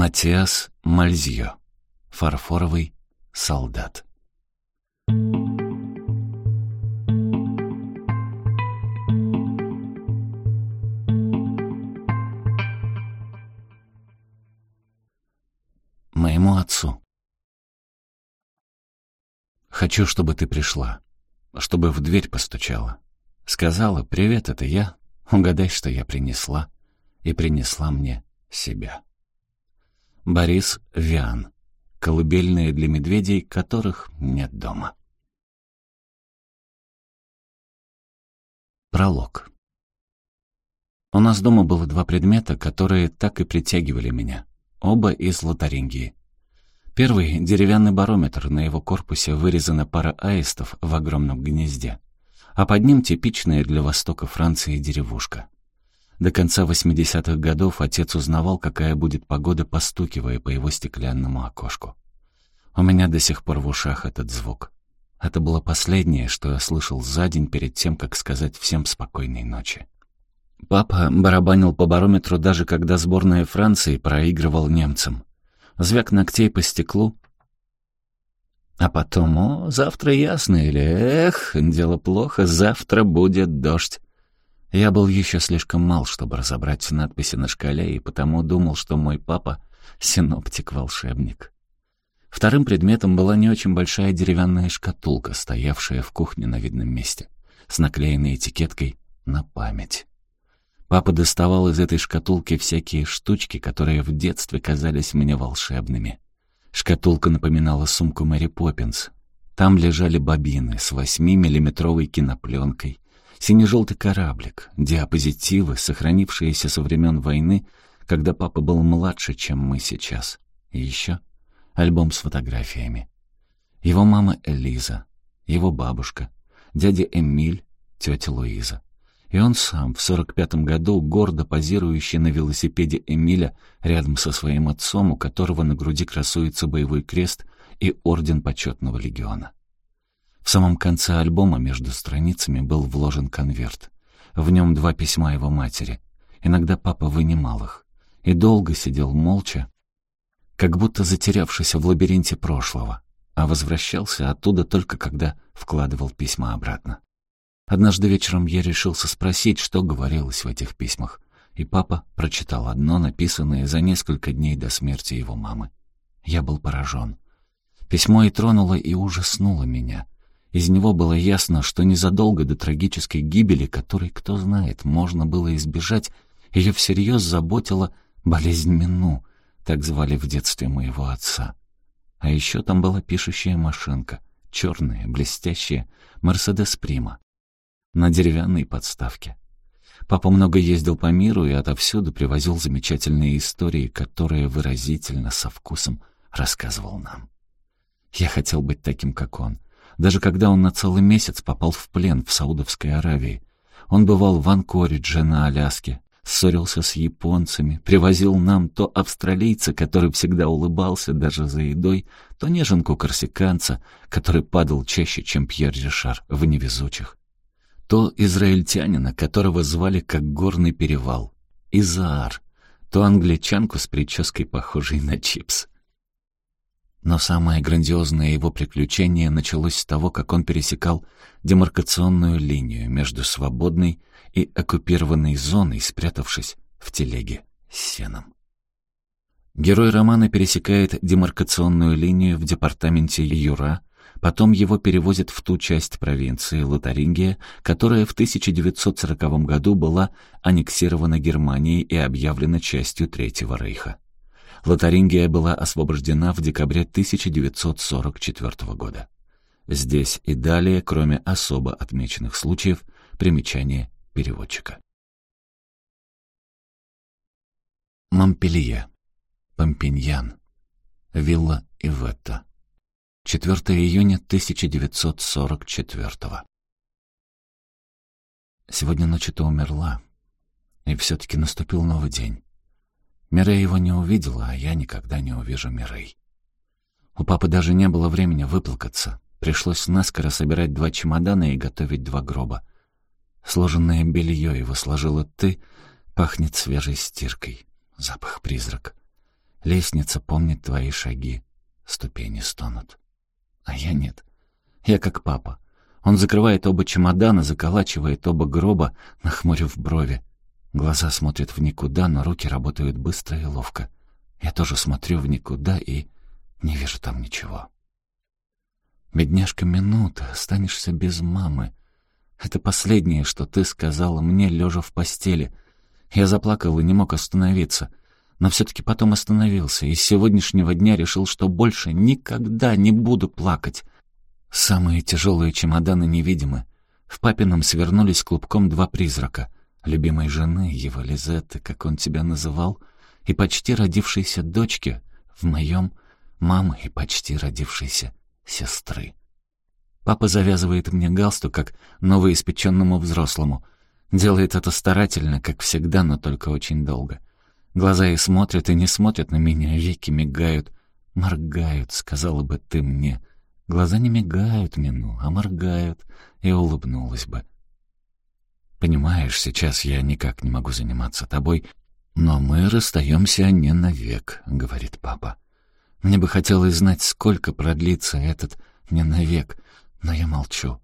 Матиас Мальзьё. Фарфоровый солдат. Моему отцу. Хочу, чтобы ты пришла, чтобы в дверь постучала. Сказала, привет, это я, угадай, что я принесла, и принесла мне себя. Борис Виан. Колыбельные для медведей, которых нет дома. Пролог. У нас дома было два предмета, которые так и притягивали меня. Оба из лотарингии. Первый — деревянный барометр, на его корпусе вырезана пара аистов в огромном гнезде. А под ним типичная для востока Франции деревушка. До конца 80-х годов отец узнавал, какая будет погода, постукивая по его стеклянному окошку. У меня до сих пор в ушах этот звук. Это было последнее, что я слышал за день перед тем, как сказать всем спокойной ночи. Папа барабанил по барометру даже когда сборная Франции проигрывал немцам. Звяк ногтей по стеклу. А потом, о, завтра ясно, или эх, дело плохо, завтра будет дождь. Я был еще слишком мал, чтобы разобрать надписи на шкале, и потому думал, что мой папа — синоптик-волшебник. Вторым предметом была не очень большая деревянная шкатулка, стоявшая в кухне на видном месте, с наклеенной этикеткой «На память». Папа доставал из этой шкатулки всякие штучки, которые в детстве казались мне волшебными. Шкатулка напоминала сумку Мэри Поппинс. Там лежали бобины с 8-миллиметровой кинопленкой, Сине-желтый кораблик, диапозитивы, сохранившиеся со времен войны, когда папа был младше, чем мы сейчас. И еще альбом с фотографиями. Его мама Элиза, его бабушка, дядя Эмиль, тетя Луиза. И он сам в сорок пятом году, гордо позирующий на велосипеде Эмиля рядом со своим отцом, у которого на груди красуется боевой крест и орден почетного легиона. В самом конце альбома между страницами был вложен конверт. В нем два письма его матери. Иногда папа вынимал их. И долго сидел молча, как будто затерявшийся в лабиринте прошлого, а возвращался оттуда только когда вкладывал письма обратно. Однажды вечером я решился спросить, что говорилось в этих письмах, и папа прочитал одно, написанное за несколько дней до смерти его мамы. Я был поражен. Письмо и тронуло, и ужаснуло меня — из него было ясно, что незадолго до трагической гибели, которой, кто знает, можно было избежать, ее всерьез заботила болезнь Мину, так звали в детстве моего отца. А еще там была пишущая машинка, черная, блестящая, Мерседес Прима, на деревянной подставке. Папа много ездил по миру и отовсюду привозил замечательные истории, которые выразительно, со вкусом рассказывал нам. Я хотел быть таким, как он — даже когда он на целый месяц попал в плен в Саудовской Аравии. Он бывал в Анкоридже на Аляске, ссорился с японцами, привозил нам то австралийца, который всегда улыбался даже за едой, то неженку-корсиканца, который падал чаще, чем Пьер Ришар в невезучих, то израильтянина, которого звали как горный перевал, Изаар, то англичанку с прической, похожей на чипс. Но самое грандиозное его приключение началось с того, как он пересекал демаркационную линию между свободной и оккупированной зоной, спрятавшись в телеге с сеном. Герой романа пересекает демаркационную линию в департаменте Юра, потом его перевозят в ту часть провинции Лотарингия, которая в 1940 году была аннексирована Германией и объявлена частью Третьего Рейха. Лотарингия была освобождена в декабре 1944 года. Здесь и далее, кроме особо отмеченных случаев, примечание переводчика. Мампелье, Помпиньян, Вилла Иветта. 4 июня 1944 Сегодня ночью ты умерла, и все-таки наступил новый день. Мирей его не увидела, а я никогда не увижу Мирей. У папы даже не было времени выплакаться. Пришлось наскоро собирать два чемодана и готовить два гроба. Сложенное белье его сложила ты, пахнет свежей стиркой. Запах призрак. Лестница помнит твои шаги. Ступени стонут. А я нет. Я как папа. Он закрывает оба чемодана, заколачивает оба гроба, нахмурив брови. Глаза смотрят в никуда, но руки работают быстро и ловко. Я тоже смотрю в никуда и не вижу там ничего. Бедняжка минута, останешься без мамы. Это последнее, что ты сказала мне, лежа в постели. Я заплакал и не мог остановиться. Но все-таки потом остановился, и с сегодняшнего дня решил, что больше никогда не буду плакать. Самые тяжелые чемоданы невидимы. В папином свернулись клубком два призрака. Любимой жены, его Лизетты, как он тебя называл, и почти родившейся дочки, в моем мамы и почти родившейся сестры. Папа завязывает мне галстук, как новоиспеченному взрослому. Делает это старательно, как всегда, но только очень долго. Глаза и смотрят, и не смотрят на меня, веки мигают. «Моргают», — сказала бы ты мне. Глаза не мигают, Мину, а моргают. И улыбнулась бы. Понимаешь, сейчас я никак не могу заниматься тобой, но мы расстаемся не навек, говорит папа. Мне бы хотелось знать, сколько продлится этот не навек, но я молчу.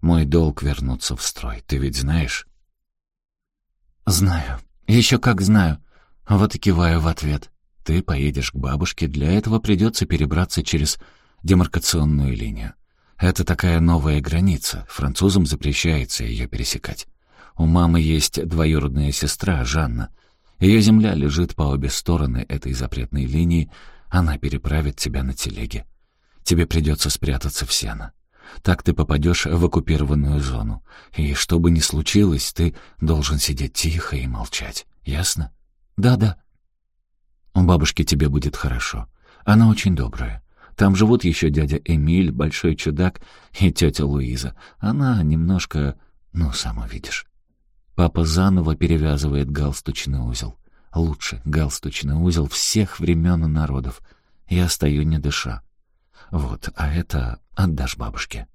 Мой долг вернуться в строй, ты ведь знаешь? Знаю. Еще как знаю. Вот и киваю в ответ. Ты поедешь к бабушке, для этого придется перебраться через демаркационную линию. Это такая новая граница, французам запрещается ее пересекать. У мамы есть двоюродная сестра, Жанна. Ее земля лежит по обе стороны этой запретной линии, она переправит тебя на телеге. Тебе придется спрятаться в сено. Так ты попадешь в оккупированную зону. И что бы ни случилось, ты должен сидеть тихо и молчать. Ясно? Да-да. У бабушки тебе будет хорошо. Она очень добрая. Там живут еще дядя Эмиль, большой чудак, и тетя Луиза. Она немножко... ну, сама видишь. Папа заново перевязывает галстучный узел. Лучше галстучный узел всех времен и народов. Я стою не дыша. Вот, а это отдашь бабушке.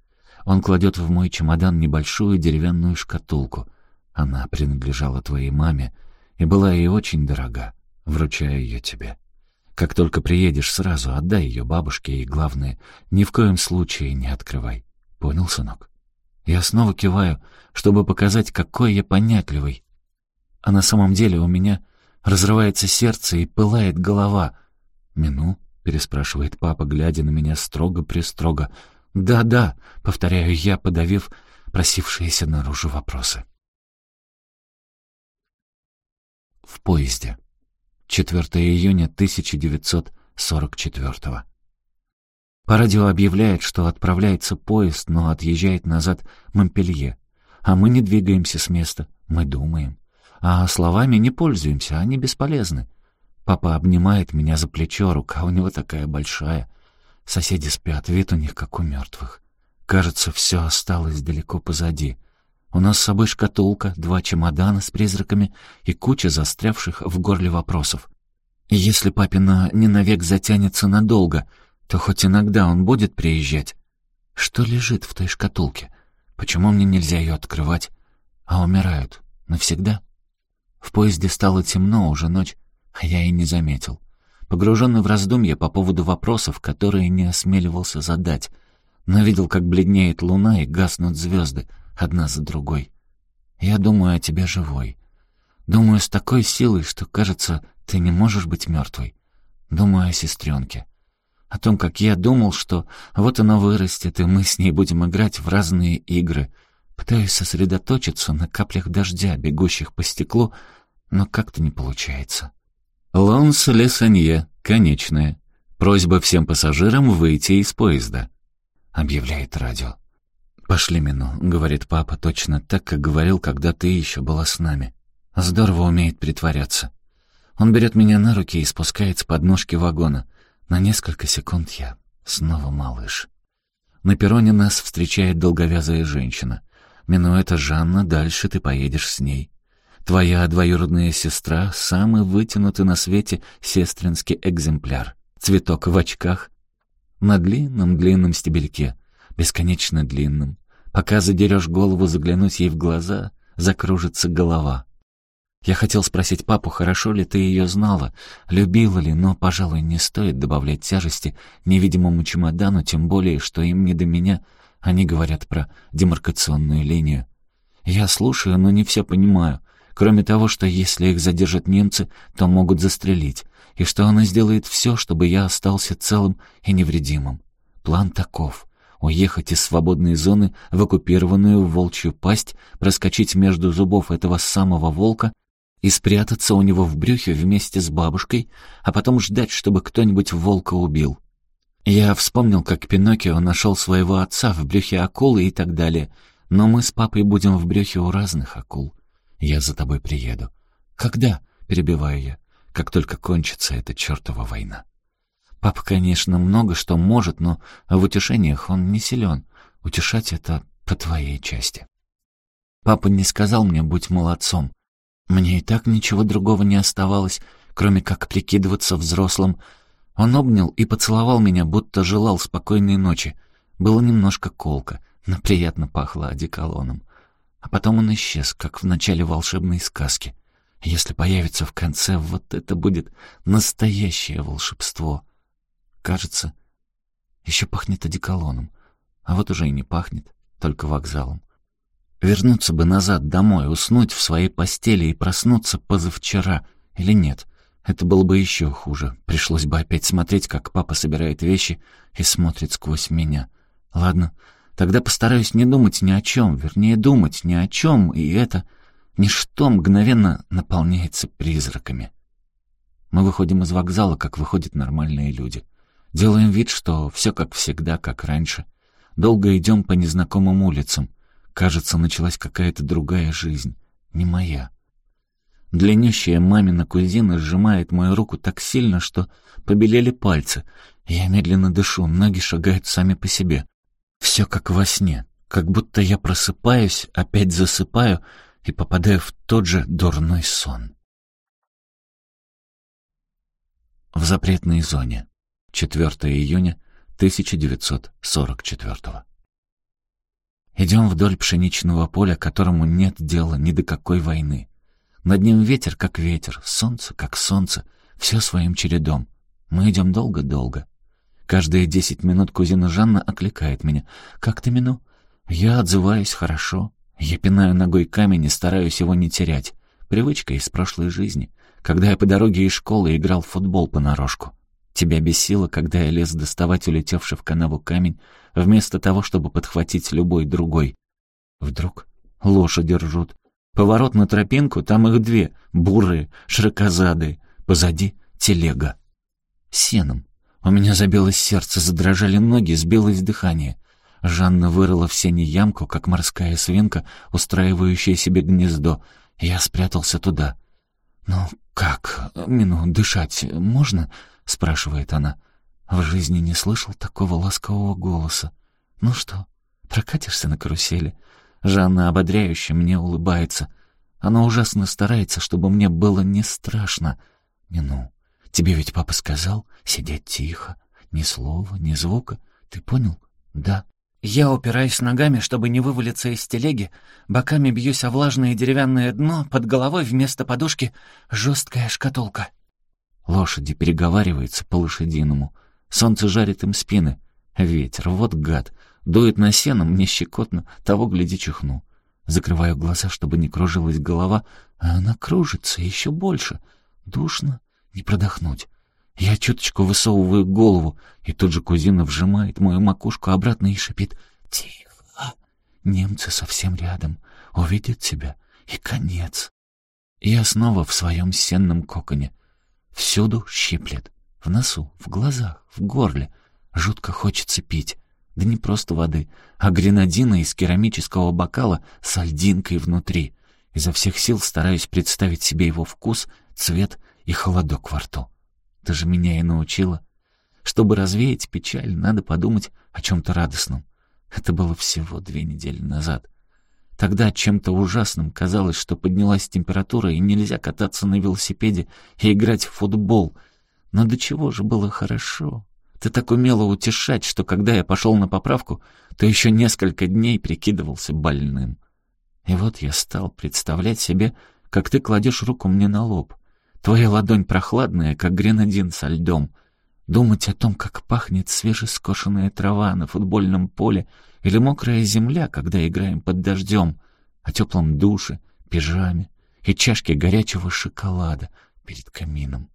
Он кладет в мой чемодан небольшую деревянную шкатулку. Она принадлежала твоей маме и была ей очень дорога. Вручаю ее тебе. Как только приедешь, сразу отдай ее бабушке, и, главное, ни в коем случае не открывай. Понял, сынок? Я снова киваю, чтобы показать, какой я понятливый. А на самом деле у меня разрывается сердце и пылает голова. «Мину?» — переспрашивает папа, глядя на меня строго-престрого. «Да-да», — повторяю я, подавив просившиеся наружу вопросы. В поезде. 4 июня 1944 По радио объявляет, что отправляется поезд, но отъезжает назад Монпелье. А мы не двигаемся с места, мы думаем. А словами не пользуемся, они бесполезны. Папа обнимает меня за плечо, рука у него такая большая. Соседи спят, вид у них как у мертвых. Кажется, все осталось далеко позади. У нас с собой шкатулка, два чемодана с призраками и куча застрявших в горле вопросов. если папина не навек затянется надолго, то хоть иногда он будет приезжать. Что лежит в той шкатулке? Почему мне нельзя ее открывать? А умирают навсегда? В поезде стало темно, уже ночь, а я и не заметил. Погруженный в раздумья по поводу вопросов, которые не осмеливался задать, но видел, как бледнеет луна и гаснут звезды — одна за другой. Я думаю о тебе живой. Думаю с такой силой, что, кажется, ты не можешь быть мертвой. Думаю о сестренке. О том, как я думал, что вот она вырастет, и мы с ней будем играть в разные игры. Пытаюсь сосредоточиться на каплях дождя, бегущих по стеклу, но как-то не получается. Лонс Лесанье, конечная. Просьба всем пассажирам выйти из поезда. Объявляет радио. «Пошли, Мину», — говорит папа, точно так, как говорил, когда ты еще была с нами. Здорово умеет притворяться. Он берет меня на руки и спускает с подножки вагона. На несколько секунд я снова малыш. На перроне нас встречает долговязая женщина. Мину, это Жанна, дальше ты поедешь с ней. Твоя двоюродная сестра — самый вытянутый на свете сестринский экземпляр. Цветок в очках, на длинном-длинном стебельке — бесконечно длинным. Пока задерешь голову заглянуть ей в глаза, закружится голова. Я хотел спросить папу, хорошо ли ты ее знала, любила ли, но, пожалуй, не стоит добавлять тяжести невидимому чемодану, тем более, что им не до меня. Они говорят про демаркационную линию. Я слушаю, но не все понимаю. Кроме того, что если их задержат немцы, то могут застрелить. И что она сделает все, чтобы я остался целым и невредимым. План таков — уехать из свободной зоны в оккупированную волчью пасть, проскочить между зубов этого самого волка и спрятаться у него в брюхе вместе с бабушкой, а потом ждать, чтобы кто-нибудь волка убил. Я вспомнил, как Пиноккио нашел своего отца в брюхе акулы и так далее, но мы с папой будем в брюхе у разных акул. Я за тобой приеду. Когда? — перебиваю я. Как только кончится эта чертова война. Папа, конечно, много что может, но в утешениях он не силен. Утешать это по твоей части. Папа не сказал мне «будь молодцом», мне и так ничего другого не оставалось, кроме как прикидываться взрослым. Он обнял и поцеловал меня, будто желал спокойной ночи. Было немножко колко, но приятно пахло одеколоном. А потом он исчез, как в начале волшебной сказки. Если появится в конце, вот это будет настоящее волшебство. Кажется, еще пахнет одеколоном, а вот уже и не пахнет, только вокзалом. Вернуться бы назад домой, уснуть в своей постели и проснуться позавчера. Или нет? Это было бы еще хуже. Пришлось бы опять смотреть, как папа собирает вещи и смотрит сквозь меня. Ладно, тогда постараюсь не думать ни о чем, вернее, думать ни о чем, и это ничто мгновенно наполняется призраками. Мы выходим из вокзала, как выходят нормальные люди. Делаем вид, что все как всегда, как раньше. Долго идем по незнакомым улицам. Кажется, началась какая-то другая жизнь, не моя. Длиннющая мамина кузина сжимает мою руку так сильно, что побелели пальцы. Я медленно дышу, ноги шагают сами по себе. Все как во сне, как будто я просыпаюсь, опять засыпаю и попадаю в тот же дурной сон. В запретной зоне. 4 июня 1944 Идем вдоль пшеничного поля, которому нет дела ни до какой войны. Над ним ветер, как ветер, солнце, как солнце, все своим чередом. Мы идем долго-долго. Каждые десять минут кузина Жанна окликает меня. «Как ты, Мину?» Я отзываюсь хорошо. Я пинаю ногой камень и стараюсь его не терять. Привычка из прошлой жизни, когда я по дороге из школы играл в футбол понарошку. Тебя бесило, когда я лез доставать улетевший в канаву камень, вместо того, чтобы подхватить любой другой. Вдруг лошади ржут. Поворот на тропинку, там их две, бурые, широкозадые. Позади телега. Сеном. У меня забилось сердце, задрожали ноги, сбилось дыхание. Жанна вырыла в сене ямку, как морская свинка, устраивающая себе гнездо. Я спрятался туда. «Ну как, Мину, дышать можно?» — спрашивает она. В жизни не слышал такого ласкового голоса. «Ну что, прокатишься на карусели?» Жанна ободряюще мне улыбается. Она ужасно старается, чтобы мне было не страшно. «Мину, тебе ведь папа сказал сидеть тихо, ни слова, ни звука. Ты понял?» «Да». Я упираюсь ногами, чтобы не вывалиться из телеги, боками бьюсь о влажное деревянное дно, под головой вместо подушки жесткая шкатулка. Лошади переговариваются по-лошадиному. Солнце жарит им спины. Ветер, вот гад. Дует на сено, мне щекотно, того, гляди, чихну. Закрываю глаза, чтобы не кружилась голова, а она кружится еще больше. Душно, не продохнуть. Я чуточку высовываю голову, и тут же кузина вжимает мою макушку обратно и шипит «Тихо! Немцы совсем рядом, увидят тебя, и конец». Я снова в своем сенном коконе — Всюду щиплет. В носу, в глазах, в горле. Жутко хочется пить. Да не просто воды, а гренадина из керамического бокала с альдинкой внутри. Изо всех сил стараюсь представить себе его вкус, цвет и холодок во рту. Ты же меня и научила. Чтобы развеять печаль, надо подумать о чем-то радостном. Это было всего две недели назад. Тогда чем-то ужасным казалось, что поднялась температура, и нельзя кататься на велосипеде и играть в футбол. Но до чего же было хорошо. Ты так умела утешать, что когда я пошел на поправку, то еще несколько дней прикидывался больным. И вот я стал представлять себе, как ты кладешь руку мне на лоб. Твоя ладонь прохладная, как гренадин со льдом. Думать о том, как пахнет свежескошенная трава на футбольном поле или мокрая земля, когда играем под дождем, о теплом душе, пижаме и чашке горячего шоколада перед камином.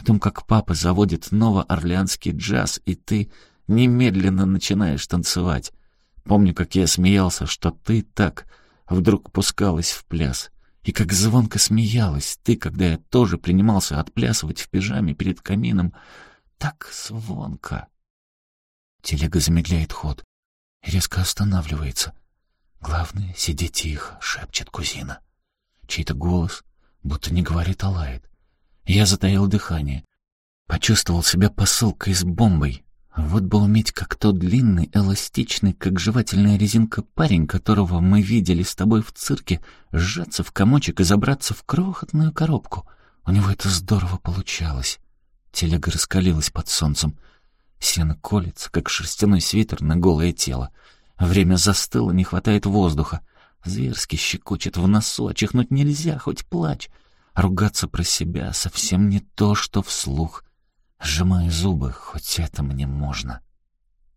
О том, как папа заводит новоорлеанский джаз, и ты немедленно начинаешь танцевать. Помню, как я смеялся, что ты так вдруг пускалась в пляс. И как звонко смеялась ты, когда я тоже принимался отплясывать в пижаме перед камином. Так звонко. Телега замедляет ход и резко останавливается. «Главное, сиди тихо», — шепчет кузина. Чей-то голос, будто не говорит, а лает. Я затаил дыхание. Почувствовал себя посылкой с бомбой. Вот бы уметь, как тот длинный, эластичный, как жевательная резинка парень, которого мы видели с тобой в цирке, сжаться в комочек и забраться в крохотную коробку. У него это здорово получалось. Телега раскалилась под солнцем. Сено колется, как шерстяной свитер на голое тело. Время застыло, не хватает воздуха. Зверски щекочет в носу, а чихнуть нельзя, хоть плачь. Ругаться про себя совсем не то, что вслух. Сжимаю зубы, хоть это мне можно.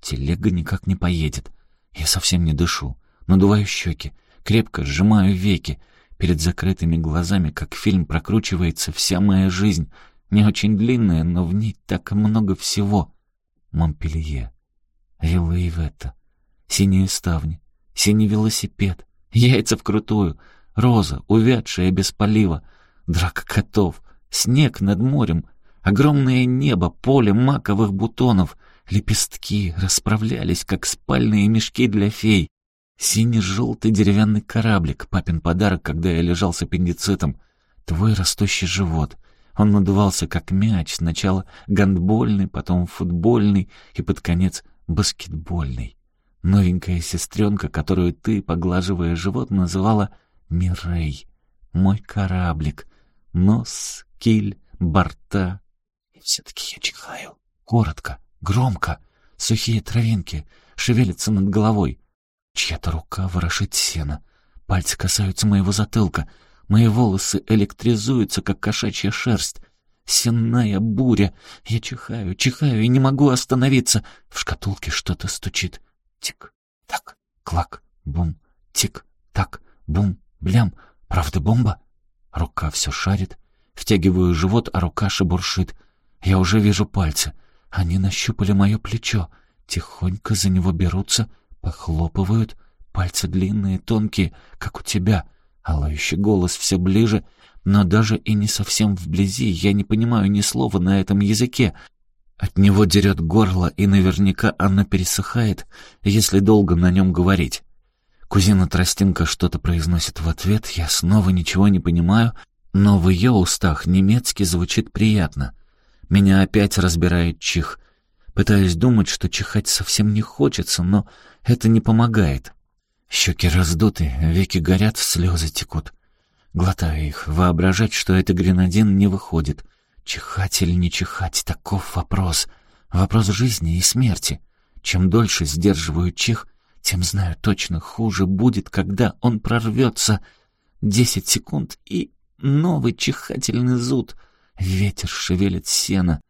Телега никак не поедет. Я совсем не дышу. Надуваю щеки, крепко сжимаю веки. Перед закрытыми глазами, как фильм, прокручивается вся моя жизнь. Не очень длинная, но в ней так много всего. Монпелье, Вилла Ивета, синие ставни, синий велосипед, яйца вкрутую, роза, увядшая без полива, драка котов, снег над морем, огромное небо, поле маковых бутонов, лепестки расправлялись, как спальные мешки для фей, синий-желтый деревянный кораблик, папин подарок, когда я лежал с аппендицитом, твой растущий живот. Он надувался, как мяч, сначала гандбольный, потом футбольный и под конец баскетбольный. Новенькая сестренка, которую ты, поглаживая живот, называла Мирей. Мой кораблик. Нос, киль, борта. И все-таки я чихаю. Коротко, громко. Сухие травинки шевелятся над головой. Чья-то рука ворошит сено. Пальцы касаются моего затылка. Мои волосы электризуются, как кошачья шерсть. Сенная буря. Я чихаю, чихаю и не могу остановиться. В шкатулке что-то стучит. Тик-так, клак, бум, тик-так, бум, блям. Правда бомба? Рука все шарит. Втягиваю живот, а рука шебуршит. Я уже вижу пальцы. Они нащупали мое плечо. Тихонько за него берутся, похлопывают. Пальцы длинные, тонкие, как у тебя. А голос все ближе, но даже и не совсем вблизи. Я не понимаю ни слова на этом языке. От него дерет горло, и наверняка оно пересыхает, если долго на нем говорить. Кузина Тростинка что-то произносит в ответ, я снова ничего не понимаю, но в ее устах немецкий звучит приятно. Меня опять разбирает чих. Пытаюсь думать, что чихать совсем не хочется, но это не помогает. Щеки раздуты, веки горят, слезы текут. Глотаю их, воображать, что это гренадин, не выходит. Чихать или не чихать — таков вопрос. Вопрос жизни и смерти. Чем дольше сдерживаю чих, тем знаю точно, хуже будет, когда он прорвется. Десять секунд и новый чихательный зуд. Ветер шевелит сено.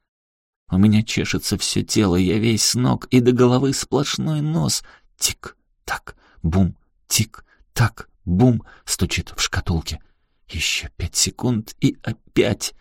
У меня чешется все тело, я весь с ног, и до головы сплошной нос. Тик-так, бум, тик-так, бум, стучит в шкатулке. Еще пять секунд и опять.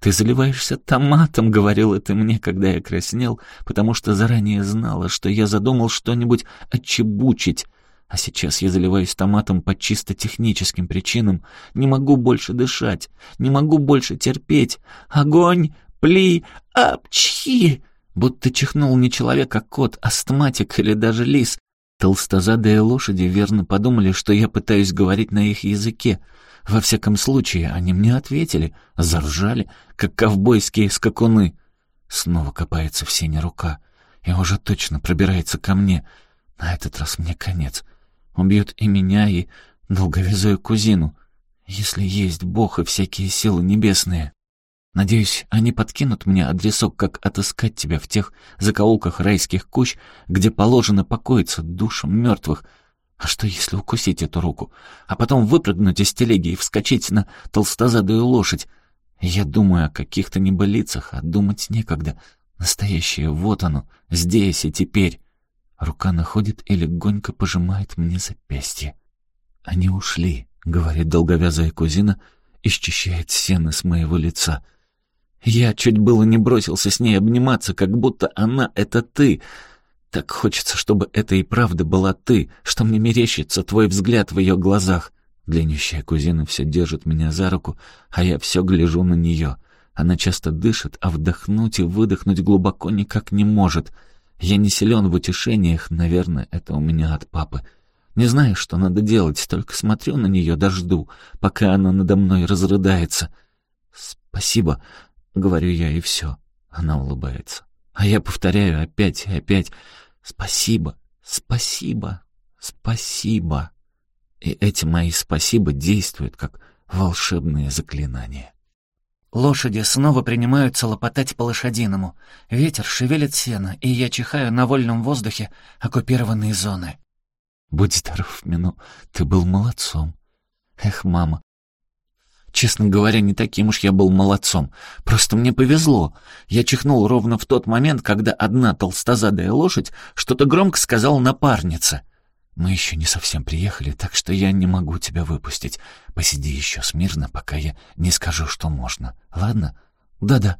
«Ты заливаешься томатом», — говорила ты мне, когда я краснел, потому что заранее знала, что я задумал что-нибудь отчебучить. А сейчас я заливаюсь томатом по чисто техническим причинам. Не могу больше дышать, не могу больше терпеть. Огонь, пли, апчхи! Будто чихнул не человек, а кот, астматик или даже лис. Толстозадые лошади верно подумали, что я пытаюсь говорить на их языке — во всяком случае, они мне ответили, заржали, как ковбойские скакуны. Снова копается в сене рука и уже точно пробирается ко мне. На этот раз мне конец. Убьют и меня, и долговязую кузину. Если есть Бог и всякие силы небесные. Надеюсь, они подкинут мне адресок, как отыскать тебя в тех закоулках райских кущ, где положено покоиться душам мертвых. А что, если укусить эту руку, а потом выпрыгнуть из телеги и вскочить на толстозадую лошадь? Я думаю о каких-то небылицах, а думать некогда. Настоящее, вот оно, здесь и теперь. Рука находит и легонько пожимает мне запястье. «Они ушли», — говорит долговязая кузина, и счищает с моего лица. Я чуть было не бросился с ней обниматься, как будто она — это ты. Так хочется, чтобы это и правда была ты, что мне мерещится твой взгляд в ее глазах. Длиннющая кузина все держит меня за руку, а я все гляжу на нее. Она часто дышит, а вдохнуть и выдохнуть глубоко никак не может — я не силен в утешениях, наверное, это у меня от папы. Не знаю, что надо делать, только смотрю на нее, дожду, пока она надо мной разрыдается. «Спасибо», — говорю я, и все. Она улыбается. А я повторяю опять и опять «Спасибо, спасибо, спасибо». И эти мои «спасибо» действуют как волшебные заклинания. Лошади снова принимаются лопотать по-лошадиному. Ветер шевелит сено, и я чихаю на вольном воздухе оккупированные зоны. «Будь здоров, Мину, ты был молодцом». «Эх, мама». Честно говоря, не таким уж я был молодцом. Просто мне повезло. Я чихнул ровно в тот момент, когда одна толстозадая лошадь что-то громко сказала напарнице. Мы еще не совсем приехали, так что я не могу тебя выпустить. Посиди еще смирно, пока я не скажу, что можно. Ладно? Да-да.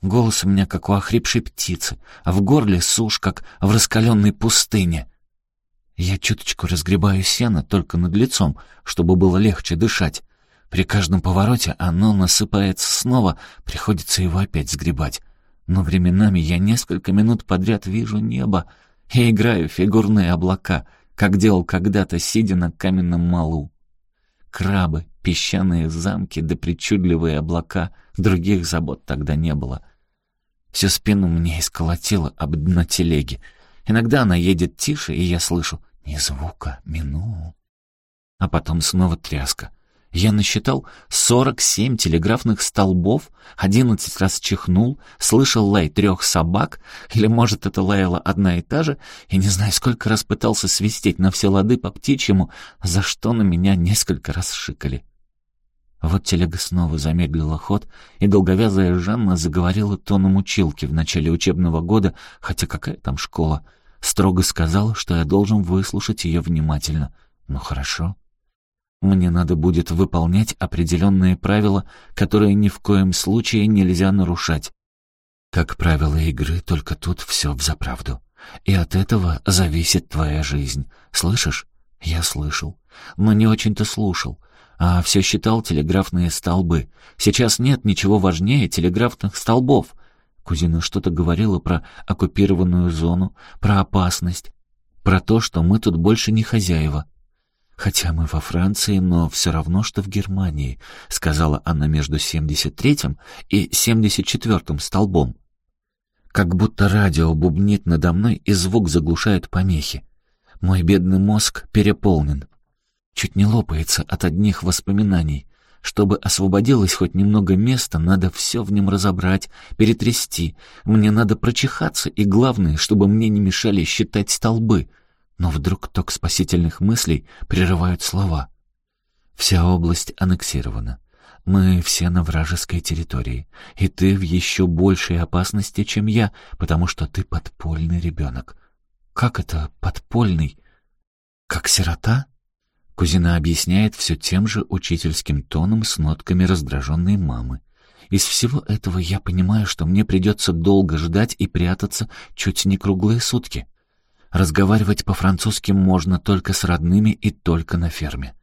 Голос у меня как у охрипшей птицы, а в горле сушь, как в раскаленной пустыне. Я чуточку разгребаю сено только над лицом, чтобы было легче дышать. При каждом повороте оно насыпается снова, приходится его опять сгребать. Но временами я несколько минут подряд вижу небо и играю фигурные облака — как делал когда-то, сидя на каменном малу. Крабы, песчаные замки да причудливые облака, других забот тогда не было. Всю спину мне исколотило об дно телеги. Иногда она едет тише, и я слышу «ни звука, мину». А потом снова тряска. Я насчитал 47 телеграфных столбов, 11 раз чихнул, слышал лай трех собак, или, может, это лаяла одна и та же, и не знаю, сколько раз пытался свистеть на все лады по птичьему, за что на меня несколько раз шикали. Вот телега снова замедлила ход, и долговязая Жанна заговорила тоном училки в начале учебного года, хотя какая там школа. Строго сказала, что я должен выслушать ее внимательно. Ну хорошо. Мне надо будет выполнять определенные правила, которые ни в коем случае нельзя нарушать. Как правило игры, только тут все взаправду. И от этого зависит твоя жизнь. Слышишь? Я слышал. Но не очень-то слушал. А все считал телеграфные столбы. Сейчас нет ничего важнее телеграфных столбов. Кузина что-то говорила про оккупированную зону, про опасность, про то, что мы тут больше не хозяева, «Хотя мы во Франции, но все равно, что в Германии», — сказала она между 73-м и 74-м столбом. Как будто радио бубнит надо мной, и звук заглушает помехи. Мой бедный мозг переполнен. Чуть не лопается от одних воспоминаний. Чтобы освободилось хоть немного места, надо все в нем разобрать, перетрясти. Мне надо прочихаться, и главное, чтобы мне не мешали считать столбы — но вдруг ток спасительных мыслей прерывают слова. Вся область аннексирована. Мы все на вражеской территории, и ты в еще большей опасности, чем я, потому что ты подпольный ребенок. Как это подпольный? Как сирота? Кузина объясняет все тем же учительским тоном с нотками раздраженной мамы. Из всего этого я понимаю, что мне придется долго ждать и прятаться чуть не круглые сутки. Разговаривать по-французски можно только с родными и только на ферме.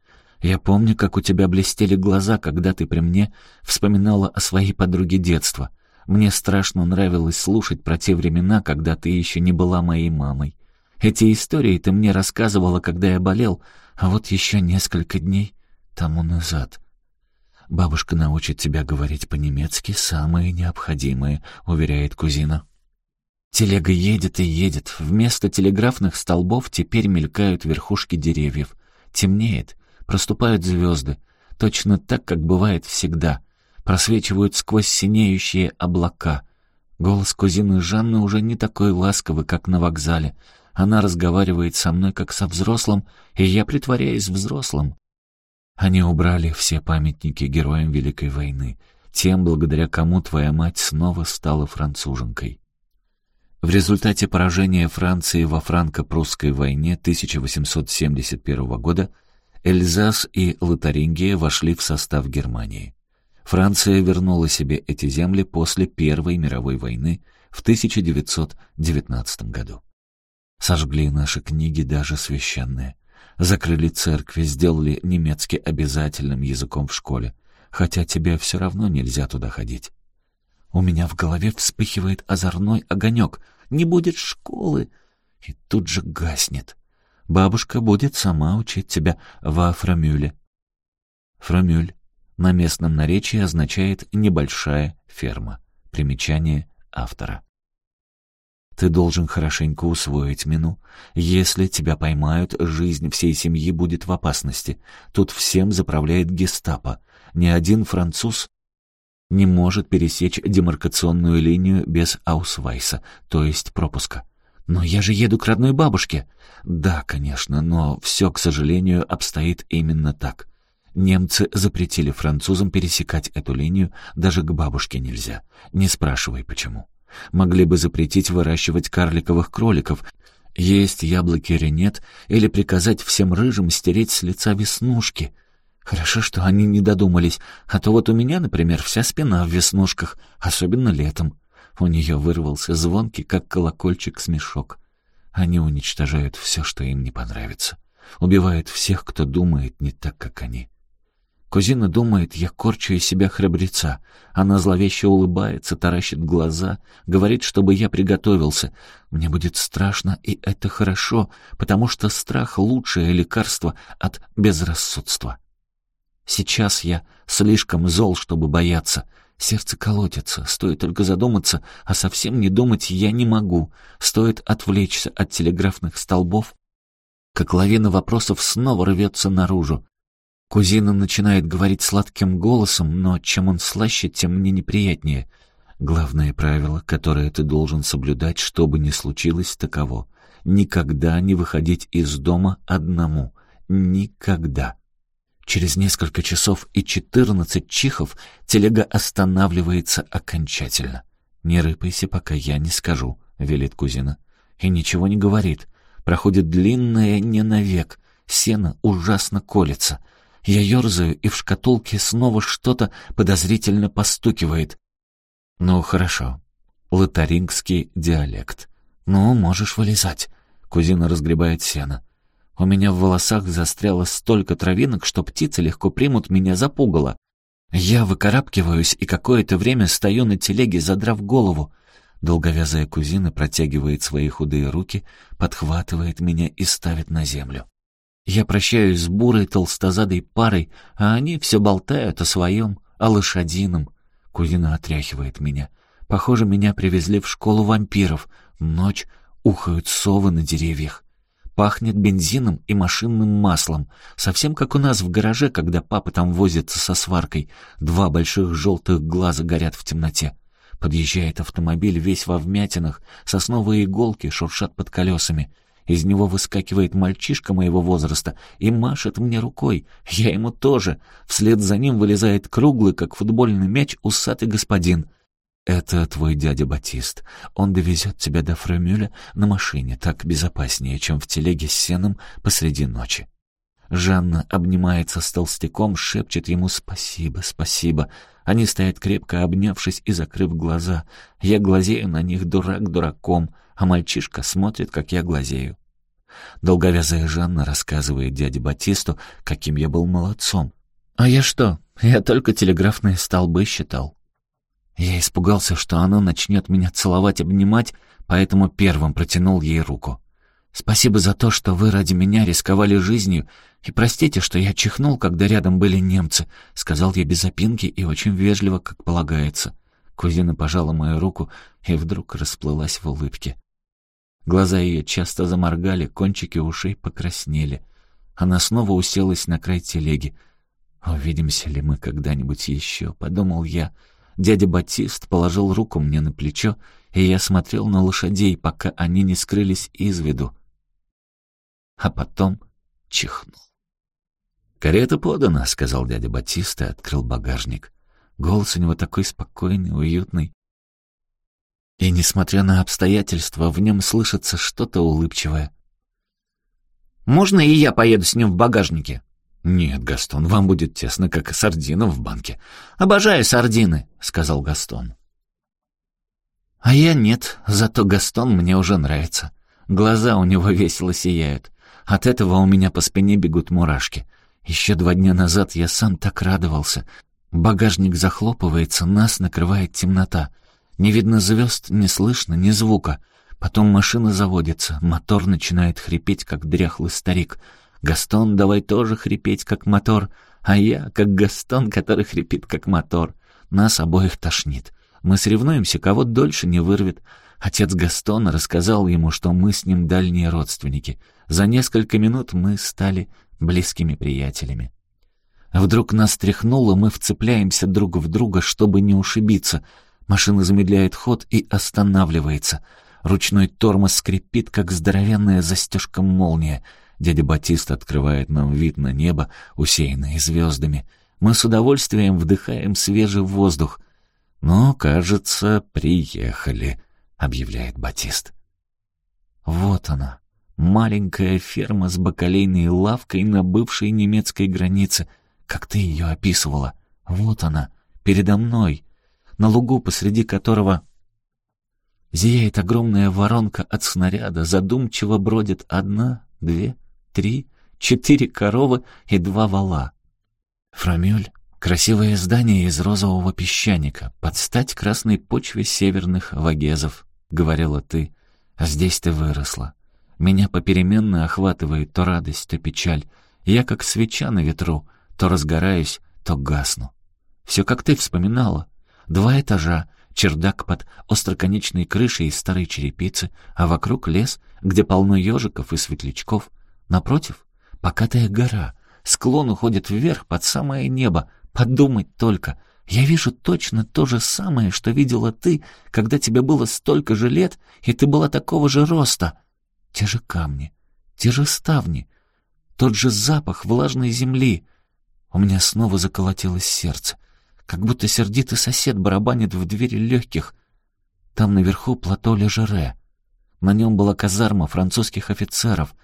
Я помню, как у тебя блестели глаза, когда ты при мне вспоминала о своей подруге детства. Мне страшно нравилось слушать про те времена, когда ты еще не была моей мамой. Эти истории ты мне рассказывала, когда я болел, а вот еще несколько дней тому назад. Бабушка научит тебя говорить по-немецки самое необходимое, уверяет кузина. Телега едет и едет. Вместо телеграфных столбов теперь мелькают верхушки деревьев. Темнеет, проступают звезды. Точно так, как бывает всегда. Просвечивают сквозь синеющие облака. Голос кузины Жанны уже не такой ласковый, как на вокзале. Она разговаривает со мной как со взрослым, и я притворяюсь взрослым. Они убрали все памятники героям Великой войны, тем, благодаря кому твоя мать снова стала француженкой. В результате поражения Франции во франко-прусской войне 1871 года Эльзас и Лотарингия вошли в состав Германии. Франция вернула себе эти земли после Первой мировой войны в 1919 году. Сожгли наши книги, даже священные. Закрыли церкви, сделали немецкий обязательным языком в школе, хотя тебе все равно нельзя туда ходить. У меня в голове вспыхивает озорной огонек. Не будет школы. И тут же гаснет. Бабушка будет сама учить тебя в Фрамюле. Фрамюль на местном наречии означает «небольшая ферма». Примечание автора. Ты должен хорошенько усвоить мину. Если тебя поймают, жизнь всей семьи будет в опасности. Тут всем заправляет гестапо. Ни один француз не может пересечь демаркационную линию без аусвайса, то есть пропуска. «Но я же еду к родной бабушке». «Да, конечно, но все, к сожалению, обстоит именно так. Немцы запретили французам пересекать эту линию, даже к бабушке нельзя. Не спрашивай, почему». Могли бы запретить выращивать карликовых кроликов, есть яблоки ренет или приказать всем рыжим стереть с лица веснушки. Хорошо, что они не додумались, а то вот у меня, например, вся спина в веснушках, особенно летом. У нее вырвался звонкий, как колокольчик, смешок. Они уничтожают все, что им не понравится. Убивают всех, кто думает не так, как они. Кузина думает, я корчу из себя храбреца. Она зловеще улыбается, таращит глаза, говорит, чтобы я приготовился. Мне будет страшно, и это хорошо, потому что страх — лучшее лекарство от безрассудства. Сейчас я слишком зол, чтобы бояться. Сердце колотится, стоит только задуматься, а совсем не думать я не могу. Стоит отвлечься от телеграфных столбов, как лавина вопросов снова рвется наружу. Кузина начинает говорить сладким голосом, но чем он слаще, тем мне неприятнее. Главное правило, которое ты должен соблюдать, что бы ни случилось, таково. Никогда не выходить из дома одному. Никогда. Через несколько часов и четырнадцать чихов телега останавливается окончательно. «Не рыпайся, пока я не скажу», — велит кузина. И ничего не говорит. Проходит длинное не навек. Сено ужасно колется — я ерзаю, и в шкатулке снова что-то подозрительно постукивает. Ну, хорошо. Лотарингский диалект. Ну, можешь вылезать. Кузина разгребает сено. У меня в волосах застряло столько травинок, что птицы легко примут меня за пугало. Я выкарабкиваюсь и какое-то время стою на телеге, задрав голову. Долговязая кузина протягивает свои худые руки, подхватывает меня и ставит на землю. Я прощаюсь с бурой толстозадой парой, а они все болтают о своем, о лошадином. Кузина отряхивает меня. Похоже, меня привезли в школу вампиров. Ночь ухают совы на деревьях. Пахнет бензином и машинным маслом. Совсем как у нас в гараже, когда папа там возится со сваркой. Два больших желтых глаза горят в темноте. Подъезжает автомобиль весь во вмятинах, сосновые иголки шуршат под колесами — из него выскакивает мальчишка моего возраста и машет мне рукой. Я ему тоже. Вслед за ним вылезает круглый, как футбольный мяч, усатый господин. «Это твой дядя Батист. Он довезет тебя до Фремюля на машине, так безопаснее, чем в телеге с сеном посреди ночи». Жанна обнимается с толстяком, шепчет ему «спасибо, спасибо». Они стоят крепко обнявшись и закрыв глаза. Я глазею на них дурак дураком — а мальчишка смотрит, как я глазею. Долговязая Жанна рассказывает дяде Батисту, каким я был молодцом. А я что? Я только телеграфные столбы считал. Я испугался, что она начнет меня целовать, обнимать, поэтому первым протянул ей руку. «Спасибо за то, что вы ради меня рисковали жизнью, и простите, что я чихнул, когда рядом были немцы», — сказал я без опинки и очень вежливо, как полагается. Кузина пожала мою руку и вдруг расплылась в улыбке. Глаза ее часто заморгали, кончики ушей покраснели. Она снова уселась на край телеги. «Увидимся ли мы когда-нибудь еще?» — подумал я. Дядя Батист положил руку мне на плечо, и я смотрел на лошадей, пока они не скрылись из виду, а потом чихнул. «Карета подана», — сказал дядя Батиста и открыл багажник. Голос у него такой спокойный, уютный. И, несмотря на обстоятельства, в нем слышится что-то улыбчивое. «Можно и я поеду с ним в багажнике?» «Нет, Гастон, вам будет тесно, как сардина в банке». «Обожаю сардины», — сказал Гастон. «А я нет, зато Гастон мне уже нравится. Глаза у него весело сияют. От этого у меня по спине бегут мурашки. Еще два дня назад я сам так радовался. Багажник захлопывается, нас накрывает темнота. Не видно звезд, не слышно ни звука. Потом машина заводится, мотор начинает хрипеть, как дряхлый старик. Гастон, давай тоже хрипеть, как мотор. А я, как Гастон, который хрипит, как мотор. Нас обоих тошнит. Мы соревнуемся, кого дольше не вырвет. Отец Гастона рассказал ему, что мы с ним дальние родственники. За несколько минут мы стали близкими приятелями. Вдруг нас тряхнуло, мы вцепляемся друг в друга, чтобы не ушибиться. Машина замедляет ход и останавливается. Ручной тормоз скрипит, как здоровенная застежка молния. Дядя Батист открывает нам вид на небо, усеянное звездами. Мы с удовольствием вдыхаем свежий воздух. «Ну, кажется, приехали», — объявляет Батист. Вот она, маленькая ферма с бакалейной лавкой на бывшей немецкой границе, как ты ее описывала. Вот она, передо мной, на лугу, посреди которого зияет огромная воронка от снаряда, задумчиво бродит одна, две, три, четыре коровы и два вала. Фрамюль — красивое здание из розового песчаника, под стать красной почве северных вагезов, — говорила ты, — а здесь ты выросла. Меня попеременно охватывает то радость, то печаль. Я как свеча на ветру, то разгораюсь, то гасну. Все как ты вспоминала. Два этажа, чердак под остроконечной крышей из старой черепицы, а вокруг лес, где полно ежиков и светлячков. Напротив, покатая гора, склон уходит вверх под самое небо. Подумать только, я вижу точно то же самое, что видела ты, когда тебе было столько же лет, и ты была такого же роста. Те же камни, те же ставни, тот же запах влажной земли. У меня снова заколотилось сердце как будто сердитый сосед барабанит в двери легких. Там наверху плато Лежере. На нем была казарма французских офицеров.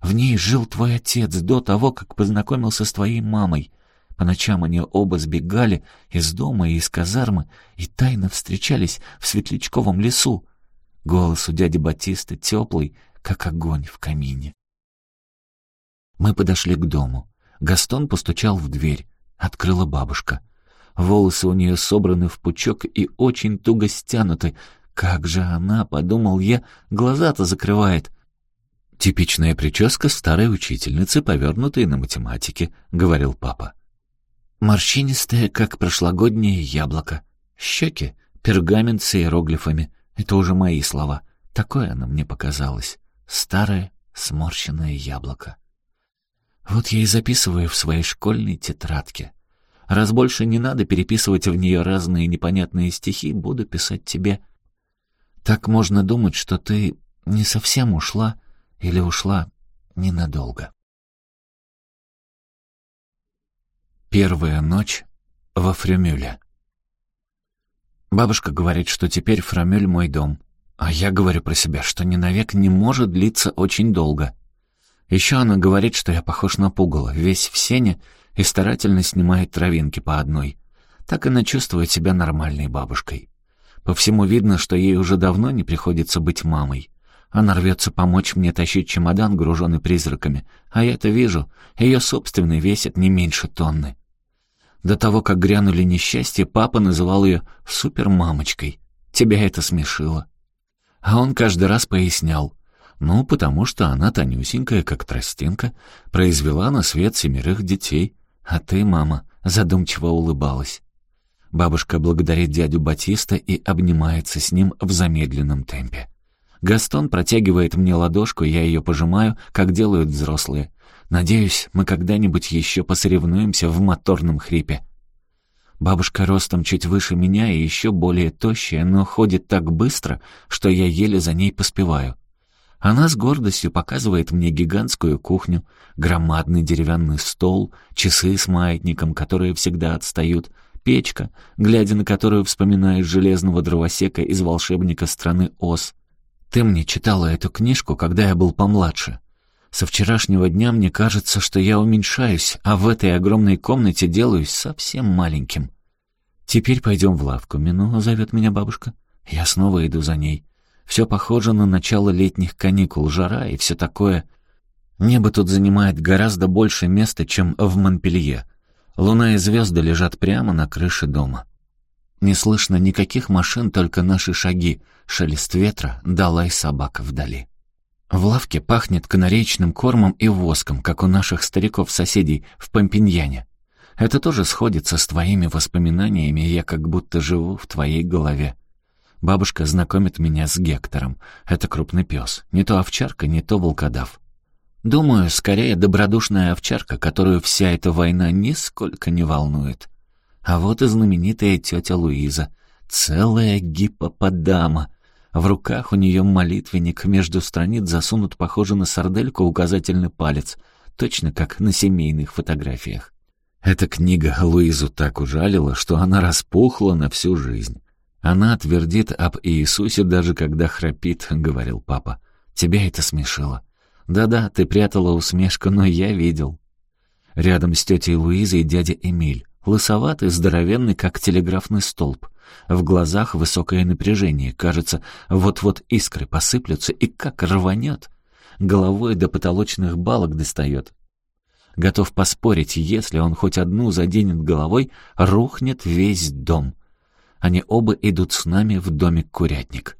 В ней жил твой отец до того, как познакомился с твоей мамой. По ночам они оба сбегали из дома и из казармы и тайно встречались в Светлячковом лесу. Голос у дяди Батиста теплый, как огонь в камине. Мы подошли к дому. Гастон постучал в дверь. Открыла бабушка. Волосы у нее собраны в пучок и очень туго стянуты. Как же она, подумал я, глаза-то закрывает. «Типичная прическа старой учительницы, повернутая на математике», — говорил папа. Морщинистая, как прошлогоднее яблоко. Щеки — пергамент с иероглифами. Это уже мои слова. Такое оно мне показалось. Старое, сморщенное яблоко. Вот я и записываю в своей школьной тетрадке. Раз больше не надо переписывать в нее разные непонятные стихи, буду писать тебе. Так можно думать, что ты не совсем ушла или ушла ненадолго. Первая ночь во Фрюмюле. Бабушка говорит, что теперь Фрюмюль мой дом, а я говорю про себя, что ни навек не может длиться очень долго. Еще она говорит, что я похож на пугало, весь в сене и старательно снимает травинки по одной. Так она чувствует себя нормальной бабушкой. По всему видно, что ей уже давно не приходится быть мамой. Она рвется помочь мне тащить чемодан, груженный призраками, а я это вижу, ее собственный весит не меньше тонны. До того, как грянули несчастья, папа называл ее супермамочкой. Тебя это смешило. А он каждый раз пояснял. Ну, потому что она тонюсенькая, как тростинка, произвела на свет семерых детей, а ты, мама, задумчиво улыбалась. Бабушка благодарит дядю Батиста и обнимается с ним в замедленном темпе. Гастон протягивает мне ладошку, я ее пожимаю, как делают взрослые. Надеюсь, мы когда-нибудь еще посоревнуемся в моторном хрипе. Бабушка ростом чуть выше меня и еще более тощая, но ходит так быстро, что я еле за ней поспеваю. Она с гордостью показывает мне гигантскую кухню, громадный деревянный стол, часы с маятником, которые всегда отстают, печка, глядя на которую вспоминаешь железного дровосека из волшебника страны Оз. Ты мне читала эту книжку, когда я был помладше. Со вчерашнего дня мне кажется, что я уменьшаюсь, а в этой огромной комнате делаюсь совсем маленьким. Теперь пойдем в лавку. Мину зовет меня бабушка. Я снова иду за ней. Все похоже на начало летних каникул, жара и все такое. Небо тут занимает гораздо больше места, чем в Монпелье. Луна и звезды лежат прямо на крыше дома. Не слышно никаких машин, только наши шаги, шелест ветра, да лай собак вдали. В лавке пахнет канареечным кормом и воском, как у наших стариков-соседей в Помпиньяне. Это тоже сходится с твоими воспоминаниями, я как будто живу в твоей голове. Бабушка знакомит меня с Гектором. Это крупный пес. Не то овчарка, не то волкодав. Думаю, скорее добродушная овчарка, которую вся эта война нисколько не волнует. А вот и знаменитая тетя Луиза. Целая гипоподама. В руках у нее молитвенник, между страниц засунут, похоже на сардельку, указательный палец, точно как на семейных фотографиях. Эта книга Луизу так ужалила, что она распухла на всю жизнь. Она твердит об Иисусе даже когда храпит, — говорил папа. Тебя это смешило. Да-да, ты прятала усмешку, но я видел. Рядом с тетей Луизой дядя Эмиль, лысоватый, здоровенный, как телеграфный столб. В глазах высокое напряжение, кажется, вот-вот искры посыплются, и как рванет. Головой до потолочных балок достает. Готов поспорить, если он хоть одну заденет головой, рухнет весь дом. Они оба идут с нами в домик-курятник.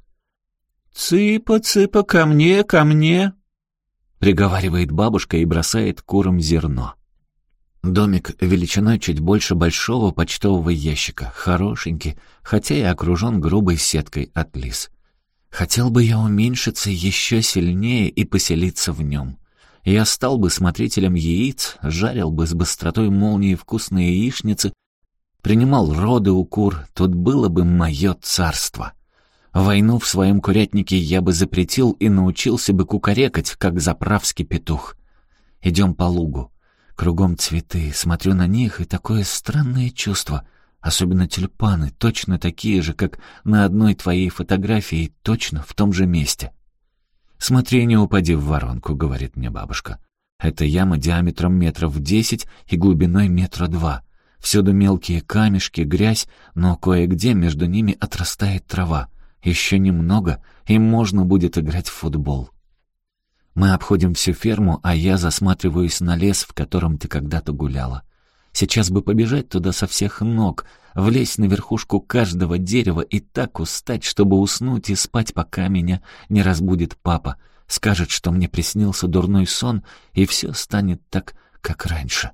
«Цыпа, цыпа, ко мне, ко мне!» — приговаривает бабушка и бросает курам зерно. Домик величиной чуть больше большого почтового ящика, хорошенький, хотя и окружен грубой сеткой от лис. Хотел бы я уменьшиться еще сильнее и поселиться в нем. Я стал бы смотрителем яиц, жарил бы с быстротой молнии вкусные яичницы, принимал роды у кур, тут было бы мое царство. Войну в своем курятнике я бы запретил и научился бы кукарекать, как заправский петух. Идем по лугу. Кругом цветы, смотрю на них, и такое странное чувство. Особенно тюльпаны, точно такие же, как на одной твоей фотографии, точно в том же месте. «Смотри, не упади в воронку», — говорит мне бабушка. «Это яма диаметром метров десять и глубиной метра два. Всюду мелкие камешки, грязь, но кое-где между ними отрастает трава. Еще немного, и можно будет играть в футбол». Мы обходим всю ферму, а я засматриваюсь на лес, в котором ты когда-то гуляла. Сейчас бы побежать туда со всех ног, влезть на верхушку каждого дерева и так устать, чтобы уснуть и спать, пока меня не разбудит папа. Скажет, что мне приснился дурной сон, и все станет так, как раньше.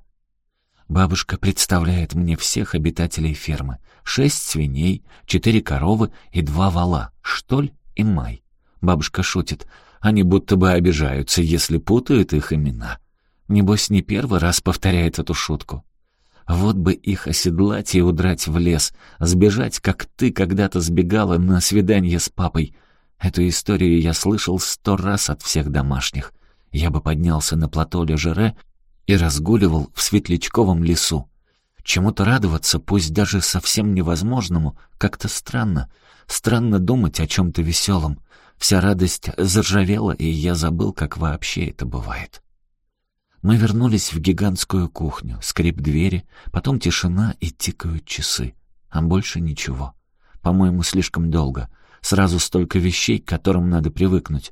Бабушка представляет мне всех обитателей фермы. Шесть свиней, четыре коровы и два вала, Штоль и Май. Бабушка шутит. Они будто бы обижаются, если путают их имена. Небось, не первый раз повторяет эту шутку. Вот бы их оседлать и удрать в лес, сбежать, как ты когда-то сбегала на свидание с папой. Эту историю я слышал сто раз от всех домашних. Я бы поднялся на плато Лежере и разгуливал в Светлячковом лесу. Чему-то радоваться, пусть даже совсем невозможному, как-то странно. Странно думать о чем-то веселом. Вся радость заржавела, и я забыл, как вообще это бывает. Мы вернулись в гигантскую кухню, скрип двери, потом тишина и тикают часы. А больше ничего. По-моему, слишком долго. Сразу столько вещей, к которым надо привыкнуть.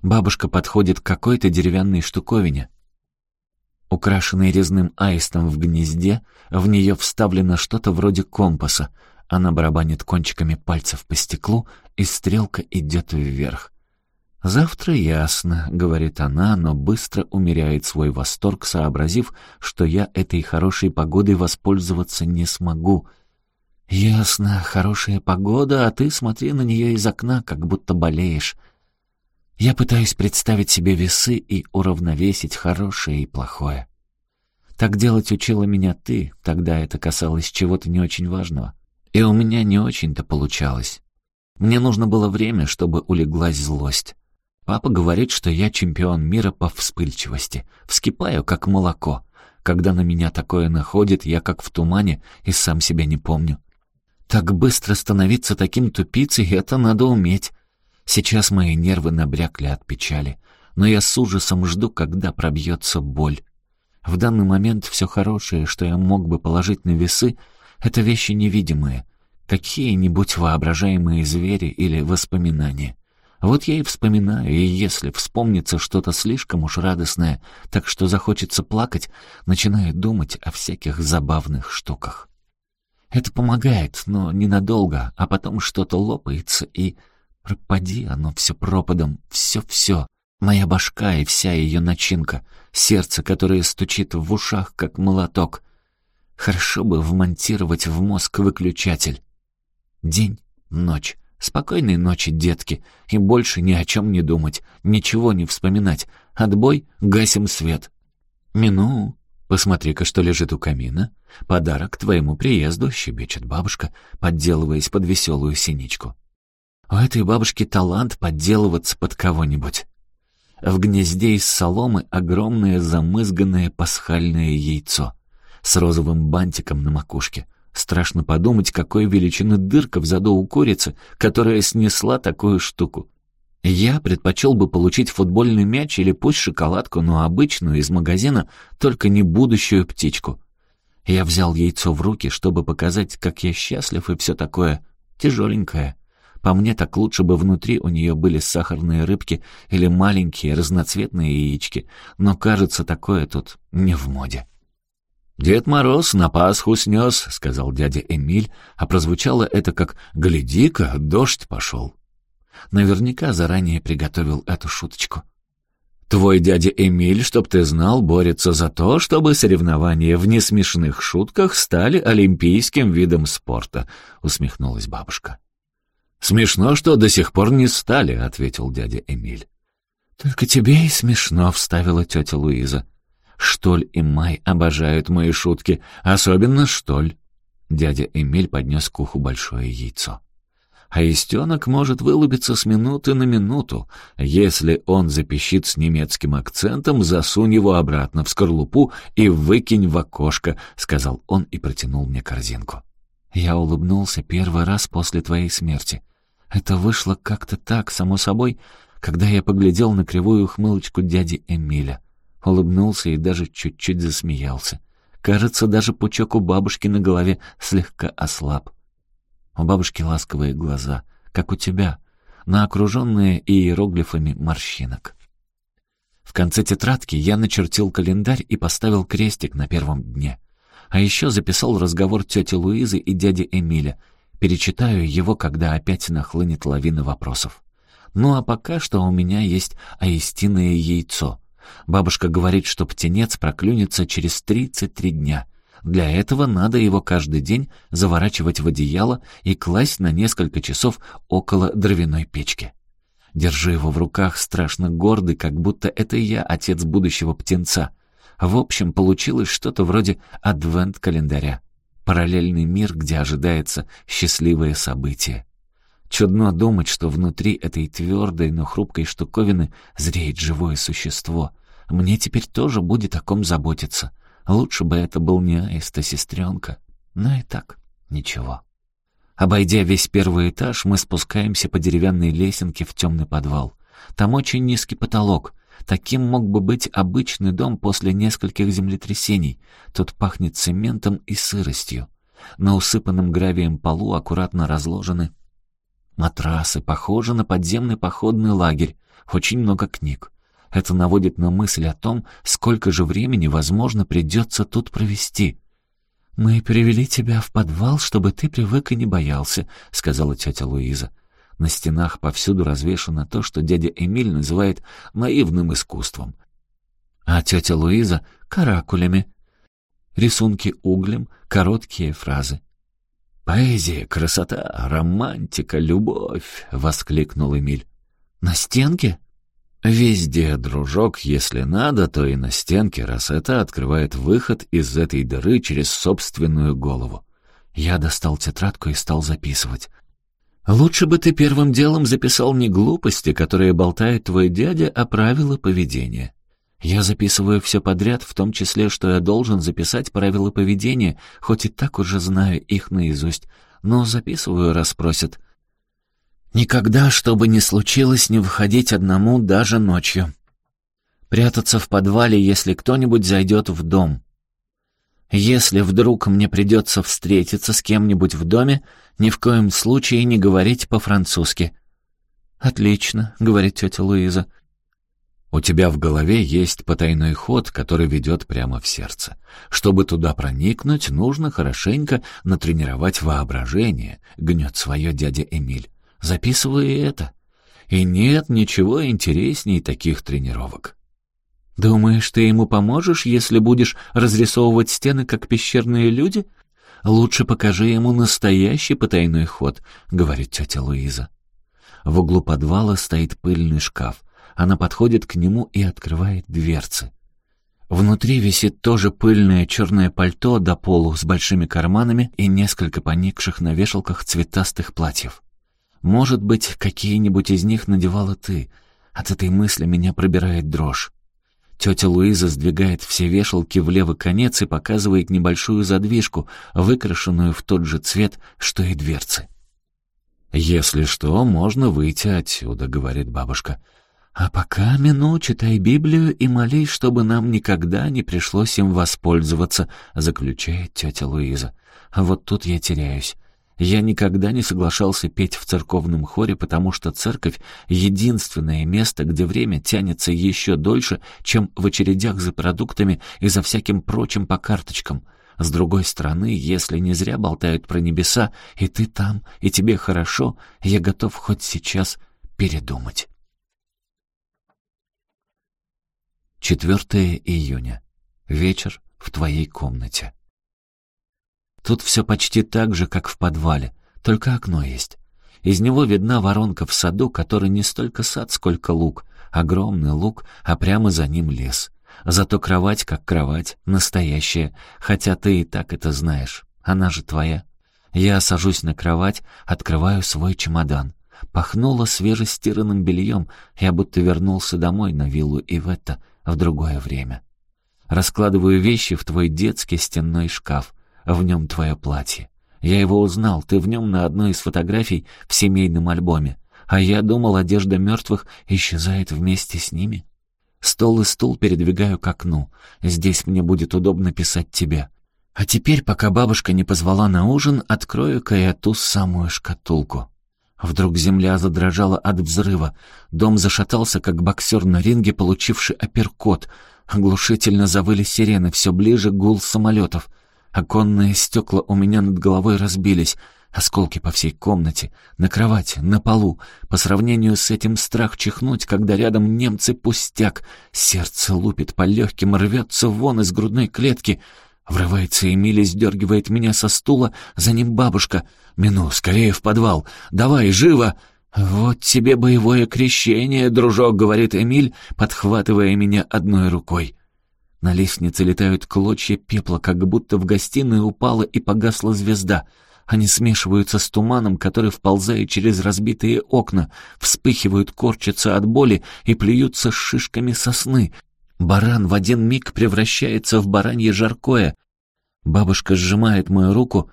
Бабушка подходит к какой-то деревянной штуковине. Украшенной резным аистом в гнезде, в нее вставлено что-то вроде компаса, она барабанит кончиками пальцев по стеклу, и стрелка идет вверх. «Завтра ясно», — говорит она, но быстро умеряет свой восторг, сообразив, что я этой хорошей погодой воспользоваться не смогу. «Ясно, хорошая погода, а ты смотри на нее из окна, как будто болеешь». Я пытаюсь представить себе весы и уравновесить хорошее и плохое. Так делать учила меня ты, тогда это касалось чего-то не очень важного. И у меня не очень-то получалось. Мне нужно было время, чтобы улеглась злость. Папа говорит, что я чемпион мира по вспыльчивости. Вскипаю, как молоко. Когда на меня такое находит, я как в тумане и сам себя не помню. Так быстро становиться таким тупицей — это надо уметь. Сейчас мои нервы набрякли от печали, но я с ужасом жду, когда пробьется боль. В данный момент все хорошее, что я мог бы положить на весы, — это вещи невидимые, какие-нибудь воображаемые звери или воспоминания. Вот я и вспоминаю, и если вспомнится что-то слишком уж радостное, так что захочется плакать, начинаю думать о всяких забавных штуках. Это помогает, но ненадолго, а потом что-то лопается, и пропади оно все пропадом, все-все. Моя башка и вся ее начинка, сердце, которое стучит в ушах, как молоток. Хорошо бы вмонтировать в мозг выключатель. День, ночь, Спокойной ночи, детки, и больше ни о чем не думать, ничего не вспоминать. Отбой, гасим свет. Мину, посмотри-ка, что лежит у камина. Подарок твоему приезду, щебечет бабушка, подделываясь под веселую синичку. У этой бабушки талант подделываться под кого-нибудь. В гнезде из соломы огромное замызганное пасхальное яйцо с розовым бантиком на макушке — Страшно подумать, какой величины дырка в заду у курицы, которая снесла такую штуку. Я предпочел бы получить футбольный мяч или пусть шоколадку, но обычную из магазина, только не будущую птичку. Я взял яйцо в руки, чтобы показать, как я счастлив и все такое тяжеленькое. По мне, так лучше бы внутри у нее были сахарные рыбки или маленькие разноцветные яички, но, кажется, такое тут не в моде. «Дед Мороз на Пасху снес», — сказал дядя Эмиль, а прозвучало это как «Гляди-ка, дождь пошел». Наверняка заранее приготовил эту шуточку. «Твой дядя Эмиль, чтоб ты знал, борется за то, чтобы соревнования в несмешных шутках стали олимпийским видом спорта», — усмехнулась бабушка. «Смешно, что до сих пор не стали», — ответил дядя Эмиль. «Только тебе и смешно», — вставила тетя Луиза. Штоль и Май обожают мои шутки, особенно Штоль. Дядя Эмиль поднес к уху большое яйцо. А истенок может вылупиться с минуты на минуту. Если он запищит с немецким акцентом, засунь его обратно в скорлупу и выкинь в окошко, — сказал он и протянул мне корзинку. Я улыбнулся первый раз после твоей смерти. Это вышло как-то так, само собой, когда я поглядел на кривую ухмылочку дяди Эмиля улыбнулся и даже чуть-чуть засмеялся. Кажется, даже пучок у бабушки на голове слегка ослаб. У бабушки ласковые глаза, как у тебя, на окруженные иероглифами морщинок. В конце тетрадки я начертил календарь и поставил крестик на первом дне. А еще записал разговор тети Луизы и дяди Эмиля. Перечитаю его, когда опять нахлынет лавина вопросов. Ну а пока что у меня есть аистиное яйцо — Бабушка говорит, что птенец проклюнется через 33 дня. Для этого надо его каждый день заворачивать в одеяло и класть на несколько часов около дровяной печки. Держу его в руках страшно гордый, как будто это я, отец будущего птенца. В общем, получилось что-то вроде адвент-календаря. Параллельный мир, где ожидается счастливое событие. Чудно думать, что внутри этой твердой, но хрупкой штуковины зреет живое существо. Мне теперь тоже будет о ком заботиться. Лучше бы это был не аист, а сестренка. Но и так ничего. Обойдя весь первый этаж, мы спускаемся по деревянной лесенке в темный подвал. Там очень низкий потолок. Таким мог бы быть обычный дом после нескольких землетрясений. Тут пахнет цементом и сыростью. На усыпанном гравием полу аккуратно разложены Матрасы похожи на подземный походный лагерь. Очень много книг. Это наводит на мысль о том, сколько же времени, возможно, придется тут провести. «Мы перевели тебя в подвал, чтобы ты привык и не боялся», — сказала тетя Луиза. На стенах повсюду развешано то, что дядя Эмиль называет наивным искусством. А тетя Луиза — каракулями. Рисунки углем, короткие фразы. «Поэзия, красота, романтика, любовь!» — воскликнул Эмиль. «На стенке?» «Везде, дружок, если надо, то и на стенке, раз это открывает выход из этой дыры через собственную голову». Я достал тетрадку и стал записывать. Лучше бы ты первым делом записал не глупости, которые болтает твой дядя, а правила поведения. Я записываю все подряд, в том числе, что я должен записать правила поведения, хоть и так уже знаю их наизусть, но записываю, раз просят. Никогда, что бы ни случилось, не выходить одному даже ночью. Прятаться в подвале, если кто-нибудь зайдет в дом. Если вдруг мне придется встретиться с кем-нибудь в доме, ни в коем случае не говорить по-французски. «Отлично», — говорит тетя Луиза. У тебя в голове есть потайной ход, который ведет прямо в сердце. Чтобы туда проникнуть, нужно хорошенько натренировать воображение, гнет свое дядя Эмиль. Записывай это. И нет ничего интересней таких тренировок. «Думаешь, ты ему поможешь, если будешь разрисовывать стены, как пещерные люди? Лучше покажи ему настоящий потайной ход», — говорит тетя Луиза. В углу подвала стоит пыльный шкаф. Она подходит к нему и открывает дверцы. Внутри висит тоже пыльное черное пальто до полу с большими карманами и несколько поникших на вешалках цветастых платьев. Может быть, какие-нибудь из них надевала ты. От этой мысли меня пробирает дрожь. Тетя Луиза сдвигает все вешалки в левый конец и показывает небольшую задвижку, выкрашенную в тот же цвет, что и дверцы. «Если что, можно выйти отсюда», — говорит бабушка. «А пока, Мину, читай Библию и молись, чтобы нам никогда не пришлось им воспользоваться», — заключает тетя Луиза. А вот тут я теряюсь. Я никогда не соглашался петь в церковном хоре, потому что церковь — единственное место, где время тянется еще дольше, чем в очередях за продуктами и за всяким прочим по карточкам. С другой стороны, если не зря болтают про небеса, и ты там, и тебе хорошо, я готов хоть сейчас передумать. 4 июня. Вечер в твоей комнате. Тут все почти так же, как в подвале, только окно есть. Из него видна воронка в саду, который не столько сад, сколько луг. Огромный луг, а прямо за ним лес. Зато кровать как кровать, настоящая, хотя ты и так это знаешь. Она же твоя. Я сажусь на кровать, открываю свой чемодан. Пахнуло свежестиранным бельем, я будто вернулся домой на виллу Иветта в другое время. Раскладываю вещи в твой детский стенной шкаф. В нем твое платье. Я его узнал, ты в нем на одной из фотографий в семейном альбоме. А я думал, одежда мертвых исчезает вместе с ними. Стол и стул передвигаю к окну. Здесь мне будет удобно писать тебе. А теперь, пока бабушка не позвала на ужин, открою-ка я ту самую шкатулку. Вдруг земля задрожала от взрыва. Дом зашатался, как боксер на ринге, получивший апперкот. Оглушительно завыли сирены, все ближе гул самолетов. Оконные стекла у меня над головой разбились. Осколки по всей комнате, на кровати, на полу. По сравнению с этим страх чихнуть, когда рядом немцы пустяк. Сердце лупит по легким, рвется вон из грудной клетки. Врывается Эмиль и сдергивает меня со стула, за ним бабушка. «Мину, скорее в подвал! Давай, живо!» «Вот тебе боевое крещение, дружок», — говорит Эмиль, подхватывая меня одной рукой. На лестнице летают клочья пепла, как будто в гостиной упала и погасла звезда. Они смешиваются с туманом, который вползает через разбитые окна, вспыхивают, корчатся от боли и плюются шишками сосны. Баран в один миг превращается в баранье жаркое. Бабушка сжимает мою руку,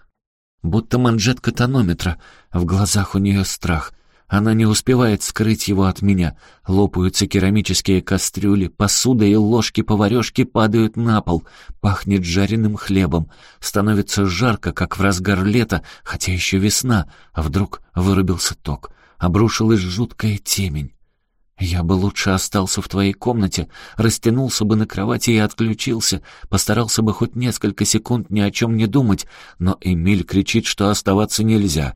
будто манжетка тонометра. В глазах у нее страх — она не успевает скрыть его от меня. Лопаются керамические кастрюли, посуда и ложки-поварешки падают на пол. Пахнет жареным хлебом. Становится жарко, как в разгар лета, хотя еще весна. А вдруг вырубился ток. Обрушилась жуткая темень. Я бы лучше остался в твоей комнате, растянулся бы на кровати и отключился, постарался бы хоть несколько секунд ни о чем не думать, но Эмиль кричит, что оставаться нельзя.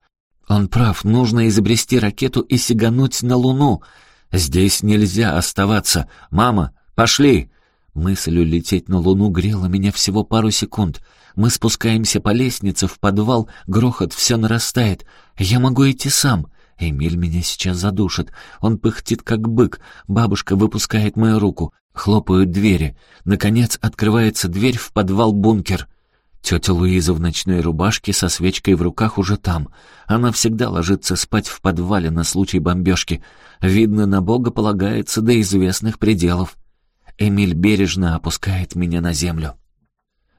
Он прав, нужно изобрести ракету и сигануть на Луну. Здесь нельзя оставаться. Мама, пошли!» Мысль улететь на Луну грела меня всего пару секунд. Мы спускаемся по лестнице в подвал, грохот все нарастает. Я могу идти сам. Эмиль меня сейчас задушит. Он пыхтит, как бык. Бабушка выпускает мою руку. Хлопают двери. Наконец открывается дверь в подвал-бункер. Тетя Луиза в ночной рубашке со свечкой в руках уже там. Она всегда ложится спать в подвале на случай бомбежки. Видно, на Бога полагается до известных пределов. Эмиль бережно опускает меня на землю.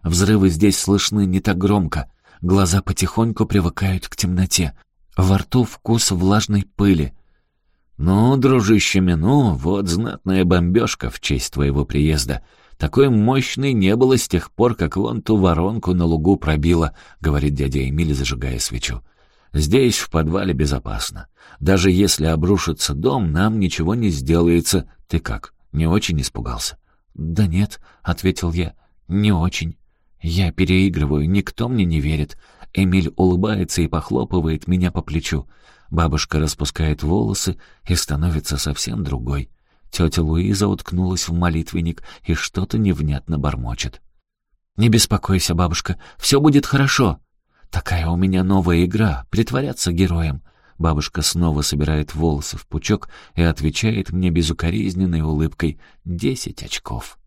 Взрывы здесь слышны не так громко. Глаза потихоньку привыкают к темноте. Во рту вкус влажной пыли. «Ну, дружище Мину, вот знатная бомбежка в честь твоего приезда. Такой мощной не было с тех пор, как вон ту воронку на лугу пробило», — говорит дядя Эмиль, зажигая свечу. «Здесь, в подвале, безопасно. Даже если обрушится дом, нам ничего не сделается. Ты как, не очень испугался?» «Да нет», — ответил я, — «не очень». Я переигрываю, никто мне не верит. Эмиль улыбается и похлопывает меня по плечу. Бабушка распускает волосы и становится совсем другой. Тетя Луиза уткнулась в молитвенник и что-то невнятно бормочет. «Не беспокойся, бабушка, все будет хорошо. Такая у меня новая игра — притворяться героем». Бабушка снова собирает волосы в пучок и отвечает мне безукоризненной улыбкой «десять очков».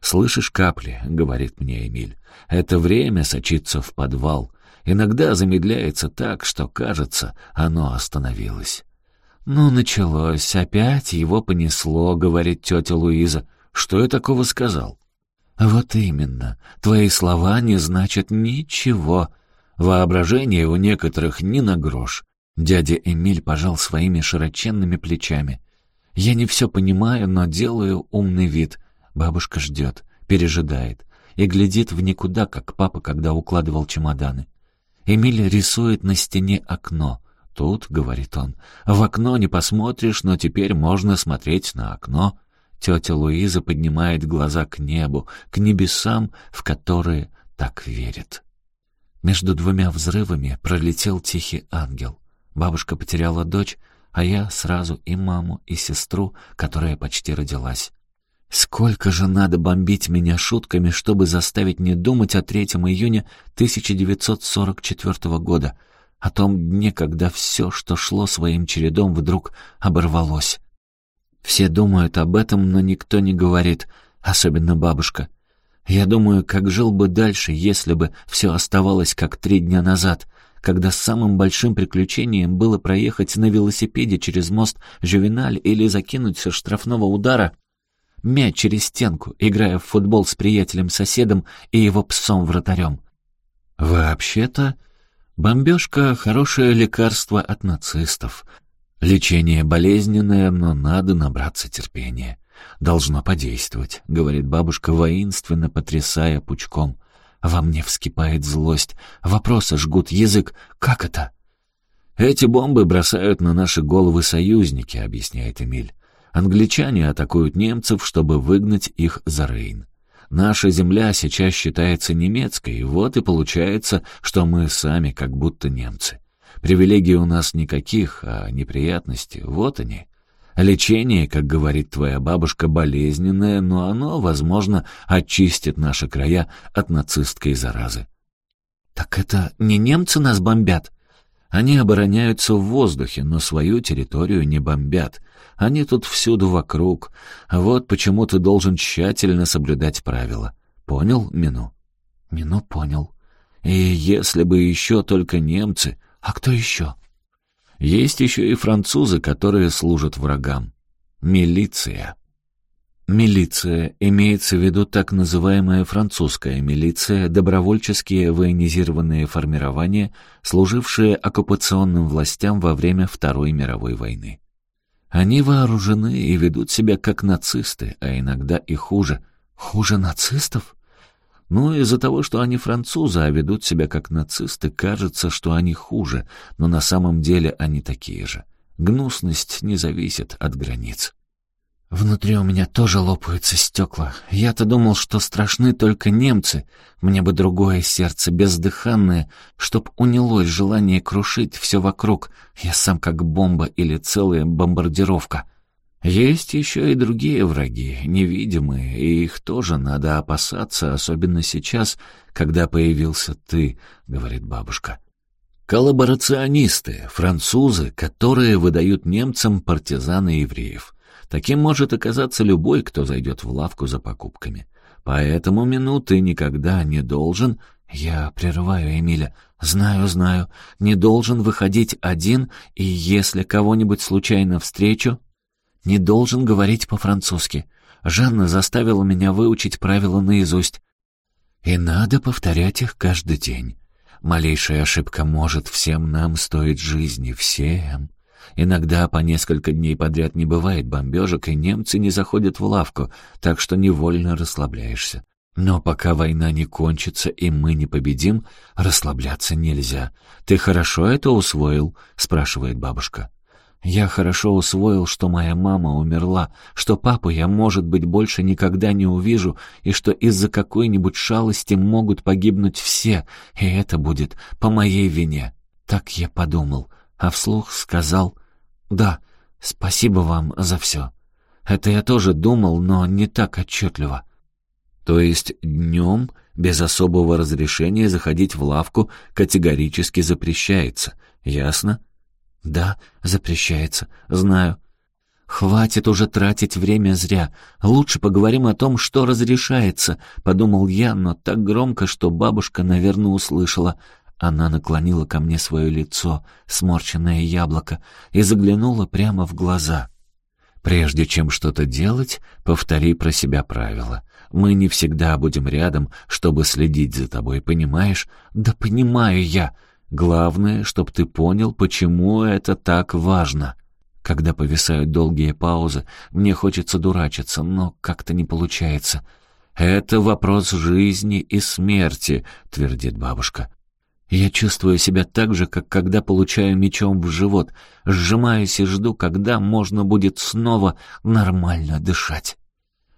«Слышишь капли?» — говорит мне Эмиль. «Это время сочится в подвал. Иногда замедляется так, что, кажется, оно остановилось». «Ну, началось. Опять его понесло», — говорит тетя Луиза. «Что я такого сказал?» «Вот именно. Твои слова не значат ничего. Воображение у некоторых ни на грош». Дядя Эмиль пожал своими широченными плечами. «Я не все понимаю, но делаю умный вид. Бабушка ждет, пережидает и глядит в никуда, как папа, когда укладывал чемоданы. Эмиль рисует на стене окно. «Тут», — говорит он, — «в окно не посмотришь, но теперь можно смотреть на окно». Тетя Луиза поднимает глаза к небу, к небесам, в которые так верит. Между двумя взрывами пролетел тихий ангел. Бабушка потеряла дочь, а я сразу и маму, и сестру, которая почти родилась. Сколько же надо бомбить меня шутками, чтобы заставить не думать о 3 июня 1944 года, о том дне, когда все, что шло своим чередом, вдруг оборвалось. Все думают об этом, но никто не говорит, особенно бабушка. Я думаю, как жил бы дальше, если бы все оставалось как три дня назад, когда самым большим приключением было проехать на велосипеде через мост Жювеналь или закинуть со штрафного удара мяч через стенку, играя в футбол с приятелем-соседом и его псом-вратарем. Вообще-то, бомбежка — хорошее лекарство от нацистов. Лечение болезненное, но надо набраться терпения. Должно подействовать, — говорит бабушка, воинственно потрясая пучком. Во мне вскипает злость. Вопросы жгут язык. Как это? «Эти бомбы бросают на наши головы союзники», — объясняет Эмиль. Англичане атакуют немцев, чтобы выгнать их за Рейн. Наша земля сейчас считается немецкой, вот и получается, что мы сами как будто немцы. Привилегий у нас никаких, а неприятности — вот они. Лечение, как говорит твоя бабушка, болезненное, но оно, возможно, очистит наши края от нацистской заразы. «Так это не немцы нас бомбят?» Они обороняются в воздухе, но свою территорию не бомбят. Они тут всюду вокруг. Вот почему ты должен тщательно соблюдать правила. Понял, Мину? Мину понял. И если бы еще только немцы... А кто еще? Есть еще и французы, которые служат врагам. Милиция. Милиция имеется в виду так называемая французская милиция, добровольческие военизированные формирования, служившие оккупационным властям во время Второй мировой войны. Они вооружены и ведут себя как нацисты, а иногда и хуже. Хуже нацистов? Ну, из-за того, что они французы, а ведут себя как нацисты, кажется, что они хуже, но на самом деле они такие же. Гнусность не зависит от границ. Внутри у меня тоже лопаются стекла. Я-то думал, что страшны только немцы. Мне бы другое сердце, бездыханное, чтоб унялось желание крушить все вокруг. Я сам как бомба или целая бомбардировка. Есть еще и другие враги, невидимые, и их тоже надо опасаться, особенно сейчас, когда появился ты, — говорит бабушка. Коллаборационисты, французы, которые выдают немцам партизаны евреев. Таким может оказаться любой, кто зайдет в лавку за покупками. Поэтому минуты никогда не должен... Я прерываю Эмиля. «Знаю, знаю. Не должен выходить один, и если кого-нибудь случайно встречу, не должен говорить по-французски. Жанна заставила меня выучить правила наизусть. И надо повторять их каждый день. Малейшая ошибка может всем нам стоить жизни, всем. Иногда по несколько дней подряд не бывает бомбежек, и немцы не заходят в лавку, так что невольно расслабляешься. Но пока война не кончится и мы не победим, расслабляться нельзя. Ты хорошо это усвоил?» — спрашивает бабушка. «Я хорошо усвоил, что моя мама умерла, что папу я, может быть, больше никогда не увижу, и что из-за какой-нибудь шалости могут погибнуть все, и это будет по моей вине». Так я подумал, а вслух сказал «Да, спасибо вам за все». Это я тоже думал, но не так отчетливо. То есть днем без особого разрешения заходить в лавку категорически запрещается. Ясно? Да, запрещается. Знаю. «Хватит уже тратить время зря. Лучше поговорим о том, что разрешается», — подумал я, но так громко, что бабушка, наверное, услышала. Она наклонила ко мне свое лицо, сморченное яблоко, и заглянула прямо в глаза. «Прежде чем что-то делать, повтори про себя правила. Мы не всегда будем рядом, чтобы следить за тобой, понимаешь? Да понимаю я. Главное, чтоб ты понял, почему это так важно. Когда повисают долгие паузы, мне хочется дурачиться, но как-то не получается. «Это вопрос жизни и смерти», — твердит бабушка. Я чувствую себя так же, как когда получаю мечом в живот, сжимаюсь и жду, когда можно будет снова нормально дышать.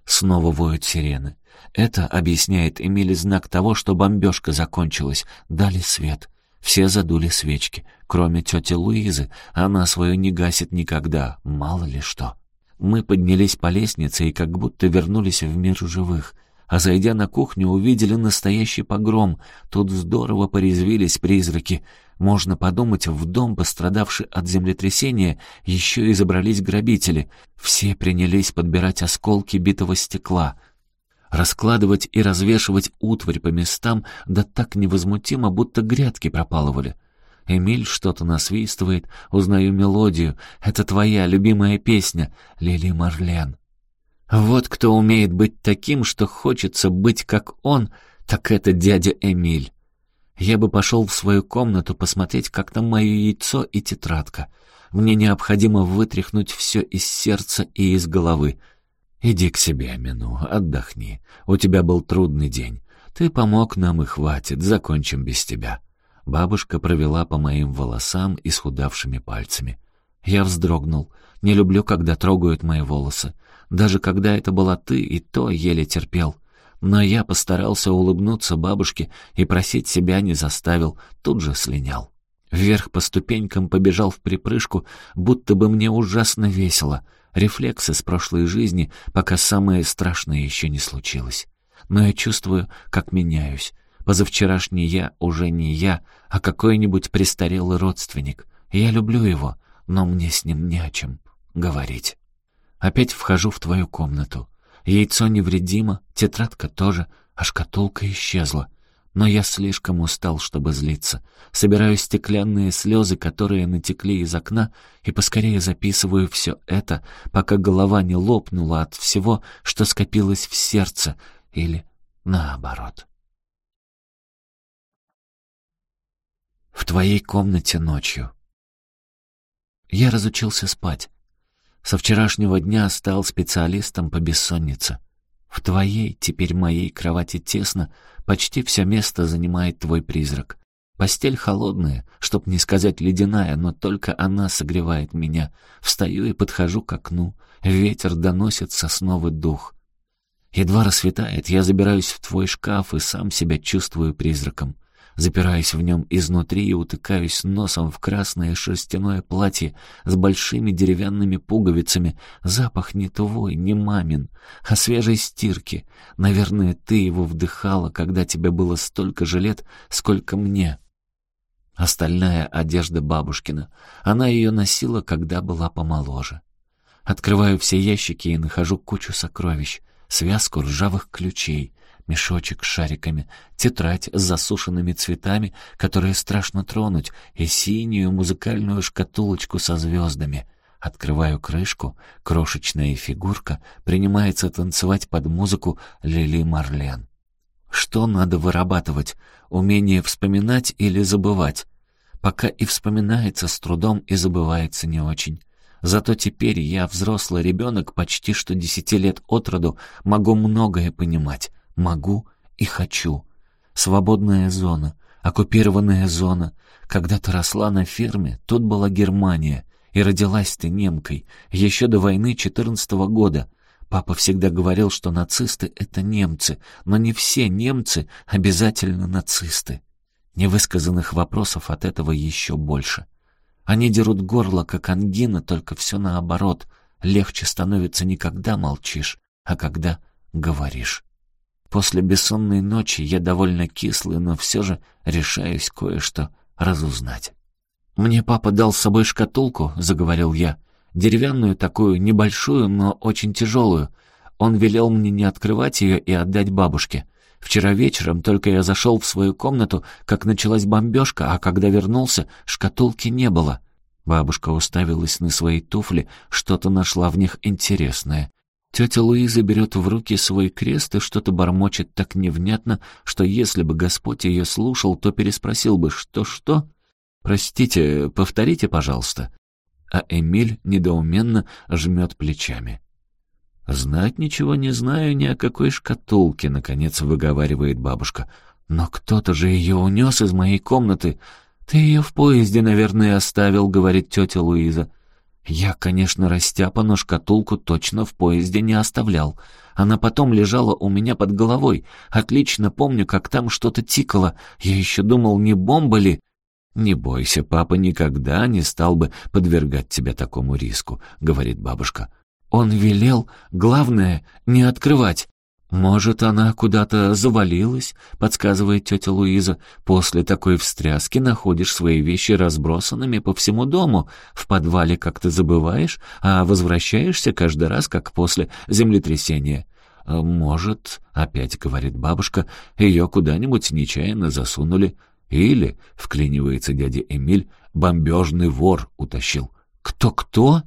Снова воют сирены. Это объясняет Эмили знак того, что бомбежка закончилась. Дали свет. Все задули свечки, кроме тети Луизы. Она свою не гасит никогда, мало ли что. Мы поднялись по лестнице и как будто вернулись в мир живых. А зайдя на кухню, увидели настоящий погром. Тут здорово порезвились призраки. Можно подумать, в дом, пострадавший от землетрясения, еще и забрались грабители. Все принялись подбирать осколки битого стекла. Раскладывать и развешивать утварь по местам, да так невозмутимо, будто грядки пропалывали. Эмиль что-то насвистывает, узнаю мелодию. Это твоя любимая песня, Лили Марлен. Вот кто умеет быть таким, что хочется быть как он, так это дядя Эмиль. Я бы пошел в свою комнату посмотреть, как там мое яйцо и тетрадка. Мне необходимо вытряхнуть все из сердца и из головы. Иди к себе, Амину, отдохни. У тебя был трудный день. Ты помог нам и хватит, закончим без тебя». Бабушка провела по моим волосам исхудавшими пальцами. Я вздрогнул. Не люблю, когда трогают мои волосы. Даже когда это была ты, и то еле терпел. Но я постарался улыбнуться бабушке и просить себя не заставил, тут же слинял. Вверх по ступенькам побежал в припрыжку, будто бы мне ужасно весело. Рефлексы с прошлой жизни, пока самое страшное еще не случилось. Но я чувствую, как меняюсь. Позавчерашний я уже не я, а какой-нибудь престарелый родственник. Я люблю его, но мне с ним не о чем говорить. Опять вхожу в твою комнату. Яйцо невредимо, тетрадка тоже, а шкатулка исчезла. Но я слишком устал, чтобы злиться. Собираю стеклянные слезы, которые натекли из окна, и поскорее записываю все это, пока голова не лопнула от всего, что скопилось в сердце, или наоборот. В твоей комнате ночью. Я разучился спать. Со вчерашнего дня стал специалистом по бессоннице. В твоей, теперь моей кровати тесно, почти все место занимает твой призрак. Постель холодная, чтоб не сказать ледяная, но только она согревает меня. Встаю и подхожу к окну. Ветер доносит сосновый дух. Едва рассветает, я забираюсь в твой шкаф и сам себя чувствую призраком запираясь в нем изнутри и утыкаюсь носом в красное шерстяное платье с большими деревянными пуговицами. Запах не твой, не мамин, а свежей стирки. Наверное, ты его вдыхала, когда тебе было столько же лет, сколько мне. Остальная одежда бабушкина. Она ее носила, когда была помоложе. Открываю все ящики и нахожу кучу сокровищ, связку ржавых ключей, мешочек с шариками, тетрадь с засушенными цветами, которые страшно тронуть, и синюю музыкальную шкатулочку со звездами. Открываю крышку, крошечная фигурка принимается танцевать под музыку Лили Марлен. Что надо вырабатывать? Умение вспоминать или забывать? Пока и вспоминается с трудом, и забывается не очень. Зато теперь я, взрослый ребенок, почти что десяти лет от роду, могу многое понимать. Могу и хочу. Свободная зона, оккупированная зона. Когда ты росла на ферме, тут была Германия, и родилась ты немкой, еще до войны четырнадцатого года. Папа всегда говорил, что нацисты — это немцы, но не все немцы обязательно нацисты. Невысказанных вопросов от этого еще больше. Они дерут горло, как ангина, только все наоборот. Легче становится не когда молчишь, а когда говоришь. После бессонной ночи я довольно кислый, но все же решаюсь кое-что разузнать. «Мне папа дал с собой шкатулку», — заговорил я. «Деревянную такую, небольшую, но очень тяжелую. Он велел мне не открывать ее и отдать бабушке. Вчера вечером только я зашел в свою комнату, как началась бомбежка, а когда вернулся, шкатулки не было. Бабушка уставилась на свои туфли, что-то нашла в них интересное. Тетя Луиза берет в руки свой крест и что-то бормочет так невнятно, что если бы Господь ее слушал, то переспросил бы «что-что?» «Простите, повторите, пожалуйста». А Эмиль недоуменно жмет плечами. «Знать ничего не знаю ни о какой шкатулке», — наконец выговаривает бабушка. «Но кто-то же ее унес из моей комнаты. Ты ее в поезде, наверное, оставил», — говорит тетя Луиза. Я, конечно, растяпа, но шкатулку точно в поезде не оставлял. Она потом лежала у меня под головой. Отлично помню, как там что-то тикало. Я еще думал, не бомба ли? «Не бойся, папа никогда не стал бы подвергать тебя такому риску», — говорит бабушка. Он велел, главное, не открывать. «Может, она куда-то завалилась?» — подсказывает тетя Луиза. «После такой встряски находишь свои вещи разбросанными по всему дому. В подвале как-то забываешь, а возвращаешься каждый раз, как после землетрясения». «А «Может, — опять говорит бабушка, — ее куда-нибудь нечаянно засунули. Или, — вклинивается дядя Эмиль, — бомбежный вор утащил». «Кто-кто?»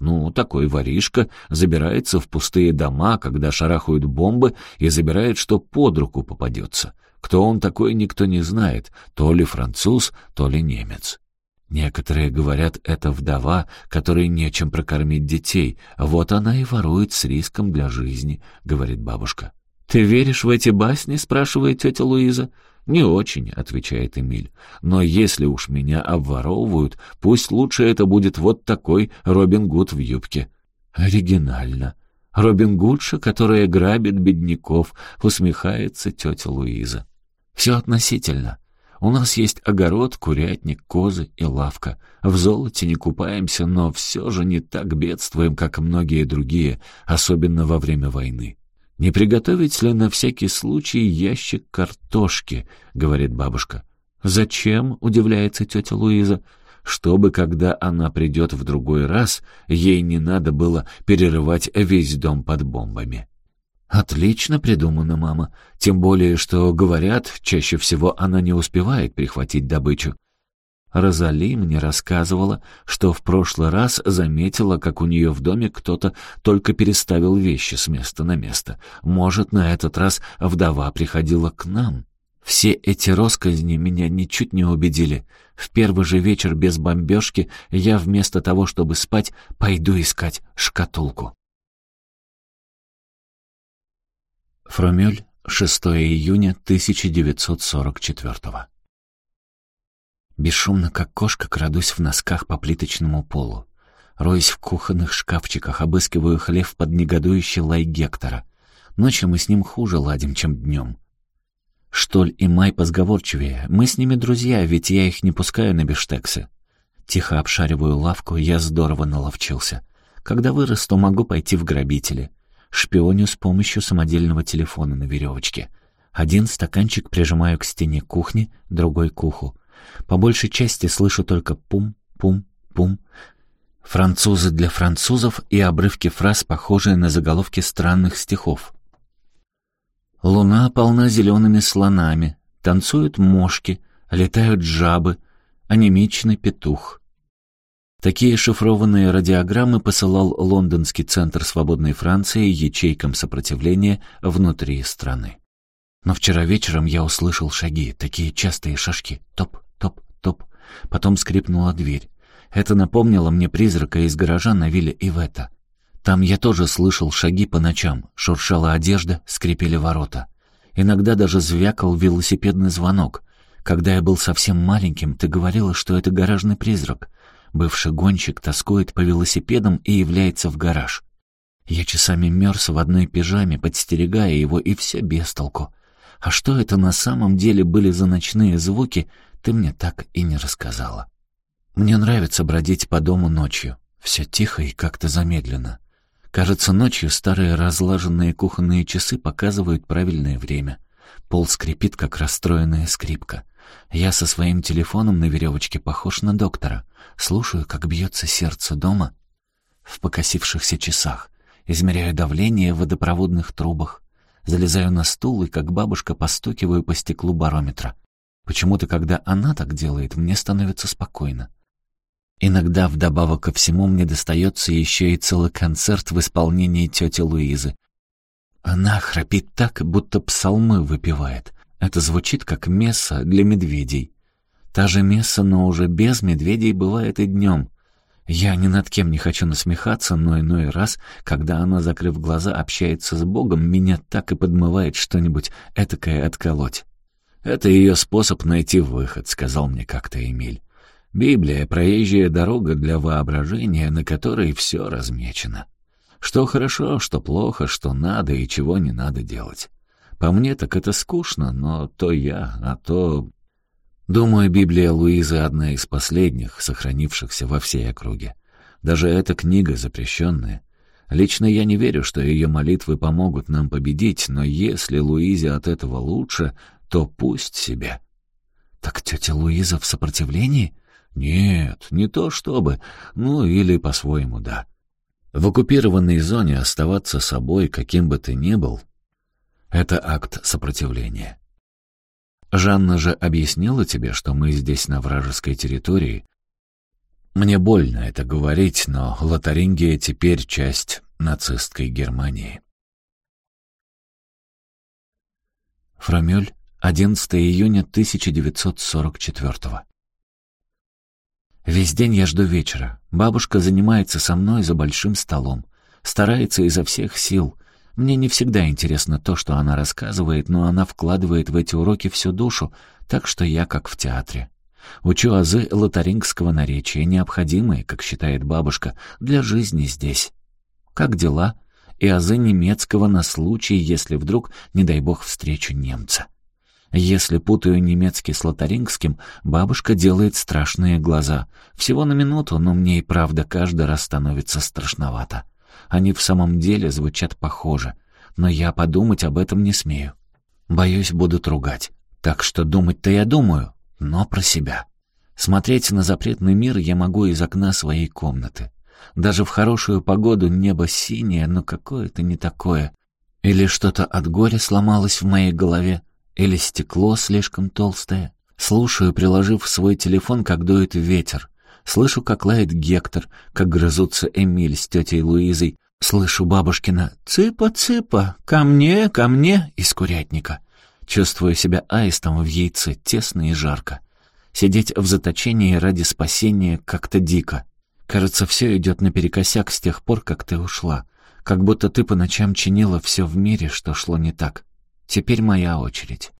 Ну, такой воришка забирается в пустые дома, когда шарахают бомбы, и забирает, что под руку попадется. Кто он такой, никто не знает, то ли француз, то ли немец. Некоторые говорят, это вдова, которой нечем прокормить детей. Вот она и ворует с риском для жизни, — говорит бабушка. «Ты веришь в эти басни?» — спрашивает тетя Луиза. «Не очень», — отвечает Эмиль. «Но если уж меня обворовывают, пусть лучше это будет вот такой Робин Гуд в юбке». «Оригинально». «Робин Гудша, которая грабит бедняков», — усмехается тетя Луиза. «Все относительно. У нас есть огород, курятник, козы и лавка. В золоте не купаемся, но все же не так бедствуем, как многие другие, особенно во время войны. «Не приготовить ли на всякий случай ящик картошки?» — говорит бабушка. «Зачем?» — удивляется тетя Луиза. «Чтобы, когда она придет в другой раз, ей не надо было перерывать весь дом под бомбами». «Отлично придумано, мама. Тем более, что, говорят, чаще всего она не успевает прихватить добычу. Розали мне рассказывала, что в прошлый раз заметила, как у нее в доме кто-то только переставил вещи с места на место. Может, на этот раз вдова приходила к нам. Все эти росказни меня ничуть не убедили. В первый же вечер без бомбежки я вместо того, чтобы спать, пойду искать шкатулку. Фромель, 6 июня 1944 Бесшумно, как кошка, крадусь в носках по плиточному полу. Роюсь в кухонных шкафчиках, обыскиваю хлев под негодующий лай Гектора. Ночью мы с ним хуже ладим, чем днем. Штоль и Май позговорчивее. Мы с ними друзья, ведь я их не пускаю на биштексы. Тихо обшариваю лавку, я здорово наловчился. Когда вырасту, могу пойти в грабители. Шпионю с помощью самодельного телефона на веревочке. Один стаканчик прижимаю к стене кухни, другой к уху. По большей части слышу только пум-пум-пум. Французы для французов и обрывки фраз, похожие на заголовки странных стихов. Луна полна зелеными слонами, танцуют мошки, летают жабы, анемичный петух. Такие шифрованные радиограммы посылал лондонский центр свободной Франции ячейкам сопротивления внутри страны. Но вчера вечером я услышал шаги, такие частые шажки. Топ, топ. Потом скрипнула дверь. Это напомнило мне призрака из гаража на вилле Ивета. Там я тоже слышал шаги по ночам, шуршала одежда, скрипели ворота. Иногда даже звякал велосипедный звонок. Когда я был совсем маленьким, ты говорила, что это гаражный призрак. Бывший гонщик тоскует по велосипедам и является в гараж. Я часами мерз в одной пижаме, подстерегая его, и все без толку. А что это на самом деле были за ночные звуки, ты мне так и не рассказала. Мне нравится бродить по дому ночью. Все тихо и как-то замедленно. Кажется, ночью старые разлаженные кухонные часы показывают правильное время. Пол скрипит, как расстроенная скрипка. Я со своим телефоном на веревочке похож на доктора. Слушаю, как бьется сердце дома в покосившихся часах. Измеряю давление в водопроводных трубах. Залезаю на стул и, как бабушка, постукиваю по стеклу барометра. Почему-то, когда она так делает, мне становится спокойно. Иногда вдобавок ко всему мне достается еще и целый концерт в исполнении тети Луизы. Она храпит так, будто псалмы выпивает. Это звучит как месса для медведей. Та же месса, но уже без медведей, бывает и днем. Я ни над кем не хочу насмехаться, но иной раз, когда она, закрыв глаза, общается с Богом, меня так и подмывает что-нибудь этакое отколоть. «Это ее способ найти выход», — сказал мне как-то Эмиль. Библия — проезжая дорога для воображения, на которой все размечено. Что хорошо, что плохо, что надо и чего не надо делать. По мне так это скучно, но то я, а то... Думаю, Библия Луизы одна из последних, сохранившихся во всей округе. Даже эта книга запрещенная. Лично я не верю, что ее молитвы помогут нам победить, но если Луизе от этого лучше, то пусть себе. Так тетя Луиза в сопротивлении? Нет, не то чтобы, ну или по-своему да. В оккупированной зоне оставаться собой, каким бы ты ни был, это акт сопротивления. Жанна же объяснила тебе, что мы здесь на вражеской территории. Мне больно это говорить, но Лотарингия теперь часть нацистской Германии. Фрамюль, 11 июня 1944 Весь день я жду вечера. Бабушка занимается со мной за большим столом. Старается изо всех сил. Мне не всегда интересно то, что она рассказывает, но она вкладывает в эти уроки всю душу, так что я как в театре. Учу азы лотарингского наречия, необходимые, как считает бабушка, для жизни здесь. Как дела? И азы немецкого на случай, если вдруг, не дай бог, встречу немца. Если путаю немецкий с лотарингским, бабушка делает страшные глаза. Всего на минуту, но мне и правда каждый раз становится страшновато. Они в самом деле звучат похоже, но я подумать об этом не смею. Боюсь, будут ругать. Так что думать-то я думаю, но про себя. Смотреть на запретный мир я могу из окна своей комнаты. Даже в хорошую погоду небо синее, но какое-то не такое. Или что-то от горя сломалось в моей голове, или стекло слишком толстое. Слушаю, приложив свой телефон, как дует ветер. Слышу, как лает Гектор, как грызутся Эмиль с тетей Луизой. Слышу бабушкина «Цыпа-цыпа! Ко мне, ко мне!» из курятника. Чувствую себя аистом в яйце, тесно и жарко. Сидеть в заточении ради спасения как-то дико. Кажется, все идет наперекосяк с тех пор, как ты ушла. Как будто ты по ночам чинила все в мире, что шло не так. Теперь моя очередь.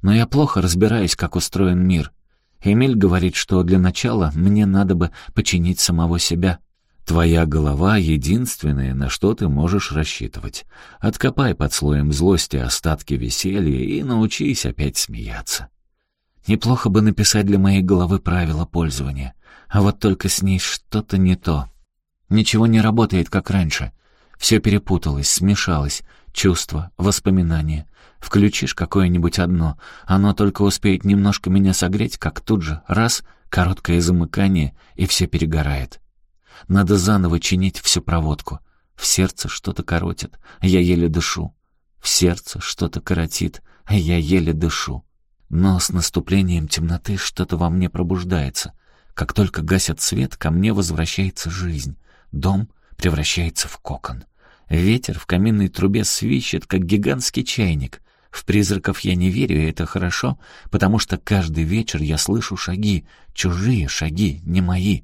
Но я плохо разбираюсь, как устроен мир. Эмиль говорит, что для начала мне надо бы починить самого себя. Твоя голова — единственное, на что ты можешь рассчитывать. Откопай под слоем злости остатки веселья и научись опять смеяться. Неплохо бы написать для моей головы правила пользования. А вот только с ней что-то не то. Ничего не работает, как раньше. Все перепуталось, смешалось. Чувства, воспоминания. Включишь какое-нибудь одно, оно только успеет немножко меня согреть, как тут же, раз, короткое замыкание, и все перегорает. Надо заново чинить всю проводку. В сердце что-то коротит, я еле дышу. В сердце что-то коротит, я еле дышу. Но с наступлением темноты что-то во мне пробуждается. Как только гасят свет, ко мне возвращается жизнь. Дом превращается в кокон. Ветер в каминной трубе свищет, как гигантский чайник. В призраков я не верю, и это хорошо, потому что каждый вечер я слышу шаги, чужие шаги, не мои.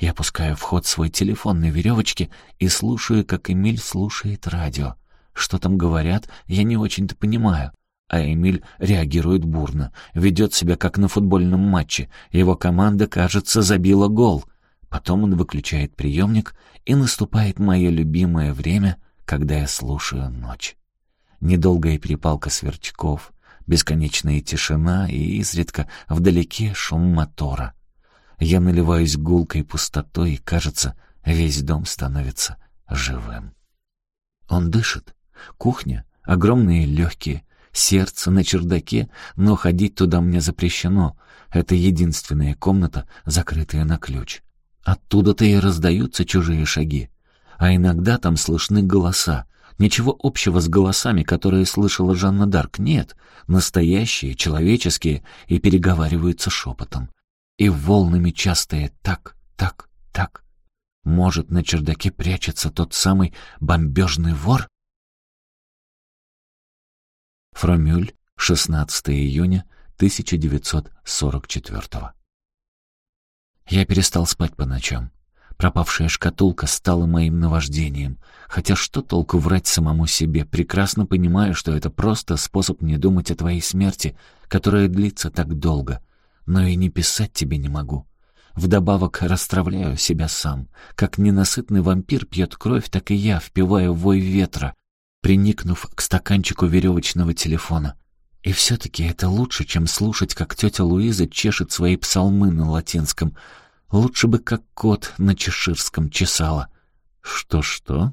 Я пускаю в ход свой телефон на веревочке и слушаю, как Эмиль слушает радио. Что там говорят, я не очень-то понимаю. А Эмиль реагирует бурно, ведет себя как на футбольном матче. Его команда, кажется, забила гол. Потом он выключает приемник, и наступает мое любимое время, когда я слушаю ночь недолгая перепалка сверчков, бесконечная тишина и изредка вдалеке шум мотора. Я наливаюсь гулкой пустотой, и, кажется, весь дом становится живым. Он дышит. Кухня, огромные легкие, сердце на чердаке, но ходить туда мне запрещено. Это единственная комната, закрытая на ключ. Оттуда-то и раздаются чужие шаги. А иногда там слышны голоса, Ничего общего с голосами, которые слышала Жанна Дарк, нет. Настоящие, человеческие и переговариваются шепотом. И волнами частые «так, так, так». Может, на чердаке прячется тот самый бомбежный вор? Фромюль, 16 июня 1944 Я перестал спать по ночам. Пропавшая шкатулка стала моим наваждением. Хотя что толку врать самому себе, прекрасно понимаю, что это просто способ не думать о твоей смерти, которая длится так долго. Но и не писать тебе не могу. Вдобавок расстравляю себя сам. Как ненасытный вампир пьет кровь, так и я впиваю вой ветра, приникнув к стаканчику веревочного телефона. И все-таки это лучше, чем слушать, как тетя Луиза чешет свои псалмы на латинском — Лучше бы как кот на чеширском чесала. Что-что?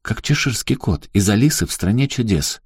Как чеширский кот из «Алисы в стране чудес».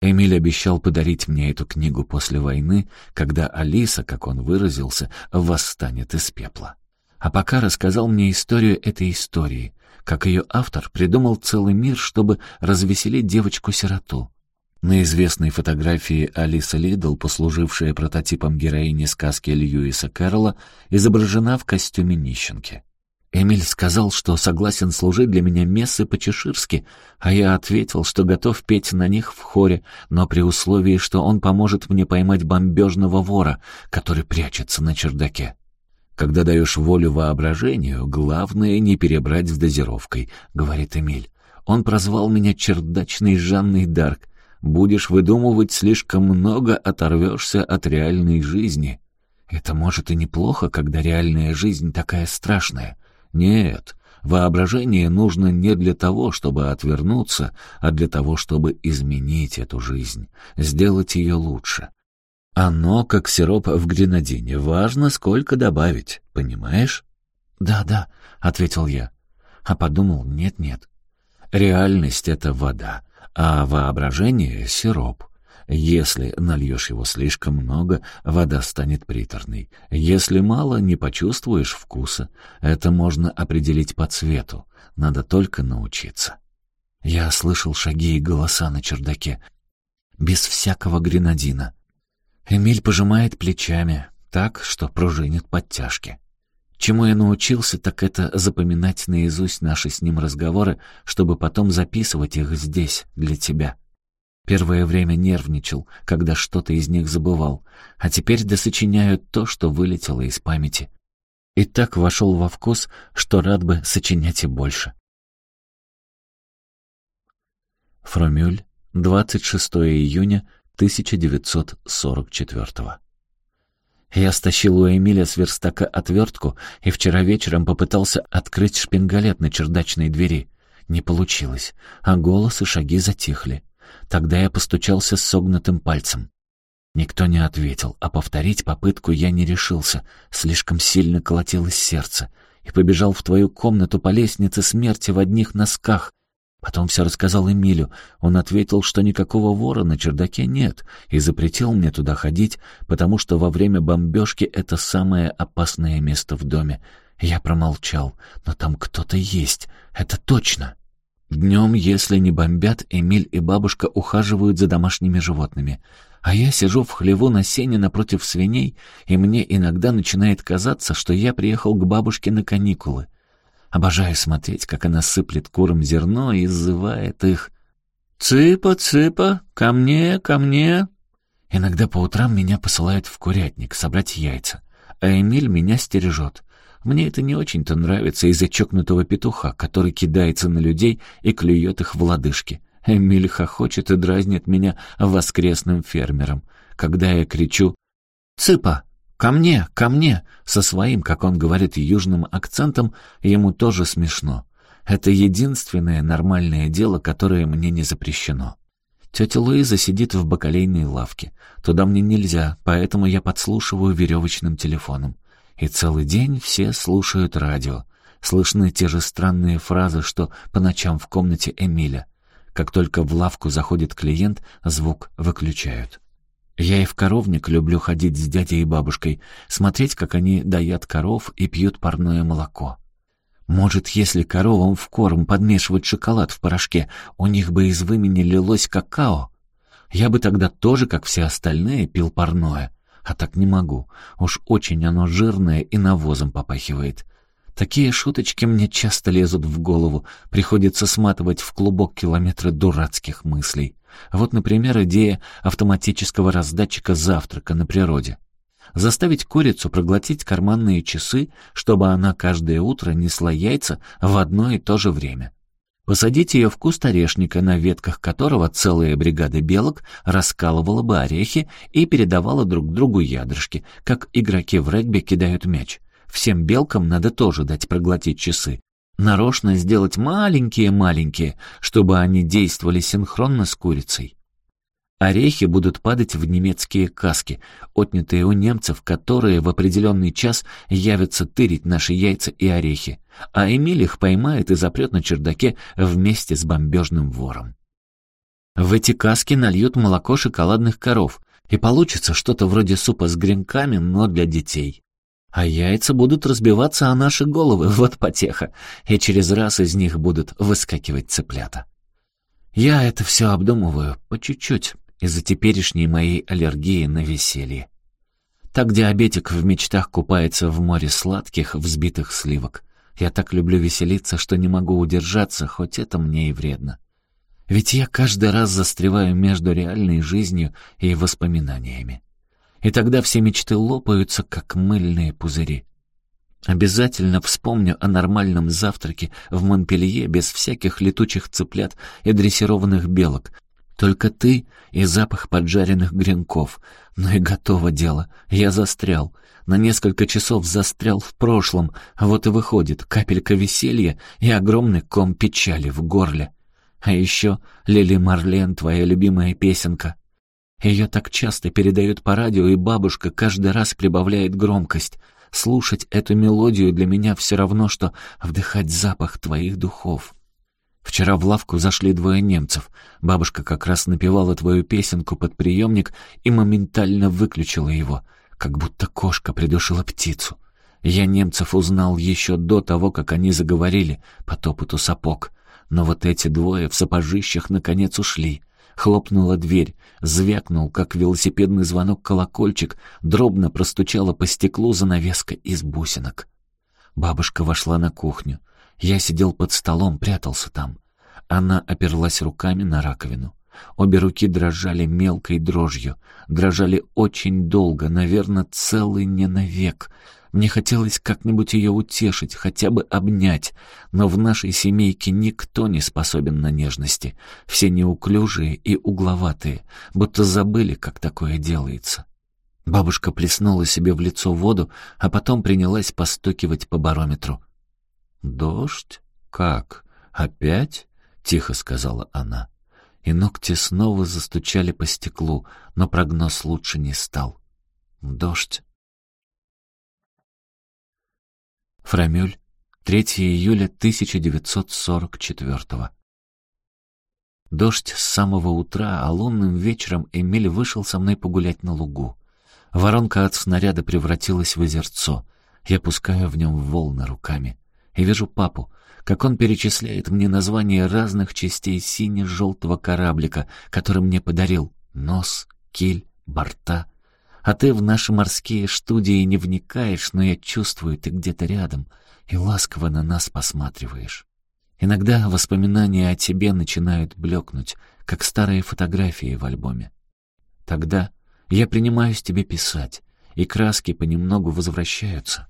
Эмиль обещал подарить мне эту книгу после войны, когда Алиса, как он выразился, восстанет из пепла. А пока рассказал мне историю этой истории, как ее автор придумал целый мир, чтобы развеселить девочку-сироту. На известной фотографии Алиса Лидл, послужившая прототипом героини сказки Льюиса Кэрролла, изображена в костюме нищенки. Эмиль сказал, что согласен служить для меня мессы по-чеширски, а я ответил, что готов петь на них в хоре, но при условии, что он поможет мне поймать бомбежного вора, который прячется на чердаке. «Когда даешь волю воображению, главное не перебрать с дозировкой», — говорит Эмиль. Он прозвал меня чердачной Жанной Дарк, Будешь выдумывать слишком много, оторвешься от реальной жизни. Это может и неплохо, когда реальная жизнь такая страшная. Нет, воображение нужно не для того, чтобы отвернуться, а для того, чтобы изменить эту жизнь, сделать ее лучше. Оно, как сироп в гренадине, важно, сколько добавить, понимаешь? «Да-да», — ответил я, а подумал, нет-нет. Реальность — это вода, а воображение — сироп. Если нальешь его слишком много, вода станет приторной. Если мало, не почувствуешь вкуса. Это можно определить по цвету. Надо только научиться. Я слышал шаги и голоса на чердаке. Без всякого гренадина. Эмиль пожимает плечами, так, что пружинит подтяжки. Чему я научился, так это запоминать наизусть наши с ним разговоры, чтобы потом записывать их здесь, для тебя. Первое время нервничал, когда что-то из них забывал, а теперь досочиняю то, что вылетело из памяти. И так вошел во вкус, что рад бы сочинять и больше. Фромюль, 26 июня 1944 я стащил у Эмиля с верстака отвертку и вчера вечером попытался открыть шпингалет на чердачной двери. Не получилось, а голос и шаги затихли. Тогда я постучался с согнутым пальцем. Никто не ответил, а повторить попытку я не решился. Слишком сильно колотилось сердце. И побежал в твою комнату по лестнице смерти в одних носках, Потом все рассказал Эмилю. Он ответил, что никакого вора на чердаке нет, и запретил мне туда ходить, потому что во время бомбежки это самое опасное место в доме. Я промолчал, но там кто-то есть, это точно. Днем, если не бомбят, Эмиль и бабушка ухаживают за домашними животными. А я сижу в хлеву на сене напротив свиней, и мне иногда начинает казаться, что я приехал к бабушке на каникулы. Обожаю смотреть, как она сыплет курам зерно и зывает их. «Цыпа, цыпа, ко мне, ко мне!» Иногда по утрам меня посылают в курятник собрать яйца, а Эмиль меня стережет. Мне это не очень-то нравится из-за чокнутого петуха, который кидается на людей и клюет их в лодыжки. Эмиль хохочет и дразнит меня воскресным фермером. Когда я кричу «Цыпа! Ко мне! Ко мне!» со своим, как он говорит, южным акцентом, ему тоже смешно. Это единственное нормальное дело, которое мне не запрещено. Тетя Луиза сидит в бакалейной лавке. Туда мне нельзя, поэтому я подслушиваю веревочным телефоном. И целый день все слушают радио. Слышны те же странные фразы, что по ночам в комнате Эмиля. Как только в лавку заходит клиент, звук выключают. Я и в коровник люблю ходить с дядей и бабушкой, смотреть, как они доят коров и пьют парное молоко. Может, если коровам в корм подмешивать шоколад в порошке, у них бы из вымени лилось какао? Я бы тогда тоже, как все остальные, пил парное. А так не могу. Уж очень оно жирное и навозом попахивает. Такие шуточки мне часто лезут в голову. Приходится сматывать в клубок километры дурацких мыслей. Вот, например, идея автоматического раздатчика завтрака на природе. Заставить курицу проглотить карманные часы, чтобы она каждое утро несла яйца в одно и то же время. Посадить ее в куст орешника, на ветках которого целая бригада белок раскалывала бы орехи и передавала друг другу ядрышки, как игроки в регби кидают мяч. Всем белкам надо тоже дать проглотить часы. Нарочно сделать маленькие-маленькие, чтобы они действовали синхронно с курицей. Орехи будут падать в немецкие каски, отнятые у немцев, которые в определенный час явятся тырить наши яйца и орехи, а Эмиль их поймает и запрет на чердаке вместе с бомбежным вором. В эти каски нальют молоко шоколадных коров, и получится что-то вроде супа с гренками, но для детей. А яйца будут разбиваться о наши головы, вот потеха, и через раз из них будут выскакивать цыплята. Я это все обдумываю по чуть-чуть, из-за теперешней моей аллергии на веселье. Так диабетик в мечтах купается в море сладких, взбитых сливок. Я так люблю веселиться, что не могу удержаться, хоть это мне и вредно. Ведь я каждый раз застреваю между реальной жизнью и воспоминаниями. И тогда все мечты лопаются, как мыльные пузыри. Обязательно вспомню о нормальном завтраке в Монпелье без всяких летучих цыплят и дрессированных белок, только ты и запах поджаренных гренков. Ну и готово дело. Я застрял. На несколько часов застрял в прошлом. Вот и выходит капелька веселья и огромный ком печали в горле. А еще Лили Марлен, твоя любимая песенка. Ее так часто передают по радио, и бабушка каждый раз прибавляет громкость. Слушать эту мелодию для меня все равно, что вдыхать запах твоих духов. Вчера в лавку зашли двое немцев. Бабушка как раз напевала твою песенку под приемник и моментально выключила его, как будто кошка придушила птицу. Я немцев узнал еще до того, как они заговорили по топоту сапог. Но вот эти двое в сапожищах наконец ушли. Хлопнула дверь, звякнул, как велосипедный звонок колокольчик, дробно простучала по стеклу занавеска из бусинок. Бабушка вошла на кухню. Я сидел под столом, прятался там. Она оперлась руками на раковину. Обе руки дрожали мелкой дрожью. Дрожали очень долго, наверное, целый не навек. Мне хотелось как-нибудь ее утешить, хотя бы обнять, но в нашей семейке никто не способен на нежности. Все неуклюжие и угловатые, будто забыли, как такое делается. Бабушка плеснула себе в лицо воду, а потом принялась постукивать по барометру. «Дождь? Как? Опять?» — тихо сказала она. И ногти снова застучали по стеклу, но прогноз лучше не стал. Дождь. Фрамюль, 3 июля 1944 Дождь с самого утра, а лунным вечером Эмиль вышел со мной погулять на лугу. Воронка от снаряда превратилась в озерцо. Я пускаю в нем волны руками и вижу папу. как он перечисляет мне названия разных частей сине-желтого кораблика, который мне подарил. Нос, киль, борта. А ты в наши морские студии не вникаешь, но я чувствую, ты где-то рядом и ласково на нас посматриваешь. Иногда воспоминания о тебе начинают блекнуть, как старые фотографии в альбоме. Тогда я принимаюсь тебе писать, и краски понемногу возвращаются.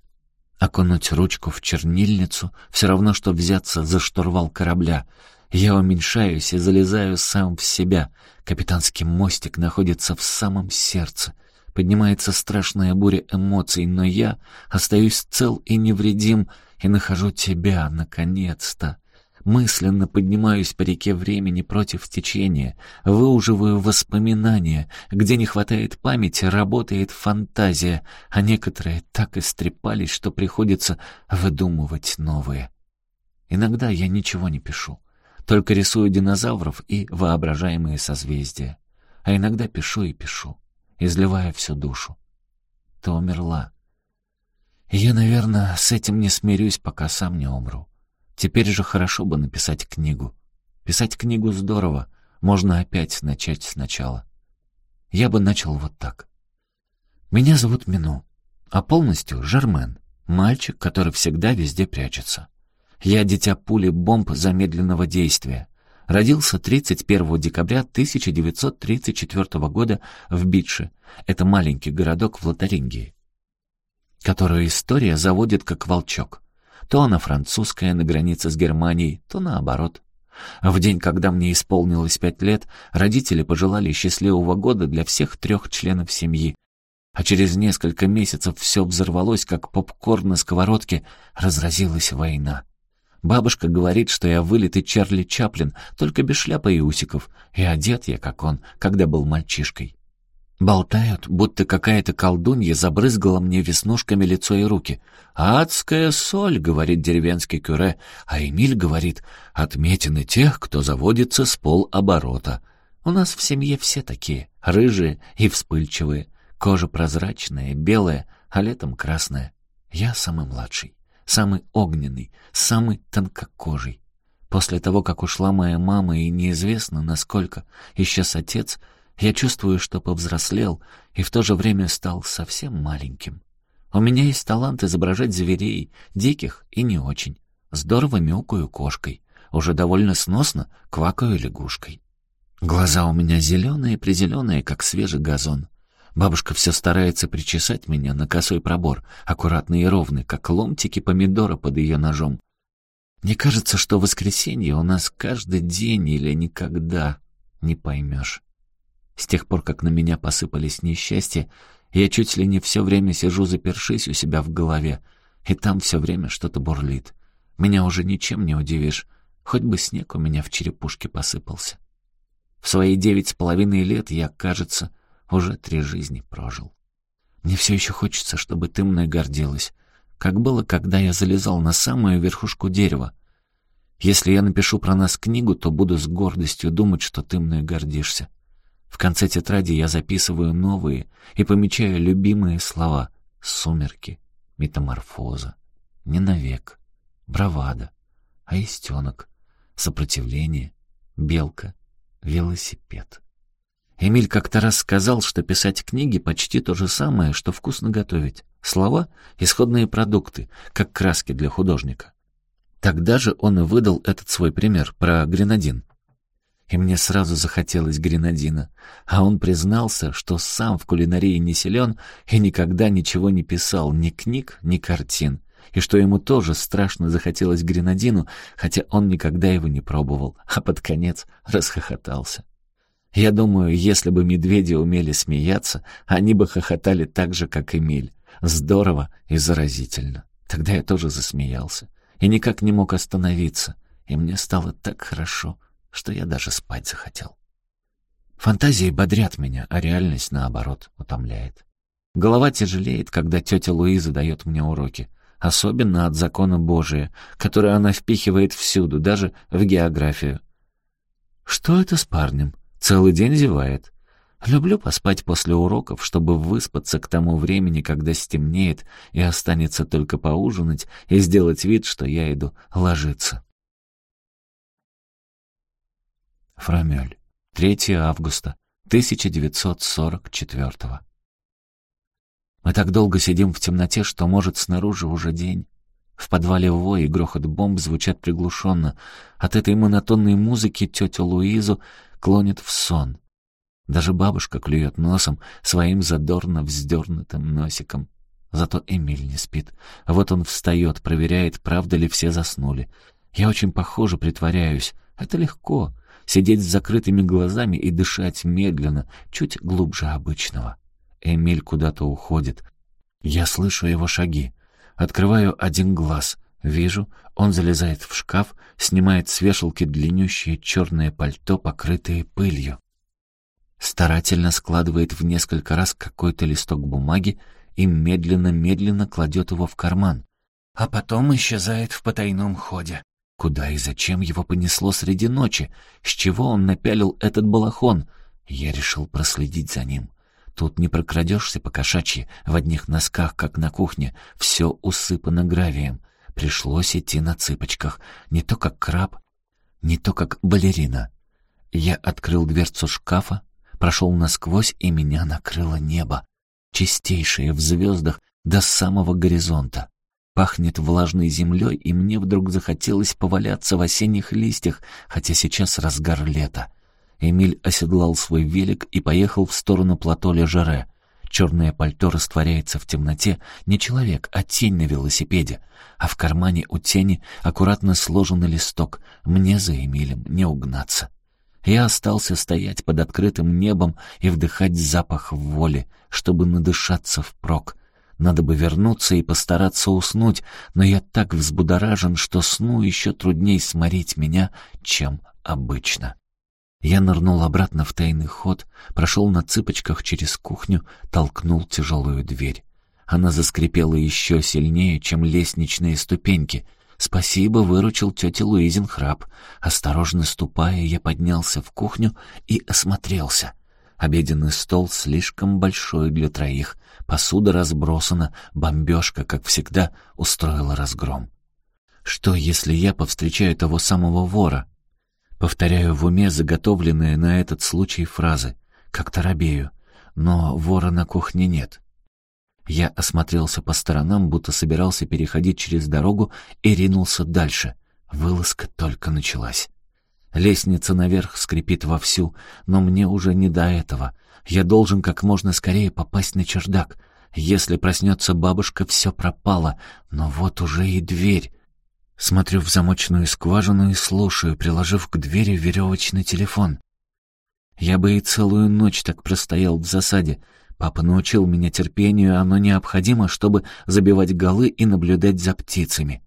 Окунуть ручку в чернильницу — все равно, что взяться за штурвал корабля. Я уменьшаюсь и залезаю сам в себя. Капитанский мостик находится в самом сердце. Поднимается страшная буря эмоций, но я остаюсь цел и невредим и нахожу тебя, наконец-то. Мысленно поднимаюсь по реке времени против течения, выуживаю воспоминания. Где не хватает памяти, работает фантазия, а некоторые так истрепались, что приходится выдумывать новые. Иногда я ничего не пишу, только рисую динозавров и воображаемые созвездия. А иногда пишу и пишу, изливая всю душу. Ты умерла. Я, наверное, с этим не смирюсь, пока сам не умру. Теперь же хорошо бы написать книгу. Писать книгу здорово, можно опять начать сначала. Я бы начал вот так. Меня зовут Мину, а полностью Жермен, мальчик, который всегда везде прячется. Я дитя пули бомб замедленного действия. Родился 31 декабря 1934 года в Битше. Это маленький городок в Лотарингии, которую история заводит как волчок. То она французская на границе с Германией, то наоборот. В день, когда мне исполнилось пять лет, родители пожелали счастливого года для всех трех членов семьи. А через несколько месяцев все взорвалось, как попкорн на сковородке, разразилась война. Бабушка говорит, что я вылитый Чарли Чаплин, только без шляпы и усиков, и одет я, как он, когда был мальчишкой. Болтают, будто какая-то колдунья забрызгала мне веснушками лицо и руки. «Адская соль», — говорит деревенский кюре, а Эмиль говорит, «отметины тех, кто заводится с полоборота». У нас в семье все такие, рыжие и вспыльчивые, кожа прозрачная, белая, а летом красная. Я самый младший, самый огненный, самый тонкокожий. После того, как ушла моя мама и неизвестно, насколько исчез отец, я чувствую, что повзрослел и в то же время стал совсем маленьким. У меня есть талант изображать зверей, диких и не очень. Здорово мяукаю кошкой, уже довольно сносно квакаю лягушкой. Глаза у меня зеленые-призеленые, как свежий газон. Бабушка все старается причесать меня на косой пробор, аккуратный и ровный, как ломтики помидора под ее ножом. Мне кажется, что воскресенье у нас каждый день или никогда не поймешь. С тех пор, как на меня посыпались несчастья, я чуть ли не все время сижу запершись у себя в голове, и там все время что-то бурлит. Меня уже ничем не удивишь, хоть бы снег у меня в черепушке посыпался. В свои девять с половиной лет я, кажется, уже три жизни прожил. Мне все еще хочется, чтобы ты мной гордилась, как было, когда я залезал на самую верхушку дерева. Если я напишу про нас книгу, то буду с гордостью думать, что ты мной гордишься. В конце тетради я записываю новые и помечаю любимые слова «сумерки», «метаморфоза», «не навек», «бравада», «аистенок», «сопротивление», «белка», «велосипед». Эмиль как-то раз сказал, что писать книги почти то же самое, что вкусно готовить. Слова — исходные продукты, как краски для художника. Тогда же он и выдал этот свой пример про гренадин и мне сразу захотелось гренадина. А он признался, что сам в кулинарии не силен и никогда ничего не писал, ни книг, ни картин, и что ему тоже страшно захотелось гренадину, хотя он никогда его не пробовал, а под конец расхохотался. Я думаю, если бы медведи умели смеяться, они бы хохотали так же, как Эмиль. Здорово и заразительно. Тогда я тоже засмеялся и никак не мог остановиться, и мне стало так хорошо — что я даже спать захотел. Фантазии бодрят меня, а реальность, наоборот, утомляет. Голова тяжелеет, когда тетя Луиза дает мне уроки, особенно от закона Божия, который она впихивает всюду, даже в географию. Что это с парнем? Целый день зевает. Люблю поспать после уроков, чтобы выспаться к тому времени, когда стемнеет, и останется только поужинать и сделать вид, что я иду ложиться. Фрамёль. 3 августа 1944 Мы так долго сидим в темноте, что, может, снаружи уже день. В подвале вой и грохот бомб звучат приглушенно. От этой монотонной музыки тетю Луизу клонит в сон. Даже бабушка клюет носом своим задорно вздернутым носиком. Зато Эмиль не спит. Вот он встает, проверяет, правда ли все заснули. Я очень похоже притворяюсь. Это легко. Сидеть с закрытыми глазами и дышать медленно, чуть глубже обычного. Эмиль куда-то уходит. Я слышу его шаги. Открываю один глаз. Вижу, он залезает в шкаф, снимает с вешалки длиннющее черное пальто, покрытое пылью старательно складывает в несколько раз какой-то листок бумаги и медленно-медленно кладет его в карман, а потом исчезает в потайном ходе. Куда и зачем его понесло среди ночи? С чего он напялил этот балахон? Я решил проследить за ним. Тут не прокрадешься по кошачьи, в одних носках, как на кухне, все усыпано гравием. Пришлось идти на цыпочках, не то как краб, не то как балерина. Я открыл дверцу шкафа, прошел насквозь, и меня накрыло небо, чистейшее в звездах до самого горизонта. Пахнет влажной землей, и мне вдруг захотелось поваляться в осенних листьях, хотя сейчас разгар лета. Эмиль оседлал свой велик и поехал в сторону плато Лежаре. Черное пальто растворяется в темноте, не человек, а тень на велосипеде. А в кармане у тени аккуратно сложенный листок. Мне за Эмилем не угнаться. Я остался стоять под открытым небом и вдыхать запах воли, чтобы надышаться впрок. Надо бы вернуться и постараться уснуть, но я так взбудоражен, что сну еще трудней сморить меня, чем обычно. Я нырнул обратно в тайный ход, прошел на цыпочках через кухню, толкнул тяжелую дверь. Она заскрипела еще сильнее, чем лестничные ступеньки — Спасибо, выручил тетя Луизин храп. Осторожно ступая, я поднялся в кухню и осмотрелся. Обеденный стол слишком большой для троих. Посуда разбросана, бомбежка, как всегда, устроила разгром. Что, если я повстречаю того самого вора? Повторяю в уме заготовленные на этот случай фразы. Как-то робею. Но вора на кухне нет. Я осмотрелся по сторонам, будто собирался переходить через дорогу и ринулся дальше. Вылазка только началась. Лестница наверх скрипит вовсю, но мне уже не до этого. Я должен как можно скорее попасть на чердак. Если проснется бабушка, все пропало, но вот уже и дверь. Смотрю в замочную скважину и слушаю, приложив к двери веревочный телефон. Я бы и целую ночь так простоял в засаде, Папа научил меня терпению, оно необходимо, чтобы забивать голы и наблюдать за птицами.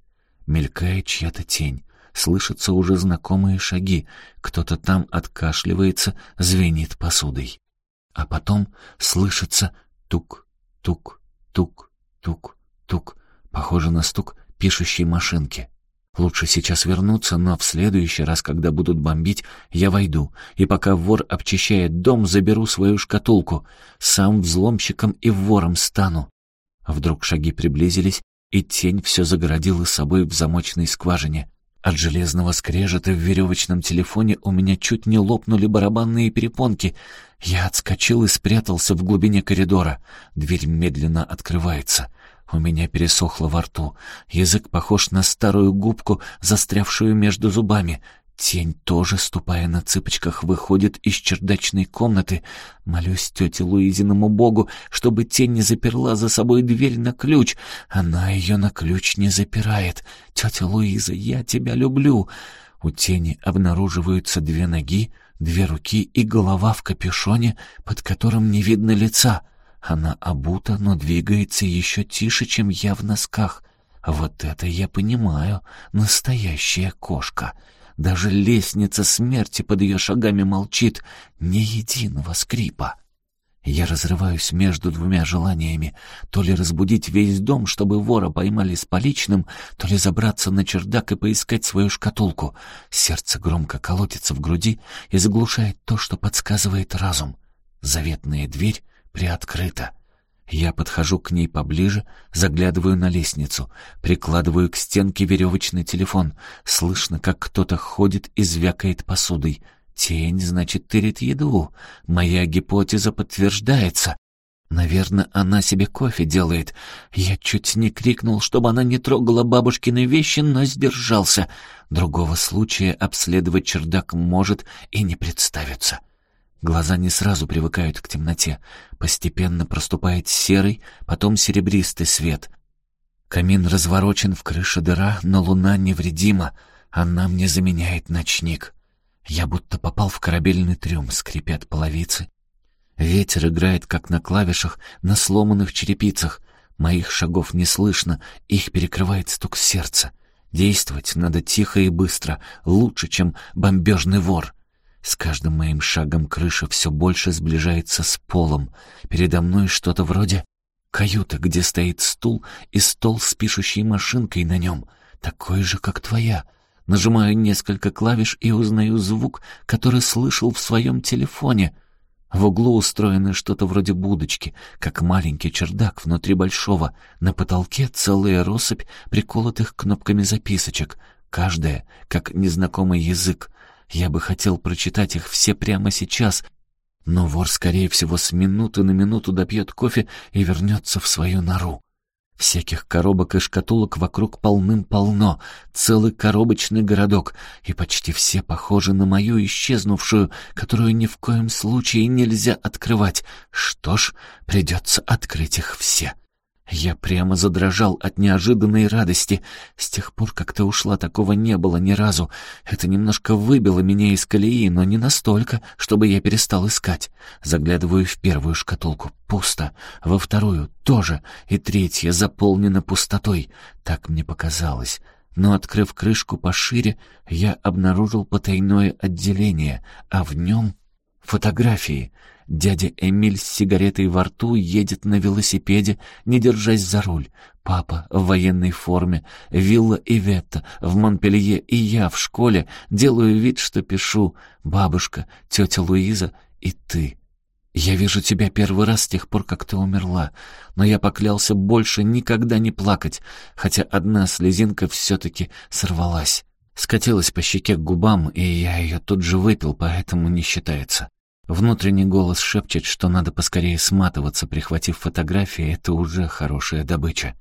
Мелькает чья-то тень. Слышатся уже знакомые шаги. Кто-то там откашливается, звенит посудой. А потом слышится тук, тук, тук, тук, тук. Похоже на стук пишущей машинки. Лучше сейчас вернуться, но в следующий раз, когда будут бомбить, я войду, и пока вор обчищает дом, заберу свою шкатулку. Сам взломщиком и вором стану. Вдруг шаги приблизились, и тень все загородила собой в замочной скважине. От железного скрежета в веревочном телефоне у меня чуть не лопнули барабанные перепонки. Я отскочил и спрятался в глубине коридора. Дверь медленно открывается. У меня пересохло во рту. Язык похож на старую губку, застрявшую между зубами. Тень тоже, ступая на цыпочках, выходит из чердачной комнаты. Молюсь тете Луизиному богу, чтобы тень не заперла за собой дверь на ключ. Она ее на ключ не запирает. Тетя Луиза, я тебя люблю. У тени обнаруживаются две ноги, две руки и голова в капюшоне, под которым не видно лица. Она обута, но двигается еще тише, чем я в носках. Вот это я понимаю, настоящая кошка. Даже лестница смерти под ее шагами молчит, ни единого скрипа. Я разрываюсь между двумя желаниями. То ли разбудить весь дом, чтобы вора поймали с поличным, то ли забраться на чердак и поискать свою шкатулку. Сердце громко колотится в груди и заглушает то, что подсказывает разум. Заветная дверь приоткрыта. Я подхожу к ней поближе, заглядываю на лестницу, прикладываю к стенке веревочный телефон. Слышно, как кто-то ходит и звякает посудой. Тень, значит, тырит еду. Моя гипотеза подтверждается. Наверное, она себе кофе делает. Я чуть не крикнул, чтобы она не трогала бабушкины вещи, но сдержался. Другого случая обследовать чердак может и не представится. Глаза не сразу привыкают к темноте. Постепенно проступает серый, потом серебристый свет. Камин разворочен, в крыше дыра, но луна невредима. Она мне заменяет ночник. Я будто попал в корабельный трюм, скрипят половицы. Ветер играет, как на клавишах, на сломанных черепицах. Моих шагов не слышно, их перекрывает стук сердца. Действовать надо тихо и быстро, лучше, чем бомбежный вор — с каждым моим шагом крыша все больше сближается с полом. Передо мной что-то вроде каюты, где стоит стул и стол с пишущей машинкой на нем, такой же, как твоя. Нажимаю несколько клавиш и узнаю звук, который слышал в своем телефоне. В углу устроено что-то вроде будочки, как маленький чердак внутри большого. На потолке целая россыпь приколотых кнопками записочек, каждая, как незнакомый язык. Я бы хотел прочитать их все прямо сейчас, но вор, скорее всего, с минуты на минуту допьет кофе и вернется в свою нору. Всяких коробок и шкатулок вокруг полным-полно, целый коробочный городок, и почти все похожи на мою исчезнувшую, которую ни в коем случае нельзя открывать. Что ж, придется открыть их все. Я прямо задрожал от неожиданной радости. С тех пор, как ты ушла, такого не было ни разу. Это немножко выбило меня из колеи, но не настолько, чтобы я перестал искать. Заглядываю в первую шкатулку. Пусто. Во вторую тоже. И третья заполнена пустотой. Так мне показалось. Но, открыв крышку пошире, я обнаружил потайное отделение, а в нем фотографии — Дядя Эмиль с сигаретой во рту едет на велосипеде, не держась за руль. Папа в военной форме, вилла Иветта в Монпелье и я в школе делаю вид, что пишу. Бабушка, тетя Луиза и ты. Я вижу тебя первый раз с тех пор, как ты умерла, но я поклялся больше никогда не плакать, хотя одна слезинка все-таки сорвалась. Скатилась по щеке к губам, и я ее тут же выпил, поэтому не считается. Внутренний голос шепчет, что надо поскорее сматываться, прихватив фотографии, это уже хорошая добыча.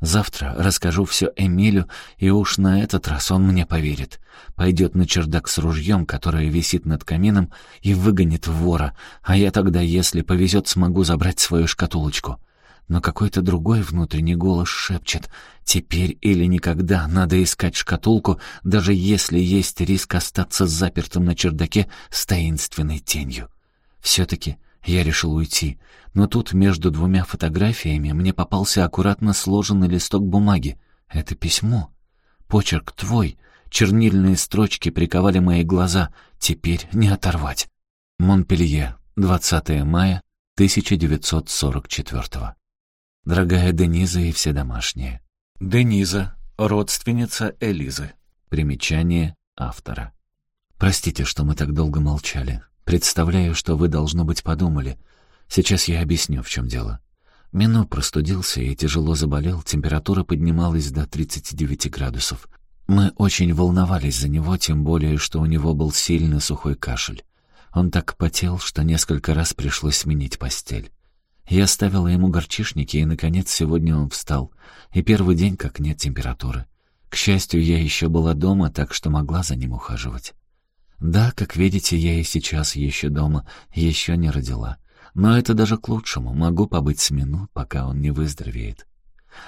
Завтра расскажу все Эмилю, и уж на этот раз он мне поверит. Пойдет на чердак с ружьем, которое висит над камином, и выгонит вора, а я тогда, если повезет, смогу забрать свою шкатулочку. Но какой-то другой внутренний голос шепчет «Теперь или никогда надо искать шкатулку, даже если есть риск остаться запертым на чердаке с таинственной тенью». Все-таки я решил уйти, но тут между двумя фотографиями мне попался аккуратно сложенный листок бумаги. Это письмо. Почерк твой. Чернильные строчки приковали мои глаза. Теперь не оторвать. Монпелье, 20 мая 1944 Дорогая Дениза и все домашние. Дениза, родственница Элизы. Примечание автора. Простите, что мы так долго молчали. Представляю, что вы, должно быть, подумали. Сейчас я объясню, в чем дело. Мино простудился и тяжело заболел, температура поднималась до 39 градусов. Мы очень волновались за него, тем более, что у него был сильный сухой кашель. Он так потел, что несколько раз пришлось сменить постель. Я ставила ему горчишники, и, наконец, сегодня он встал. И первый день, как нет температуры. К счастью, я еще была дома, так что могла за ним ухаживать. Да, как видите, я и сейчас еще дома, еще не родила. Но это даже к лучшему, могу побыть с мину, пока он не выздоровеет.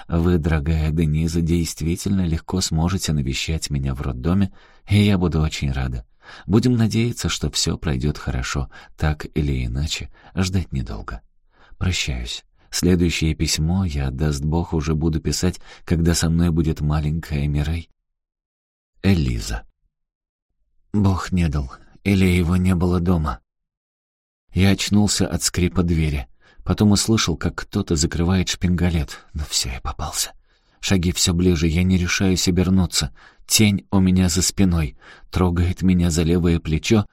Вы, дорогая Дениза, действительно легко сможете навещать меня в роддоме, и я буду очень рада. Будем надеяться, что все пройдет хорошо, так или иначе, ждать недолго. Прощаюсь. Следующее письмо я, даст Бог, уже буду писать, когда со мной будет маленькая Мирей. Элиза. Бог не дал, или его не было дома. Я очнулся от скрипа двери. Потом услышал, как кто-то закрывает шпингалет. Но все, я попался. Шаги все ближе, я не решаюсь обернуться. Тень у меня за спиной, трогает меня за левое плечо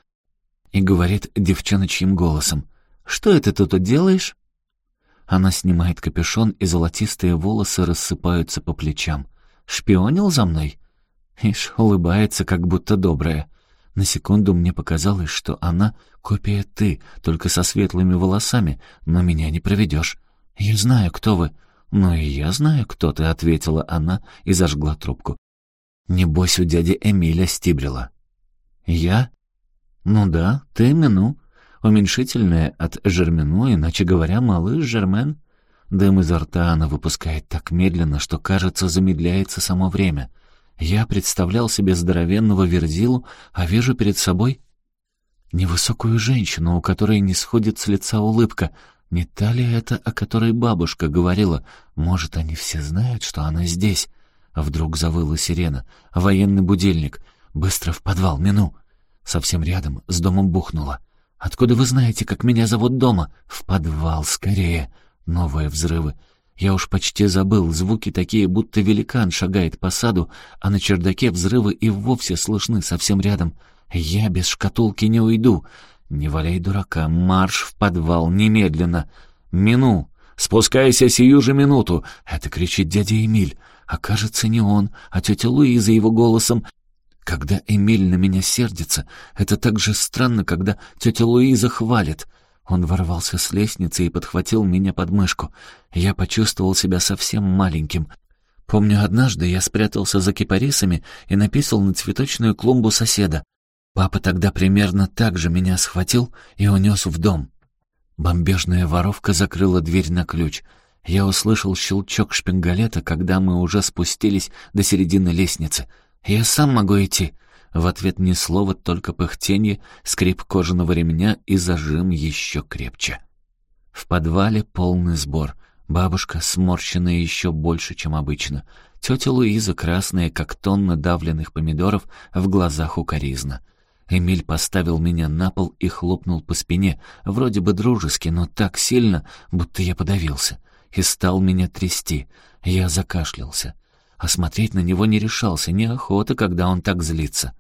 и говорит девчоночьим голосом. Что это ты тут делаешь?» Она снимает капюшон, и золотистые волосы рассыпаются по плечам. «Шпионил за мной?» Ишь, улыбается, как будто добрая. На секунду мне показалось, что она копия ты, только со светлыми волосами, но меня не проведешь. Я знаю, кто вы. «Ну и я знаю, кто ты», — ответила она и зажгла трубку. «Небось, у дяди Эмиля стибрила». «Я?» «Ну да, ты Мину. Уменьшительное от Жермену, иначе говоря, малыш Жермен». Дым изо рта она выпускает так медленно, что, кажется, замедляется само время. Я представлял себе здоровенного верзилу, а вижу перед собой невысокую женщину, у которой не сходит с лица улыбка — не та ли это, о которой бабушка говорила? Может, они все знают, что она здесь? А вдруг завыла сирена. Военный будильник. Быстро в подвал, мину. Совсем рядом, с домом бухнуло. «Откуда вы знаете, как меня зовут дома?» «В подвал, скорее!» Новые взрывы. Я уж почти забыл, звуки такие, будто великан шагает по саду, а на чердаке взрывы и вовсе слышны совсем рядом. Я без шкатулки не уйду. «Не валяй дурака, марш в подвал, немедленно! Мину! Спускайся сию же минуту!» Это кричит дядя Эмиль. А кажется, не он, а тетя Луиза его голосом. Когда Эмиль на меня сердится, это так же странно, когда тетя Луиза хвалит. Он ворвался с лестницы и подхватил меня под мышку. Я почувствовал себя совсем маленьким. Помню, однажды я спрятался за кипарисами и написал на цветочную клумбу соседа. Папа тогда примерно так же меня схватил и унес в дом. Бомбежная воровка закрыла дверь на ключ. Я услышал щелчок шпингалета, когда мы уже спустились до середины лестницы. «Я сам могу идти». В ответ ни слова, только пыхтенье, скрип кожаного ремня и зажим еще крепче. В подвале полный сбор. Бабушка, сморщенная еще больше, чем обычно. Тетя Луиза, красная, как тонна давленных помидоров, в глазах укоризна. Эмиль поставил меня на пол и хлопнул по спине, вроде бы дружески, но так сильно, будто я подавился, и стал меня трясти. Я закашлялся. А смотреть на него не решался, неохота, когда он так злится.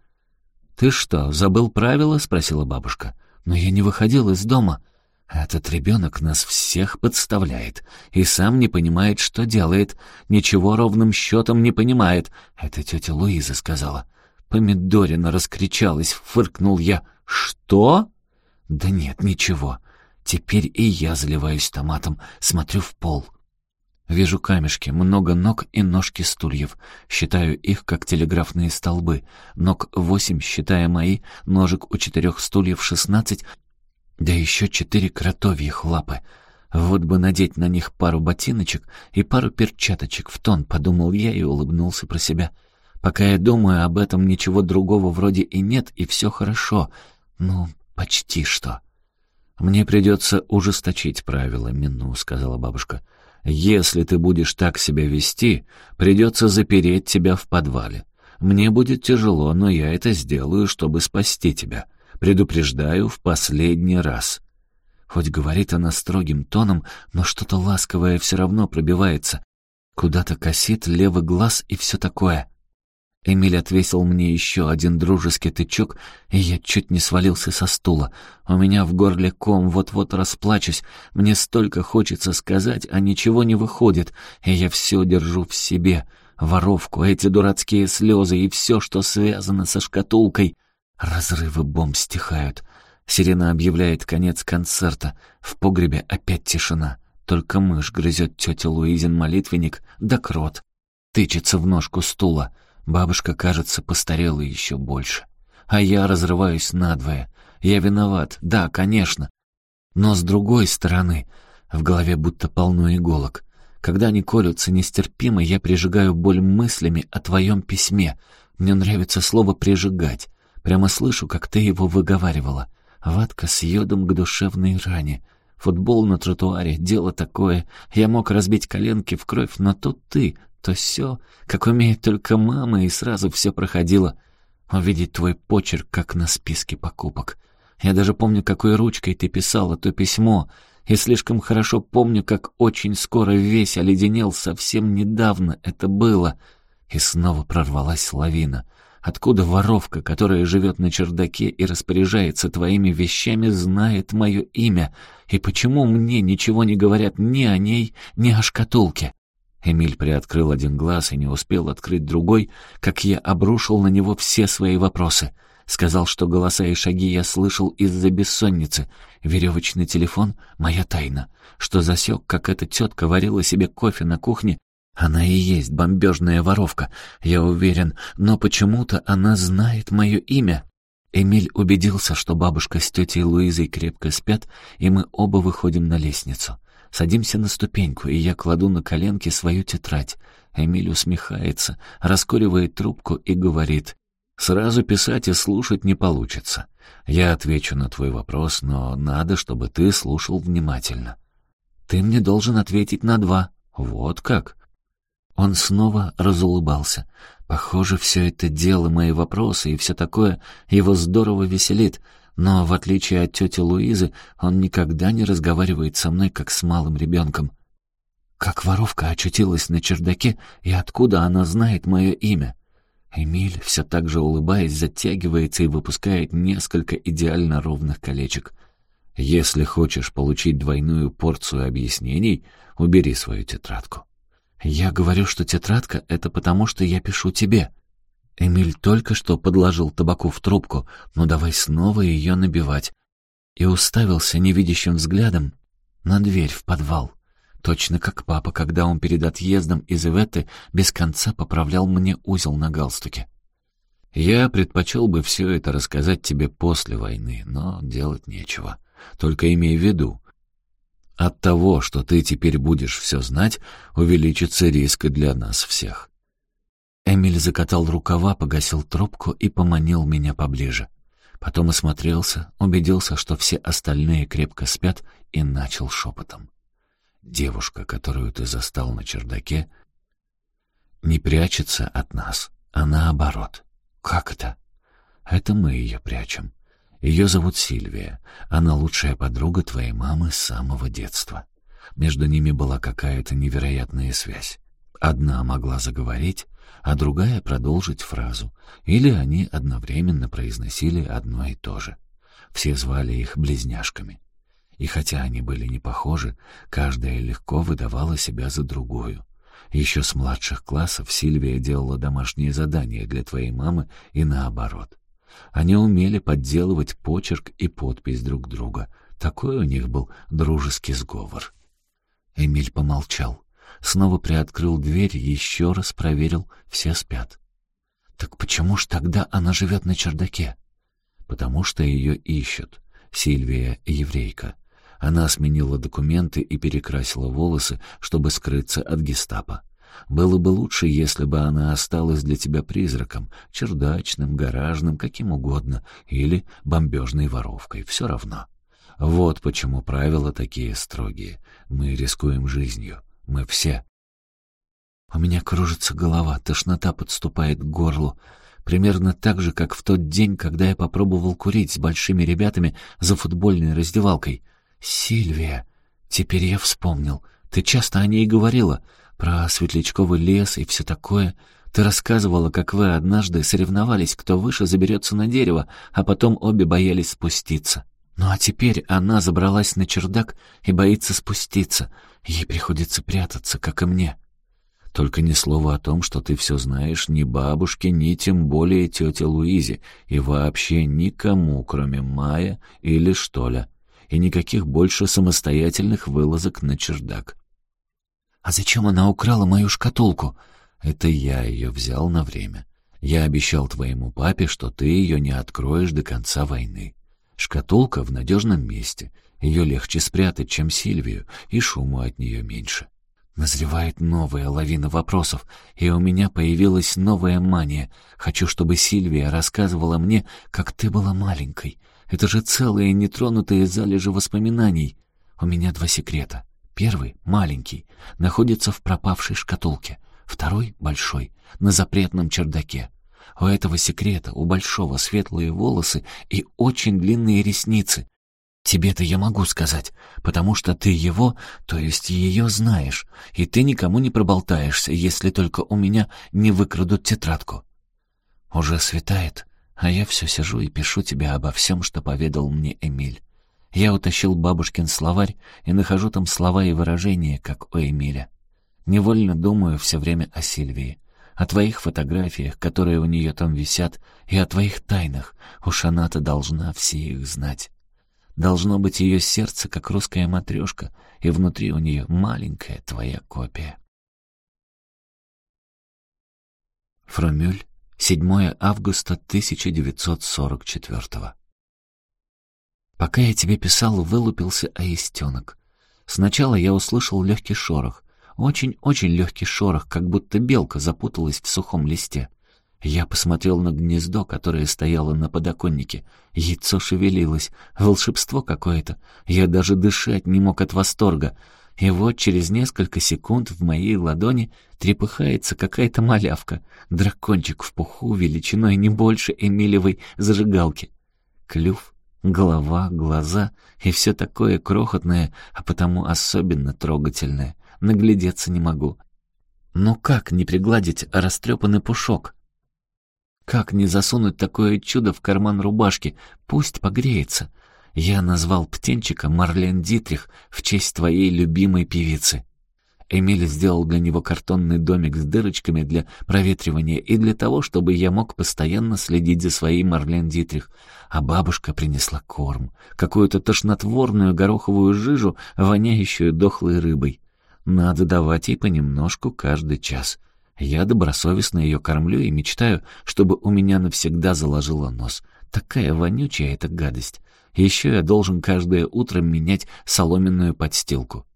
«Ты что, забыл правила?» — спросила бабушка. «Но я не выходил из дома». «Этот ребенок нас всех подставляет и сам не понимает, что делает. Ничего ровным счетом не понимает». Это тетя Луиза сказала. Помидорина раскричалась, фыркнул я. «Что?» «Да нет, ничего. Теперь и я заливаюсь томатом, смотрю в пол». Вижу камешки, много ног и ножки стульев. Считаю их, как телеграфные столбы. Ног восемь, считая мои, ножек у четырех стульев шестнадцать, да еще четыре кротовьих лапы. Вот бы надеть на них пару ботиночек и пару перчаточек в тон, подумал я и улыбнулся про себя. — Пока я думаю об этом, ничего другого вроде и нет, и все хорошо. Ну, почти что. «Мне придется ужесточить правила, Мину», — сказала бабушка. «Если ты будешь так себя вести, придется запереть тебя в подвале. Мне будет тяжело, но я это сделаю, чтобы спасти тебя. Предупреждаю в последний раз». Хоть говорит она строгим тоном, но что-то ласковое все равно пробивается. Куда-то косит левый глаз и все такое. Эмиль отвесил мне еще один дружеский тычок, и я чуть не свалился со стула. У меня в горле ком, вот-вот расплачусь. Мне столько хочется сказать, а ничего не выходит, и я все держу в себе. Воровку, эти дурацкие слезы и все, что связано со шкатулкой. Разрывы бомб стихают. Сирена объявляет конец концерта. В погребе опять тишина. Только мышь грызет тетя Луизин молитвенник, да крот. Тычется в ножку стула. Бабушка, кажется, постарела еще больше. А я разрываюсь надвое. Я виноват, да, конечно. Но с другой стороны, в голове будто полно иголок. Когда они колются нестерпимо, я прижигаю боль мыслями о твоем письме. Мне нравится слово «прижигать». Прямо слышу, как ты его выговаривала. Ватка с йодом к душевной ране. Футбол на тротуаре — дело такое. Я мог разбить коленки в кровь, но тут ты, то все, как умеет только мама, и сразу все проходило. Увидеть твой почерк, как на списке покупок. Я даже помню, какой ручкой ты писала то письмо, и слишком хорошо помню, как очень скоро весь оледенел, совсем недавно это было. И снова прорвалась лавина. Откуда воровка, которая живет на чердаке и распоряжается твоими вещами, знает мое имя? И почему мне ничего не говорят ни о ней, ни о шкатулке?» Эмиль приоткрыл один глаз и не успел открыть другой, как я обрушил на него все свои вопросы. Сказал, что голоса и шаги я слышал из-за бессонницы. Веревочный телефон — моя тайна. Что засек, как эта тетка варила себе кофе на кухне. Она и есть бомбежная воровка, я уверен, но почему-то она знает мое имя. Эмиль убедился, что бабушка с тетей Луизой крепко спят, и мы оба выходим на лестницу. Садимся на ступеньку, и я кладу на коленки свою тетрадь. Эмиль усмехается, раскуривает трубку и говорит, «Сразу писать и слушать не получится. Я отвечу на твой вопрос, но надо, чтобы ты слушал внимательно». «Ты мне должен ответить на два». «Вот как?» Он снова разулыбался. Похоже, все это дело, мои вопросы и все такое его здорово веселит, но, в отличие от тети Луизы, он никогда не разговаривает со мной, как с малым ребенком. Как воровка очутилась на чердаке, и откуда она знает мое имя? Эмиль, все так же улыбаясь, затягивается и выпускает несколько идеально ровных колечек. Если хочешь получить двойную порцию объяснений, убери свою тетрадку. Я говорю, что тетрадка — это потому, что я пишу тебе. Эмиль только что подложил табаку в трубку, но давай снова ее набивать. И уставился невидящим взглядом на дверь в подвал. Точно как папа, когда он перед отъездом из Иветты без конца поправлял мне узел на галстуке. Я предпочел бы все это рассказать тебе после войны, но делать нечего. Только имей в виду, от того, что ты теперь будешь все знать, увеличится риск для нас всех. Эмиль закатал рукава, погасил трубку и поманил меня поближе. Потом осмотрелся, убедился, что все остальные крепко спят, и начал шепотом. «Девушка, которую ты застал на чердаке, не прячется от нас, а наоборот. Как это? Это мы ее прячем. Ее зовут Сильвия. Она лучшая подруга твоей мамы с самого детства. Между ними была какая-то невероятная связь. Одна могла заговорить, а другая продолжить фразу, или они одновременно произносили одно и то же. Все звали их близняшками. И хотя они были не похожи, каждая легко выдавала себя за другую. Еще с младших классов Сильвия делала домашние задания для твоей мамы и наоборот. Они умели подделывать почерк и подпись друг друга. Такой у них был дружеский сговор. Эмиль помолчал снова приоткрыл дверь, еще раз проверил, все спят. Так почему ж тогда она живет на чердаке? Потому что ее ищут. Сильвия — еврейка. Она сменила документы и перекрасила волосы, чтобы скрыться от гестапо. Было бы лучше, если бы она осталась для тебя призраком, чердачным, гаражным, каким угодно, или бомбежной воровкой, все равно. Вот почему правила такие строгие. Мы рискуем жизнью. Мы все. У меня кружится голова, тошнота подступает к горлу. Примерно так же, как в тот день, когда я попробовал курить с большими ребятами за футбольной раздевалкой. «Сильвия!» Теперь я вспомнил. Ты часто о ней говорила. Про светлячковый лес и все такое. Ты рассказывала, как вы однажды соревновались, кто выше заберется на дерево, а потом обе боялись спуститься. Ну а теперь она забралась на чердак и боится спуститься. Ей приходится прятаться, как и мне. Только ни слова о том, что ты все знаешь ни бабушке, ни тем более тете Луизе, и вообще никому, кроме Мая или Штоля, и никаких больше самостоятельных вылазок на чердак. «А зачем она украла мою шкатулку?» «Это я ее взял на время. Я обещал твоему папе, что ты ее не откроешь до конца войны. Шкатулка в надежном месте, ее легче спрятать, чем Сильвию, и шуму от нее меньше. Назревает новая лавина вопросов, и у меня появилась новая мания. Хочу, чтобы Сильвия рассказывала мне, как ты была маленькой. Это же целые нетронутые залежи воспоминаний. У меня два секрета. Первый, маленький, находится в пропавшей шкатулке. Второй, большой, на запретном чердаке. У этого секрета, у большого светлые волосы и очень длинные ресницы, Тебе-то я могу сказать, потому что ты его, то есть ее знаешь, и ты никому не проболтаешься, если только у меня не выкрадут тетрадку. Уже светает, а я все сижу и пишу тебе обо всем, что поведал мне Эмиль. Я утащил бабушкин словарь и нахожу там слова и выражения, как у Эмиля. Невольно думаю все время о Сильвии, о твоих фотографиях, которые у нее там висят, и о твоих тайнах. Уж она-то должна все их знать. Должно быть ее сердце, как русская матрешка, и внутри у нее маленькая твоя копия. Фромюль, 7 августа 1944 Пока я тебе писал, вылупился аистенок. Сначала я услышал легкий шорох, очень-очень легкий шорох, как будто белка запуталась в сухом листе. Я посмотрел на гнездо, которое стояло на подоконнике. Яйцо шевелилось, волшебство какое-то. Я даже дышать не мог от восторга. И вот через несколько секунд в моей ладони трепыхается какая-то малявка, дракончик в пуху величиной не больше эмилевой зажигалки. Клюв, Голова, глаза и все такое крохотное, а потому особенно трогательное. Наглядеться не могу. Но как не пригладить растрепанный пушок? Как не засунуть такое чудо в карман рубашки? Пусть погреется. Я назвал птенчика Марлен Дитрих в честь твоей любимой певицы. Эмиль сделал для него картонный домик с дырочками для проветривания и для того, чтобы я мог постоянно следить за своей Марлен Дитрих. А бабушка принесла корм, какую-то тошнотворную гороховую жижу, воняющую дохлой рыбой. Надо давать ей понемножку каждый час. Я добросовестно ее кормлю и мечтаю, чтобы у меня навсегда заложило нос. Такая вонючая эта гадость. Еще я должен каждое утро менять соломенную подстилку.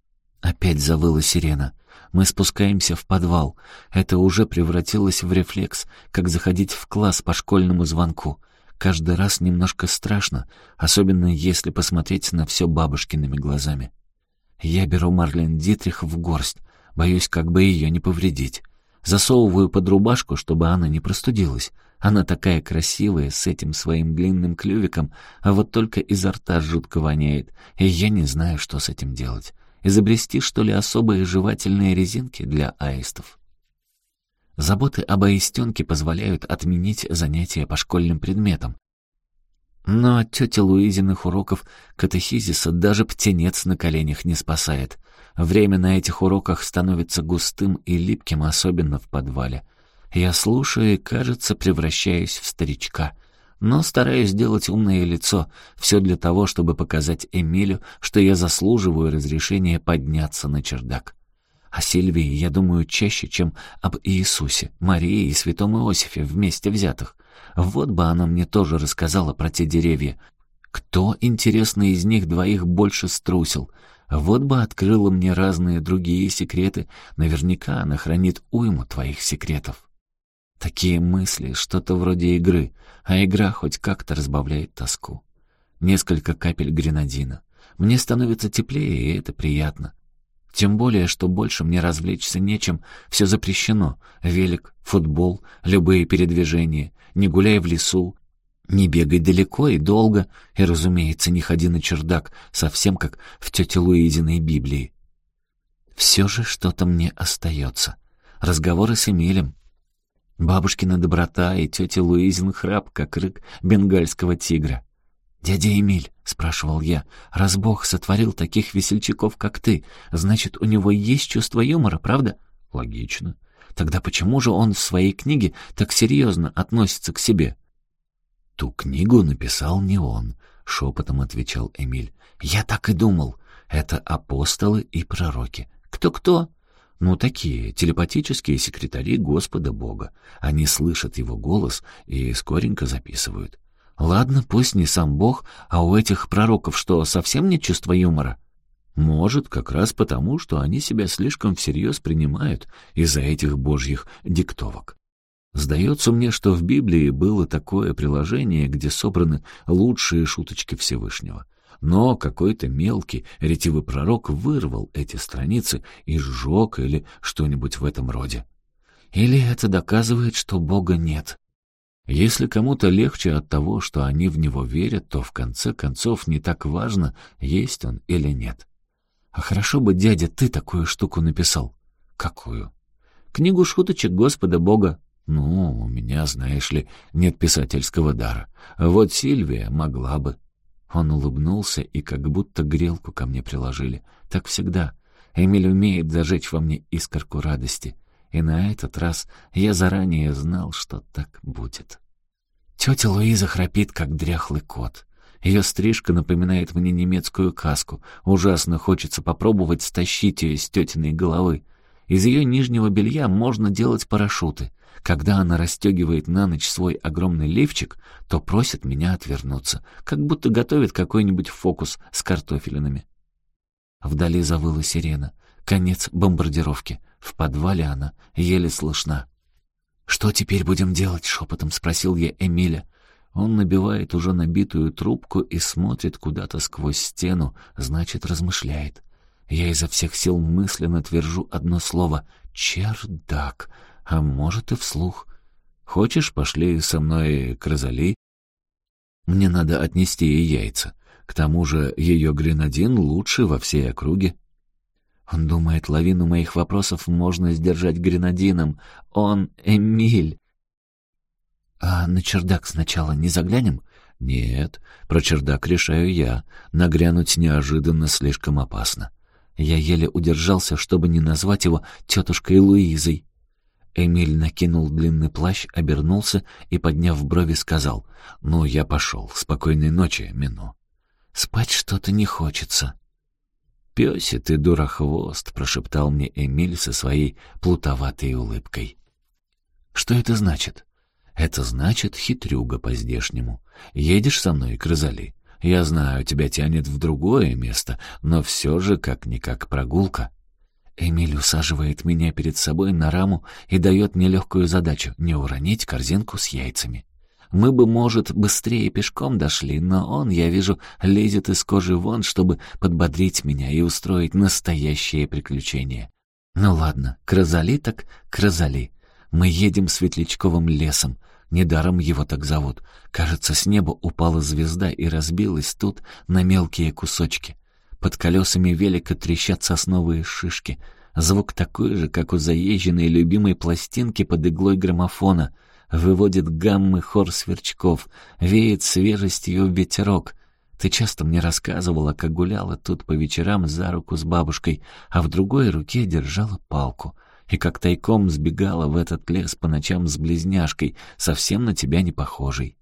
Опять завыла сирена. Мы спускаемся в подвал. Это уже превратилось в рефлекс, как заходить в класс по школьному звонку. Каждый раз немножко страшно, особенно если посмотреть на все бабушкиными глазами. Я беру Марлен Дитрих в горсть, боюсь, как бы ее не повредить. Засовываю под рубашку, чтобы она не простудилась. Она такая красивая, с этим своим длинным клювиком, а вот только изо рта жутко воняет, и я не знаю, что с этим делать. Изобрести, что ли, особые жевательные резинки для аистов? Заботы об аистенке позволяют отменить занятия по школьным предметам. Но от тети Луизиных уроков катехизиса даже птенец на коленях не спасает. Время на этих уроках становится густым и липким, особенно в подвале. Я слушаю и, кажется, превращаюсь в старичка — но стараюсь сделать умное лицо, все для того, чтобы показать Эмилю, что я заслуживаю разрешения подняться на чердак. О Сильвии я думаю чаще, чем об Иисусе, Марии и святом Иосифе вместе взятых. Вот бы она мне тоже рассказала про те деревья. Кто, интересно, из них двоих больше струсил? Вот бы открыла мне разные другие секреты. Наверняка она хранит уйму твоих секретов. Такие мысли, что-то вроде игры, а игра хоть как-то разбавляет тоску. Несколько капель гренадина. Мне становится теплее, и это приятно. Тем более, что больше мне развлечься нечем, все запрещено. Велик, футбол, любые передвижения. Не гуляй в лесу, не бегай далеко и долго, и, разумеется, не ходи на чердак, совсем как в тете Луизиной Библии. Все же что-то мне остается. Разговоры с Эмилем, Бабушкина доброта и тетя Луизин храп, как рык бенгальского тигра. «Дядя Эмиль», — спрашивал я, — «раз Бог сотворил таких весельчаков, как ты, значит, у него есть чувство юмора, правда?» «Логично. Тогда почему же он в своей книге так серьезно относится к себе?» «Ту книгу написал не он», — шепотом отвечал Эмиль. «Я так и думал. Это апостолы и пророки. Кто-кто?» Ну, такие телепатические секретари Господа Бога. Они слышат его голос и скоренько записывают. Ладно, пусть не сам Бог, а у этих пророков что, совсем нет чувства юмора? Может, как раз потому, что они себя слишком всерьез принимают из-за этих божьих диктовок. Сдается мне, что в Библии было такое приложение, где собраны лучшие шуточки Всевышнего. Но какой-то мелкий ретивый пророк вырвал эти страницы и сжег или что-нибудь в этом роде. Или это доказывает, что Бога нет? Если кому-то легче от того, что они в Него верят, то в конце концов не так важно, есть Он или нет. А хорошо бы, дядя, ты такую штуку написал. Какую? Книгу шуточек Господа Бога. «Ну, у меня, знаешь ли, нет писательского дара. Вот Сильвия могла бы». Он улыбнулся и как будто грелку ко мне приложили. Так всегда. Эмиль умеет зажечь во мне искорку радости. И на этот раз я заранее знал, что так будет. Тетя Луиза храпит, как дряхлый кот. Ее стрижка напоминает мне немецкую каску. Ужасно хочется попробовать стащить ее с тетиной головы. Из ее нижнего белья можно делать парашюты. Когда она расстегивает на ночь свой огромный лифчик, то просит меня отвернуться, как будто готовит какой-нибудь фокус с картофелинами. Вдали завыла сирена. Конец бомбардировки. В подвале она еле слышна. «Что теперь будем делать?» — шепотом спросил я Эмиля. Он набивает уже набитую трубку и смотрит куда-то сквозь стену, значит, размышляет. Я изо всех сил мысленно твержу одно слово «чердак», а может и вслух. «Хочешь, пошли со мной к Розали?» Мне надо отнести ей яйца. К тому же ее гренадин лучше во всей округе. Он думает, лавину моих вопросов можно сдержать гренадином. Он Эмиль. А на чердак сначала не заглянем? Нет, про чердак решаю я. Нагрянуть неожиданно слишком опасно. Я еле удержался, чтобы не назвать его тетушкой Луизой. Эмиль накинул длинный плащ, обернулся и, подняв брови, сказал, «Ну, я пошел. Спокойной ночи, Мино». «Спать что-то не хочется». «Пёси ты, дурахвост», — прошептал мне Эмиль со своей плутоватой улыбкой. «Что это значит?» «Это значит хитрюга по-здешнему. Едешь со мной к. Я знаю, тебя тянет в другое место, но все же как-никак прогулка». Эмиль усаживает меня перед собой на раму и дает мне легкую задачу — не уронить корзинку с яйцами. Мы бы, может, быстрее пешком дошли, но он, я вижу, лезет из кожи вон, чтобы подбодрить меня и устроить настоящее приключение. Ну ладно, к так к. Мы едем Светлячковым лесом. Недаром его так зовут. Кажется, с неба упала звезда и разбилась тут на мелкие кусочки. Под колесами велика трещат сосновые шишки. Звук такой же, как у заезженной любимой пластинки под иглой граммофона. Выводит гаммы хор сверчков, веет свежестью ветерок. Ты часто мне рассказывала, как гуляла тут по вечерам за руку с бабушкой, а в другой руке держала палку — и как тайком сбегала в этот лес по ночам с близняшкой, совсем на тебя не похожей.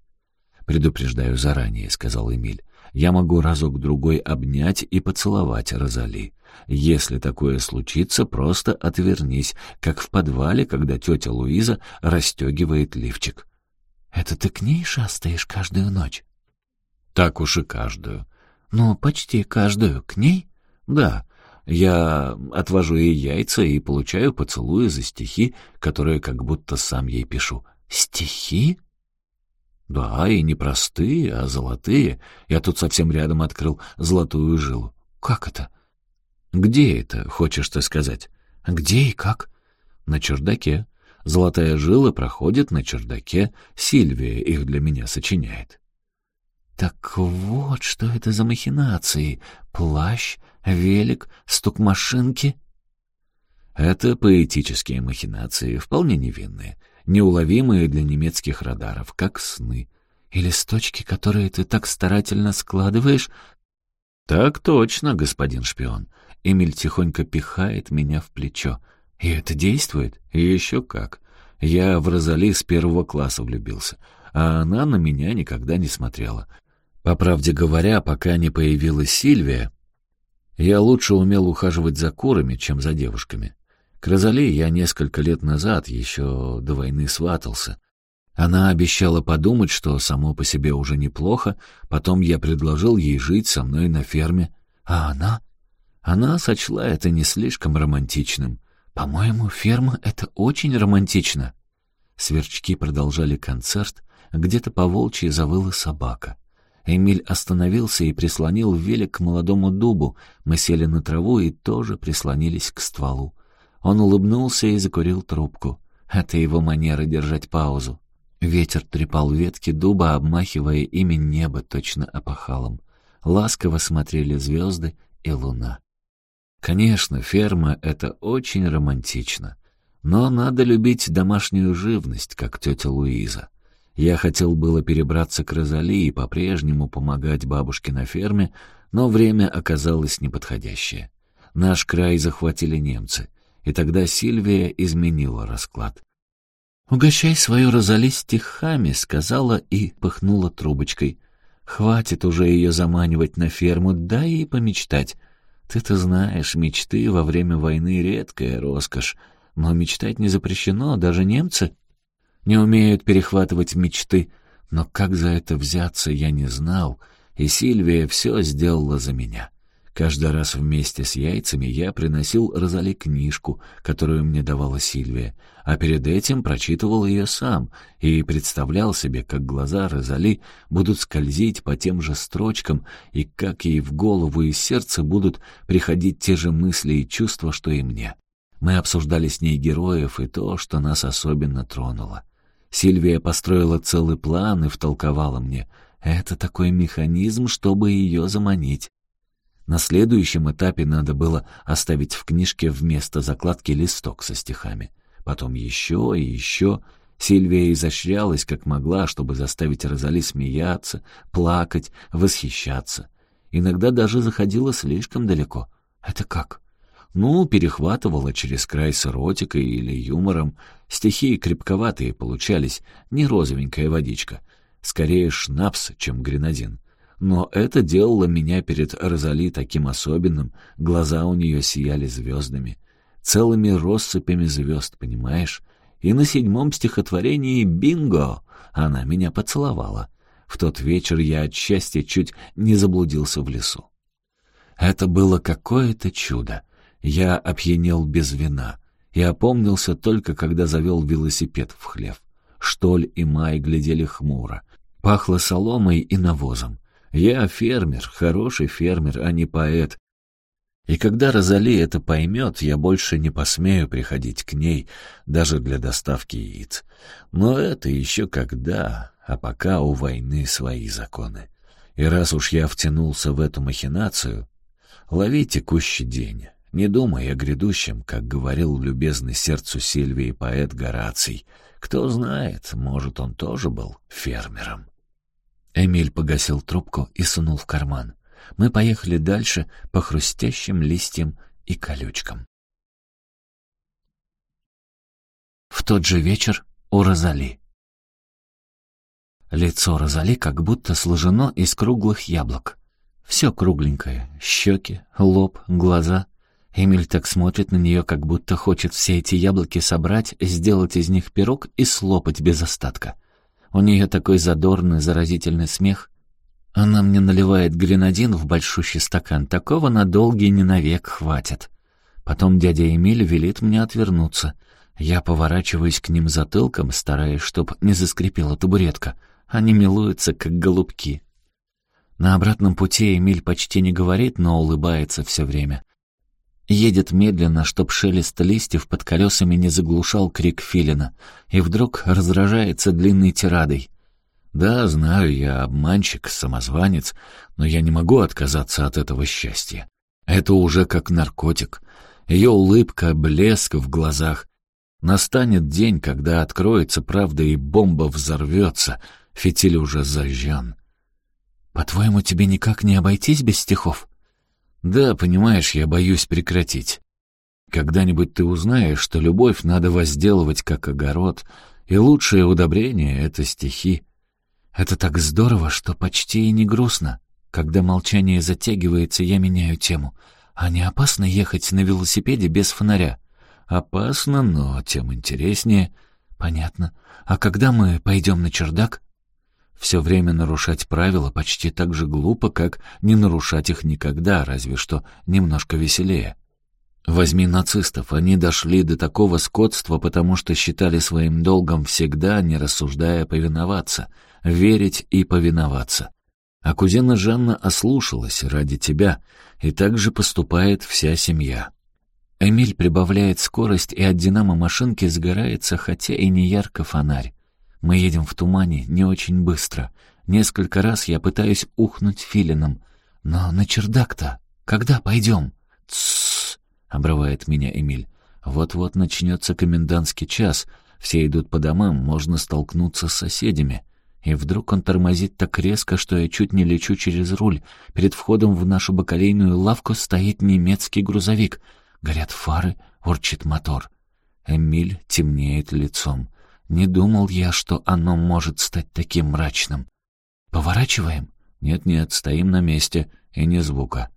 «Предупреждаю заранее», — сказал Эмиль. «Я могу разок-другой обнять и поцеловать Розали. Если такое случится, просто отвернись, как в подвале, когда тетя Луиза расстегивает лифчик». «Это ты к ней шастаешь каждую ночь?» «Так уж и каждую». «Ну, почти каждую. К ней?» «Да, я отвожу ей яйца и получаю поцелуи за стихи, которые как будто сам ей пишу. Стихи? Да, и не простые, а золотые. Я тут совсем рядом открыл золотую жилу. Как это? Где это, хочешь ты сказать? Где и как? На чердаке. Золотая жила проходит на чердаке. Сильвия их для меня сочиняет. Так вот, что это за махинации. Плащ, велик, стук машинки. Это поэтические махинации, вполне невинные, неуловимые для немецких радаров, как сны. И листочки, которые ты так старательно складываешь... Так точно, господин шпион. Эмиль тихонько пихает меня в плечо. И это действует? И еще как. Я в Розали с первого класса влюбился, а она на меня никогда не смотрела. По правде говоря, пока не появилась Сильвия, я лучше умел ухаживать за курами, чем за девушками. К Розали я несколько лет назад, еще до войны, сватался. Она обещала подумать, что само по себе уже неплохо, потом я предложил ей жить со мной на ферме. А она? Она сочла это не слишком романтичным. По-моему, ферма — это очень романтично. Сверчки продолжали концерт, где-то по волчьи завыла собака. Эмиль остановился и прислонил велик к молодому дубу. Мы сели на траву и тоже прислонились к стволу. Он улыбнулся и закурил трубку. Это его манера держать паузу. Ветер трепал ветки дуба, обмахивая ими небо точно опахалом. Ласково смотрели звезды и луна. Конечно, ферма — это очень романтично. Но надо любить домашнюю живность, как тетя Луиза. Я хотел было перебраться к Розали и по-прежнему помогать бабушке на ферме, но время оказалось неподходящее. Наш край захватили немцы, и тогда Сильвия изменила расклад. «Угощай свою Розали стихами», — сказала и пыхнула трубочкой. «Хватит уже ее заманивать на ферму, дай ей помечтать. Ты-то знаешь, мечты во время войны — редкая роскошь, но мечтать не запрещено, даже немцы не умеют перехватывать мечты. Но как за это взяться, я не знал, и Сильвия все сделала за меня. Каждый раз вместе с яйцами я приносил Розали книжку, которую мне давала Сильвия, а перед этим прочитывал ее сам и представлял себе, как глаза Розали будут скользить по тем же строчкам и как ей в голову и сердце будут приходить те же мысли и чувства, что и мне. Мы обсуждали с ней героев и то, что нас особенно тронуло. Сильвия построила целый план и втолковала мне. Это такой механизм, чтобы ее заманить. На следующем этапе надо было оставить в книжке вместо закладки листок со стихами. Потом еще и еще. Сильвия изощрялась как могла, чтобы заставить Розали смеяться, плакать, восхищаться. Иногда даже заходила слишком далеко. Это как? Ну, перехватывала через край с эротикой или юмором. Стихи крепковатые получались, не розовенькая водичка. Скорее шнапс, чем гренадин. Но это делало меня перед Розали таким особенным, глаза у нее сияли звездами. Целыми россыпями звезд, понимаешь? И на седьмом стихотворении «Бинго!» она меня поцеловала. В тот вечер я от счастья чуть не заблудился в лесу. Это было какое-то чудо. Я опьянел без вина и опомнился только, когда завел велосипед в хлев. Штоль и Май глядели хмуро. Пахло соломой и навозом. Я фермер, хороший фермер, а не поэт. И когда Розали это поймет, я больше не посмею приходить к ней, даже для доставки яиц. Но это еще когда, а пока у войны свои законы. И раз уж я втянулся в эту махинацию, лови текущий день. Не думай о грядущем, как говорил любезный сердцу Сильвии поэт Гораций. Кто знает, может, он тоже был фермером. Эмиль погасил трубку и сунул в карман. Мы поехали дальше по хрустящим листьям и колючкам. В тот же вечер у Розали. Лицо Розали как будто сложено из круглых яблок. Все кругленькое — щеки, лоб, глаза — Эмиль так смотрит на нее, как будто хочет все эти яблоки собрать, сделать из них пирог и слопать без остатка. У нее такой задорный, заразительный смех. Она мне наливает гренадин в большущий стакан, такого на долгий не навек хватит. Потом дядя Эмиль велит мне отвернуться. Я поворачиваюсь к ним затылком, стараясь, чтоб не заскрипела табуретка. Они милуются, как голубки. На обратном пути Эмиль почти не говорит, но улыбается все время. Едет медленно, чтоб шелест листьев под колесами не заглушал крик филина, и вдруг раздражается длинной тирадой. «Да, знаю, я обманщик, самозванец, но я не могу отказаться от этого счастья. Это уже как наркотик. Ее улыбка, блеск в глазах. Настанет день, когда откроется правда и бомба взорвется, фитиль уже зажжен». «По-твоему, тебе никак не обойтись без стихов?» Да, понимаешь, я боюсь прекратить. Когда-нибудь ты узнаешь, что любовь надо возделывать как огород, и лучшее удобрение — это стихи. Это так здорово, что почти и не грустно. Когда молчание затягивается, я меняю тему. А не опасно ехать на велосипеде без фонаря? Опасно, но тем интереснее. Понятно. А когда мы пойдем на чердак? Все время нарушать правила почти так же глупо, как не нарушать их никогда, разве что немножко веселее. Возьми нацистов, они дошли до такого скотства, потому что считали своим долгом всегда, не рассуждая, повиноваться, верить и повиноваться. А кузена Жанна ослушалась ради тебя, и так же поступает вся семья. Эмиль прибавляет скорость, и от динамо машинки сгорается, хотя и не ярко фонарь. Мы едем в тумане не очень быстро. Несколько раз я пытаюсь ухнуть филином. Но на чердак-то когда пойдем? Тссс, обрывает меня Эмиль. Вот-вот начнется комендантский час, все идут по домам, можно столкнуться с соседями. И вдруг он тормозит так резко, что я чуть не лечу через руль. Перед входом в нашу бакалейную лавку стоит немецкий грузовик. Горят фары, урчит мотор. Эмиль темнеет лицом. Не думал я, что оно может стать таким мрачным. «Поворачиваем?» «Нет-нет, стоим на месте, и ни звука».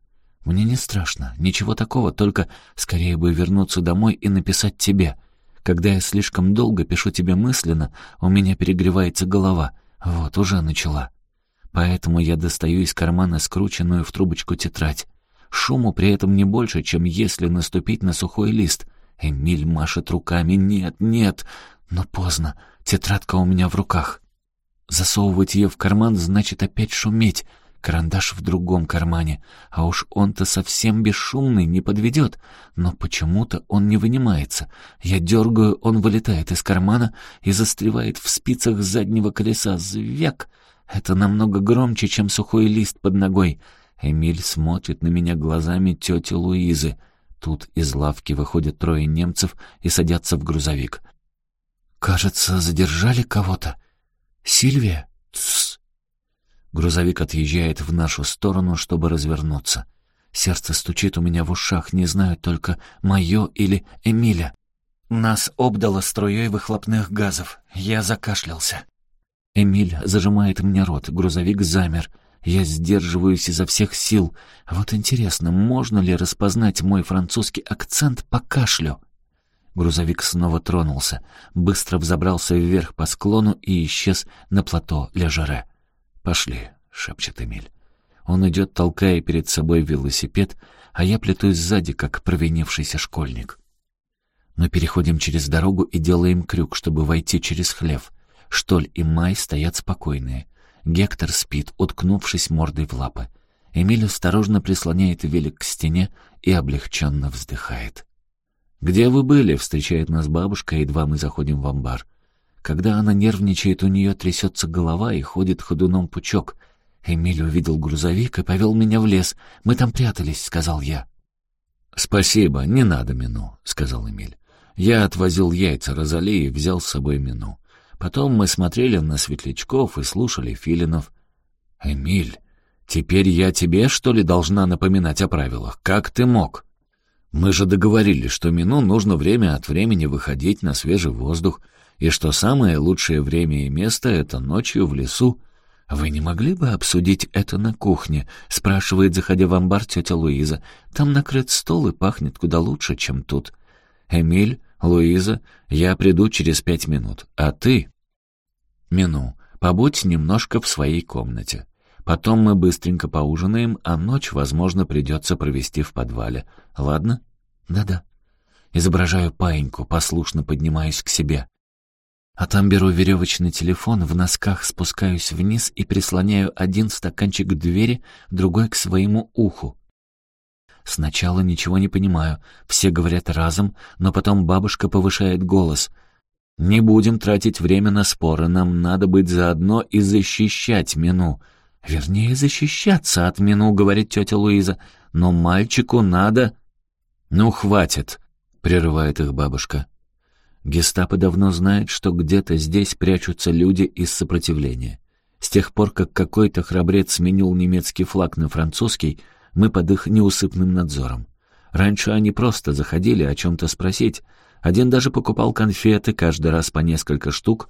«Мне не страшно, ничего такого, только скорее бы вернуться домой и написать тебе. Когда я слишком долго пишу тебе мысленно, у меня перегревается голова. Вот, уже начала. Поэтому я достаю из кармана скрученную в трубочку тетрадь. Шуму при этом не больше, чем если наступить на сухой лист. Эмиль машет руками. «Нет, нет!» Но поздно. Тетрадка у меня в руках. Засовывать ее в карман значит опять шуметь. Карандаш в другом кармане. А уж он-то совсем бесшумный, не подведет. Но почему-то он не вынимается. Я дергаю, он вылетает из кармана и застревает в спицах заднего колеса. Звяк! Это намного громче, чем сухой лист под ногой. Эмиль смотрит на меня глазами тети Луизы. Тут из лавки выходят трое немцев и садятся в грузовик. «Кажется, задержали кого-то. Сильвия?» Тссс. Грузовик отъезжает в нашу сторону, чтобы развернуться. Сердце стучит у меня в ушах, не знаю только, мое или Эмиля. Нас обдало струей выхлопных газов. Я закашлялся. Эмиль зажимает мне рот, грузовик замер. Я сдерживаюсь изо всех сил. Вот интересно, можно ли распознать мой французский акцент по кашлю? Грузовик снова тронулся, быстро взобрался вверх по склону и исчез на плато Лежаре. «Пошли», — шепчет Эмиль. Он идет, толкая перед собой велосипед, а я плетусь сзади, как провинившийся школьник. Мы переходим через дорогу и делаем крюк, чтобы войти через хлев. Штоль и Май стоят спокойные. Гектор спит, уткнувшись мордой в лапы. Эмиль осторожно прислоняет велик к стене и облегченно вздыхает. «Где вы были?» — встречает нас бабушка, едва мы заходим в амбар. Когда она нервничает, у нее трясется голова и ходит ходуном пучок. Эмиль увидел грузовик и повел меня в лес. Мы там прятались, — сказал я. «Спасибо, не надо Мину», — сказал Эмиль. Я отвозил яйца Розали и взял с собой Мину. Потом мы смотрели на светлячков и слушали филинов. «Эмиль, теперь я тебе, что ли, должна напоминать о правилах? Как ты мог?» «Мы же договорились, что Мину нужно время от времени выходить на свежий воздух, и что самое лучшее время и место — это ночью в лесу. «Вы не могли бы обсудить это на кухне?» — спрашивает, заходя в амбар тетя Луиза. «Там накрыт стол и пахнет куда лучше, чем тут». «Эмиль, Луиза, я приду через пять минут, а ты...» «Мину, побудь немножко в своей комнате. Потом мы быстренько поужинаем, а ночь, возможно, придется провести в подвале. Ладно?» «Да-да». Изображаю паиньку, послушно поднимаюсь к себе. А там беру веревочный телефон, в носках спускаюсь вниз и прислоняю один стаканчик к двери, другой к своему уху. Сначала ничего не понимаю, все говорят разом, но потом бабушка повышает голос. «Не будем тратить время на споры, нам надо быть заодно и защищать Мину». «Вернее, защищаться от Мину», — говорит тетя Луиза. «Но мальчику надо...» «Ну, хватит», — прерывает их бабушка. Гестапо давно знает, что где-то здесь прячутся люди из сопротивления. С тех пор, как какой-то храбрец сменил немецкий флаг на французский, мы под их неусыпным надзором. Раньше они просто заходили о чем-то спросить. Один даже покупал конфеты, каждый раз по несколько штук.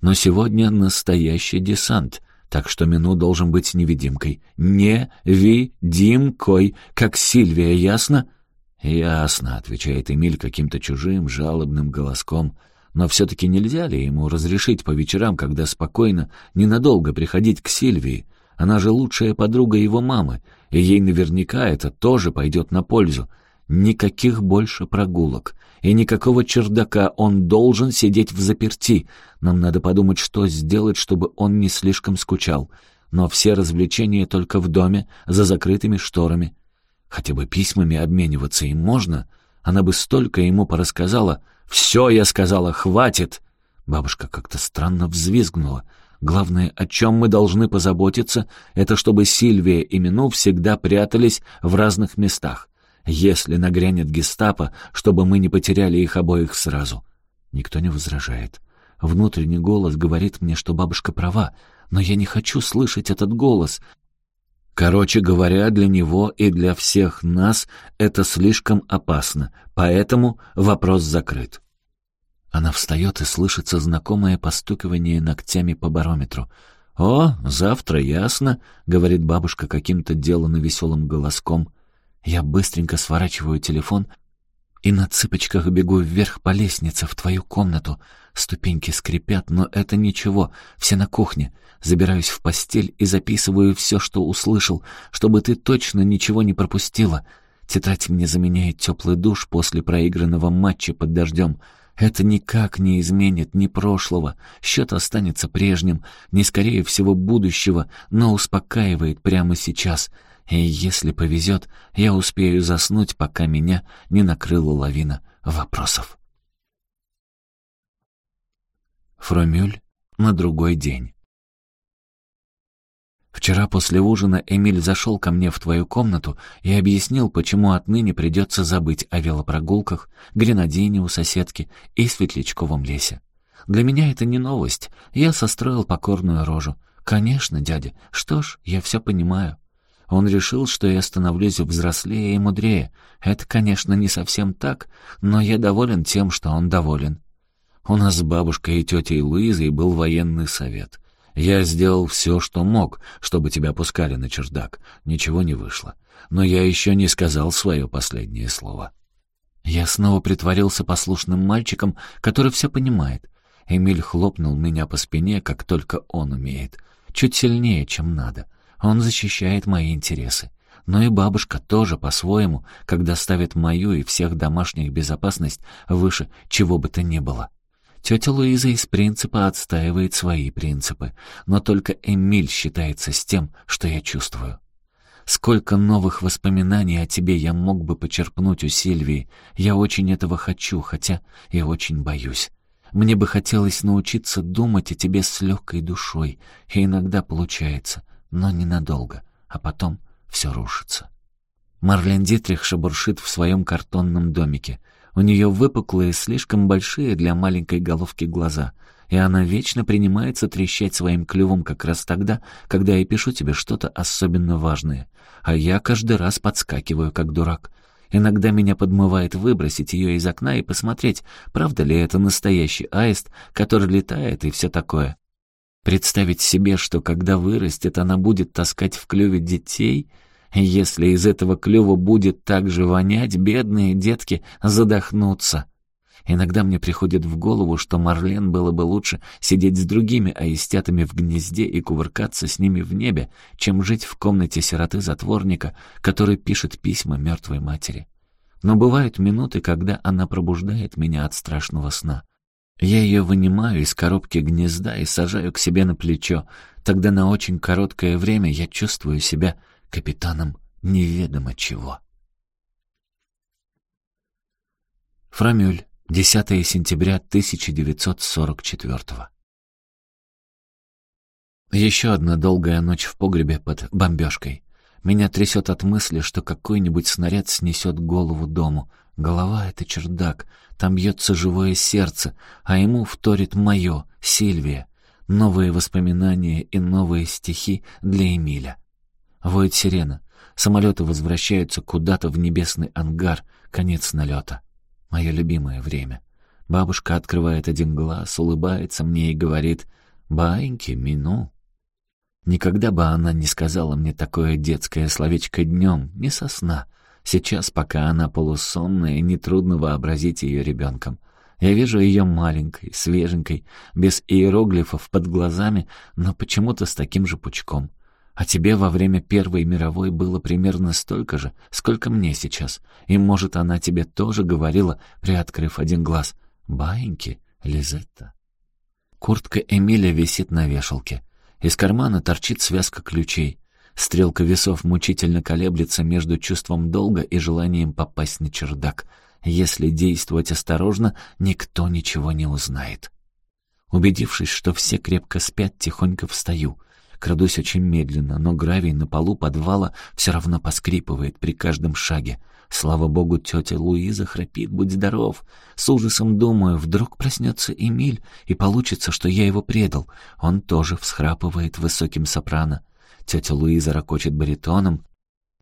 Но сегодня настоящий десант, так что Мину должен быть невидимкой. Не-ви-дим-кой, как Сильвия, ясно? «Ясно», — отвечает Эмиль каким-то чужим, жалобным голоском. «Но все-таки нельзя ли ему разрешить по вечерам, когда спокойно, ненадолго приходить к Сильвии? Она же лучшая подруга его мамы, и ей наверняка это тоже пойдет на пользу. Никаких больше прогулок. И никакого чердака, он должен сидеть в заперти. Нам надо подумать, что сделать, чтобы он не слишком скучал. Но все развлечения только в доме, за закрытыми шторами. Хотя бы письмами обмениваться им можно. Она бы столько ему порассказала. «Все, я сказала, хватит!» Бабушка как-то странно взвизгнула. Главное, о чем мы должны позаботиться, это чтобы Сильвия и Мину всегда прятались в разных местах. Если нагрянет гестапо, чтобы мы не потеряли их обоих сразу. Никто не возражает. Внутренний голос говорит мне, что бабушка права, но я не хочу слышать этот голос. Короче говоря, для него и для всех нас это слишком опасно, поэтому вопрос закрыт. Она встает и слышится знакомое постукивание ногтями по барометру. «О, завтра ясно», — говорит бабушка каким-то деланно веселым голоском. Я быстренько сворачиваю телефон и на цыпочках бегу вверх по лестнице в твою комнату. Ступеньки скрипят, но это ничего, все на кухне. Забираюсь в постель и записываю все, что услышал, чтобы ты точно ничего не пропустила. Тетрадь мне заменяет теплый душ после проигранного матча под дождем. Это никак не изменит ни прошлого, счет останется прежним, не скорее всего будущего, но успокаивает прямо сейчас. И если повезет, я успею заснуть, пока меня не накрыла лавина вопросов. Фромюль на другой день. Вчера после ужина Эмиль зашел ко мне в твою комнату и объяснил, почему отныне придется забыть о велопрогулках, гренадине у соседки и светлячковом лесе. Для меня это не новость, я состроил покорную рожу. «Конечно, дядя, что ж, я все понимаю». Он решил, что я становлюсь взрослее и мудрее. Это, конечно, не совсем так, но я доволен тем, что он доволен. У нас с бабушкой и тетей Луизой был военный совет. Я сделал все, что мог, чтобы тебя пускали на чердак. Ничего не вышло. Но я еще не сказал свое последнее слово. Я снова притворился послушным мальчиком, который все понимает. Эмиль хлопнул меня по спине, как только он умеет. Чуть сильнее, чем надо. Он защищает мои интересы. Но и бабушка тоже по-своему, когда ставит мою и всех домашних безопасность выше чего бы то ни было. Тетя Луиза из принципа отстаивает свои принципы, но только Эмиль считается с тем, что я чувствую. Сколько новых воспоминаний о тебе я мог бы почерпнуть у Сильвии. Я очень этого хочу, хотя и очень боюсь. Мне бы хотелось научиться думать о тебе с легкой душой, и иногда получается, но ненадолго, а потом все рушится. Марлен Дитрих шебуршит в своем картонном домике. У нее выпуклые, слишком большие для маленькой головки глаза, и она вечно принимается трещать своим клювом как раз тогда, когда я пишу тебе что-то особенно важное. А я каждый раз подскакиваю, как дурак. Иногда меня подмывает выбросить ее из окна и посмотреть, правда ли это настоящий аист, который летает и все такое. Представить себе, что когда вырастет, она будет таскать в клюве детей — если из этого клюва будет так же вонять, бедные детки задохнутся. Иногда мне приходит в голову, что Марлен было бы лучше сидеть с другими аистятами в гнезде и кувыркаться с ними в небе, чем жить в комнате сироты-затворника, который пишет письма мертвой матери. Но бывают минуты, когда она пробуждает меня от страшного сна. Я ее вынимаю из коробки гнезда и сажаю к себе на плечо. Тогда на очень короткое время я чувствую себя капитаном неведомо чего. Фрамюль, 10 сентября 1944 Еще одна долгая ночь в погребе под бомбежкой. Меня трясет от мысли, что какой-нибудь снаряд снесет голову дому. Голова — это чердак, там бьется живое сердце, а ему вторит мое, Сильвия. Новые воспоминания и новые стихи для Эмиля. Воет сирена. Самолеты возвращаются куда-то в небесный ангар. Конец налета. Мое любимое время. Бабушка открывает один глаз, улыбается мне и говорит «Баиньки, мину». Никогда бы она не сказала мне такое детское словечко днем, не со сна. Сейчас, пока она полусонная, нетрудно вообразить ее ребенком. Я вижу ее маленькой, свеженькой, без иероглифов под глазами, но почему-то с таким же пучком. А тебе во время Первой мировой было примерно столько же, сколько мне сейчас. И, может, она тебе тоже говорила, приоткрыв один глаз. «Баиньки, Лизетта». Куртка Эмиля висит на вешалке. Из кармана торчит связка ключей. Стрелка весов мучительно колеблется между чувством долга и желанием попасть на чердак. Если действовать осторожно, никто ничего не узнает. Убедившись, что все крепко спят, тихонько встаю — Крадусь очень медленно, но гравий на полу подвала все равно поскрипывает при каждом шаге. Слава богу, тетя Луиза храпит, будь здоров. С ужасом думаю, вдруг проснется Эмиль, и получится, что я его предал. Он тоже всхрапывает высоким сопрано. Тетя Луиза ракочет баритоном,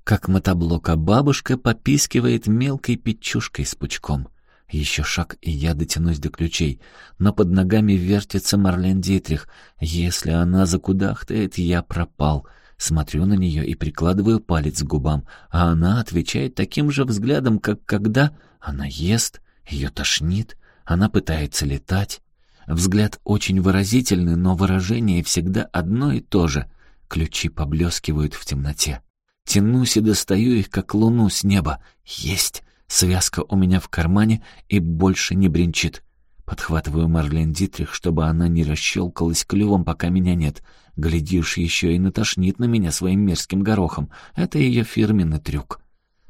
как мотоблок, а бабушка попискивает мелкой печушкой с пучком. Еще шаг, и я дотянусь до ключей. Но под ногами вертится Марлен Дитрих. Если она закудахтает, я пропал. Смотрю на нее и прикладываю палец к губам, а она отвечает таким же взглядом, как когда она ест, ее тошнит, она пытается летать. Взгляд очень выразительный, но выражение всегда одно и то же. Ключи поблескивают в темноте. Тянусь и достаю их, как луну с неба. Есть! Связка у меня в кармане и больше не бренчит. Подхватываю Марлен Дитрих, чтобы она не расщелкалась клювом, пока меня нет. Глядишь, еще и натошнит на меня своим мерзким горохом. Это ее фирменный трюк.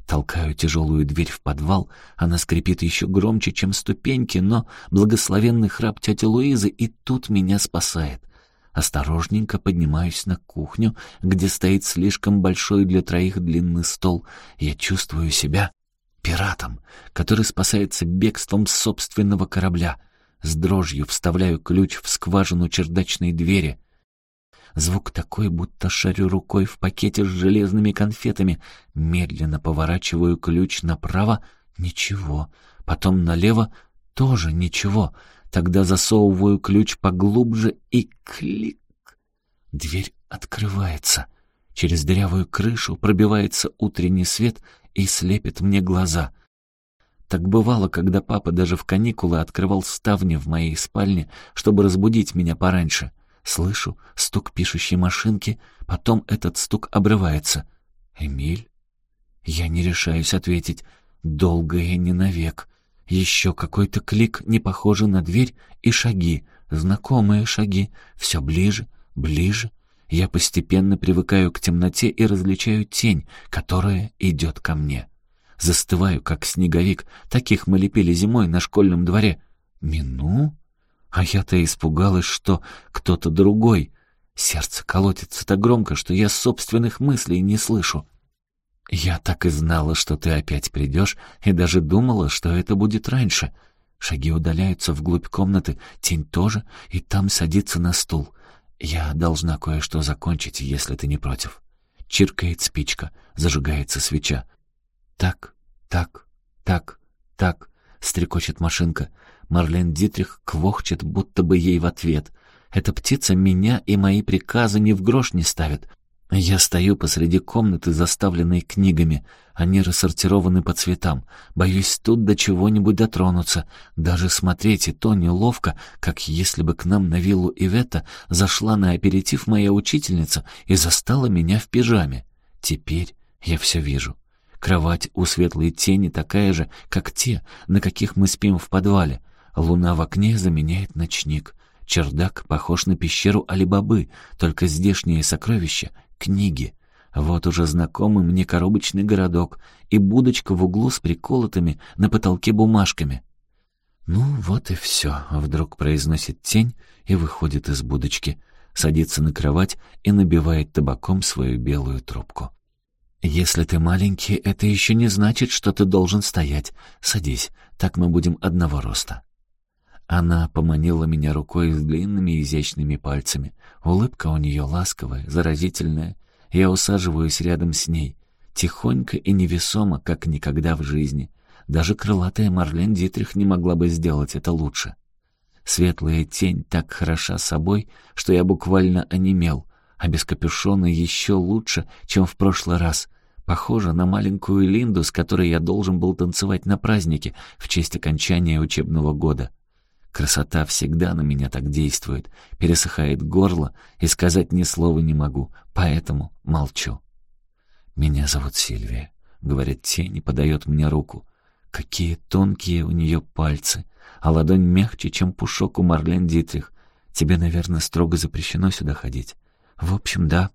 Толкаю тяжелую дверь в подвал. Она скрипит еще громче, чем ступеньки, но благословенный храп тети Луизы и тут меня спасает. Осторожненько поднимаюсь на кухню, где стоит слишком большой для троих длинный стол. Я чувствую себя пиратом, который спасается бегством собственного корабля. С дрожью вставляю ключ в скважину чердачной двери. Звук такой, будто шарю рукой в пакете с железными конфетами. Медленно поворачиваю ключ направо — ничего. Потом налево — тоже ничего. Тогда засовываю ключ поглубже и клик. Дверь открывается. Через дырявую крышу пробивается утренний свет и слепит мне глаза — так бывало, когда папа даже в каникулы открывал ставни в моей спальне, чтобы разбудить меня пораньше. Слышу стук пишущей машинки, потом этот стук обрывается. «Эмиль?» Я не решаюсь ответить. Долго и не навек. Еще какой-то клик, не похожий на дверь, и шаги, знакомые шаги, все ближе, ближе. Я постепенно привыкаю к темноте и различаю тень, которая идет ко мне. Застываю, как снеговик. Таких мы лепили зимой на школьном дворе. Мину? А я-то испугалась, что кто-то другой. Сердце колотится так громко, что я собственных мыслей не слышу. Я так и знала, что ты опять придешь, и даже думала, что это будет раньше. Шаги удаляются вглубь комнаты, тень тоже, и там садится на стул. Я должна кое-что закончить, если ты не против. Чиркает спичка, зажигается свеча. Так, так, так, так, стрекочет машинка. Марлен Дитрих квохчет, будто бы ей в ответ. Эта птица меня и мои приказы ни в грош не ставит. Я стою посреди комнаты, заставленной книгами. Они рассортированы по цветам. Боюсь тут до чего-нибудь дотронуться. Даже смотреть и то неловко, как если бы к нам на виллу Ивета зашла на аперитив моя учительница и застала меня в пижаме. Теперь я все вижу. Кровать у светлой тени такая же, как те, на каких мы спим в подвале. Луна в окне заменяет ночник. Чердак похож на пещеру Алибабы, только здешние сокровища — книги. Вот уже знакомый мне коробочный городок и будочка в углу с приколотыми на потолке бумажками. «Ну, вот и все», — вдруг произносит тень и выходит из будочки, садится на кровать и набивает табаком свою белую трубку. «Если ты маленький, это еще не значит, что ты должен стоять. Садись, так мы будем одного роста». Она поманила меня рукой с длинными изящными пальцами. Улыбка у нее ласковая, заразительная. Я усаживаюсь рядом с ней, тихонько и невесомо, как никогда в жизни. Даже крылатая Марлен Дитрих не могла бы сделать это лучше. Светлая тень так хороша собой, что я буквально онемел, а без капюшона еще лучше, чем в прошлый раз. Похоже на маленькую Линду, с которой я должен был танцевать на празднике в честь окончания учебного года. Красота всегда на меня так действует, пересыхает горло, и сказать ни слова не могу, поэтому молчу. «Меня зовут Сильвия», — говорит тень и подает мне руку. Какие тонкие у нее пальцы, а ладонь мягче, чем пушок у Марлен Дитрих. Тебе, наверное, строго запрещено сюда ходить. В общем, да.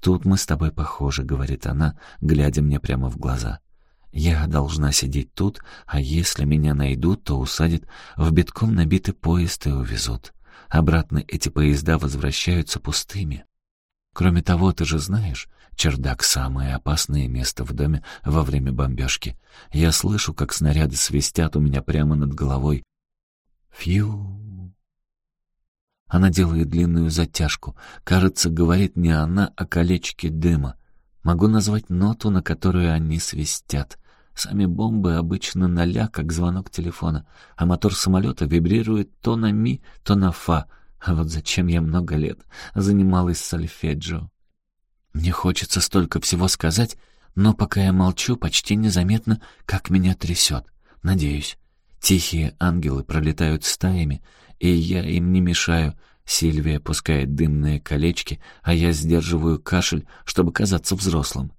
Тут мы с тобой похожи, говорит она, глядя мне прямо в глаза. Я должна сидеть тут, а если меня найдут, то усадят в битком набитый поезд и увезут. Обратно эти поезда возвращаются пустыми. Кроме того, ты же знаешь, чердак — самое опасное место в доме во время бомбежки. Я слышу, как снаряды свистят у меня прямо над головой. Фью. Она делает длинную затяжку. Кажется, говорит не она, а колечки дыма. Могу назвать ноту, на которую они свистят. Сами бомбы обычно на как звонок телефона, а мотор самолета вибрирует то на ми, то на фа. А вот зачем я много лет занималась сольфеджио? Мне хочется столько всего сказать, но пока я молчу, почти незаметно, как меня трясет. Надеюсь. Тихие ангелы пролетают стаями, и я им не мешаю. Сильвия пускает дымные колечки, а я сдерживаю кашель, чтобы казаться взрослым.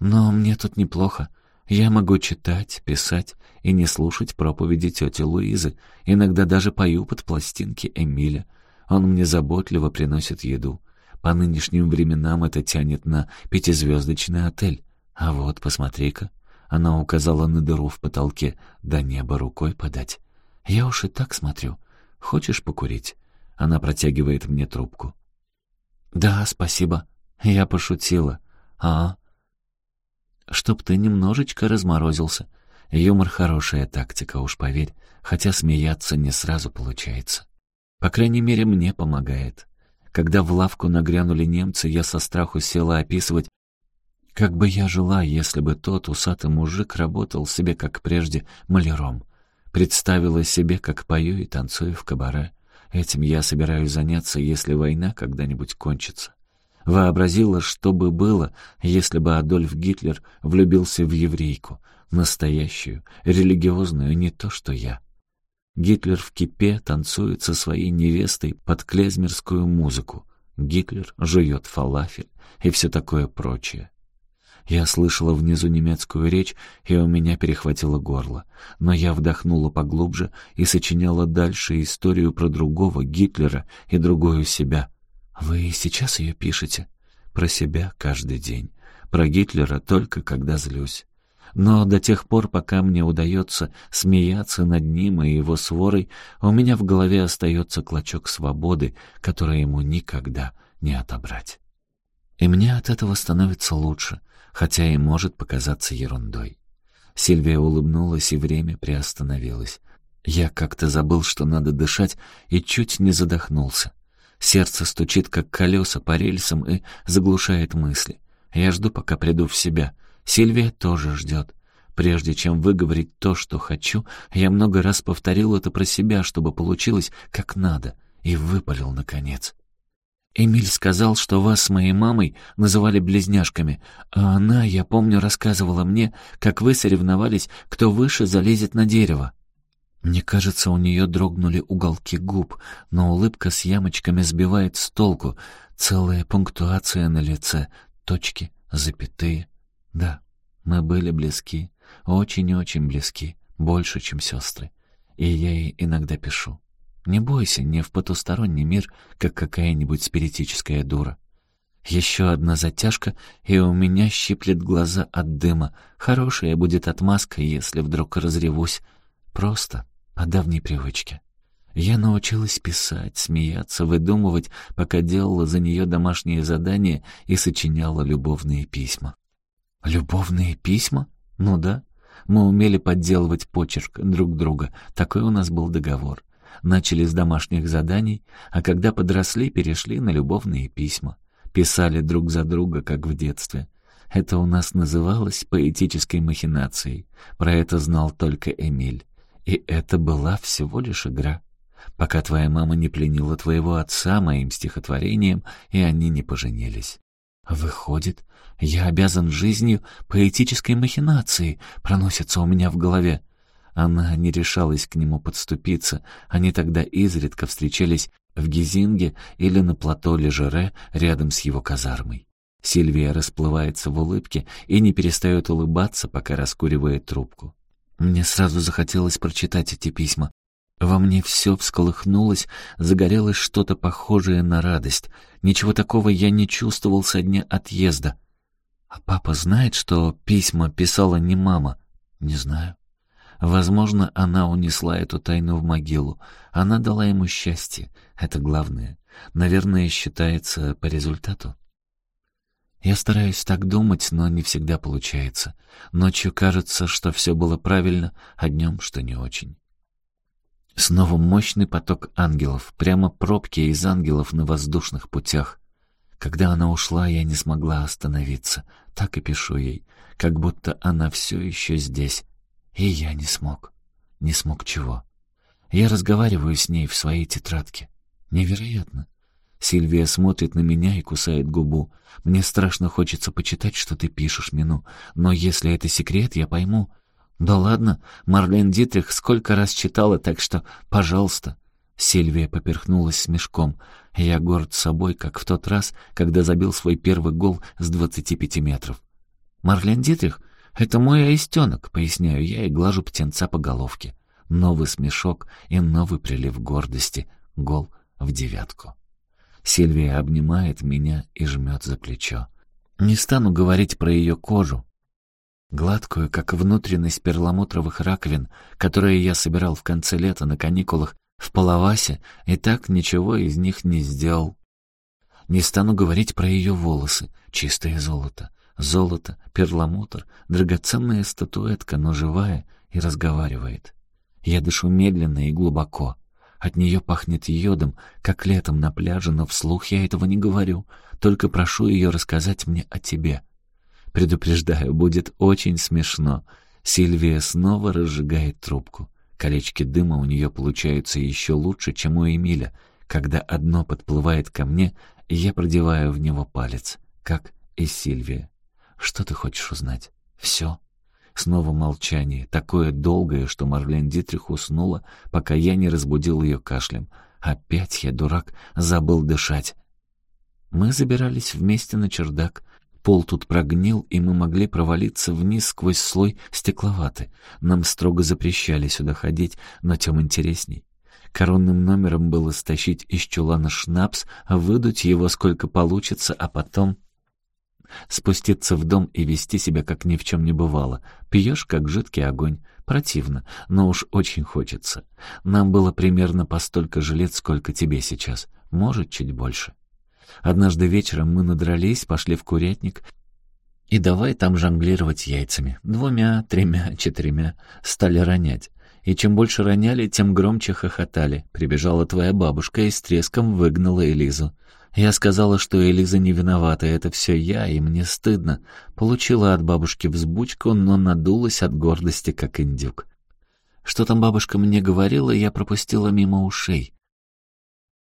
Но мне тут неплохо. Я могу читать, писать и не слушать проповеди тети Луизы. Иногда даже пою под пластинки Эмиля. Он мне заботливо приносит еду. По нынешним временам это тянет на пятизвездочный отель. А вот, посмотри-ка. Она указала на дыру в потолке. До неба рукой подать. Я уж и так смотрю. Хочешь покурить? Она протягивает мне трубку. «Да, спасибо. Я пошутила. А, чтоб ты немножечко разморозился. Юмор — хорошая тактика, уж поверь, хотя смеяться не сразу получается. По крайней мере, мне помогает. Когда в лавку нагрянули немцы, я со страху села описывать, как бы я жила, если бы тот усатый мужик работал себе, как прежде, маляром. Представила себе, как пою и танцую в кабаре. Этим я собираюсь заняться, если война когда-нибудь кончится. Вообразила, что бы было, если бы Адольф Гитлер влюбился в еврейку, настоящую, религиозную, не то что я. Гитлер в кипе танцует со своей невестой под клезмерскую музыку. Гитлер жует фалафель и все такое прочее. Я слышала внизу немецкую речь, и у меня перехватило горло. Но я вдохнула поглубже и сочиняла дальше историю про другого Гитлера и другую себя. «Вы сейчас ее пишете?» «Про себя каждый день. Про Гитлера только когда злюсь. Но до тех пор, пока мне удается смеяться над ним и его сворой, у меня в голове остается клочок свободы, который ему никогда не отобрать. И мне от этого становится лучше, хотя и может показаться ерундой. Сильвия улыбнулась, и время приостановилось. Я как-то забыл, что надо дышать, и чуть не задохнулся. Сердце стучит, как колеса по рельсам, и заглушает мысли. Я жду, пока приду в себя. Сильвия тоже ждет. Прежде чем выговорить то, что хочу, я много раз повторил это про себя, чтобы получилось как надо, и выпалил наконец. Эмиль сказал, что вас с моей мамой называли близняшками, а она, я помню, рассказывала мне, как вы соревновались, кто выше залезет на дерево. Мне кажется, у нее дрогнули уголки губ, но улыбка с ямочками сбивает с толку. Целая пунктуация на лице, точки, запятые. Да, мы были близки, очень-очень близки, больше, чем сестры. И я ей иногда пишу. Не бойся, не в потусторонний мир, как какая-нибудь спиритическая дура. Еще одна затяжка, и у меня щиплет глаза от дыма. Хорошая будет отмазка, если вдруг разревусь. Просто по давней привычке. Я научилась писать, смеяться, выдумывать, пока делала за нее домашние задания и сочиняла любовные письма. Любовные письма? Ну да. Мы умели подделывать почерк друг друга. Такой у нас был договор. Начали с домашних заданий, а когда подросли, перешли на любовные письма. Писали друг за друга, как в детстве. Это у нас называлось поэтической махинацией. Про это знал только Эмиль. И это была всего лишь игра. Пока твоя мама не пленила твоего отца моим стихотворением, и они не поженились. Выходит, я обязан жизнью поэтической махинации, проносится у меня в голове. Она не решалась к нему подступиться, они тогда изредка встречались в Гизинге или на плато Лежере рядом с его казармой. Сильвия расплывается в улыбке и не перестает улыбаться, пока раскуривает трубку. Мне сразу захотелось прочитать эти письма. Во мне все всколыхнулось, загорелось что-то похожее на радость. Ничего такого я не чувствовал со дня отъезда. А папа знает, что письма писала не мама? Не знаю. Возможно, она унесла эту тайну в могилу. Она дала ему счастье. Это главное. Наверное, считается по результату. Я стараюсь так думать, но не всегда получается. Ночью кажется, что все было правильно, а днем, что не очень. Снова мощный поток ангелов, прямо пробки из ангелов на воздушных путях. Когда она ушла, я не смогла остановиться. Так и пишу ей, как будто она все еще здесь. И я не смог. Не смог чего? Я разговариваю с ней в своей тетрадке. Невероятно. Сильвия смотрит на меня и кусает губу. Мне страшно хочется почитать, что ты пишешь, Мину. Но если это секрет, я пойму. Да ладно, Марлен Дитрих сколько раз читала, так что, пожалуйста. Сильвия поперхнулась смешком. Я горд собой, как в тот раз, когда забил свой первый гол с двадцати пяти метров. «Марлен Дитрих — это мой аистенок», — поясняю я и глажу птенца по головке. Новый смешок и новый прилив гордости. Гол в девятку. Сильвия обнимает меня и жмет за плечо. Не стану говорить про ее кожу, гладкую, как внутренность перламутровых раковин, которые я собирал в конце лета на каникулах в Палавасе, и так ничего из них не сделал. Не стану говорить про ее волосы, чистое золото. Золото, перламутр, драгоценная статуэтка, но живая и разговаривает. Я дышу медленно и глубоко. От нее пахнет йодом, как летом на пляже, но вслух я этого не говорю, только прошу ее рассказать мне о тебе. Предупреждаю, будет очень смешно. Сильвия снова разжигает трубку. Колечки дыма у нее получаются еще лучше, чем у Эмиля. Когда одно подплывает ко мне, я продеваю в него палец, как и Сильвия. Что ты хочешь узнать? Все? Снова молчание, такое долгое, что Марлен Дитрих уснула, пока я не разбудил ее кашлем. Опять я, дурак, забыл дышать. Мы забирались вместе на чердак. Пол тут прогнил, и мы могли провалиться вниз сквозь слой стекловаты. Нам строго запрещали сюда ходить, но тем интересней. Коронным номером было стащить из чулана шнапс, выдуть его сколько получится, а потом спуститься в дом и вести себя, как ни в чем не бывало. Пьешь, как жидкий огонь. Противно, но уж очень хочется. Нам было примерно по столько же лет, сколько тебе сейчас. Может, чуть больше. Однажды вечером мы надрались, пошли в курятник, и давай там жонглировать яйцами. Двумя, тремя, четырьмя. Стали ронять. И чем больше роняли, тем громче хохотали. Прибежала твоя бабушка и с треском выгнала Элизу. Я сказала, что Элиза не виновата, это все я, и мне стыдно. Получила от бабушки взбучку, но надулась от гордости, как индюк. Что там бабушка мне говорила, я пропустила мимо ушей.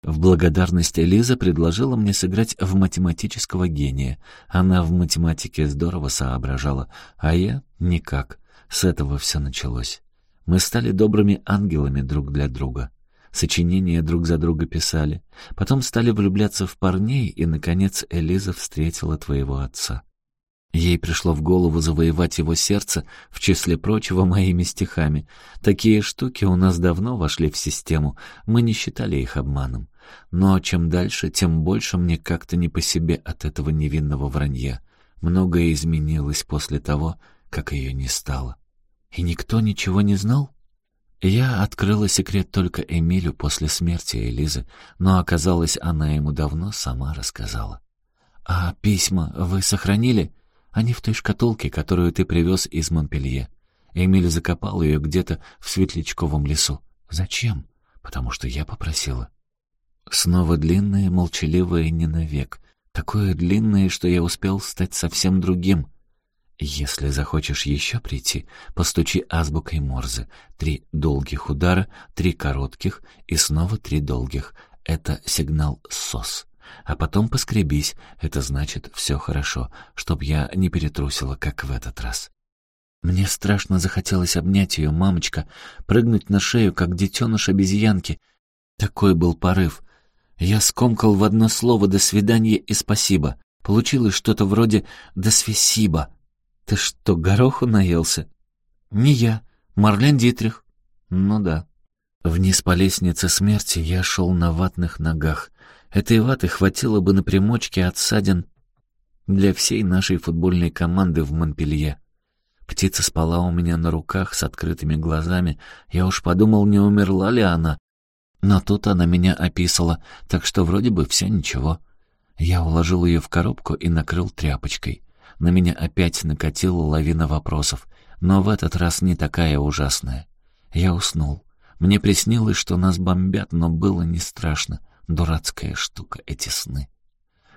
В благодарность Элиза предложила мне сыграть в математического гения. Она в математике здорово соображала, а я — никак. С этого все началось. Мы стали добрыми ангелами друг для друга сочинения друг за друга писали. Потом стали влюбляться в парней, и, наконец, Элиза встретила твоего отца. Ей пришло в голову завоевать его сердце, в числе прочего, моими стихами. Такие штуки у нас давно вошли в систему, мы не считали их обманом. Но чем дальше, тем больше мне как-то не по себе от этого невинного вранья. Многое изменилось после того, как ее не стало. И никто ничего не знал? Я открыла секрет только Эмилю после смерти Элизы, но оказалось, она ему давно сама рассказала. «А письма вы сохранили? Они в той шкатулке, которую ты привез из Монпелье. Эмиль закопал ее где-то в Светлячковом лесу. Зачем? Потому что я попросила». Снова длинное, молчаливое не навек. Такое длинное, что я успел стать совсем другим. Если захочешь еще прийти, постучи азбукой Морзе. Три долгих удара, три коротких и снова три долгих. Это сигнал СОС. А потом поскребись, это значит все хорошо, чтоб я не перетрусила, как в этот раз. Мне страшно захотелось обнять ее, мамочка, прыгнуть на шею, как детеныш обезьянки. Такой был порыв. Я скомкал в одно слово «до свидания» и «спасибо». Получилось что-то вроде «до свисиба». «Ты что, гороху наелся?» «Не я. Марлен Дитрих». «Ну да». Вниз по лестнице смерти я шел на ватных ногах. Этой ваты хватило бы на примочке от ссадин для всей нашей футбольной команды в Монпелье. Птица спала у меня на руках с открытыми глазами. Я уж подумал, не умерла ли она. Но тут она меня описала, так что вроде бы все ничего. Я уложил ее в коробку и накрыл тряпочкой. На меня опять накатила лавина вопросов, но в этот раз не такая ужасная. Я уснул. Мне приснилось, что нас бомбят, но было не страшно. Дурацкая штука эти сны.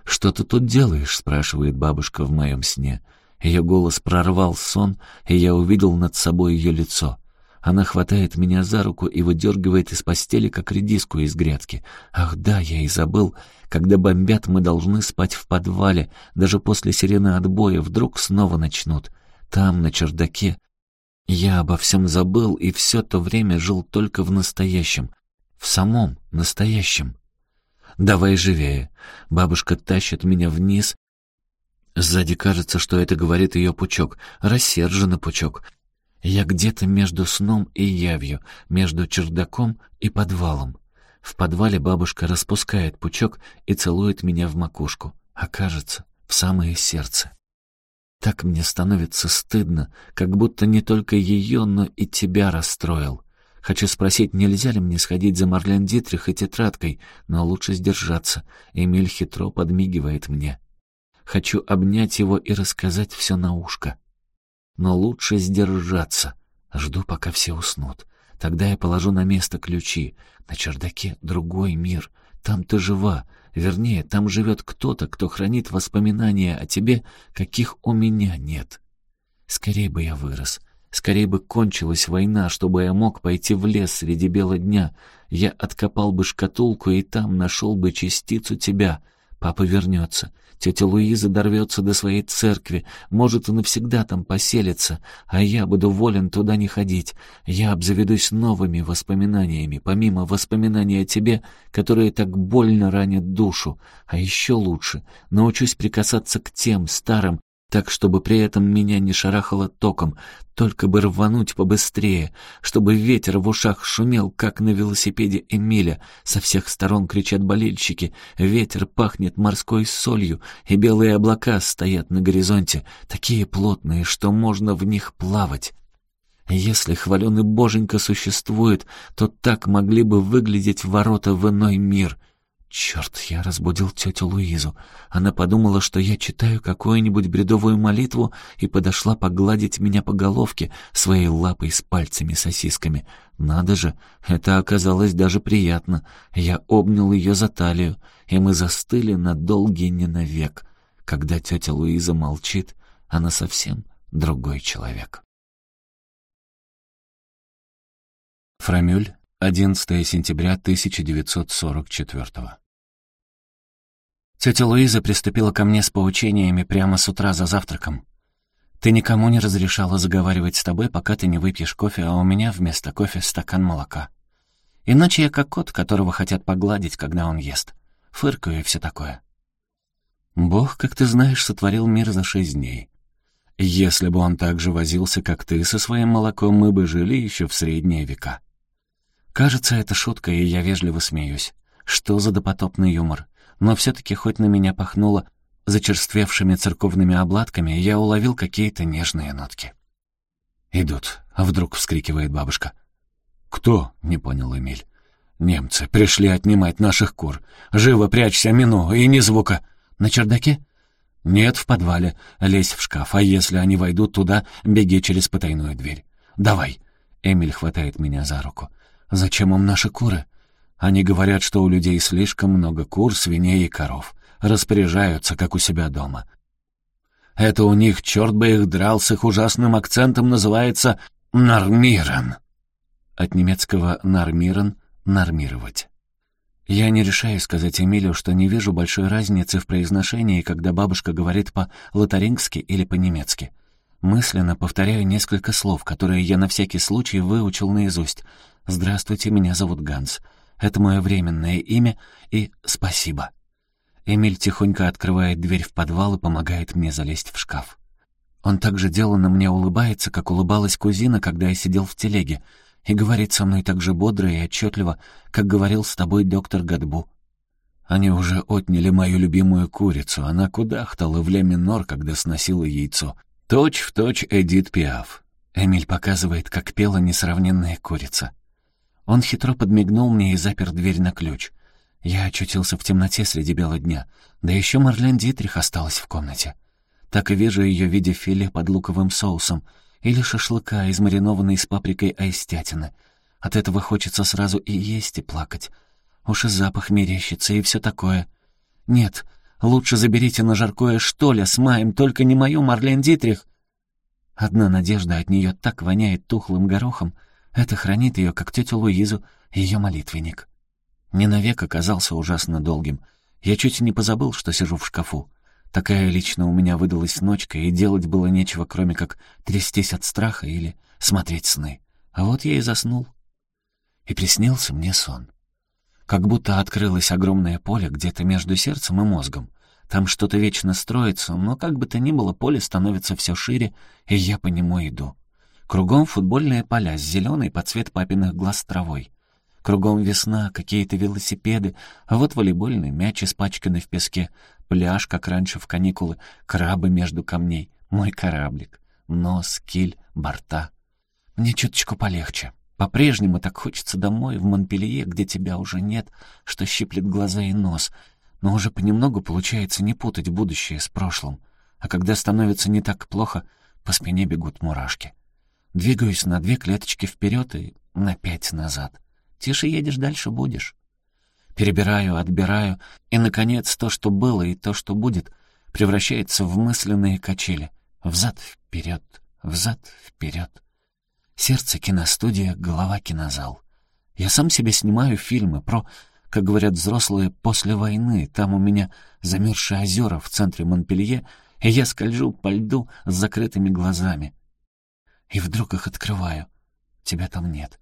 «Что ты тут делаешь?» — спрашивает бабушка в моем сне. Ее голос прорвал сон, и я увидел над собой ее лицо. Она хватает меня за руку и выдергивает из постели, как редиску из грядки. Ах да, я и забыл. Когда бомбят, мы должны спать в подвале. Даже после сирены отбоя вдруг снова начнут. Там, на чердаке. Я обо всем забыл и все то время жил только в настоящем. В самом настоящем. «Давай живее». Бабушка тащит меня вниз. Сзади кажется, что это говорит ее пучок. Рассерженный пучок. Я где-то между сном и явью, между чердаком и подвалом. В подвале бабушка распускает пучок и целует меня в макушку, а кажется, в самое сердце. Так мне становится стыдно, как будто не только ее, но и тебя расстроил. Хочу спросить, нельзя ли мне сходить за Марлен Дитрих и тетрадкой, но лучше сдержаться. Эмиль хитро подмигивает мне. Хочу обнять его и рассказать все на ушко но лучше сдержаться. Жду, пока все уснут. Тогда я положу на место ключи. На чердаке другой мир. Там ты жива. Вернее, там живет кто-то, кто хранит воспоминания о тебе, каких у меня нет. Скорее бы я вырос. Скорее бы кончилась война, чтобы я мог пойти в лес среди бела дня. Я откопал бы шкатулку и там нашел бы частицу тебя. Папа вернется. Тетя Луиза дорвется до своей церкви, может и навсегда там поселится, а я буду волен туда не ходить. Я обзаведусь новыми воспоминаниями, помимо воспоминаний о тебе, которые так больно ранят душу. А еще лучше, научусь прикасаться к тем старым, так, чтобы при этом меня не шарахало током, только бы рвануть побыстрее, чтобы ветер в ушах шумел, как на велосипеде Эмиля. Со всех сторон кричат болельщики, ветер пахнет морской солью, и белые облака стоят на горизонте, такие плотные, что можно в них плавать. Если хваленый боженька существует, то так могли бы выглядеть ворота в иной мир — Черт, я разбудил тетю Луизу. Она подумала, что я читаю какую-нибудь бредовую молитву и подошла погладить меня по головке своей лапой с пальцами-сосисками. Надо же, это оказалось даже приятно. Я обнял ее за талию, и мы застыли на долгий ненавек. Когда тетя Луиза молчит, она совсем другой человек. Фрамюль, 11 сентября 1944 Тетя Луиза приступила ко мне с поучениями прямо с утра за завтраком. «Ты никому не разрешала заговаривать с тобой, пока ты не выпьешь кофе, а у меня вместо кофе стакан молока. Иначе я как кот, которого хотят погладить, когда он ест. Фыркаю и все такое». «Бог, как ты знаешь, сотворил мир за шесть дней. Если бы он так же возился, как ты со своим молоком, мы бы жили еще в средние века». Кажется, это шутка, и я вежливо смеюсь. Что за допотопный юмор? Но все-таки хоть на меня пахнуло зачерствевшими церковными обладками, я уловил какие-то нежные нотки. «Идут», — вдруг вскрикивает бабушка. «Кто?» — не понял Эмиль. «Немцы пришли отнимать наших кур. Живо прячься, Мину, и ни звука. На чердаке?» «Нет, в подвале. Лезь в шкаф, а если они войдут туда, беги через потайную дверь. Давай». Эмиль хватает меня за руку. Зачем им наши куры? Они говорят, что у людей слишком много кур, свиней и коров. Распоряжаются, как у себя дома. Это у них, черт бы их драл, с их ужасным акцентом называется «нормиран». От немецкого «нормиран» — «нормировать». Я не решаю сказать Эмилию, что не вижу большой разницы в произношении, когда бабушка говорит по-лотарингски или по-немецки. Мысленно повторяю несколько слов, которые я на всякий случай выучил наизусть — «Здравствуйте, меня зовут Ганс. Это мое временное имя, и спасибо». Эмиль тихонько открывает дверь в подвал и помогает мне залезть в шкаф. Он так же деланно мне улыбается, как улыбалась кузина, когда я сидел в телеге, и говорит со мной так же бодро и отчетливо, как говорил с тобой доктор Гадбу. Они уже отняли мою любимую курицу, она кудахтала в ля минор, когда сносила яйцо. Точь в точь Эдит Пиаф. Эмиль показывает, как пела несравненная курица. Он хитро подмигнул мне и запер дверь на ключ. Я очутился в темноте среди бела дня, да еще Марлен Дитрих осталась в комнате. Так и вижу ее в виде филе под луковым соусом или шашлыка из маринованной с паприкой айстятины. От этого хочется сразу и есть, и плакать. Уж и запах мерещится, и все такое. Нет, лучше заберите на жаркое что ли с маем, только не мою Марлен Дитрих. Одна надежда от нее так воняет тухлым горохом, это хранит ее, как тетю Луизу, ее молитвенник. Не навек оказался ужасно долгим. Я чуть не позабыл, что сижу в шкафу. Такая лично у меня выдалась ночка, и делать было нечего, кроме как трястись от страха или смотреть сны. А вот я и заснул. И приснился мне сон. Как будто открылось огромное поле где-то между сердцем и мозгом. Там что-то вечно строится, но как бы то ни было, поле становится все шире, и я по нему иду. Кругом футбольные поля с зеленой под цвет папиных глаз травой. Кругом весна, какие-то велосипеды, а вот волейбольный мяч, испачканный в песке, пляж, как раньше в каникулы, крабы между камней, мой кораблик, нос, киль, борта. Мне чуточку полегче. По-прежнему так хочется домой, в Монпелье, где тебя уже нет, что щиплет глаза и нос — но уже понемногу получается не путать будущее с прошлым, а когда становится не так плохо, по спине бегут мурашки. Двигаюсь на две клеточки вперед и на пять назад. Тише едешь, дальше будешь. Перебираю, отбираю, и, наконец, то, что было и то, что будет, превращается в мысленные качели. Взад-вперед, взад-вперед. Сердце — киностудия, голова — кинозал. Я сам себе снимаю фильмы про как говорят взрослые, после войны. Там у меня замерзшие озера в центре Монпелье, и я скольжу по льду с закрытыми глазами. И вдруг их открываю. Тебя там нет.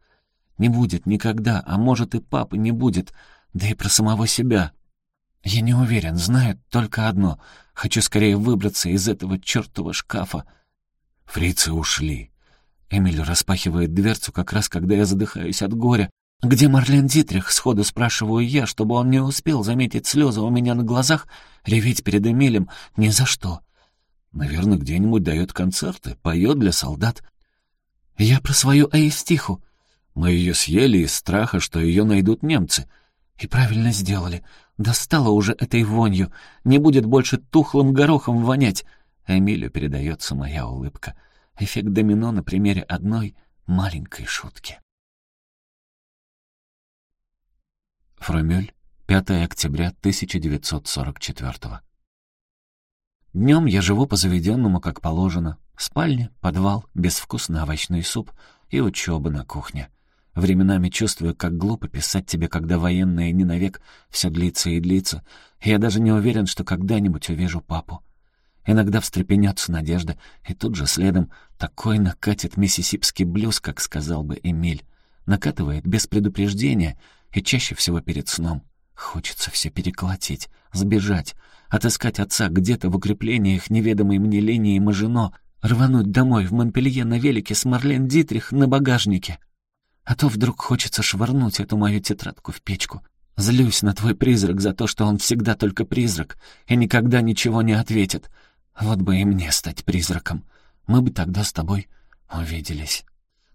Не будет никогда, а может и папы не будет, да и про самого себя. Я не уверен, знаю только одно. Хочу скорее выбраться из этого чертова шкафа. Фрицы ушли. Эмиль распахивает дверцу как раз, когда я задыхаюсь от горя, «Где Марлен Дитрих?» — сходу спрашиваю я, чтобы он не успел заметить слезы у меня на глазах, реветь перед Эмилем ни за что. Наверное, где-нибудь дает концерты, поет для солдат. Я про свою Аистиху. Мы ее съели из страха, что ее найдут немцы. И правильно сделали. Достала уже этой вонью. Не будет больше тухлым горохом вонять. Эмилю передается моя улыбка. Эффект домино на примере одной маленькой шутки. Фромюль, 5 октября 1944 Днем я живу по заведенному, как положено. Спальня, подвал, безвкусный овощной суп и учеба на кухне. Временами чувствую, как глупо писать тебе, когда военное не навек все длится и длится. я даже не уверен, что когда-нибудь увижу папу. Иногда встрепенется надежда, и тут же следом такой накатит миссисипский блюз, как сказал бы Эмиль. Накатывает без предупреждения — и чаще всего перед сном. Хочется все переколотить, сбежать, отыскать отца где-то в укреплениях неведомой мне линии Мажино, рвануть домой в Монпелье на велике с Марлен Дитрих на багажнике. А то вдруг хочется швырнуть эту мою тетрадку в печку. Злюсь на твой призрак за то, что он всегда только призрак и никогда ничего не ответит. Вот бы и мне стать призраком. Мы бы тогда с тобой увиделись.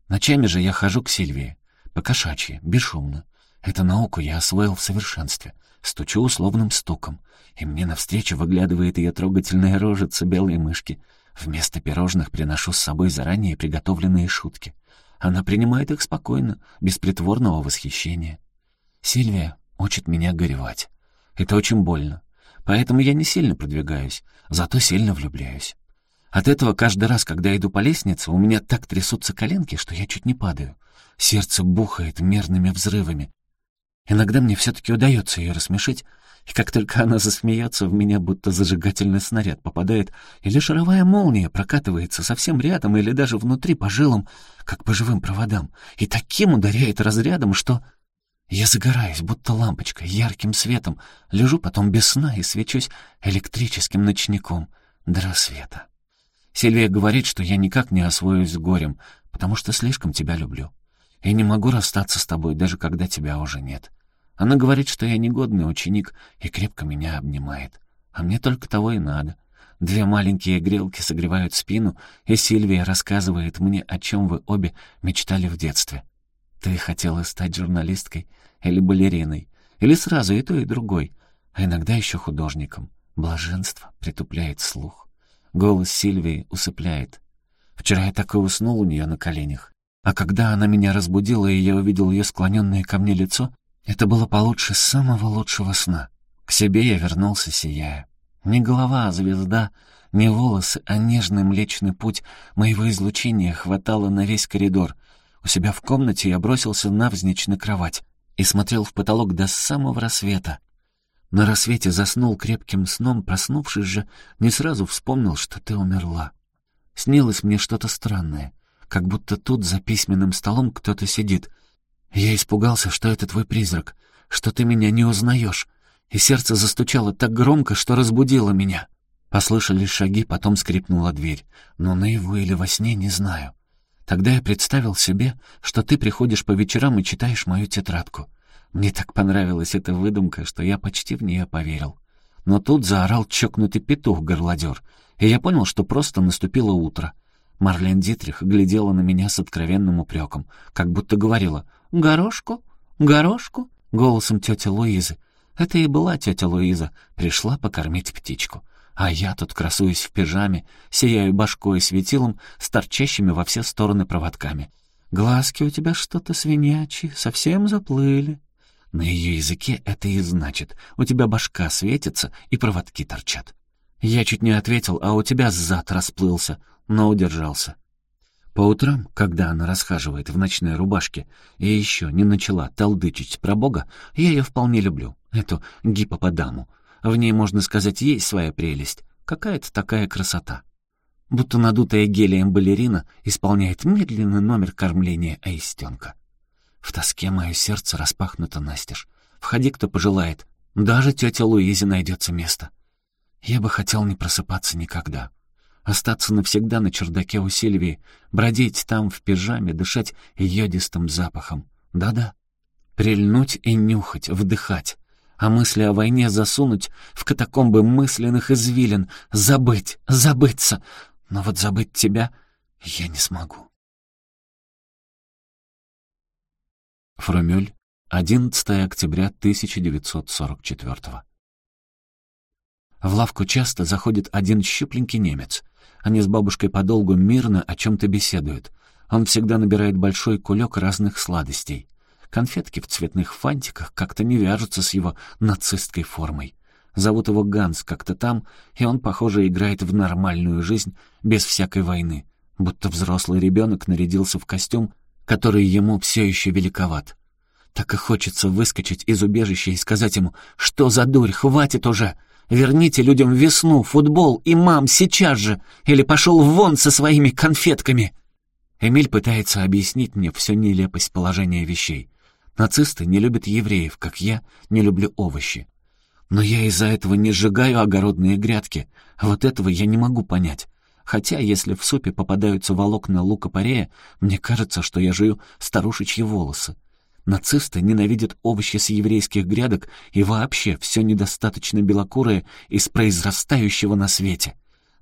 Ночами же я хожу к Сильвии, по-кошачьи, бесшумно. Эту науку я освоил в совершенстве. Стучу условным стуком, и мне навстречу выглядывает ее трогательная рожица белой мышки. Вместо пирожных приношу с собой заранее приготовленные шутки. Она принимает их спокойно, без притворного восхищения. Сильвия учит меня горевать. Это очень больно. Поэтому я не сильно продвигаюсь, зато сильно влюбляюсь. От этого каждый раз, когда иду по лестнице, у меня так трясутся коленки, что я чуть не падаю. Сердце бухает мерными взрывами. Иногда мне все-таки удается ее рассмешить, и как только она засмеется, в меня будто зажигательный снаряд попадает, или шаровая молния прокатывается совсем рядом или даже внутри по жилам, как по живым проводам, и таким ударяет разрядом, что... Я загораюсь, будто лампочка, ярким светом, лежу потом без сна и свечусь электрическим ночником до рассвета. Сильвия говорит, что я никак не освоюсь с горем, потому что слишком тебя люблю. И не могу расстаться с тобой, даже когда тебя уже нет. Она говорит, что я негодный ученик и крепко меня обнимает. А мне только того и надо. Две маленькие грелки согревают спину, и Сильвия рассказывает мне, о чем вы обе мечтали в детстве. Ты хотела стать журналисткой или балериной, Или сразу и то, и другой. А иногда еще художником. Блаженство притупляет слух. Голос Сильвии усыпляет. Вчера я так и уснул у нее на коленях. А когда она меня разбудила, и я увидел ее склоненное ко мне лицо, это было получше самого лучшего сна. К себе я вернулся, сияя. Не голова, а звезда, не волосы, а нежный млечный путь моего излучения хватало на весь коридор. У себя в комнате я бросился навзничь на кровать и смотрел в потолок до самого рассвета. На рассвете заснул крепким сном, проснувшись же, не сразу вспомнил, что ты умерла. Снилось мне что-то странное, как будто тут за письменным столом кто-то сидит. Я испугался, что это твой призрак, что ты меня не узнаешь, и сердце застучало так громко, что разбудило меня. Послышались шаги, потом скрипнула дверь, но наяву или во сне не знаю. Тогда я представил себе, что ты приходишь по вечерам и читаешь мою тетрадку. Мне так понравилась эта выдумка, что я почти в нее поверил. Но тут заорал чокнутый петух-горлодер, и я понял, что просто наступило утро. Марлен Дитрих глядела на меня с откровенным упреком, как будто говорила «Горошку? Горошку?» голосом тети Луизы. Это и была тетя Луиза, пришла покормить птичку. А я тут красуюсь в пижаме, сияю башкой светилом с торчащими во все стороны проводками. Глазки у тебя что-то свинячьи, совсем заплыли. На ее языке это и значит. У тебя башка светится, и проводки торчат. Я чуть не ответил, а у тебя зад расплылся, но удержался. По утрам, когда она расхаживает в ночной рубашке и еще не начала толдычить про Бога, я ее вполне люблю, эту гипоподаму. В ней, можно сказать, есть своя прелесть, какая-то такая красота. Будто надутая гелием балерина исполняет медленный номер кормления аистенка. В тоске мое сердце распахнуто настежь. Входи, кто пожелает. Даже тетя Луизе найдется место. Я бы хотел не просыпаться никогда остаться навсегда на чердаке у Сильвии, бродить там в пижаме, дышать йодистым запахом. Да-да. Прильнуть и нюхать, вдыхать. А мысли о войне засунуть в катакомбы мысленных извилин. Забыть, забыться. Но вот забыть тебя я не смогу. Фрумюль, 11 октября 1944 В лавку часто заходит один щупленький немец. Они с бабушкой подолгу мирно о чем-то беседуют. Он всегда набирает большой кулек разных сладостей. Конфетки в цветных фантиках как-то не вяжутся с его нацистской формой. Зовут его Ганс как-то там, и он, похоже, играет в нормальную жизнь без всякой войны, будто взрослый ребенок нарядился в костюм, который ему все еще великоват. Так и хочется выскочить из убежища и сказать ему «Что за дурь, хватит уже!» Верните людям весну, футбол и мам сейчас же, или пошел вон со своими конфетками!» Эмиль пытается объяснить мне всю нелепость положения вещей. Нацисты не любят евреев, как я не люблю овощи. Но я из-за этого не сжигаю огородные грядки. Вот этого я не могу понять. Хотя, если в супе попадаются волокна лука-порея, мне кажется, что я жую старушечьи волосы. Нацисты ненавидят овощи с еврейских грядок и вообще все недостаточно белокурое из произрастающего на свете.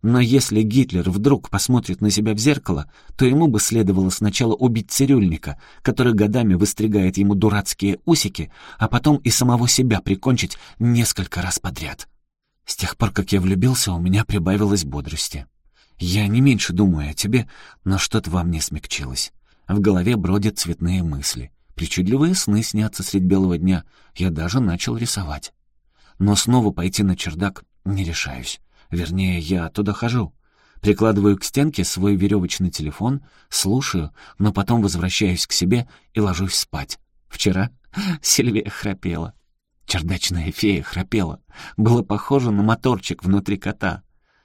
Но если Гитлер вдруг посмотрит на себя в зеркало, то ему бы следовало сначала убить цирюльника, который годами выстригает ему дурацкие усики, а потом и самого себя прикончить несколько раз подряд. С тех пор, как я влюбился, у меня прибавилось бодрости. Я не меньше думаю о тебе, но что-то во мне смягчилось. В голове бродят цветные мысли. Причудливые сны снятся средь белого дня. Я даже начал рисовать. Но снова пойти на чердак не решаюсь. Вернее, я туда хожу. Прикладываю к стенке свой веревочный телефон, слушаю, но потом возвращаюсь к себе и ложусь спать. Вчера Сильвия храпела. Чердачная фея храпела. Было похоже на моторчик внутри кота.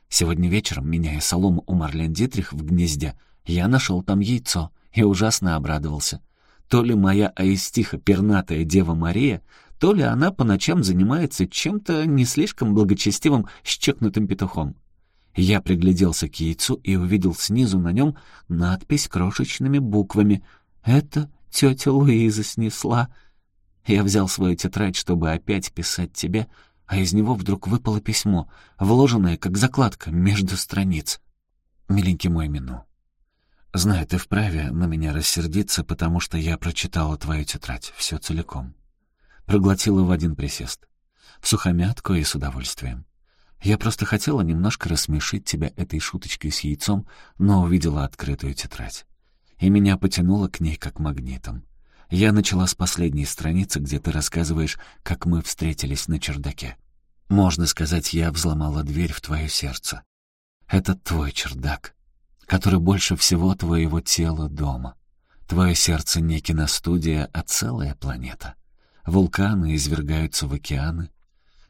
Сегодня вечером, меняя солому у Марлен Дитрих в гнезде, я нашел там яйцо и ужасно обрадовался. То ли моя аистиха пернатая Дева Мария, то ли она по ночам занимается чем-то не слишком благочестивым с чекнутым петухом. Я пригляделся к яйцу и увидел снизу на нем надпись крошечными буквами «Это тетя Луиза снесла». Я взял свою тетрадь, чтобы опять писать тебе, а из него вдруг выпало письмо, вложенное, как закладка, между страниц. «Миленький мой Мину, Знаю, ты вправе на меня рассердиться, потому что я прочитала твою тетрадь, все целиком. Проглотила в один присест. В сухомятку и с удовольствием. Я просто хотела немножко рассмешить тебя этой шуточкой с яйцом, но увидела открытую тетрадь. И меня потянуло к ней как магнитом. Я начала с последней страницы, где ты рассказываешь, как мы встретились на чердаке. Можно сказать, я взломала дверь в твое сердце. Это твой чердак, который больше всего твоего тела дома. Твое сердце не киностудия, а целая планета. Вулканы извергаются в океаны.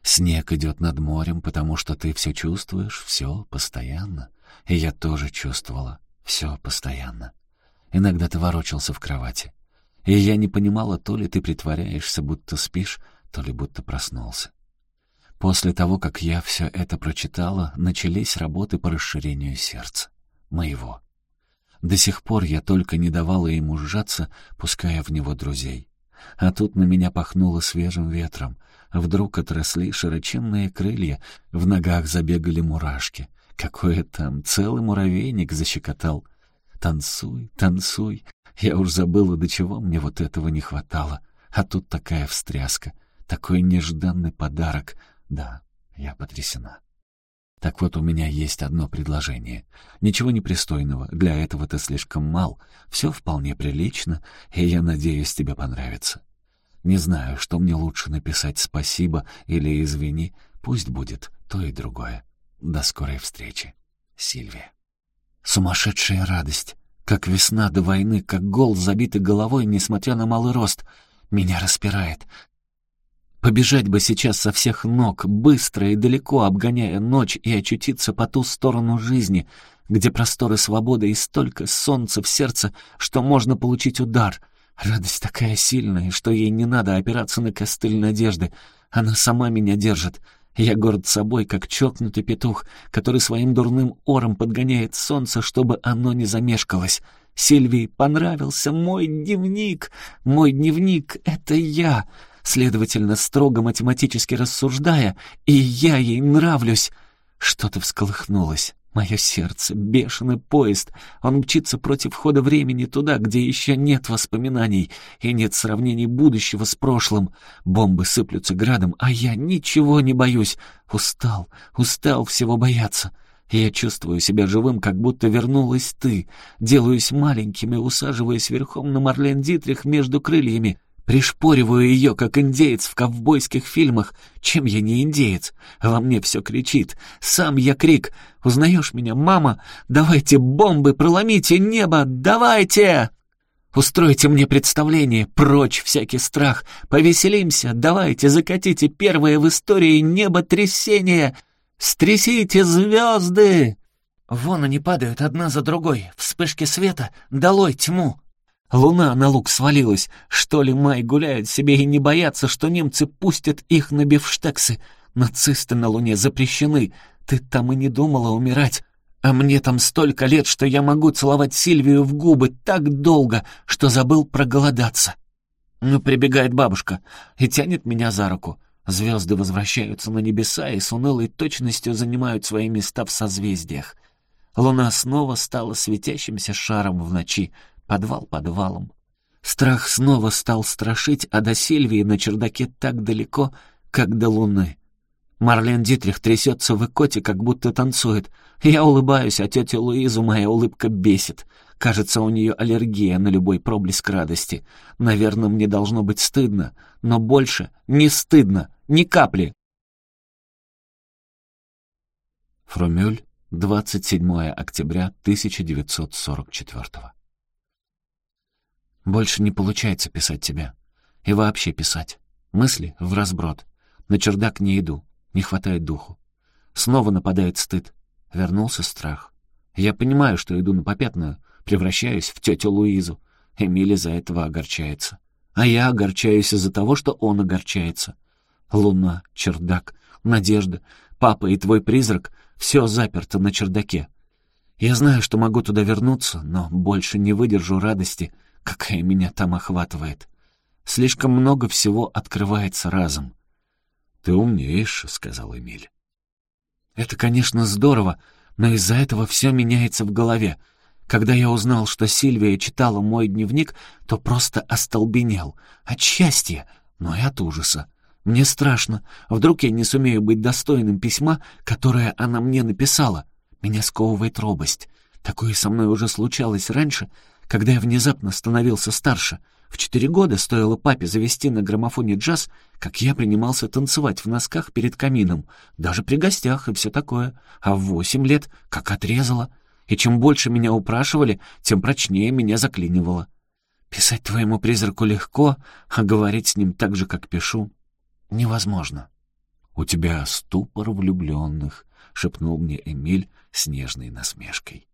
Снег идет над морем, потому что ты все чувствуешь, все постоянно. И я тоже чувствовала, все постоянно. Иногда ты ворочался в кровати. И я не понимала, то ли ты притворяешься, будто спишь, то ли будто проснулся. После того, как я все это прочитала, начались работы по расширению сердца. Моего. До сих пор я только не давала ему сжаться, пуская в него друзей. А тут на меня пахнуло свежим ветром. Вдруг отросли широченные крылья, в ногах забегали мурашки. Какое там, целый муравейник защекотал. Танцуй, танцуй. Я уж забыла, до чего мне вот этого не хватало. А тут такая встряска, такой нежданный подарок. Да, я потрясена. Так вот, у меня есть одно предложение. Ничего непристойного, для этого ты слишком мал. Все вполне прилично, и я надеюсь, тебе понравится. Не знаю, что мне лучше написать «спасибо» или «извини». Пусть будет то и другое. До скорой встречи. Сильвия. Сумасшедшая радость. Как весна до войны, как гол, забитый головой, несмотря на малый рост. Меня распирает. Побежать бы сейчас со всех ног, быстро и далеко обгоняя ночь и очутиться по ту сторону жизни, где просторы свободы и столько солнца в сердце, что можно получить удар. Радость такая сильная, что ей не надо опираться на костыль надежды. Она сама меня держит. Я горд собой, как чокнутый петух, который своим дурным ором подгоняет солнце, чтобы оно не замешкалось. Сильвии понравился мой дневник. Мой дневник — это я. Следовательно, строго математически рассуждая, и я ей нравлюсь. Что-то всколыхнулось. Мое сердце, бешеный поезд. Он мчится против хода времени туда, где еще нет воспоминаний и нет сравнений будущего с прошлым. Бомбы сыплются градом, а я ничего не боюсь. Устал, устал всего бояться. Я чувствую себя живым, как будто вернулась ты. Делаюсь маленьким и усаживаюсь верхом на Марлен Дитрих между крыльями. Пришпориваю ее, как индеец в ковбойских фильмах. Чем я не индеец? Во мне все кричит. Сам я крик. Узнаешь меня, мама? Давайте бомбы, проломите небо, давайте! Устройте мне представление, прочь всякий страх. Повеселимся, давайте, закатите первое в истории неботрясение. Стрясите звезды! Вон они падают одна за другой. Вспышки света, долой тьму. Луна на луг свалилась. Что ли, май гуляют себе и не боятся, что немцы пустят их на бифштексы? Нацисты на Луне запрещены. Ты там и не думала умирать. А мне там столько лет, что я могу целовать Сильвию в губы так долго, что забыл проголодаться. Ну, прибегает бабушка и тянет меня за руку. Звезды возвращаются на небеса и с унылой точностью занимают свои места в созвездиях. Луна снова стала светящимся шаром в ночи, подвал подвалом. Страх снова стал страшить, а до Сильвии на чердаке так далеко, как до луны. Марлен Дитрих трясется в икоте, как будто танцует. Я улыбаюсь, а тетя Луизу моя улыбка бесит. Кажется, у нее аллергия на любой проблеск радости. Наверное, мне должно быть стыдно, но больше не стыдно, ни капли. Фрумюль, 27 октября 1944 больше не получается писать тебя. И вообще писать. Мысли в разброд. На чердак не иду. Не хватает духу. Снова нападает стыд. Вернулся страх. Я понимаю, что иду на попятную, превращаюсь в тетю Луизу. Эмили за этого огорчается. А я огорчаюсь из-за того, что он огорчается. Луна, чердак, надежда, папа и твой призрак — все заперто на чердаке. Я знаю, что могу туда вернуться, но больше не выдержу радости — какая меня там охватывает. Слишком много всего открывается разом. «Ты умнеешь», — сказал Эмиль. «Это, конечно, здорово, но из-за этого все меняется в голове. Когда я узнал, что Сильвия читала мой дневник, то просто остолбенел. От счастья, но и от ужаса. Мне страшно. Вдруг я не сумею быть достойным письма, которое она мне написала. Меня сковывает робость. Такое со мной уже случалось раньше, когда я внезапно становился старше. В четыре года стоило папе завести на граммофоне джаз, как я принимался танцевать в носках перед камином, даже при гостях и все такое. А в восемь лет как отрезало. И чем больше меня упрашивали, тем прочнее меня заклинивало. Писать твоему призраку легко, а говорить с ним так же, как пишу, невозможно. «У тебя ступор влюбленных», — шепнул мне Эмиль с нежной насмешкой.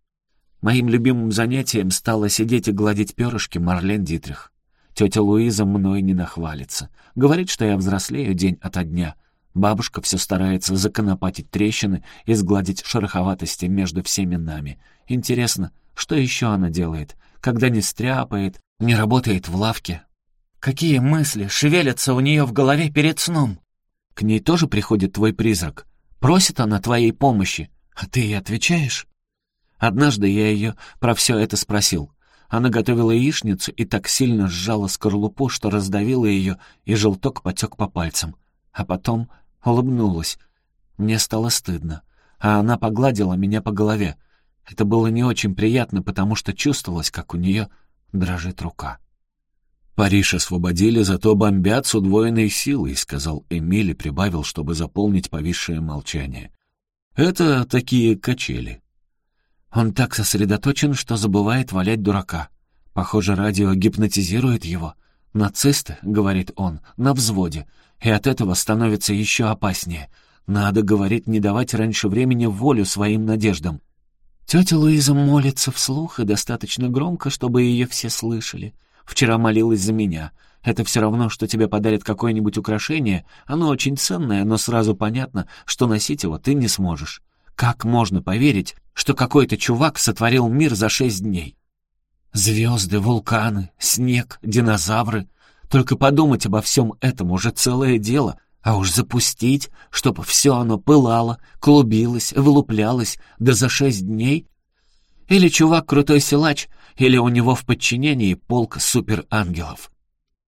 Моим любимым занятием стало сидеть и гладить перышки Марлен Дитрих. Тетя Луиза мной не нахвалится. Говорит, что я взрослею день ото дня. Бабушка все старается законопатить трещины и сгладить шероховатости между всеми нами. Интересно, что еще она делает, когда не стряпает, не работает в лавке? Какие мысли шевелятся у нее в голове перед сном? К ней тоже приходит твой призрак. Просит она твоей помощи, а ты ей отвечаешь? Однажды я ее про все это спросил. Она готовила яичницу и так сильно сжала скорлупу, что раздавила ее, и желток потек по пальцам. А потом улыбнулась. Мне стало стыдно. А она погладила меня по голове. Это было не очень приятно, потому что чувствовалось, как у нее дрожит рука. «Париж освободили, зато бомбят с удвоенной силой», — сказал Эмиль и прибавил, чтобы заполнить повисшее молчание. «Это такие качели». Он так сосредоточен, что забывает валять дурака. Похоже, радио гипнотизирует его. «Нацисты», — говорит он, — «на взводе». И от этого становится еще опаснее. Надо, говорит, не давать раньше времени волю своим надеждам. Тетя Луиза молится вслух и достаточно громко, чтобы ее все слышали. Вчера молилась за меня. Это все равно, что тебе подарят какое-нибудь украшение. Оно очень ценное, но сразу понятно, что носить его ты не сможешь. Как можно поверить, что какой-то чувак сотворил мир за шесть дней? Звезды, вулканы, снег, динозавры. Только подумать обо всем этом уже целое дело, а уж запустить, чтобы все оно пылало, клубилось, вылуплялось, да за шесть дней. Или чувак крутой силач, или у него в подчинении полк суперангелов.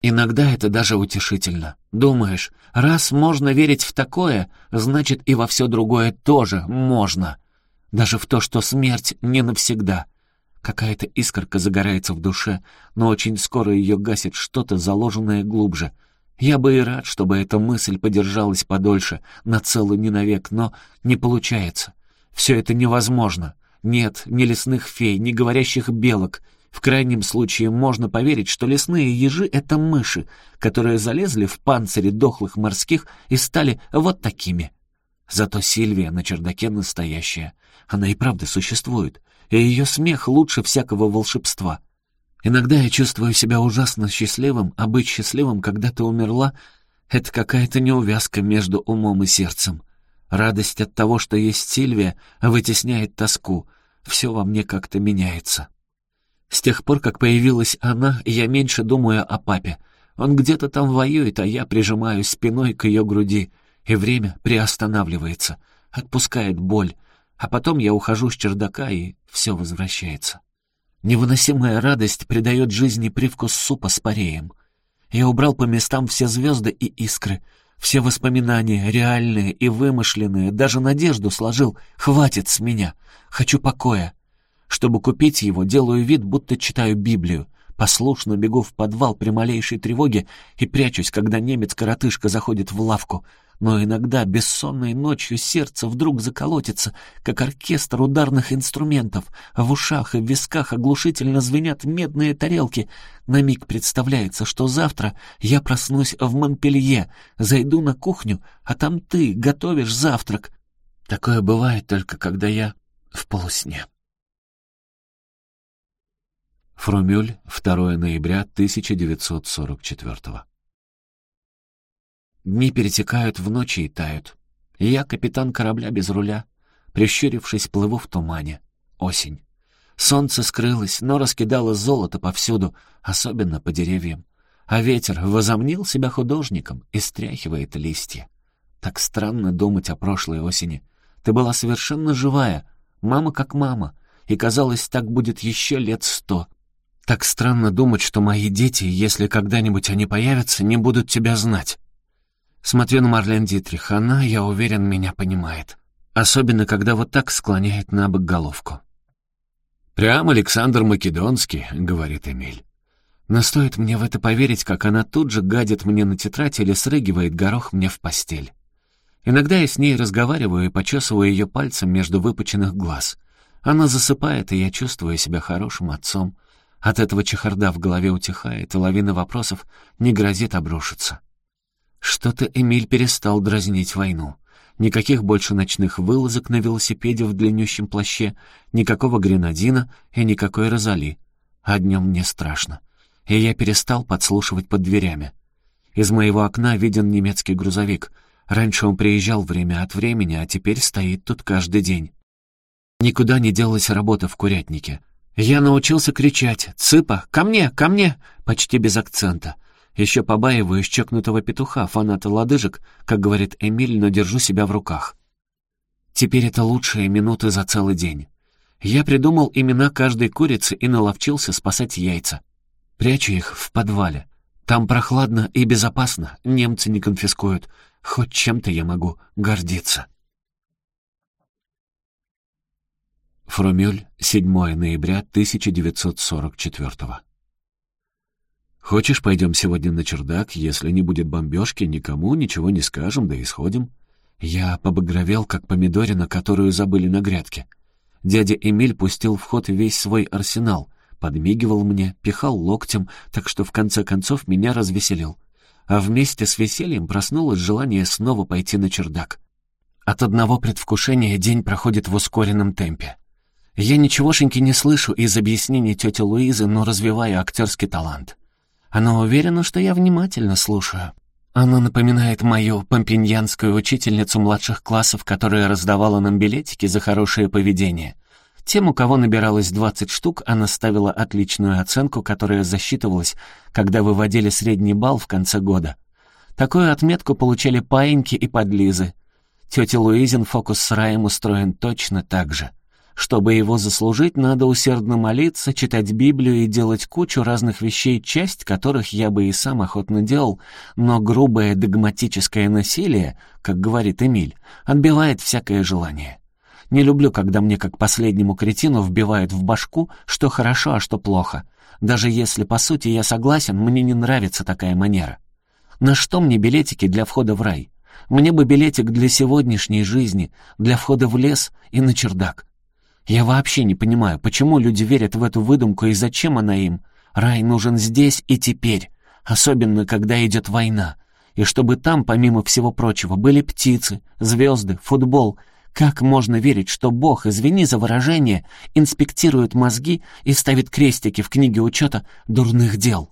Иногда это даже утешительно. Думаешь, раз можно верить в такое, значит и во все другое тоже можно. Даже в то, что смерть не навсегда. Какая-то искорка загорается в душе, но очень скоро ее гасит что-то, заложенное глубже. Я бы и рад, чтобы эта мысль подержалась подольше, на целый не навек, но не получается. Все это невозможно. Нет ни лесных фей, ни говорящих белок — в крайнем случае можно поверить, что лесные ежи — это мыши, которые залезли в панцири дохлых морских и стали вот такими. Зато Сильвия на чердаке настоящая. Она и правда существует, и ее смех лучше всякого волшебства. Иногда я чувствую себя ужасно счастливым, а быть счастливым, когда ты умерла, — это какая-то неувязка между умом и сердцем. Радость от того, что есть Сильвия, вытесняет тоску. Все во мне как-то меняется. С тех пор, как появилась она, я меньше думаю о папе. Он где-то там воюет, а я прижимаюсь спиной к ее груди, и время приостанавливается, отпускает боль, а потом я ухожу с чердака, и все возвращается. Невыносимая радость придает жизни привкус супа с пареем. Я убрал по местам все звезды и искры, все воспоминания, реальные и вымышленные, даже надежду сложил. Хватит с меня. Хочу покоя. Чтобы купить его, делаю вид, будто читаю Библию. Послушно бегу в подвал при малейшей тревоге и прячусь, когда немец-коротышка заходит в лавку. Но иногда бессонной ночью сердце вдруг заколотится, как оркестр ударных инструментов. В ушах и в висках оглушительно звенят медные тарелки. На миг представляется, что завтра я проснусь в Монпелье, зайду на кухню, а там ты готовишь завтрак. Такое бывает только, когда я в полусне. Фрумюль, 2 ноября 1944 Дни перетекают в ночи и тают. Я капитан корабля без руля. Прищурившись, плыву в тумане. Осень. Солнце скрылось, но раскидало золото повсюду, особенно по деревьям. А ветер возомнил себя художником и стряхивает листья. Так странно думать о прошлой осени. Ты была совершенно живая, мама как мама, и казалось, так будет еще лет сто — Так странно думать, что мои дети, если когда-нибудь они появятся, не будут тебя знать. Смотрю на Марлен Дитрих, она, я уверен, меня понимает. Особенно, когда вот так склоняет на бок головку. «Прям Александр Македонский», — говорит Эмиль. Но стоит мне в это поверить, как она тут же гадит мне на тетрадь или срыгивает горох мне в постель. Иногда я с ней разговариваю и почесываю ее пальцем между выпученных глаз. Она засыпает, и я чувствую себя хорошим отцом. От этого чехарда в голове утихает, и лавина вопросов не грозит обрушиться. Что-то Эмиль перестал дразнить войну. Никаких больше ночных вылазок на велосипеде в длиннющем плаще, никакого гренадина и никакой розали. А днем мне страшно. И я перестал подслушивать под дверями. Из моего окна виден немецкий грузовик. Раньше он приезжал время от времени, а теперь стоит тут каждый день. Никуда не делалась работа в курятнике. Я научился кричать «Цыпа! Ко мне! Ко мне!» почти без акцента. Еще побаиваюсь чокнутого петуха, фаната лодыжек, как говорит Эмиль, но держу себя в руках. Теперь это лучшие минуты за целый день. Я придумал имена каждой курицы и наловчился спасать яйца. Прячу их в подвале. Там прохладно и безопасно, немцы не конфискуют. Хоть чем-то я могу гордиться. Фромюль, 7 ноября 1944 «Хочешь, пойдем сегодня на чердак? Если не будет бомбежки, никому ничего не скажем, да и сходим». Я побагровел, как помидорина, которую забыли на грядке. Дядя Эмиль пустил в ход весь свой арсенал, подмигивал мне, пихал локтем, так что в конце концов меня развеселил. А вместе с весельем проснулось желание снова пойти на чердак. От одного предвкушения день проходит в ускоренном темпе. Я ничегошеньки не слышу из объяснений тети Луизы, но развиваю актерский талант. Она уверена, что я внимательно слушаю. Она напоминает мою помпиньянскую учительницу младших классов, которая раздавала нам билетики за хорошее поведение. Тем, у кого набиралось 20 штук, она ставила отличную оценку, которая засчитывалась, когда выводили средний балл в конце года. Такую отметку получали паиньки и подлизы. Тетя Луизин фокус с раем устроен точно так же — чтобы его заслужить, надо усердно молиться, читать Библию и делать кучу разных вещей, часть которых я бы и сам охотно делал, но грубое догматическое насилие, как говорит Эмиль, отбивает всякое желание. Не люблю, когда мне как последнему кретину вбивают в башку, что хорошо, а что плохо. Даже если, по сути, я согласен, мне не нравится такая манера. На что мне билетики для входа в рай? Мне бы билетик для сегодняшней жизни, для входа в лес и на чердак. Я вообще не понимаю, почему люди верят в эту выдумку и зачем она им. Рай нужен здесь и теперь, особенно когда идет война. И чтобы там, помимо всего прочего, были птицы, звезды, футбол. Как можно верить, что Бог, извини за выражение, инспектирует мозги и ставит крестики в книге учета дурных дел?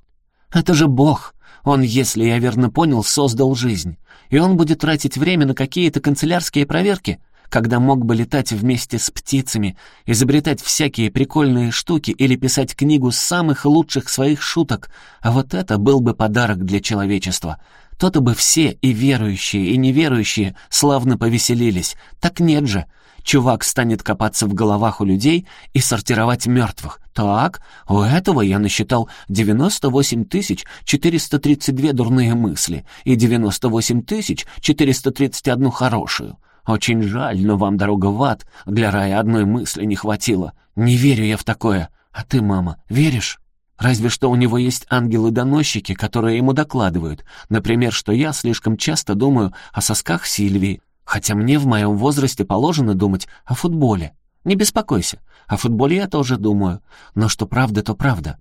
Это же Бог. Он, если я верно понял, создал жизнь. И он будет тратить время на какие-то канцелярские проверки — когда мог бы летать вместе с птицами, изобретать всякие прикольные штуки или писать книгу самых лучших своих шуток, а вот это был бы подарок для человечества. То-то бы все, и верующие, и неверующие, славно повеселились. Так нет же. Чувак станет копаться в головах у людей и сортировать мертвых. Так, у этого я насчитал 98 тысяч 432 дурные мысли и 98 тысяч 431 хорошую. Очень жаль, но вам дорога в ад. Для рая одной мысли не хватило. Не верю я в такое. А ты, мама, веришь? Разве что у него есть ангелы-доносчики, которые ему докладывают. Например, что я слишком часто думаю о сосках Сильвии, хотя мне в моем возрасте положено думать о футболе. Не беспокойся, о футболе я тоже думаю, но что правда, то правда.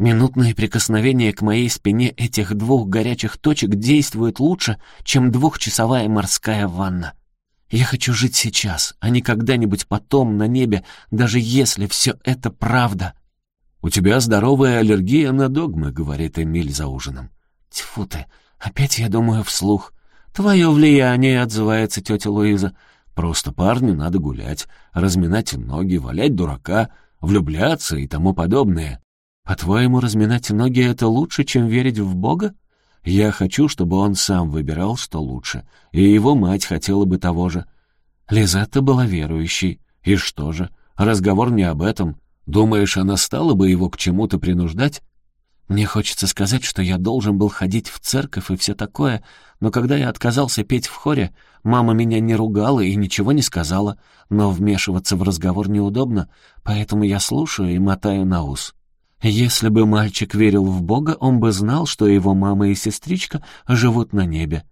Минутные прикосновения к моей спине этих двух горячих точек действуют лучше, чем двухчасовая морская ванна. Я хочу жить сейчас, а не когда-нибудь потом на небе, даже если все это правда. «У тебя здоровая аллергия на догмы», — говорит Эмиль за ужином. Тьфу ты, опять я думаю вслух. Твое влияние, — отзывается тетя Луиза. Просто парню надо гулять, разминать ноги, валять дурака, влюбляться и тому подобное. По-твоему, разминать ноги — это лучше, чем верить в Бога? Я хочу, чтобы он сам выбирал, что лучше, и его мать хотела бы того же. Лизетта была верующей. И что же? Разговор не об этом. Думаешь, она стала бы его к чему-то принуждать? Мне хочется сказать, что я должен был ходить в церковь и все такое, но когда я отказался петь в хоре, мама меня не ругала и ничего не сказала, но вмешиваться в разговор неудобно, поэтому я слушаю и мотаю на ус. Если бы мальчик верил в Бога, он бы знал, что его мама и сестричка живут на небе.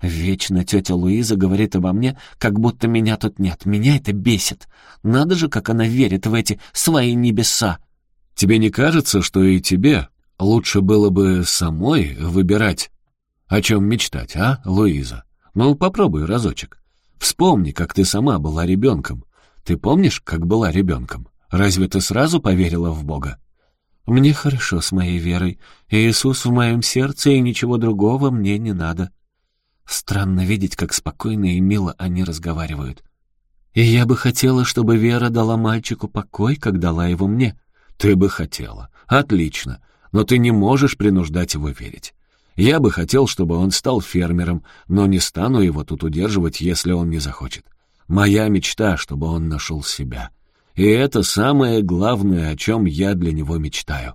Вечно тетя Луиза говорит обо мне, как будто меня тут нет. Меня это бесит. Надо же, как она верит в эти свои небеса. Тебе не кажется, что и тебе лучше было бы самой выбирать, о чем мечтать, а, Луиза? Ну, попробуй разочек. Вспомни, как ты сама была ребенком. Ты помнишь, как была ребенком? Разве ты сразу поверила в Бога? Мне хорошо с моей верой. Иисус в моем сердце, и ничего другого мне не надо. Странно видеть, как спокойно и мило они разговаривают. И я бы хотела, чтобы Вера дала мальчику покой, как дала его мне. Ты бы хотела. Отлично. Но ты не можешь принуждать его верить. Я бы хотел, чтобы он стал фермером, но не стану его тут удерживать, если он не захочет. Моя мечта, чтобы он нашел себя. И это самое главное, о чем я для него мечтаю.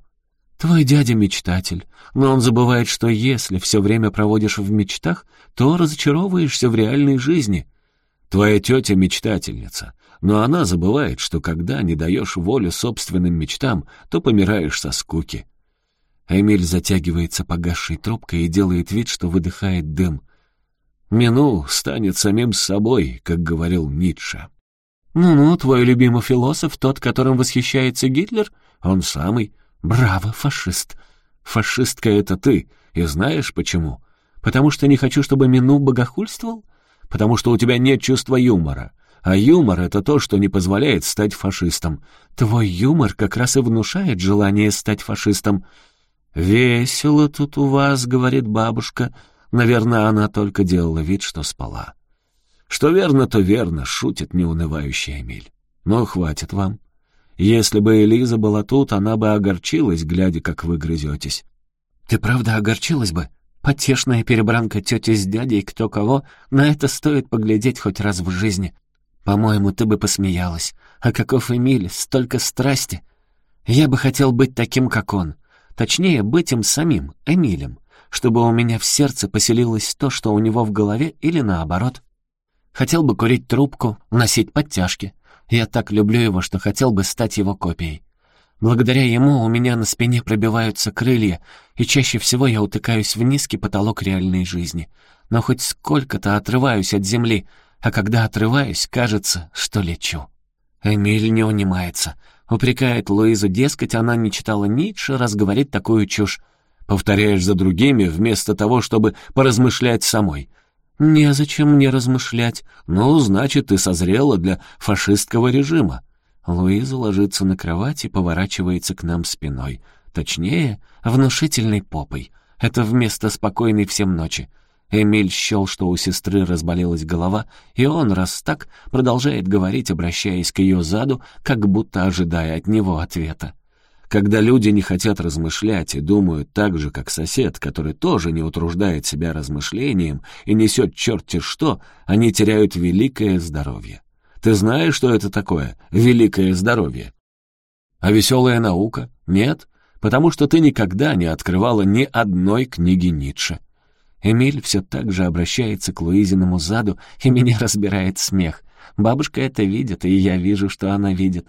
Твой дядя мечтатель, но он забывает, что если все время проводишь в мечтах, то разочаровываешься в реальной жизни. Твоя тетя мечтательница, но она забывает, что когда не даешь волю собственным мечтам, то помираешь со скуки. Эмиль затягивается погасшей трубкой и делает вид, что выдыхает дым. «Мину станет самим собой», как говорил Ницше. «Ну-ну, твой любимый философ, тот, которым восхищается Гитлер? Он самый. Браво, фашист. Фашистка — это ты. И знаешь почему? Потому что не хочу, чтобы Мину богохульствовал? Потому что у тебя нет чувства юмора. А юмор — это то, что не позволяет стать фашистом. Твой юмор как раз и внушает желание стать фашистом. «Весело тут у вас», — говорит бабушка. Наверное, она только делала вид, что спала. Что верно, то верно, шутит неунывающий Эмиль. Но хватит вам. Если бы Элиза была тут, она бы огорчилась, глядя, как вы грызетесь. Ты правда огорчилась бы? Потешная перебранка тети с дядей, кто кого, на это стоит поглядеть хоть раз в жизни. По-моему, ты бы посмеялась. А каков Эмиль, столько страсти. Я бы хотел быть таким, как он. Точнее, быть им самим, Эмилем, чтобы у меня в сердце поселилось то, что у него в голове, или наоборот. Хотел бы курить трубку, носить подтяжки. Я так люблю его, что хотел бы стать его копией. Благодаря ему у меня на спине пробиваются крылья, и чаще всего я утыкаюсь в низкий потолок реальной жизни. Но хоть сколько-то отрываюсь от земли, а когда отрываюсь, кажется, что лечу. Эмиль не унимается. Упрекает Луизу, дескать, она не читала Ницше, раз говорит такую чушь. Повторяешь за другими, вместо того, чтобы поразмышлять самой — «Незачем мне размышлять. Ну, значит, ты созрела для фашистского режима». Луиза ложится на кровать и поворачивается к нам спиной. Точнее, внушительной попой. Это вместо спокойной всем ночи. Эмиль счел, что у сестры разболелась голова, и он, раз так, продолжает говорить, обращаясь к ее заду, как будто ожидая от него ответа. Когда люди не хотят размышлять и думают так же, как сосед, который тоже не утруждает себя размышлением и несет черти что, они теряют великое здоровье. Ты знаешь, что это такое великое здоровье? А веселая наука? Нет, потому что ты никогда не открывала ни одной книги Ницше. Эмиль все так же обращается к Луизиному заду, и меня разбирает смех. Бабушка это видит, и я вижу, что она видит.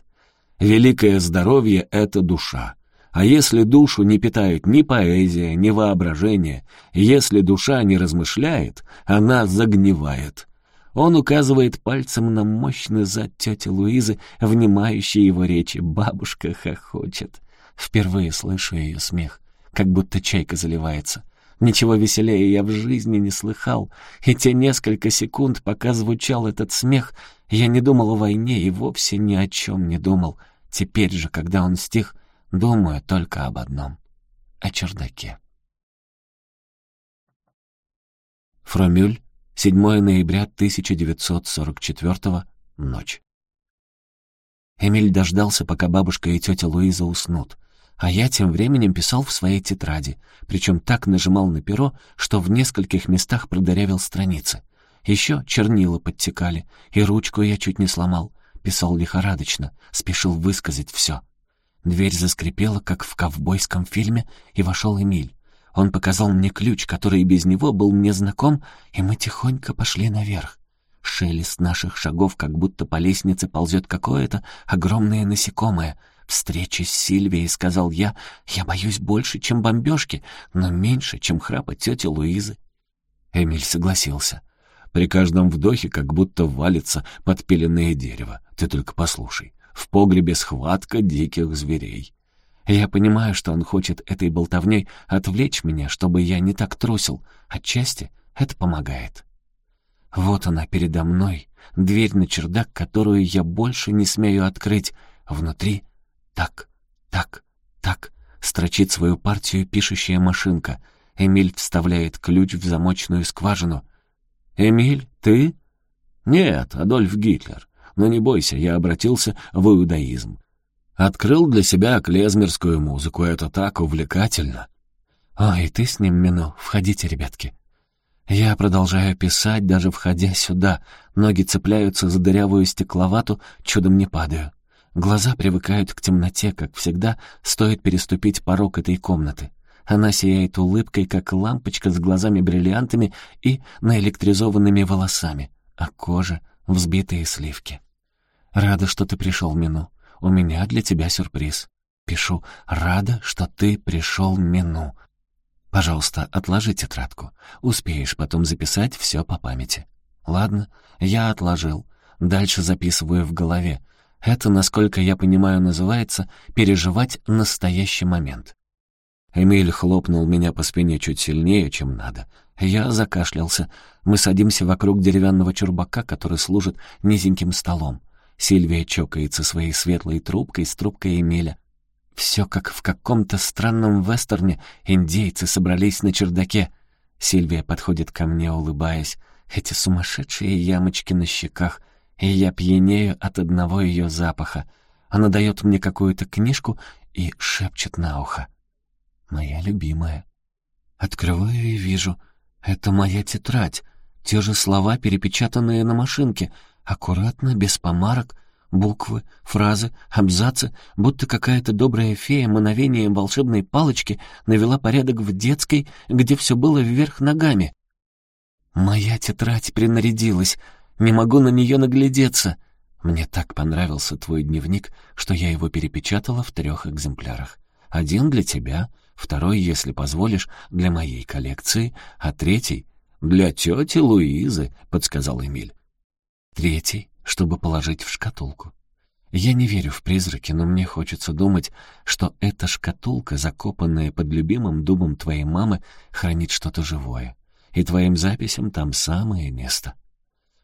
Великое здоровье — это душа. А если душу не питают ни поэзия, ни воображение, если душа не размышляет, она загнивает. Он указывает пальцем на мощный зад тети Луизы, внимающей его речи. Бабушка хохочет. Впервые слышу ее смех, как будто чайка заливается. Ничего веселее я в жизни не слыхал, и те несколько секунд, пока звучал этот смех, я не думал о войне и вовсе ни о чем не думал. Теперь же, когда он стих, думаю только об одном — о чердаке. Фромюль, 7 ноября 1944 ночь. Эмиль дождался, пока бабушка и тетя Луиза уснут, а я тем временем писал в своей тетради, причем так нажимал на перо, что в нескольких местах продырявил страницы. Еще чернила подтекали, и ручку я чуть не сломал. Писал лихорадочно, спешил высказать все. Дверь заскрипела, как в ковбойском фильме, и вошел Эмиль. Он показал мне ключ, который и без него был мне знаком, и мы тихонько пошли наверх. Шелест наших шагов, как будто по лестнице ползет какое-то огромное насекомое. Встреча с Сильвией, сказал я, я боюсь больше, чем бомбежки, но меньше, чем храпа тети Луизы. Эмиль согласился. При каждом вдохе как будто валится подпиленное дерево. Ты только послушай. В погребе схватка диких зверей. Я понимаю, что он хочет этой болтовней отвлечь меня, чтобы я не так трусил. Отчасти это помогает. Вот она передо мной, дверь на чердак, которую я больше не смею открыть. Внутри так, так, так строчит свою партию пишущая машинка. Эмиль вставляет ключ в замочную скважину. «Эмиль, ты?» «Нет, Адольф Гитлер. Но не бойся, я обратился в иудаизм. Открыл для себя клезмерскую музыку, это так увлекательно». «Ой, ты с ним, Мино, входите, ребятки». Я продолжаю писать, даже входя сюда. Ноги цепляются за дырявую стекловату, чудом не падаю. Глаза привыкают к темноте, как всегда, стоит переступить порог этой комнаты. Она сияет улыбкой, как лампочка с глазами-бриллиантами и наэлектризованными волосами, а кожа — взбитые сливки. «Рада, что ты пришел, Мину. У меня для тебя сюрприз. Пишу «Рада, что ты пришел, Мину». Пожалуйста, отложи тетрадку. Успеешь потом записать все по памяти. Ладно, я отложил. Дальше записываю в голове. Это, насколько я понимаю, называется «переживать настоящий момент». Эмиль хлопнул меня по спине чуть сильнее, чем надо. Я закашлялся. Мы садимся вокруг деревянного чурбака, который служит низеньким столом. Сильвия чокается своей светлой трубкой с трубкой Эмиля. Все как в каком-то странном вестерне индейцы собрались на чердаке. Сильвия подходит ко мне, улыбаясь. Эти сумасшедшие ямочки на щеках, и я пьянею от одного ее запаха. Она дает мне какую-то книжку и шепчет на ухо. «Моя любимая». Открываю и вижу. Это моя тетрадь. Те же слова, перепечатанные на машинке. Аккуратно, без помарок, Буквы, фразы, абзацы, будто какая-то добрая фея мановением волшебной палочки навела порядок в детской, где все было вверх ногами. Моя тетрадь принарядилась, не могу на нее наглядеться. Мне так понравился твой дневник, что я его перепечатала в трех экземплярах. Один для тебя, второй, если позволишь, для моей коллекции, а третий — для тети Луизы, — подсказал Эмиль. Третий чтобы положить в шкатулку. Я не верю в призраки, но мне хочется думать, что эта шкатулка, закопанная под любимым дубом твоей мамы, хранит что-то живое. И твоим записям там самое место.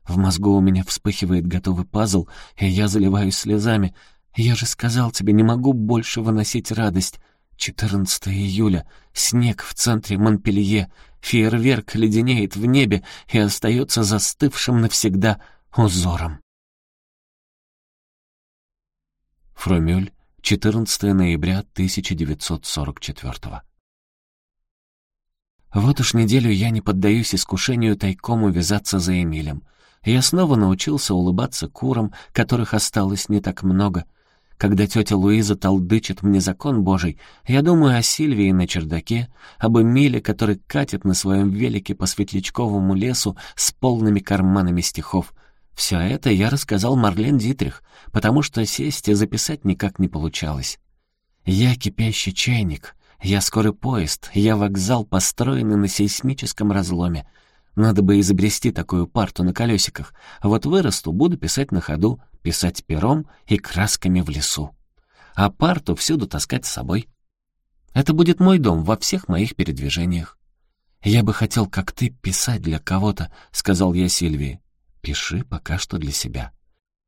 В мозгу у меня вспыхивает готовый пазл, и я заливаюсь слезами. Я же сказал тебе, не могу больше выносить радость. 14 июля. Снег в центре Монпелье. Фейерверк леденеет в небе и остается застывшим навсегда узором. Фромюль, 14 ноября 1944 Вот уж неделю я не поддаюсь искушению тайком увязаться за Эмилем. Я снова научился улыбаться курам, которых осталось не так много. Когда тетя Луиза толдычит мне закон Божий, я думаю о Сильвии на чердаке, об Эмиле, который катит на своем велике по светлячковому лесу с полными карманами стихов — все это я рассказал Марлен Дитрих, потому что сесть и записать никак не получалось. Я кипящий чайник, я скорый поезд, я вокзал, построенный на сейсмическом разломе. Надо бы изобрести такую парту на колесиках. Вот вырасту, буду писать на ходу, писать пером и красками в лесу. А парту всюду таскать с собой. Это будет мой дом во всех моих передвижениях. «Я бы хотел, как ты, писать для кого-то», — сказал я Сильвии. Пиши пока что для себя.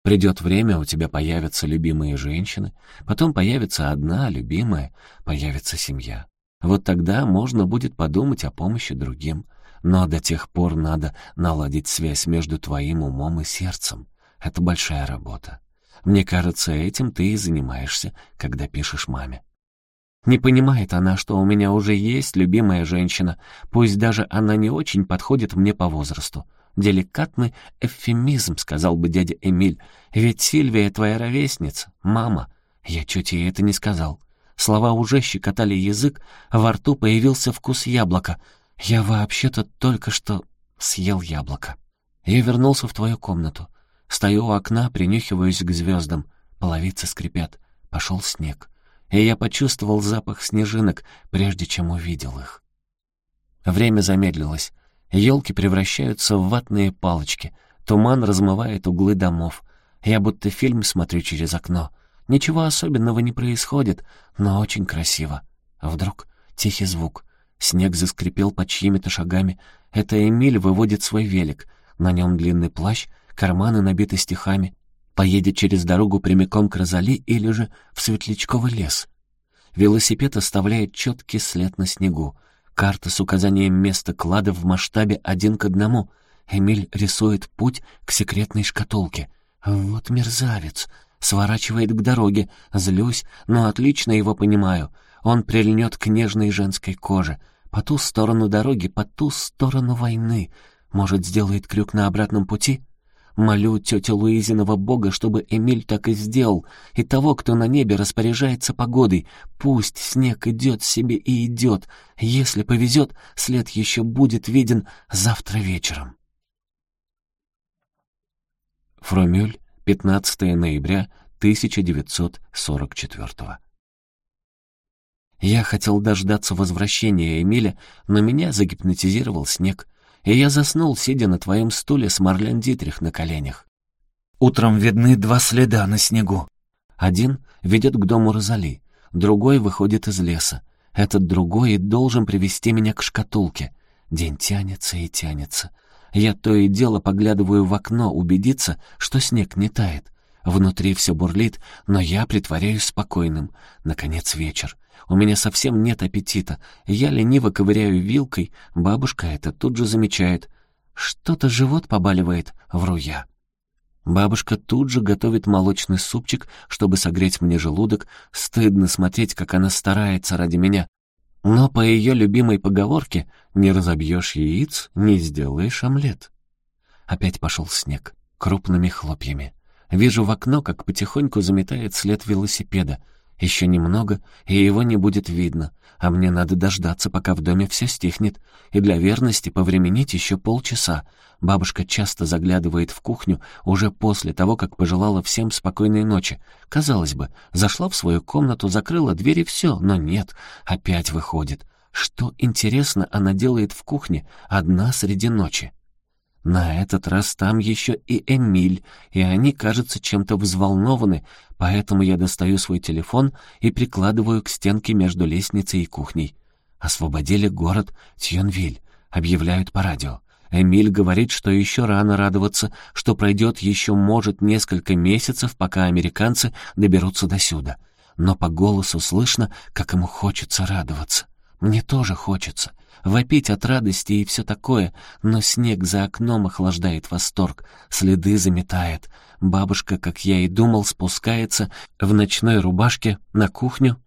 Придет время, у тебя появятся любимые женщины, потом появится одна любимая, появится семья. Вот тогда можно будет подумать о помощи другим. Но до тех пор надо наладить связь между твоим умом и сердцем. Это большая работа. Мне кажется, этим ты и занимаешься, когда пишешь маме. Не понимает она, что у меня уже есть любимая женщина, пусть даже она не очень подходит мне по возрасту. Деликатный эвфемизм, сказал бы дядя Эмиль. Ведь Сильвия твоя ровесница, мама. Я чуть ей это не сказал. Слова уже щекотали язык, а во рту появился вкус яблока. Я вообще-то только что съел яблоко. Я вернулся в твою комнату. Стою у окна, принюхиваюсь к звездам. Половицы скрипят. Пошел снег. И я почувствовал запах снежинок, прежде чем увидел их. Время замедлилось. Елки превращаются в ватные палочки. Туман размывает углы домов. Я будто фильм смотрю через окно. Ничего особенного не происходит, но очень красиво. Вдруг тихий звук. Снег заскрипел под чьими-то шагами. Это Эмиль выводит свой велик. На нем длинный плащ, карманы набиты стихами. Поедет через дорогу прямиком к Розали или же в Светлячковый лес. Велосипед оставляет четкий след на снегу. Карта с указанием места клада в масштабе один к одному. Эмиль рисует путь к секретной шкатулке. Вот мерзавец. Сворачивает к дороге. Злюсь, но отлично его понимаю. Он прильнет к нежной женской коже. По ту сторону дороги, по ту сторону войны. Может, сделает крюк на обратном пути? Молю тетю Луизиного бога, чтобы Эмиль так и сделал, и того, кто на небе распоряжается погодой. Пусть снег идет себе и идет. Если повезет, след еще будет виден завтра вечером. Фромюль, 15 ноября 1944 Я хотел дождаться возвращения Эмиля, но меня загипнотизировал снег и я заснул, сидя на твоем стуле с Марлен Дитрих на коленях. Утром видны два следа на снегу. Один ведет к дому Розали, другой выходит из леса. Этот другой и должен привести меня к шкатулке. День тянется и тянется. Я то и дело поглядываю в окно, убедиться, что снег не тает. Внутри все бурлит, но я притворяюсь спокойным. Наконец вечер. У меня совсем нет аппетита. Я лениво ковыряю вилкой, бабушка это тут же замечает. Что-то живот побаливает, вру я. Бабушка тут же готовит молочный супчик, чтобы согреть мне желудок. Стыдно смотреть, как она старается ради меня. Но по ее любимой поговорке «не разобьешь яиц, не сделаешь омлет». Опять пошел снег, крупными хлопьями. Вижу в окно, как потихоньку заметает след велосипеда. Еще немного, и его не будет видно, а мне надо дождаться, пока в доме все стихнет, и для верности повременить еще полчаса. Бабушка часто заглядывает в кухню уже после того, как пожелала всем спокойной ночи. Казалось бы, зашла в свою комнату, закрыла дверь и все, но нет, опять выходит. Что, интересно, она делает в кухне, одна среди ночи? На этот раз там еще и Эмиль, и они, кажется, чем-то взволнованы, поэтому я достаю свой телефон и прикладываю к стенке между лестницей и кухней. Освободили город Тьонвиль, объявляют по радио. Эмиль говорит, что еще рано радоваться, что пройдет еще, может, несколько месяцев, пока американцы доберутся до сюда. Но по голосу слышно, как ему хочется радоваться. Мне тоже хочется вопить от радости и все такое, но снег за окном охлаждает восторг, следы заметает. Бабушка, как я и думал, спускается в ночной рубашке на кухню.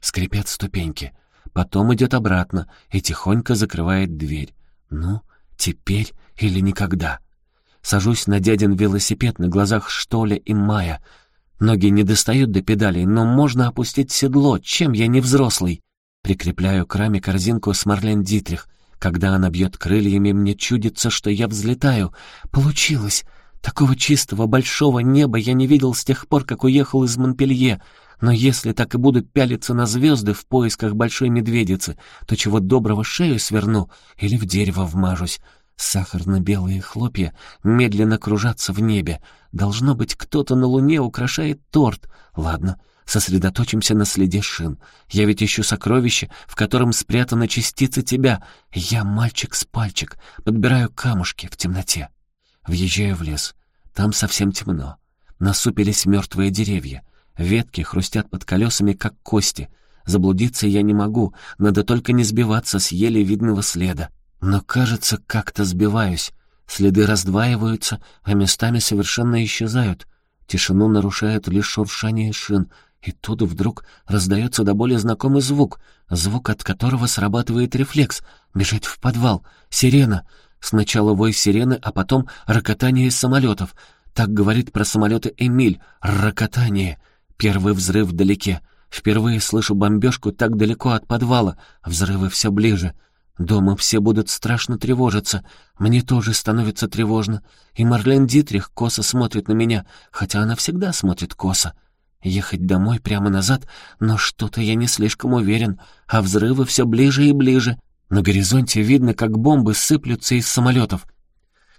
Скрипят ступеньки. Потом идет обратно и тихонько закрывает дверь. Ну, теперь или никогда. Сажусь на дядин велосипед на глазах Штоля и Мая. Ноги не достают до педалей, но можно опустить седло, чем я не взрослый. Прикрепляю к раме корзинку с Марлен Дитрих. Когда она бьет крыльями, мне чудится, что я взлетаю. Получилось! Такого чистого большого неба я не видел с тех пор, как уехал из Монпелье. Но если так и буду пялиться на звезды в поисках большой медведицы, то чего доброго шею сверну или в дерево вмажусь. Сахарно-белые хлопья медленно кружатся в небе. Должно быть, кто-то на луне украшает торт. Ладно, Сосредоточимся на следе шин. Я ведь ищу сокровище, в котором спрятана частица тебя. Я мальчик с пальчик, подбираю камушки в темноте. Въезжаю в лес. Там совсем темно. Насупились мертвые деревья. Ветки хрустят под колесами, как кости. Заблудиться я не могу, надо только не сбиваться с еле видного следа. Но, кажется, как-то сбиваюсь. Следы раздваиваются, а местами совершенно исчезают. Тишину нарушает лишь шуршание шин — и тут вдруг раздается до боли знакомый звук, звук от которого срабатывает рефлекс. Бежать в подвал. Сирена. Сначала вой сирены, а потом рокотание из самолетов. Так говорит про самолеты Эмиль. Рокотание. Первый взрыв вдалеке. Впервые слышу бомбежку так далеко от подвала. Взрывы все ближе. Дома все будут страшно тревожиться. Мне тоже становится тревожно. И Марлен Дитрих косо смотрит на меня, хотя она всегда смотрит косо. Ехать домой прямо назад, но что-то я не слишком уверен, а взрывы все ближе и ближе. На горизонте видно, как бомбы сыплются из самолетов.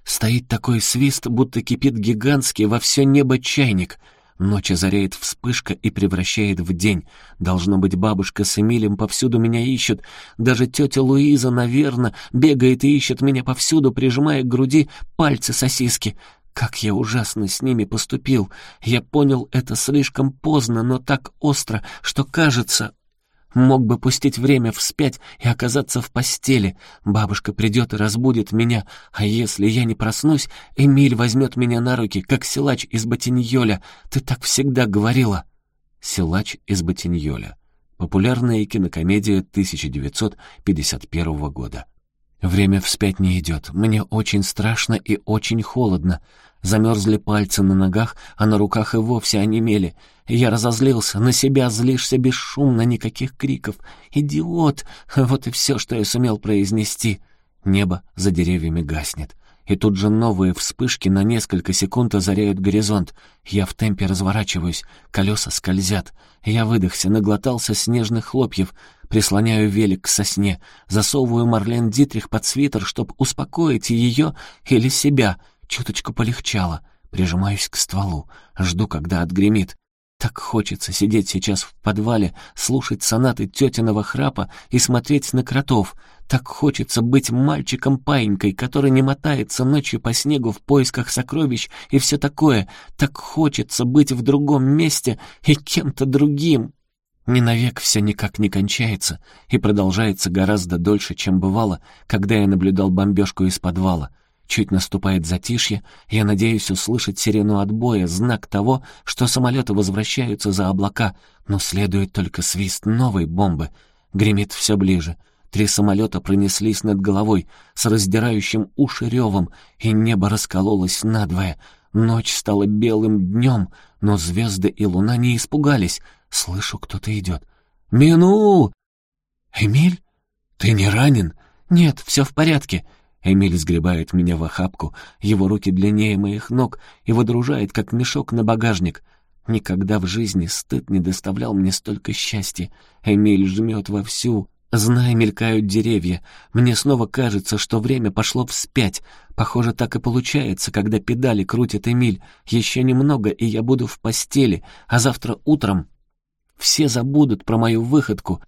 Стоит такой свист, будто кипит гигантский во все небо чайник — Ночь озаряет вспышка и превращает в день. Должно быть, бабушка с Эмилем повсюду меня ищут. Даже тетя Луиза, наверное, бегает и ищет меня повсюду, прижимая к груди пальцы сосиски. Как я ужасно с ними поступил. Я понял это слишком поздно, но так остро, что кажется, Мог бы пустить время вспять и оказаться в постели. Бабушка придет и разбудит меня, а если я не проснусь, Эмиль возьмет меня на руки, как силач из Ботиньоля. Ты так всегда говорила. Силач из Ботиньоля. Популярная кинокомедия 1951 года. Время вспять не идет. Мне очень страшно и очень холодно. Замерзли пальцы на ногах, а на руках и вовсе онемели. Я разозлился, на себя злишься бесшумно, никаких криков. «Идиот!» Вот и все, что я сумел произнести. Небо за деревьями гаснет. И тут же новые вспышки на несколько секунд озаряют горизонт. Я в темпе разворачиваюсь, колеса скользят. Я выдохся, наглотался снежных хлопьев, прислоняю велик к сосне, засовываю Марлен Дитрих под свитер, чтобы успокоить ее или себя — Чуточку полегчало. Прижимаюсь к стволу. Жду, когда отгремит. Так хочется сидеть сейчас в подвале, слушать сонаты тетиного храпа и смотреть на кротов. Так хочется быть мальчиком-паинькой, который не мотается ночью по снегу в поисках сокровищ и все такое. Так хочется быть в другом месте и кем-то другим. Не навек все никак не кончается и продолжается гораздо дольше, чем бывало, когда я наблюдал бомбежку из подвала. Чуть наступает затишье, я надеюсь услышать сирену отбоя, знак того, что самолеты возвращаются за облака, но следует только свист новой бомбы. Гремит все ближе. Три самолета пронеслись над головой с раздирающим уши ревом, и небо раскололось надвое. Ночь стала белым днем, но звезды и луна не испугались. Слышу, кто-то идет. «Мину!» «Эмиль? Ты не ранен?» «Нет, все в порядке». Эмиль сгребает меня в охапку, его руки длиннее моих ног и водружает, как мешок на багажник. Никогда в жизни стыд не доставлял мне столько счастья. Эмиль жмет вовсю. Зная, мелькают деревья. Мне снова кажется, что время пошло вспять. Похоже, так и получается, когда педали крутит Эмиль. Еще немного, и я буду в постели, а завтра утром все забудут про мою выходку,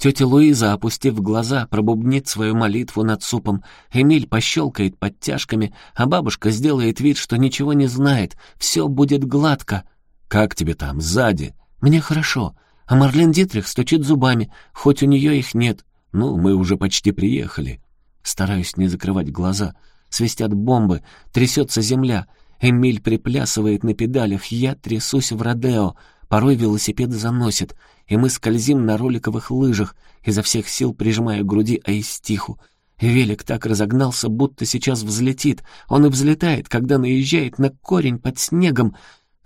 Тетя Луиза, опустив глаза, пробубнит свою молитву над супом. Эмиль пощелкает подтяжками, а бабушка сделает вид, что ничего не знает. Все будет гладко. «Как тебе там, сзади?» «Мне хорошо. А Марлен Дитрих стучит зубами, хоть у нее их нет. Ну, мы уже почти приехали». Стараюсь не закрывать глаза. Свистят бомбы, трясется земля. Эмиль приплясывает на педалях, я трясусь в Родео. Порой велосипед заносит — и мы скользим на роликовых лыжах, изо всех сил прижимая к груди Аистиху. Велик так разогнался, будто сейчас взлетит. Он и взлетает, когда наезжает на корень под снегом.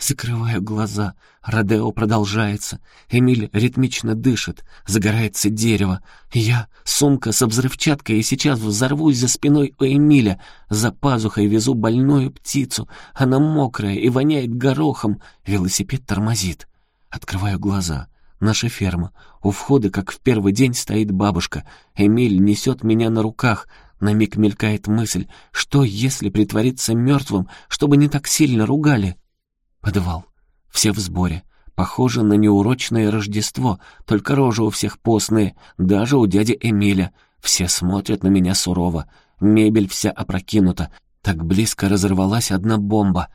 Закрываю глаза. Родео продолжается. Эмиль ритмично дышит. Загорается дерево. Я — сумка со взрывчаткой, и сейчас взорвусь за спиной у Эмиля. За пазухой везу больную птицу. Она мокрая и воняет горохом. Велосипед тормозит. Открываю глаза. Наша ферма. У входа, как в первый день, стоит бабушка. Эмиль несет меня на руках. На миг мелькает мысль, что если притвориться мертвым, чтобы не так сильно ругали? Подвал. Все в сборе. Похоже на неурочное Рождество, только рожи у всех постные, даже у дяди Эмиля. Все смотрят на меня сурово. Мебель вся опрокинута. Так близко разорвалась одна бомба.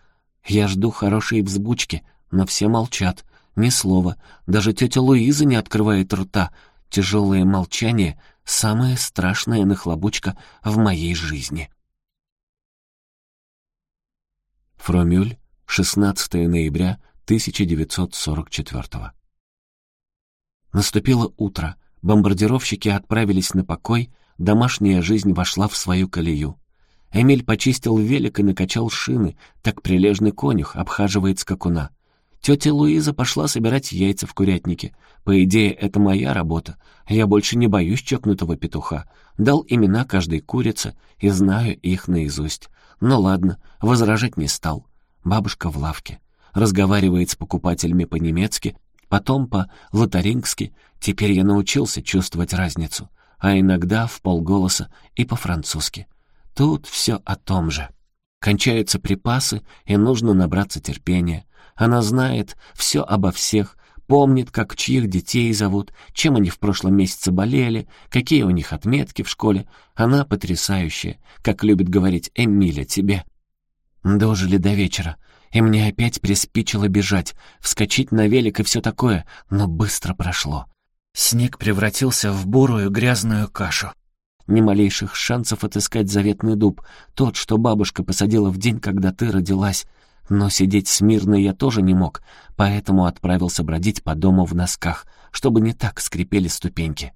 Я жду хорошей взбучки, но все молчат. Ни слова. Даже тетя Луиза не открывает рта. Тяжелое молчание — самая страшная нахлобучка в моей жизни. Фромюль, 16 ноября 1944 Наступило утро. Бомбардировщики отправились на покой, домашняя жизнь вошла в свою колею. Эмиль почистил велик и накачал шины, так прилежный конюх обхаживает скакуна. Тетя Луиза пошла собирать яйца в курятнике. По идее, это моя работа. Я больше не боюсь чокнутого петуха. Дал имена каждой курице и знаю их наизусть. Ну ладно, возражать не стал. Бабушка в лавке. Разговаривает с покупателями по-немецки, потом по-лотарингски. Теперь я научился чувствовать разницу. А иногда в полголоса и по-французски. Тут все о том же. Кончаются припасы, и нужно набраться терпения. Она знает все обо всех, помнит, как чьих детей зовут, чем они в прошлом месяце болели, какие у них отметки в школе. Она потрясающая, как любит говорить Эмиля тебе. Дожили до вечера, и мне опять приспичило бежать, вскочить на велик и все такое, но быстро прошло. Снег превратился в бурую грязную кашу. Ни малейших шансов отыскать заветный дуб, тот, что бабушка посадила в день, когда ты родилась. Но сидеть смирно я тоже не мог, поэтому отправился бродить по дому в носках, чтобы не так скрипели ступеньки.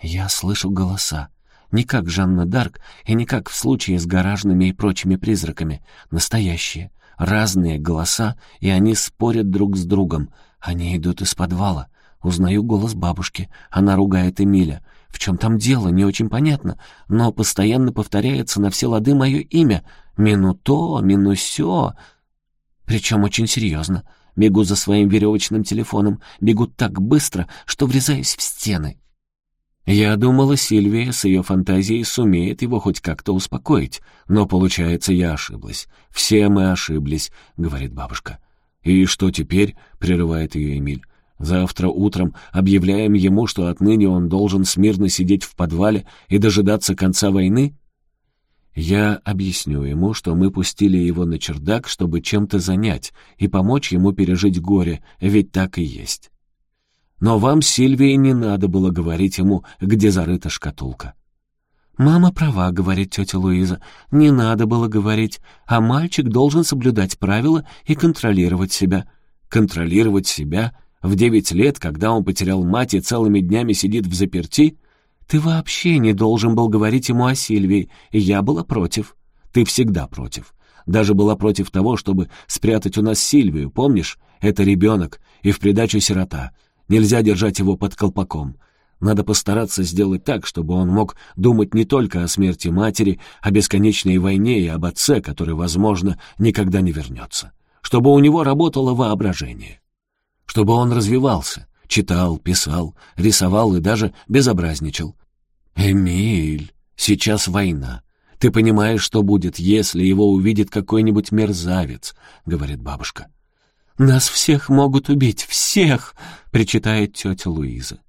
Я слышу голоса. Не как Жанна Дарк и не как в случае с гаражными и прочими призраками. Настоящие, разные голоса, и они спорят друг с другом. Они идут из подвала. Узнаю голос бабушки. Она ругает Эмиля. В чем там дело, не очень понятно, но постоянно повторяется на все лады мое имя. Минуто, минусё. Причем очень серьезно. Бегу за своим веревочным телефоном, бегу так быстро, что врезаюсь в стены. Я думала, Сильвия с ее фантазией сумеет его хоть как-то успокоить, но, получается, я ошиблась. Все мы ошиблись, — говорит бабушка. «И что теперь?» — прерывает ее Эмиль. «Завтра утром объявляем ему, что отныне он должен смирно сидеть в подвале и дожидаться конца войны?» Я объясню ему, что мы пустили его на чердак, чтобы чем-то занять и помочь ему пережить горе, ведь так и есть. Но вам, Сильвии, не надо было говорить ему, где зарыта шкатулка. «Мама права», — говорит тетя Луиза, — «не надо было говорить, а мальчик должен соблюдать правила и контролировать себя». «Контролировать себя? В девять лет, когда он потерял мать и целыми днями сидит в заперти?» Ты вообще не должен был говорить ему о Сильвии, и я была против. Ты всегда против. Даже была против того, чтобы спрятать у нас Сильвию, помнишь? Это ребенок, и в придачу сирота. Нельзя держать его под колпаком. Надо постараться сделать так, чтобы он мог думать не только о смерти матери, о бесконечной войне и об отце, который, возможно, никогда не вернется. Чтобы у него работало воображение. Чтобы он развивался, Читал, писал, рисовал и даже безобразничал. «Эмиль, сейчас война. Ты понимаешь, что будет, если его увидит какой-нибудь мерзавец», — говорит бабушка. «Нас всех могут убить, всех!» — причитает тетя Луиза.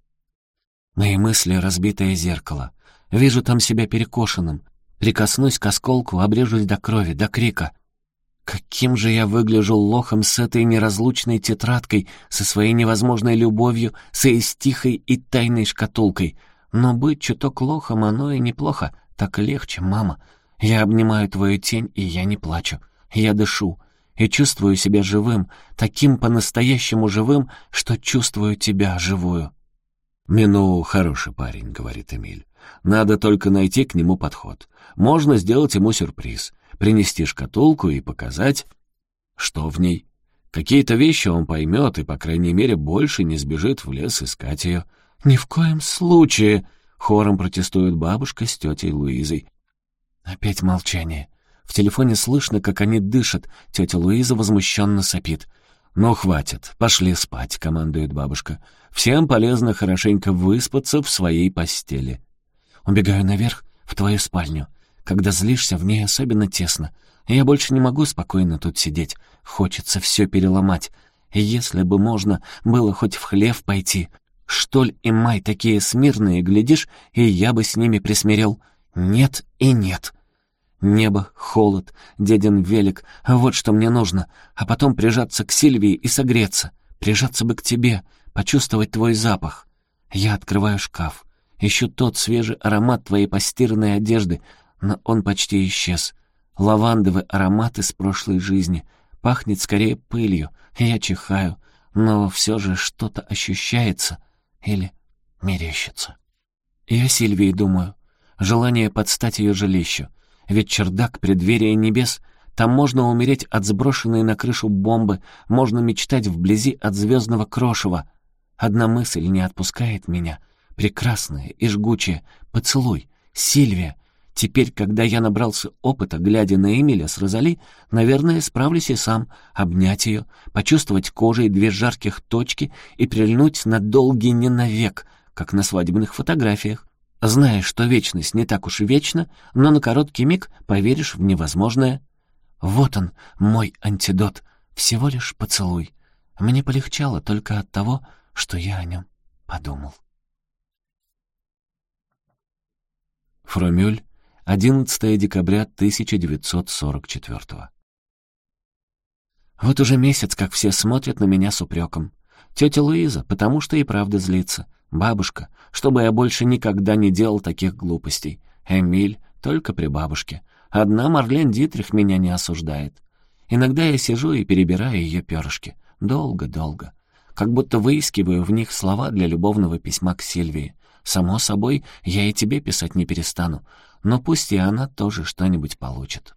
Мои мысли — разбитое зеркало. Вижу там себя перекошенным. Прикоснусь к осколку, обрежусь до крови, до крика. Каким же я выгляжу лохом с этой неразлучной тетрадкой, со своей невозможной любовью, с этой тихой и тайной шкатулкой. Но быть чуток лохом оно и неплохо, так легче, мама. Я обнимаю твою тень, и я не плачу. Я дышу и чувствую себя живым, таким по-настоящему живым, что чувствую тебя живую. «Мину хороший парень», — говорит Эмиль. «Надо только найти к нему подход. Можно сделать ему сюрприз принести шкатулку и показать, что в ней. Какие-то вещи он поймет и, по крайней мере, больше не сбежит в лес искать ее. «Ни в коем случае!» — хором протестует бабушка с тетей Луизой. Опять молчание. В телефоне слышно, как они дышат. Тетя Луиза возмущенно сопит. «Ну, хватит, пошли спать», — командует бабушка. «Всем полезно хорошенько выспаться в своей постели». Убегаю наверх, в твою спальню. Когда злишься, в ней особенно тесно. Я больше не могу спокойно тут сидеть. Хочется все переломать. Если бы можно было хоть в хлев пойти. Штоль и Май такие смирные, глядишь, и я бы с ними присмирел. Нет и нет. Небо, холод, дедин велик — вот что мне нужно. А потом прижаться к Сильвии и согреться. Прижаться бы к тебе, почувствовать твой запах. Я открываю шкаф. Ищу тот свежий аромат твоей постиранной одежды, но он почти исчез. Лавандовый аромат из прошлой жизни. Пахнет скорее пылью. Я чихаю, но все же что-то ощущается или мерещится. Я Сильвии думаю. Желание подстать ее жилищу. Ведь чердак преддверие небес, Там можно умереть от сброшенной на крышу бомбы, можно мечтать вблизи от звездного крошева. Одна мысль не отпускает меня. Прекрасная и жгучая. Поцелуй. Сильвия. Теперь, когда я набрался опыта, глядя на Эмиля с Розали, наверное, справлюсь и сам. Обнять ее, почувствовать кожей две жарких точки и прильнуть на долгий не навек, как на свадебных фотографиях. Зная, что вечность не так уж и вечна, но на короткий миг поверишь в невозможное. Вот он, мой антидот, всего лишь поцелуй. Мне полегчало только от того, что я о нем подумал. Фромюль, 11 декабря 1944 Вот уже месяц, как все смотрят на меня с упреком. Тетя Луиза, потому что и правда злится. Бабушка, чтобы я больше никогда не делал таких глупостей. Эмиль, только при бабушке. Одна Марлен Дитрих меня не осуждает. Иногда я сижу и перебираю ее перышки. Долго-долго. Как будто выискиваю в них слова для любовного письма к Сильвии. Само собой, я и тебе писать не перестану. Но пусть и она тоже что-нибудь получит.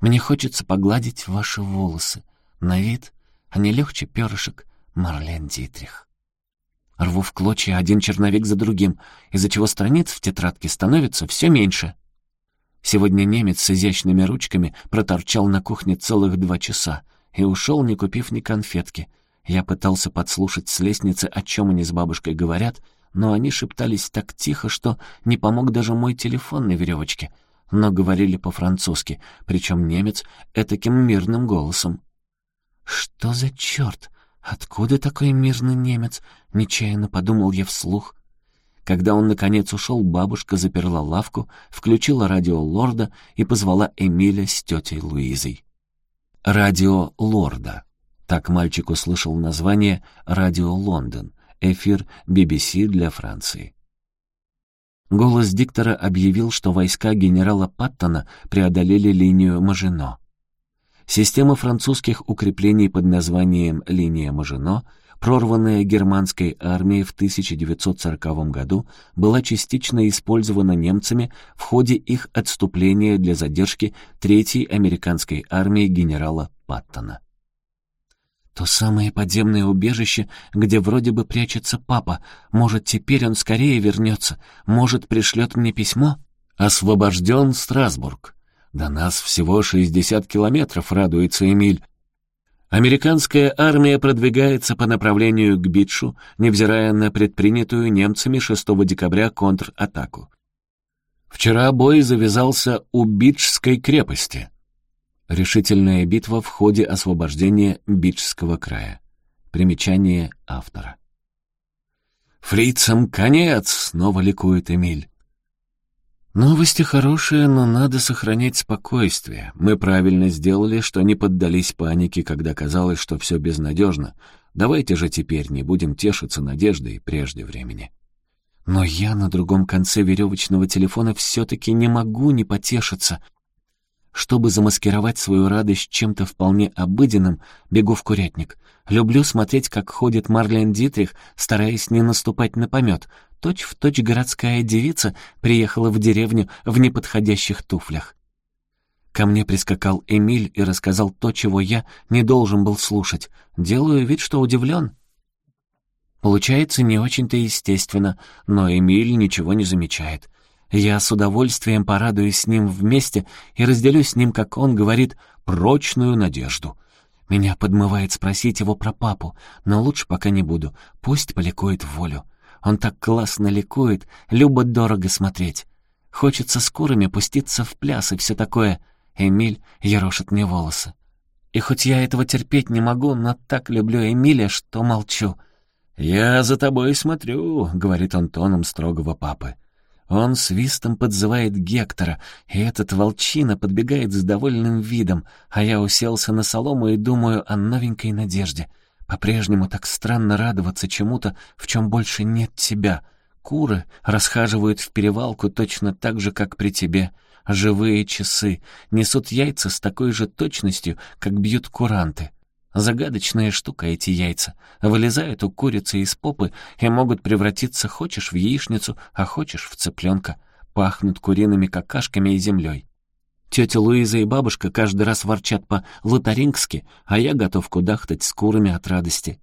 Мне хочется погладить ваши волосы. На вид они легче перышек Марлен Дитрих. Рву в клочья один черновик за другим, из-за чего страниц в тетрадке становится все меньше. Сегодня немец с изящными ручками проторчал на кухне целых два часа и ушел, не купив ни конфетки. Я пытался подслушать с лестницы, о чем они с бабушкой говорят, но они шептались так тихо, что не помог даже мой телефон на веревочке, но говорили по-французски, причем немец этаким мирным голосом. «Что за черт? Откуда такой мирный немец? Нечаянно подумал я вслух. Когда он, наконец, ушел, бабушка заперла лавку, включила радио Лорда и позвала Эмиля с тетей Луизой. Радио Лорда. Так мальчик услышал название «Радио Лондон», эфир BBC для Франции. Голос диктора объявил, что войска генерала Паттона преодолели линию Мажино. Система французских укреплений под названием «Линия Мажино» прорванная германской армией в 1940 году, была частично использована немцами в ходе их отступления для задержки Третьей американской армии генерала Паттона. То самое подземное убежище, где вроде бы прячется папа. Может, теперь он скорее вернется. Может, пришлет мне письмо? Освобожден Страсбург. До нас всего 60 километров, радуется Эмиль. Американская армия продвигается по направлению к Битшу, невзирая на предпринятую немцами 6 декабря контратаку. Вчера бой завязался у Бичской крепости. Решительная битва в ходе освобождения Бичского края. Примечание автора. «Фрицам конец!» — снова ликует Эмиль. Новости хорошие, но надо сохранять спокойствие. Мы правильно сделали, что не поддались панике, когда казалось, что все безнадежно. Давайте же теперь не будем тешиться надеждой прежде времени. Но я на другом конце веревочного телефона все-таки не могу не потешиться. Чтобы замаскировать свою радость чем-то вполне обыденным, бегу в курятник. Люблю смотреть, как ходит Марлен Дитрих, стараясь не наступать на помет, точь-в-точь городская девица приехала в деревню в неподходящих туфлях. Ко мне прискакал Эмиль и рассказал то, чего я не должен был слушать. Делаю вид, что удивлен. Получается не очень-то естественно, но Эмиль ничего не замечает. Я с удовольствием порадуюсь с ним вместе и разделю с ним, как он говорит, прочную надежду. Меня подмывает спросить его про папу, но лучше пока не буду, пусть поликует волю. Он так классно ликует, любо-дорого смотреть. Хочется с курами пуститься в пляс и все такое. Эмиль ерошит мне волосы. И хоть я этого терпеть не могу, но так люблю Эмиля, что молчу. «Я за тобой смотрю», — говорит он тоном строгого папы. Он свистом подзывает Гектора, и этот волчина подбегает с довольным видом, а я уселся на солому и думаю о новенькой надежде — по-прежнему так странно радоваться чему-то, в чем больше нет тебя. Куры расхаживают в перевалку точно так же, как при тебе. Живые часы несут яйца с такой же точностью, как бьют куранты. Загадочная штука эти яйца. Вылезают у курицы из попы и могут превратиться хочешь в яичницу, а хочешь в цыпленка. Пахнут куриными какашками и землей. Тетя Луиза и бабушка каждый раз ворчат по-лотарингски, а я готов кудахтать с курами от радости.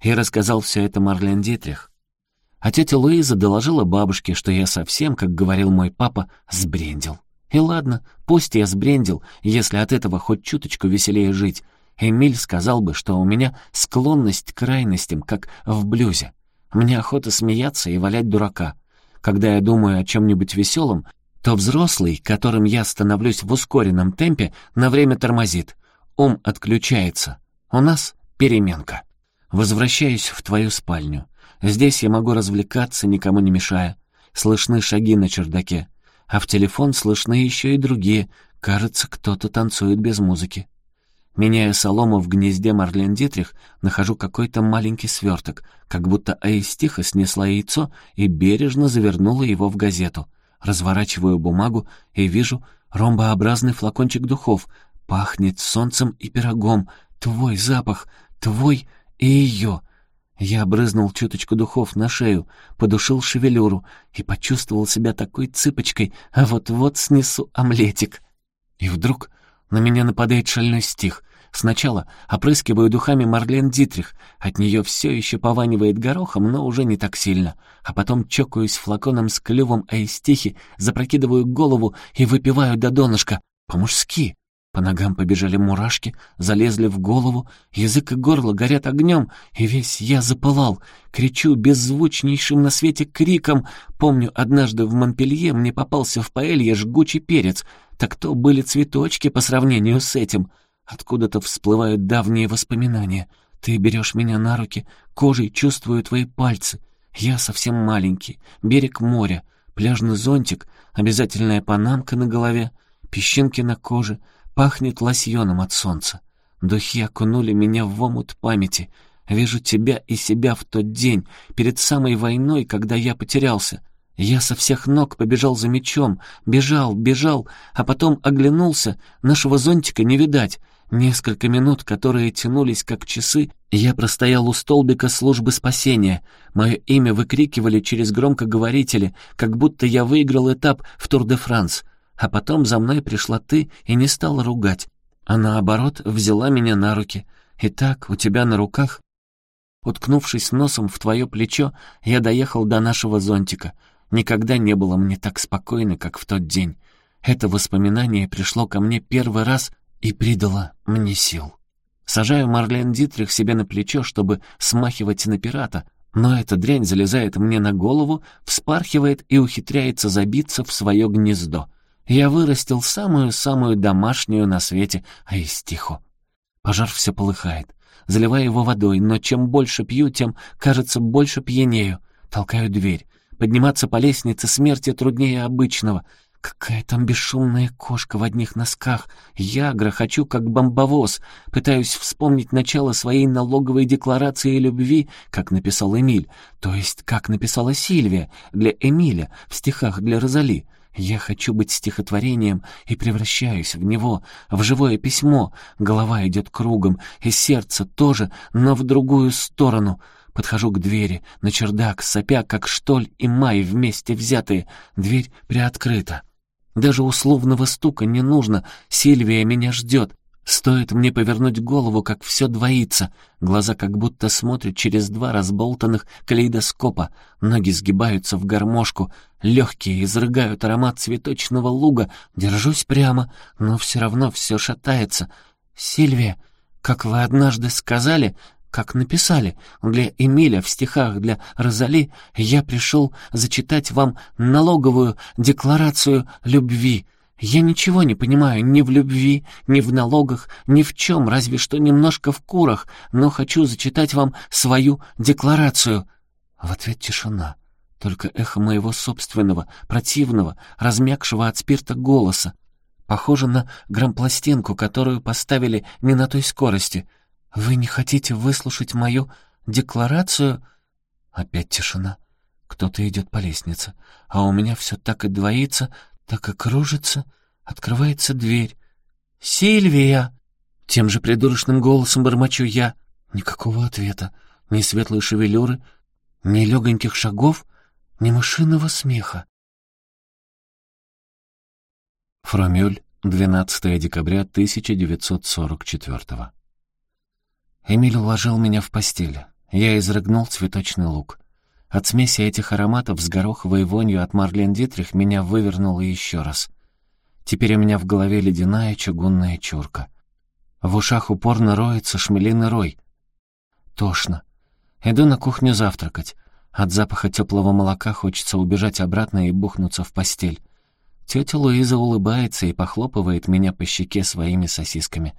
Я рассказал все это Марлен Дитрих. А тетя Луиза доложила бабушке, что я совсем, как говорил мой папа, сбрендил. И ладно, пусть я сбрендил, если от этого хоть чуточку веселее жить. Эмиль сказал бы, что у меня склонность к крайностям, как в блюзе. Мне охота смеяться и валять дурака. Когда я думаю о чем-нибудь веселом, то взрослый, которым я становлюсь в ускоренном темпе, на время тормозит. Ум отключается. У нас переменка. Возвращаюсь в твою спальню. Здесь я могу развлекаться, никому не мешая. Слышны шаги на чердаке. А в телефон слышны еще и другие. Кажется, кто-то танцует без музыки. Меняя солому в гнезде Марлен Дитрих, нахожу какой-то маленький сверток, как будто Аистиха снесла яйцо и бережно завернула его в газету. Разворачиваю бумагу и вижу ромбообразный флакончик духов. Пахнет солнцем и пирогом. Твой запах, твой и ее. Я брызнул чуточку духов на шею, подушил шевелюру и почувствовал себя такой цыпочкой, а вот-вот снесу омлетик. И вдруг на меня нападает шальной стих. Сначала опрыскиваю духами Марлен Дитрих, от нее все еще пованивает горохом, но уже не так сильно. А потом чокаюсь флаконом с клювом аистихи, запрокидываю голову и выпиваю до донышка. По-мужски. По ногам побежали мурашки, залезли в голову, язык и горло горят огнем, и весь я запылал. Кричу беззвучнейшим на свете криком. Помню, однажды в Монпелье мне попался в паэлье жгучий перец. Так то были цветочки по сравнению с этим. Откуда-то всплывают давние воспоминания. Ты берешь меня на руки, кожей чувствую твои пальцы. Я совсем маленький, берег моря, пляжный зонтик, обязательная панамка на голове, песчинки на коже, пахнет лосьоном от солнца. Духи окунули меня в омут памяти. Вижу тебя и себя в тот день, перед самой войной, когда я потерялся. Я со всех ног побежал за мечом, бежал, бежал, а потом оглянулся, нашего зонтика не видать. Несколько минут, которые тянулись как часы, я простоял у столбика службы спасения. Мое имя выкрикивали через громкоговорители, как будто я выиграл этап в Тур-де-Франс. А потом за мной пришла ты и не стала ругать, а наоборот взяла меня на руки. И так, у тебя на руках... Уткнувшись носом в твое плечо, я доехал до нашего зонтика. Никогда не было мне так спокойно, как в тот день. Это воспоминание пришло ко мне первый раз и придала мне сил. Сажаю Марлен Дитрих себе на плечо, чтобы смахивать на пирата, но эта дрянь залезает мне на голову, вспархивает и ухитряется забиться в свое гнездо. Я вырастил самую-самую домашнюю на свете аистиху. Пожар все полыхает. Заливаю его водой, но чем больше пью, тем, кажется, больше пьянею. Толкаю дверь. Подниматься по лестнице смерти труднее обычного — Какая там бесшумная кошка в одних носках. Я грохочу, как бомбовоз. Пытаюсь вспомнить начало своей налоговой декларации любви, как написал Эмиль. То есть, как написала Сильвия для Эмиля в стихах для Розали. Я хочу быть стихотворением и превращаюсь в него, в живое письмо. Голова идет кругом, и сердце тоже, но в другую сторону. Подхожу к двери, на чердак, сопя, как штоль и май вместе взятые. Дверь приоткрыта. Даже условного стука не нужно, Сильвия меня ждет. Стоит мне повернуть голову, как все двоится. Глаза как будто смотрят через два разболтанных калейдоскопа. Ноги сгибаются в гармошку. Легкие изрыгают аромат цветочного луга. Держусь прямо, но все равно все шатается. «Сильвия, как вы однажды сказали, как написали для Эмиля в стихах для Розали, я пришел зачитать вам налоговую декларацию любви. Я ничего не понимаю ни в любви, ни в налогах, ни в чем, разве что немножко в курах, но хочу зачитать вам свою декларацию». В ответ тишина, только эхо моего собственного, противного, размягшего от спирта голоса. Похоже на грампластинку, которую поставили не на той скорости — «Вы не хотите выслушать мою декларацию?» Опять тишина. Кто-то идет по лестнице, а у меня все так и двоится, так и кружится. Открывается дверь. «Сильвия!» Тем же придурочным голосом бормочу я. Никакого ответа, ни светлой шевелюры, ни легоньких шагов, ни машинного смеха. Фромюль, 12 декабря 1944 Эмиль уложил меня в постель. Я изрыгнул цветочный лук. От смеси этих ароматов с гороховой вонью от Марлен Дитрих меня вывернуло еще раз. Теперь у меня в голове ледяная чугунная чурка. В ушах упорно роется шмелиный рой. Тошно. Иду на кухню завтракать. От запаха теплого молока хочется убежать обратно и бухнуться в постель. Тетя Луиза улыбается и похлопывает меня по щеке своими сосисками.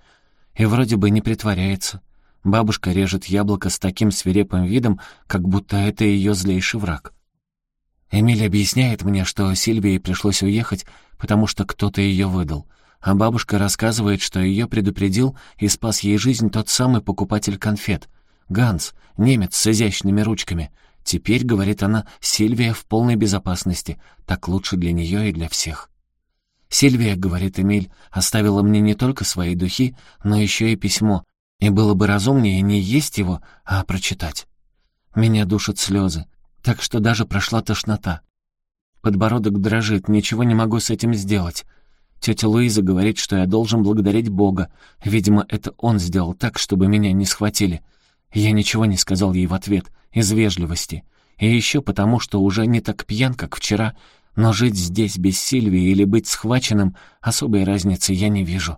И вроде бы не притворяется. Бабушка режет яблоко с таким свирепым видом, как будто это ее злейший враг. Эмиль объясняет мне, что Сильвии пришлось уехать, потому что кто-то ее выдал. А бабушка рассказывает, что ее предупредил и спас ей жизнь тот самый покупатель конфет. Ганс, немец с изящными ручками — Теперь, говорит она, Сильвия в полной безопасности. Так лучше для нее и для всех. Сильвия, говорит Эмиль, оставила мне не только свои духи, но еще и письмо. И было бы разумнее не есть его, а прочитать. Меня душат слезы, так что даже прошла тошнота. Подбородок дрожит, ничего не могу с этим сделать. Тетя Луиза говорит, что я должен благодарить Бога. Видимо, это он сделал так, чтобы меня не схватили. Я ничего не сказал ей в ответ, из вежливости. И еще потому, что уже не так пьян, как вчера, но жить здесь без Сильвии или быть схваченным особой разницы я не вижу.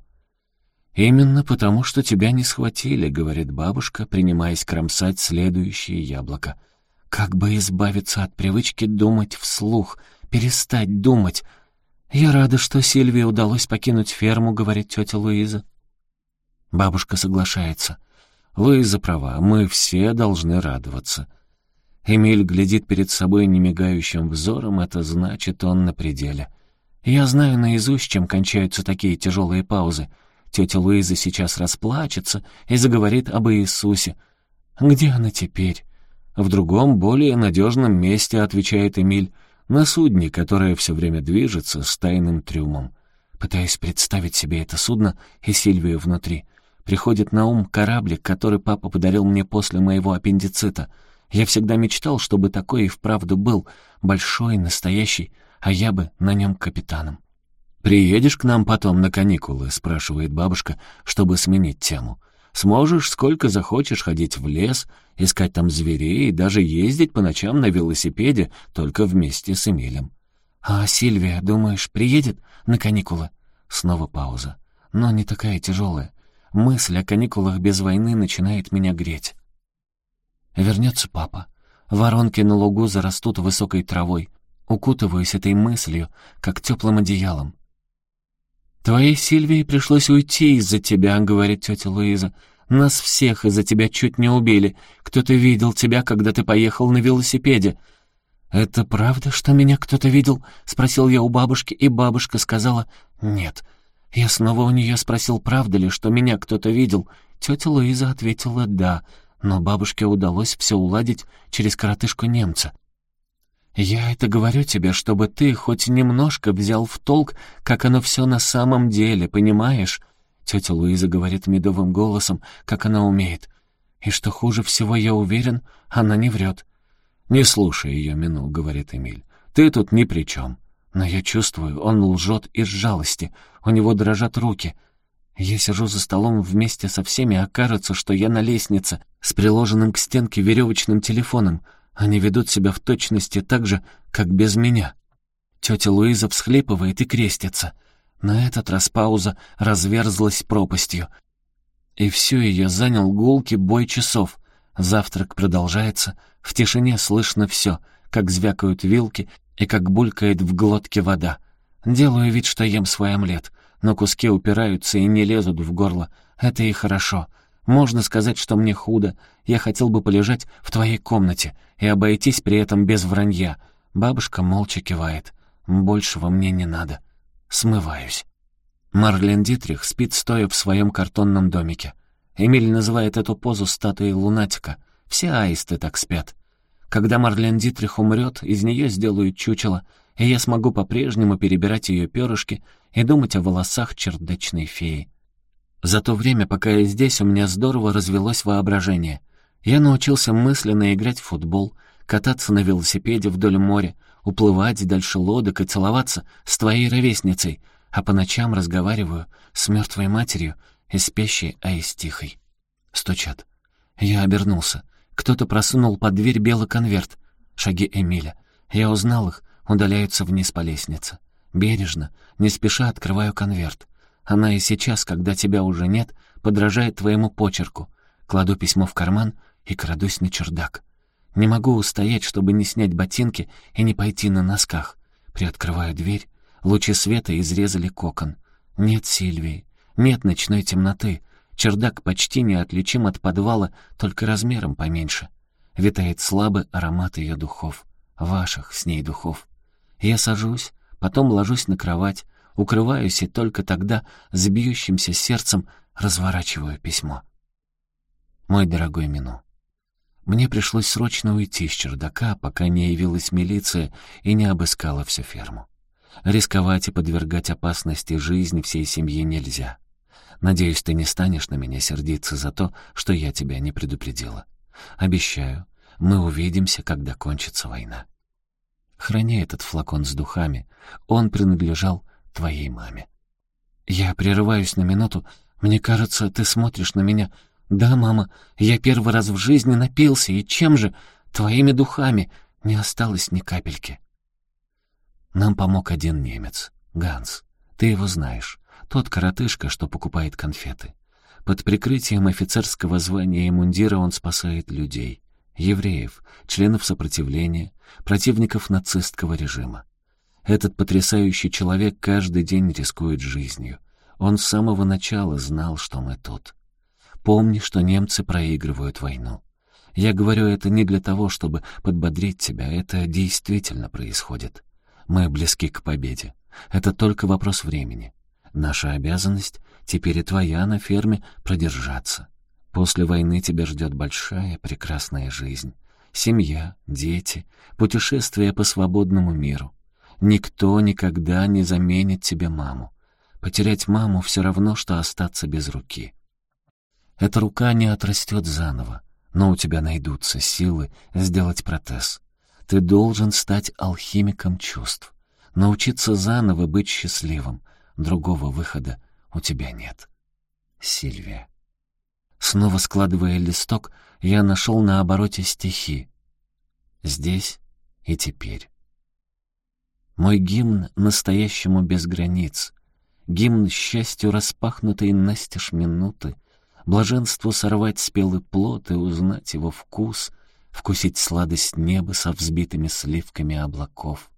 «Именно потому, что тебя не схватили», — говорит бабушка, принимаясь кромсать следующее яблоко. «Как бы избавиться от привычки думать вслух, перестать думать?» «Я рада, что Сильвии удалось покинуть ферму», — говорит тетя Луиза. Бабушка соглашается — Луиза права, мы все должны радоваться. Эмиль глядит перед собой немигающим взором, это значит, он на пределе. Я знаю наизусть, чем кончаются такие тяжелые паузы. Тетя Луиза сейчас расплачется и заговорит об Иисусе. Где она теперь? В другом, более надежном месте, отвечает Эмиль, на судне, которое все время движется с тайным трюмом. Пытаюсь представить себе это судно и Сильвию внутри — Приходит на ум кораблик, который папа подарил мне после моего аппендицита. Я всегда мечтал, чтобы такой и вправду был, большой, настоящий, а я бы на нем капитаном. «Приедешь к нам потом на каникулы?» — спрашивает бабушка, чтобы сменить тему. «Сможешь сколько захочешь ходить в лес, искать там зверей и даже ездить по ночам на велосипеде, только вместе с Эмилем». «А Сильвия, думаешь, приедет на каникулы?» Снова пауза, но не такая тяжелая. Мысль о каникулах без войны начинает меня греть. Вернется папа. Воронки на лугу зарастут высокой травой. Укутываюсь этой мыслью, как теплым одеялом. «Твоей Сильвии пришлось уйти из-за тебя», — говорит тетя Луиза. «Нас всех из-за тебя чуть не убили. Кто-то видел тебя, когда ты поехал на велосипеде». «Это правда, что меня кто-то видел?» — спросил я у бабушки, и бабушка сказала «нет». Я снова у нее спросил, правда ли, что меня кто-то видел. Тетя Луиза ответила «да», но бабушке удалось все уладить через коротышку немца. «Я это говорю тебе, чтобы ты хоть немножко взял в толк, как оно все на самом деле, понимаешь?» Тетя Луиза говорит медовым голосом, как она умеет. И что хуже всего, я уверен, она не врет. «Не слушай ее, Мину», — говорит Эмиль. «Ты тут ни при чем. Но я чувствую, он лжет из жалости, у него дрожат руки. Я сижу за столом вместе со всеми, а кажется, что я на лестнице, с приложенным к стенке веревочным телефоном. Они ведут себя в точности так же, как без меня. Тетя Луиза всхлипывает и крестится. На этот раз пауза разверзлась пропастью. И всю ее занял гулкий бой часов. Завтрак продолжается, в тишине слышно все, как звякают вилки и как булькает в глотке вода. Делаю вид, что ем свой омлет, но куски упираются и не лезут в горло. Это и хорошо. Можно сказать, что мне худо. Я хотел бы полежать в твоей комнате и обойтись при этом без вранья. Бабушка молча кивает. Большего мне не надо. Смываюсь. Марлен Дитрих спит стоя в своем картонном домике. Эмиль называет эту позу статуей лунатика. Все аисты так спят. Когда Марлен Дитрих умрет, из нее сделают чучело, и я смогу по-прежнему перебирать ее перышки и думать о волосах чердачной феи. За то время, пока я здесь, у меня здорово развелось воображение. Я научился мысленно играть в футбол, кататься на велосипеде вдоль моря, уплывать дальше лодок и целоваться с твоей ровесницей. а по ночам разговариваю с мертвой матерью и спящей Аистихой. Стучат. Я обернулся. Кто-то просунул под дверь белый конверт. Шаги Эмиля. Я узнал их, удаляются вниз по лестнице. Бережно, не спеша открываю конверт. Она и сейчас, когда тебя уже нет, подражает твоему почерку. Кладу письмо в карман и крадусь на чердак. Не могу устоять, чтобы не снять ботинки и не пойти на носках. Приоткрываю дверь. Лучи света изрезали кокон. Нет Сильвии, нет ночной темноты. Чердак почти неотличим от подвала, только размером поменьше. Витает слабый аромат ее духов. Ваших с ней духов. Я сажусь, потом ложусь на кровать, укрываюсь и только тогда с сердцем разворачиваю письмо. Мой дорогой Мину, мне пришлось срочно уйти с чердака, пока не явилась милиция и не обыскала всю ферму. Рисковать и подвергать опасности жизни всей семьи нельзя. Надеюсь, ты не станешь на меня сердиться за то, что я тебя не предупредила. Обещаю, мы увидимся, когда кончится война. Храни этот флакон с духами. Он принадлежал твоей маме. Я прерываюсь на минуту. Мне кажется, ты смотришь на меня «Да, мама, я первый раз в жизни напился, и чем же? Твоими духами. Не осталось ни капельки». Нам помог один немец, Ганс. Ты его знаешь. Тот коротышка, что покупает конфеты. Под прикрытием офицерского звания и мундира он спасает людей. Евреев, членов сопротивления, противников нацистского режима. Этот потрясающий человек каждый день рискует жизнью. Он с самого начала знал, что мы тут. Помни, что немцы проигрывают войну. Я говорю это не для того, чтобы подбодрить тебя, это действительно происходит. Мы близки к победе. Это только вопрос времени. Наша обязанность теперь и твоя на ферме продержаться. После войны тебя ждет большая, прекрасная жизнь. Семья, дети, путешествия по свободному миру. Никто никогда не заменит тебе маму. Потерять маму все равно, что остаться без руки. Эта рука не отрастет заново, но у тебя найдутся силы сделать протез. Ты должен стать алхимиком чувств, научиться заново быть счастливым. Другого выхода у тебя нет. Сильвия. Снова складывая листок, я нашел на обороте стихи. Здесь и теперь. Мой гимн настоящему без границ, гимн счастью распахнутой настежь минуты — Блаженству сорвать спелый плод и узнать его вкус, вкусить сладость неба со взбитыми сливками облаков.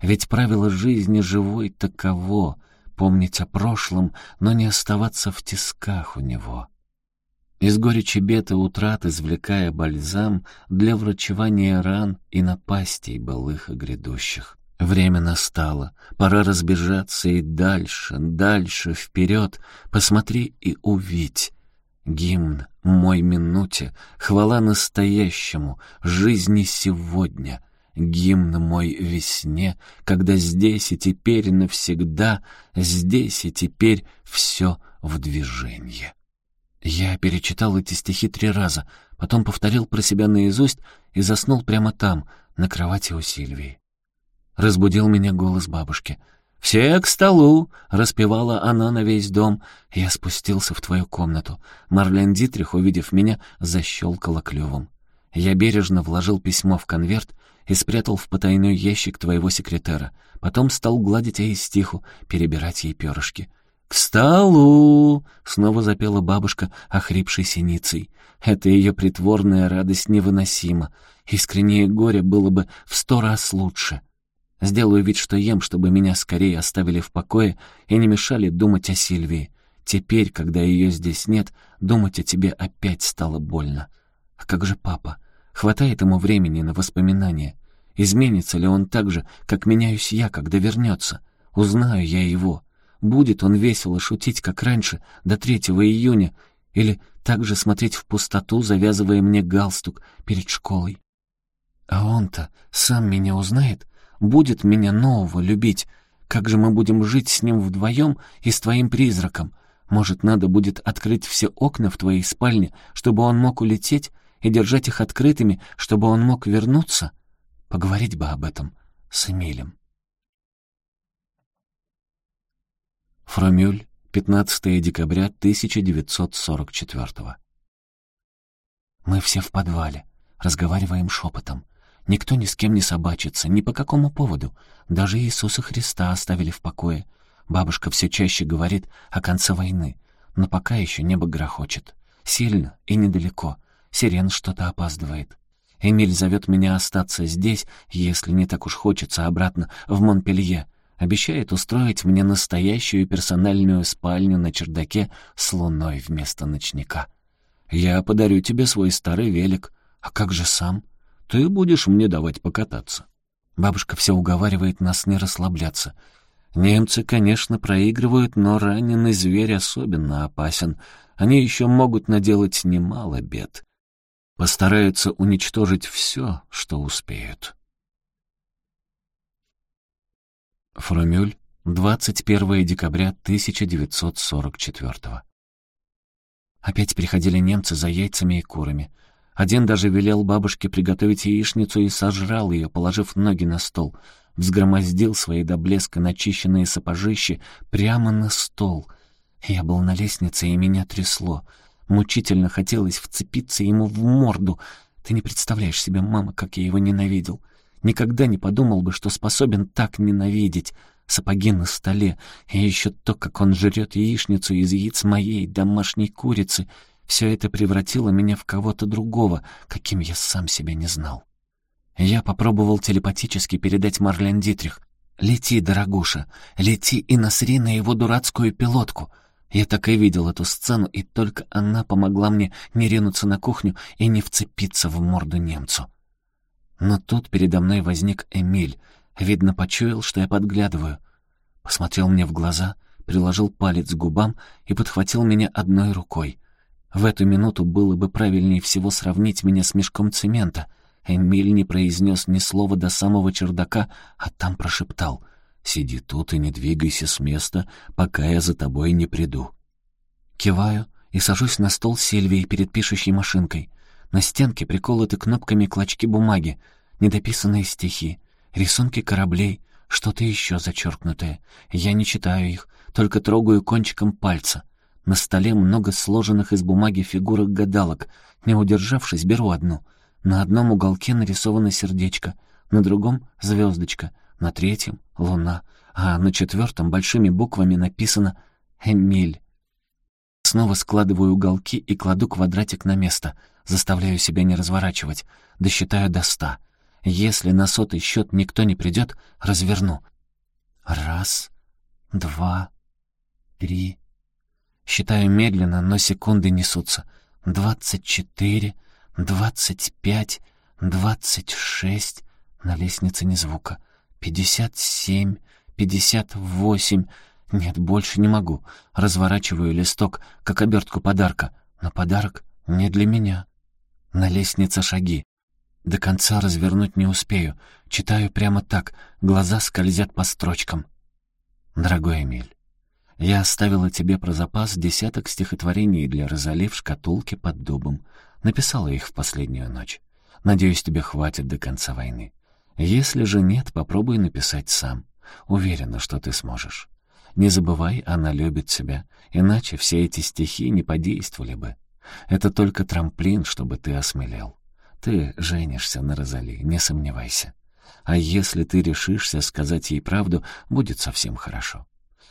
Ведь правило жизни живой таково — помнить о прошлом, но не оставаться в тисках у него. Из горечи бед и утрат извлекая бальзам для врачевания ран и напастей былых и грядущих. Время настало, пора разбежаться и дальше, дальше, вперед, посмотри и увидь, Гимн мой минуте, хвала настоящему, жизни сегодня. Гимн мой весне, когда здесь и теперь навсегда, здесь и теперь все в движении. Я перечитал эти стихи три раза, потом повторил про себя наизусть и заснул прямо там, на кровати у Сильвии. Разбудил меня голос бабушки — «Все к столу!» — распевала она на весь дом. Я спустился в твою комнату. Марлен Дитрих, увидев меня, защелкала клювом. Я бережно вложил письмо в конверт и спрятал в потайной ящик твоего секретера. Потом стал гладить Аистиху, перебирать ей перышки. «К столу!» — снова запела бабушка, охрипшей синицей. Это ее притворная радость невыносима. Искреннее горе было бы в сто раз лучше. Сделаю вид, что ем, чтобы меня скорее оставили в покое и не мешали думать о Сильвии. Теперь, когда ее здесь нет, думать о тебе опять стало больно. А как же папа? Хватает ему времени на воспоминания. Изменится ли он так же, как меняюсь я, когда вернется? Узнаю я его. Будет он весело шутить, как раньше, до 3 июня, или так же смотреть в пустоту, завязывая мне галстук перед школой. А он-то сам меня узнает, будет меня нового любить. Как же мы будем жить с ним вдвоем и с твоим призраком? Может, надо будет открыть все окна в твоей спальне, чтобы он мог улететь, и держать их открытыми, чтобы он мог вернуться? Поговорить бы об этом с Эмилем. Фромюль, 15 декабря 1944 Мы все в подвале, разговариваем шепотом. Никто ни с кем не собачится, ни по какому поводу. Даже Иисуса Христа оставили в покое. Бабушка все чаще говорит о конце войны, но пока еще небо грохочет. Сильно и недалеко. Сирен что-то опаздывает. Эмиль зовет меня остаться здесь, если не так уж хочется, обратно в Монпелье. Обещает устроить мне настоящую персональную спальню на чердаке с луной вместо ночника. Я подарю тебе свой старый велик. А как же сам? Ты будешь мне давать покататься. Бабушка все уговаривает нас не расслабляться. Немцы, конечно, проигрывают, но раненый зверь особенно опасен. Они еще могут наделать немало бед. Постараются уничтожить все, что успеют. Фрумюль, 21 декабря 1944 Опять приходили немцы за яйцами и курами. Один даже велел бабушке приготовить яичницу и сожрал ее, положив ноги на стол. Взгромоздил свои до блеска начищенные сапожищи прямо на стол. Я был на лестнице, и меня трясло. Мучительно хотелось вцепиться ему в морду. Ты не представляешь себе, мама, как я его ненавидел. Никогда не подумал бы, что способен так ненавидеть. Сапоги на столе, и еще то, как он жрет яичницу из яиц моей домашней курицы — все это превратило меня в кого-то другого, каким я сам себя не знал. Я попробовал телепатически передать Марлен Дитрих. «Лети, дорогуша, лети и насри на его дурацкую пилотку». Я так и видел эту сцену, и только она помогла мне не ринуться на кухню и не вцепиться в морду немцу. Но тут передо мной возник Эмиль. Видно, почуял, что я подглядываю. Посмотрел мне в глаза, приложил палец к губам и подхватил меня одной рукой. В эту минуту было бы правильнее всего сравнить меня с мешком цемента. Эмиль не произнес ни слова до самого чердака, а там прошептал «Сиди тут и не двигайся с места, пока я за тобой не приду». Киваю и сажусь на стол Сильвии перед пишущей машинкой. На стенке приколоты кнопками клочки бумаги, недописанные стихи, рисунки кораблей, что-то еще зачеркнутое. Я не читаю их, только трогаю кончиком пальца. На столе много сложенных из бумаги фигурок гадалок. Не удержавшись, беру одну. На одном уголке нарисовано сердечко, на другом — звездочка, на третьем — луна, а на четвертом большими буквами написано «Эмиль». Снова складываю уголки и кладу квадратик на место. Заставляю себя не разворачивать. Досчитаю до ста. Если на сотый счет никто не придет, разверну. Раз, два, три, Считаю медленно, но секунды несутся. Двадцать четыре, двадцать пять, двадцать шесть. На лестнице ни звука. Пятьдесят семь, пятьдесят восемь. Нет, больше не могу. Разворачиваю листок, как обертку подарка. Но подарок не для меня. На лестнице шаги. До конца развернуть не успею. Читаю прямо так, глаза скользят по строчкам. Дорогой Эмиль, я оставила тебе про запас десяток стихотворений для Розали в шкатулке под дубом. Написала их в последнюю ночь. Надеюсь, тебе хватит до конца войны. Если же нет, попробуй написать сам. Уверена, что ты сможешь. Не забывай, она любит тебя, иначе все эти стихи не подействовали бы. Это только трамплин, чтобы ты осмелел. Ты женишься на Розали, не сомневайся. А если ты решишься сказать ей правду, будет совсем хорошо.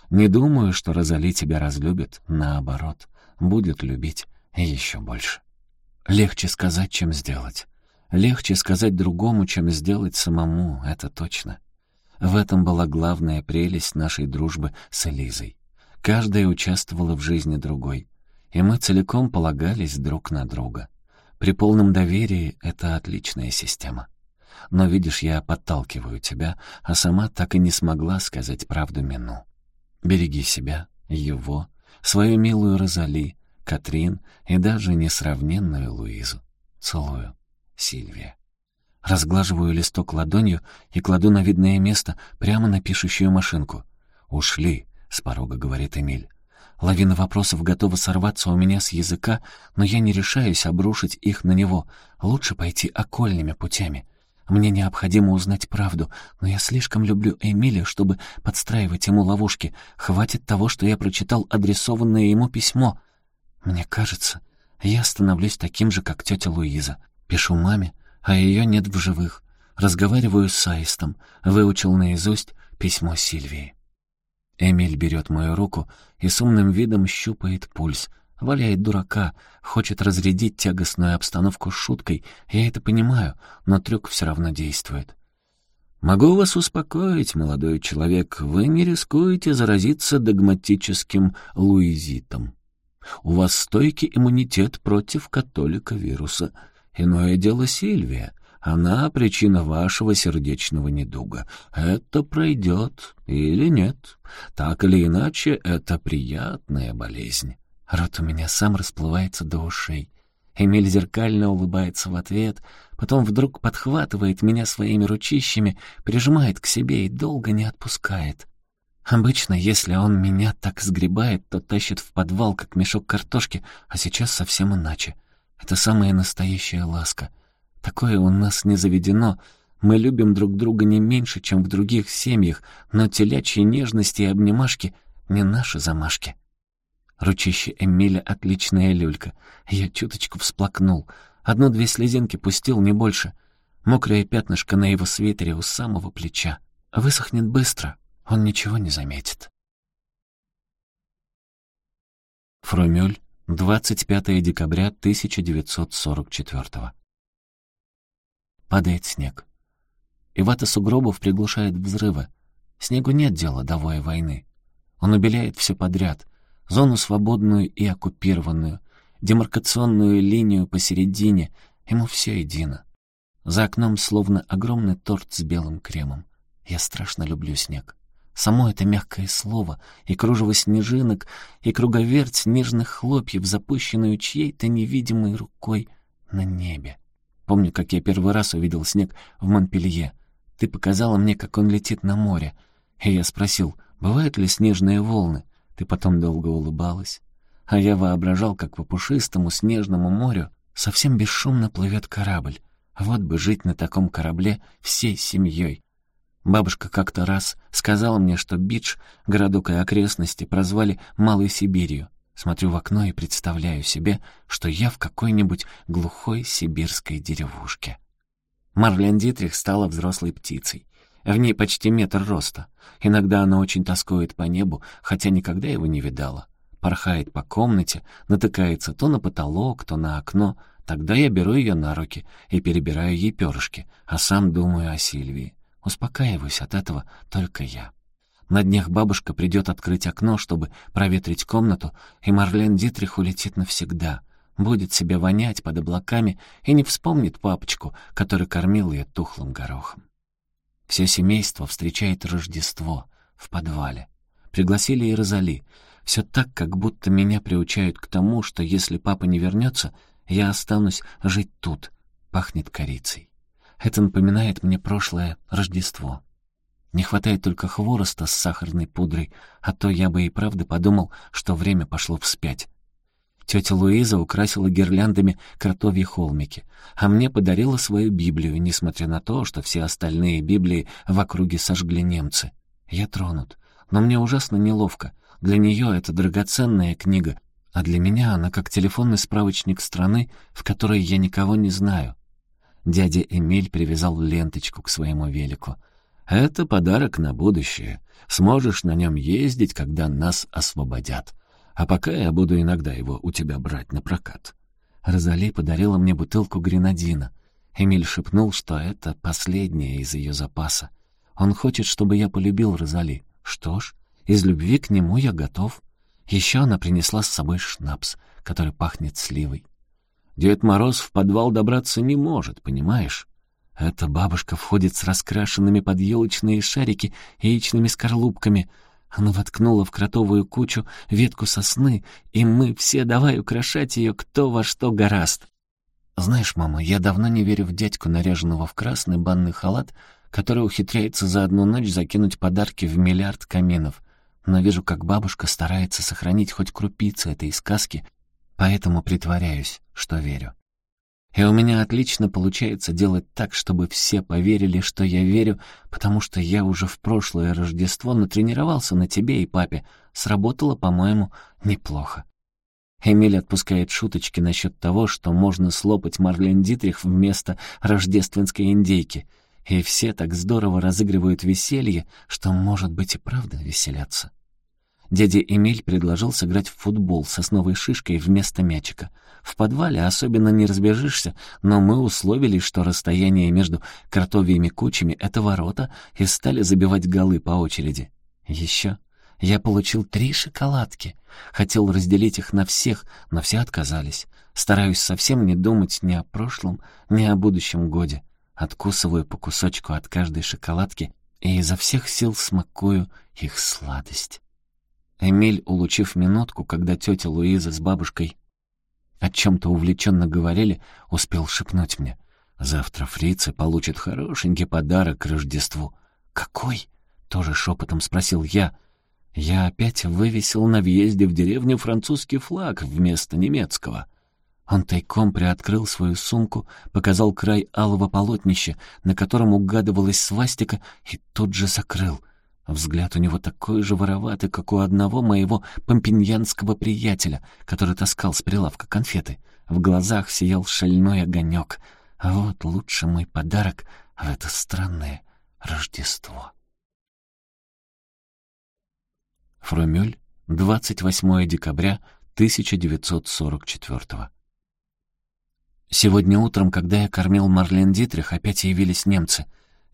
Не думаю, что Розали тебя разлюбит, наоборот, будет любить еще больше. Легче сказать, чем сделать. Легче сказать другому, чем сделать самому, это точно. В этом была главная прелесть нашей дружбы с Элизой. Каждая участвовала в жизни другой, и мы целиком полагались друг на друга. При полном доверии это отличная система. Но, видишь, я подталкиваю тебя, а сама так и не смогла сказать правду Мину. Береги себя, его, свою милую Розали, Катрин и даже несравненную Луизу. Целую. Сильвия. Разглаживаю листок ладонью и кладу на видное место прямо на пишущую машинку. «Ушли», — с порога говорит Эмиль. Лавина вопросов готова сорваться у меня с языка, но я не решаюсь обрушить их на него. Лучше пойти окольными путями. Мне необходимо узнать правду, но я слишком люблю Эмиля, чтобы подстраивать ему ловушки. Хватит того, что я прочитал адресованное ему письмо. Мне кажется, я становлюсь таким же, как тетя Луиза. Пишу маме, а ее нет в живых. Разговариваю с Аистом, выучил наизусть письмо Сильвии. Эмиль берет мою руку и с умным видом щупает пульс, валяет дурака, хочет разрядить тягостную обстановку шуткой. Я это понимаю, но трюк все равно действует. «Могу вас успокоить, молодой человек, вы не рискуете заразиться догматическим луизитом. У вас стойкий иммунитет против католика-вируса. Иное дело Сильвия. Она причина вашего сердечного недуга. Это пройдет или нет. Так или иначе, это приятная болезнь. Рот у меня сам расплывается до ушей. Эмиль зеркально улыбается в ответ, потом вдруг подхватывает меня своими ручищами, прижимает к себе и долго не отпускает. Обычно, если он меня так сгребает, то тащит в подвал, как мешок картошки, а сейчас совсем иначе. Это самая настоящая ласка. Такое у нас не заведено. Мы любим друг друга не меньше, чем в других семьях, но телячьи нежности и обнимашки — не наши замашки. Ручище Эмиля — отличная люлька. Я чуточку всплакнул. Одну-две слезинки пустил, не больше. Мокрое пятнышко на его свитере у самого плеча. Высохнет быстро, он ничего не заметит. Фрумюль, 25 декабря 1944 Падает снег. И вата сугробов приглушает взрывы. Снегу нет дела до войны. Он убеляет все подряд — зону свободную и оккупированную, демаркационную линию посередине, ему все едино. За окном словно огромный торт с белым кремом. Я страшно люблю снег. Само это мягкое слово, и кружево снежинок, и круговерть нежных хлопьев, запущенную чьей-то невидимой рукой на небе. Помню, как я первый раз увидел снег в Монпелье. Ты показала мне, как он летит на море. И я спросил, бывают ли снежные волны. Ты потом долго улыбалась, а я воображал, как по пушистому снежному морю совсем бесшумно плывет корабль. Вот бы жить на таком корабле всей семьей. Бабушка как-то раз сказала мне, что Бидж, городок и окрестности, прозвали Малой Сибирью. Смотрю в окно и представляю себе, что я в какой-нибудь глухой сибирской деревушке. Марлен Дитрих стала взрослой птицей. В ней почти метр роста. Иногда она очень тоскует по небу, хотя никогда его не видала. Порхает по комнате, натыкается то на потолок, то на окно. Тогда я беру ее на руки и перебираю ей перышки, а сам думаю о Сильвии. Успокаиваюсь от этого только я. На днях бабушка придет открыть окно, чтобы проветрить комнату, и Марлен Дитрих улетит навсегда. Будет себе вонять под облаками и не вспомнит папочку, который кормил ее тухлым горохом. Все семейство встречает Рождество в подвале. Пригласили и Розали. Все так, как будто меня приучают к тому, что если папа не вернется, я останусь жить тут. Пахнет корицей. Это напоминает мне прошлое Рождество. Не хватает только хвороста с сахарной пудрой, а то я бы и правда подумал, что время пошло вспять. Тетя Луиза украсила гирляндами кротовьи холмики, а мне подарила свою Библию, несмотря на то, что все остальные Библии в округе сожгли немцы. Я тронут, но мне ужасно неловко. Для нее это драгоценная книга, а для меня она как телефонный справочник страны, в которой я никого не знаю. Дядя Эмиль привязал ленточку к своему велику. «Это подарок на будущее. Сможешь на нем ездить, когда нас освободят. А пока я буду иногда его у тебя брать на прокат». Розали подарила мне бутылку гренадина. Эмиль шепнул, что это последняя из ее запаса. Он хочет, чтобы я полюбил Розали. Что ж, из любви к нему я готов. Еще она принесла с собой шнапс, который пахнет сливой. Дед Мороз в подвал добраться не может, понимаешь? Эта бабушка входит с раскрашенными под елочные шарики яичными скорлупками — она воткнула в кротовую кучу ветку сосны, и мы все давай украшать ее кто во что гораст. Знаешь, мама, я давно не верю в дядьку, наряженного в красный банный халат, который ухитряется за одну ночь закинуть подарки в миллиард каминов. Но вижу, как бабушка старается сохранить хоть крупицы этой сказки, поэтому притворяюсь, что верю. И у меня отлично получается делать так, чтобы все поверили, что я верю, потому что я уже в прошлое Рождество натренировался на тебе и папе. Сработало, по-моему, неплохо. Эмиль отпускает шуточки насчет того, что можно слопать Марлен Дитрих вместо рождественской индейки. И все так здорово разыгрывают веселье, что, может быть, и правда веселятся. Дядя Эмиль предложил сыграть в футбол с сосновой шишкой вместо мячика. В подвале особенно не разбежишься, но мы условились, что расстояние между картовьими кучами — это ворота, и стали забивать голы по очереди. Еще я получил три шоколадки. Хотел разделить их на всех, но все отказались. Стараюсь совсем не думать ни о прошлом, ни о будущем годе. Откусываю по кусочку от каждой шоколадки и изо всех сил смакую их сладость. Эмиль, улучив минутку, когда тетя Луиза с бабушкой о чем-то увлеченно говорили, успел шепнуть мне. «Завтра фрицы получат хорошенький подарок к Рождеству». «Какой?» — тоже шепотом спросил я. Я опять вывесил на въезде в деревню французский флаг вместо немецкого. Он тайком приоткрыл свою сумку, показал край алого полотнища, на котором угадывалась свастика, и тут же закрыл. Взгляд у него такой же вороватый, как у одного моего помпиньянского приятеля, который таскал с прилавка конфеты. В глазах сиял шальной огонек. А вот лучший мой подарок в это странное Рождество. Фромюль, 28 декабря 1944 Сегодня утром, когда я кормил Марлен Дитрих, опять явились немцы.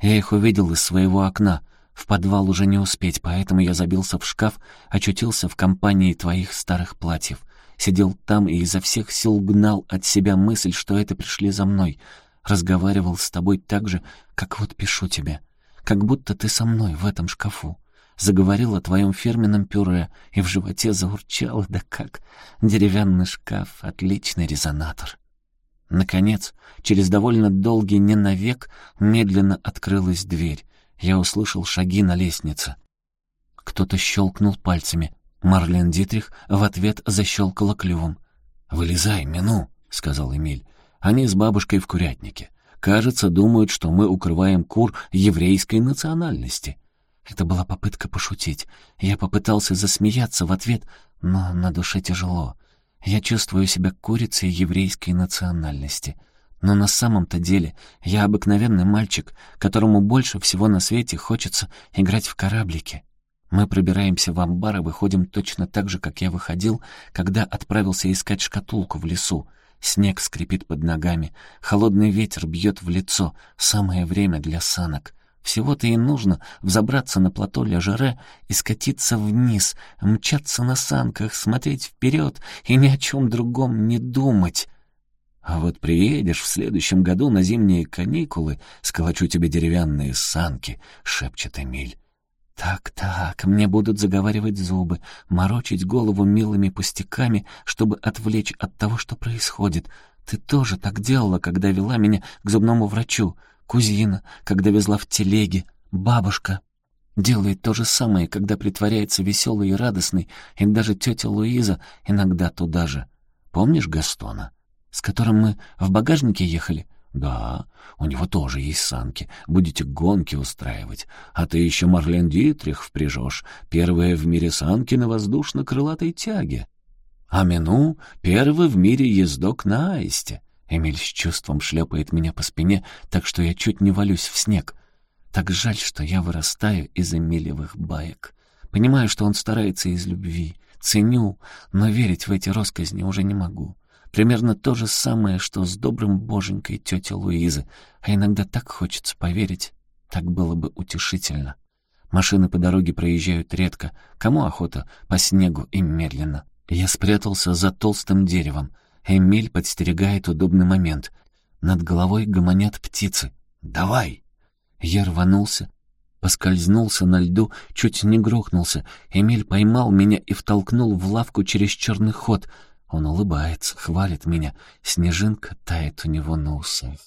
Я их увидел из своего окна — в подвал уже не успеть, поэтому я забился в шкаф, очутился в компании твоих старых платьев. Сидел там и изо всех сил гнал от себя мысль, что это пришли за мной. Разговаривал с тобой так же, как вот пишу тебе. Как будто ты со мной в этом шкафу. Заговорил о твоем фирменном пюре, и в животе заурчало, да как. Деревянный шкаф — отличный резонатор. Наконец, через довольно долгий не навек, медленно открылась дверь. Я услышал шаги на лестнице. Кто-то щелкнул пальцами. Марлен Дитрих в ответ защелкала клювом. «Вылезай, Мину», — сказал Эмиль. «Они с бабушкой в курятнике. Кажется, думают, что мы укрываем кур еврейской национальности». Это была попытка пошутить. Я попытался засмеяться в ответ, но на душе тяжело. Я чувствую себя курицей еврейской национальности — но на самом-то деле я обыкновенный мальчик, которому больше всего на свете хочется играть в кораблики. Мы пробираемся в амбар и выходим точно так же, как я выходил, когда отправился искать шкатулку в лесу. Снег скрипит под ногами, холодный ветер бьет в лицо, самое время для санок. Всего-то и нужно взобраться на плато Ля-Жере и скатиться вниз, мчаться на санках, смотреть вперед и ни о чем другом не думать. А вот приедешь в следующем году на зимние каникулы, сколочу тебе деревянные санки, — шепчет Эмиль. Так-так, мне будут заговаривать зубы, морочить голову милыми пустяками, чтобы отвлечь от того, что происходит. Ты тоже так делала, когда вела меня к зубному врачу. Кузина, когда везла в телеге. Бабушка делает то же самое, когда притворяется веселой и радостной, и даже тетя Луиза иногда туда же. Помнишь Гастона? С которым мы в багажнике ехали?» «Да, у него тоже есть санки. Будете гонки устраивать. А ты еще Марлен Дитрих впряжешь. Первая в мире санки на воздушно-крылатой тяге. А Мину — первый в мире ездок на аисте». Эмиль с чувством шлепает меня по спине, так что я чуть не валюсь в снег. Так жаль, что я вырастаю из Эмилевых баек. Понимаю, что он старается из любви. Ценю, но верить в эти росказни уже не могу. Примерно то же самое, что с добрым боженькой тетя Луизы. А иногда так хочется поверить. Так было бы утешительно. Машины по дороге проезжают редко. Кому охота? По снегу и медленно. Я спрятался за толстым деревом. Эмиль подстерегает удобный момент. Над головой гомонят птицы. «Давай!» Я рванулся, поскользнулся на льду, чуть не грохнулся. Эмиль поймал меня и втолкнул в лавку через черный ход — он улыбается, хвалит меня. Снежинка тает у него на усах.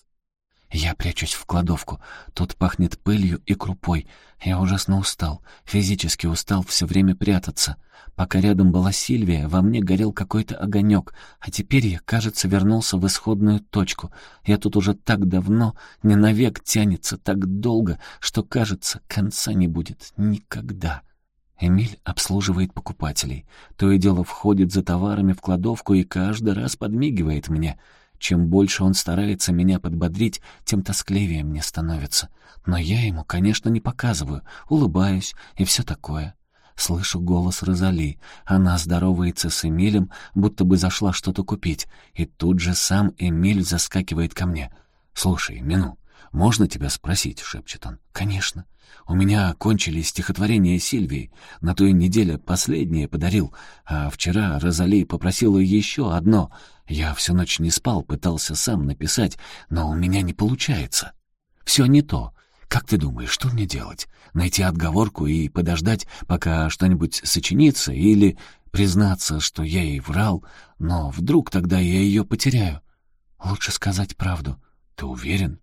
Я прячусь в кладовку. Тут пахнет пылью и крупой. Я ужасно устал, физически устал все время прятаться. Пока рядом была Сильвия, во мне горел какой-то огонек, а теперь я, кажется, вернулся в исходную точку. Я тут уже так давно, не навек тянется так долго, что, кажется, конца не будет никогда. Эмиль обслуживает покупателей. То и дело входит за товарами в кладовку и каждый раз подмигивает мне — чем больше он старается меня подбодрить, тем тоскливее мне становится. Но я ему, конечно, не показываю, улыбаюсь и все такое. Слышу голос Розали. Она здоровается с Эмилем, будто бы зашла что-то купить. И тут же сам Эмиль заскакивает ко мне. «Слушай, Мину, можно тебя спросить?» — шепчет он. «Конечно. У меня кончились стихотворения Сильвии. На той неделе последнее подарил, а вчера Розали попросила еще одно. Я всю ночь не спал, пытался сам написать, но у меня не получается. Все не то. Как ты думаешь, что мне делать? Найти отговорку и подождать, пока что-нибудь сочинится, или признаться, что я ей врал, но вдруг тогда я ее потеряю? Лучше сказать правду. Ты уверен?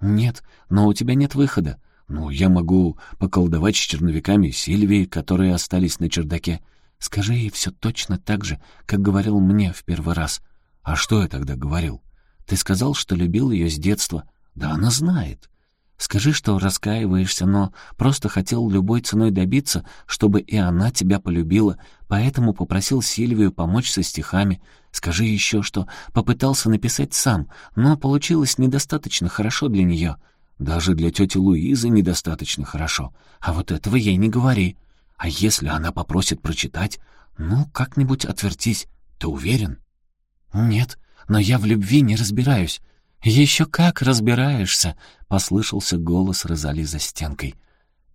Нет, но у тебя нет выхода. Ну, я могу поколдовать с черновиками Сильвии, которые остались на чердаке. Скажи ей все точно так же, как говорил мне в первый раз. А что я тогда говорил? Ты сказал, что любил ее с детства. Да она знает. Скажи, что раскаиваешься, но просто хотел любой ценой добиться, чтобы и она тебя полюбила, поэтому попросил Сильвию помочь со стихами. Скажи еще, что попытался написать сам, но получилось недостаточно хорошо для нее. Даже для тети Луизы недостаточно хорошо. А вот этого ей не говори. А если она попросит прочитать, ну, как-нибудь отвертись. Ты уверен? Нет, но я в любви не разбираюсь. Еще как разбираешься, послышался голос Розали за стенкой.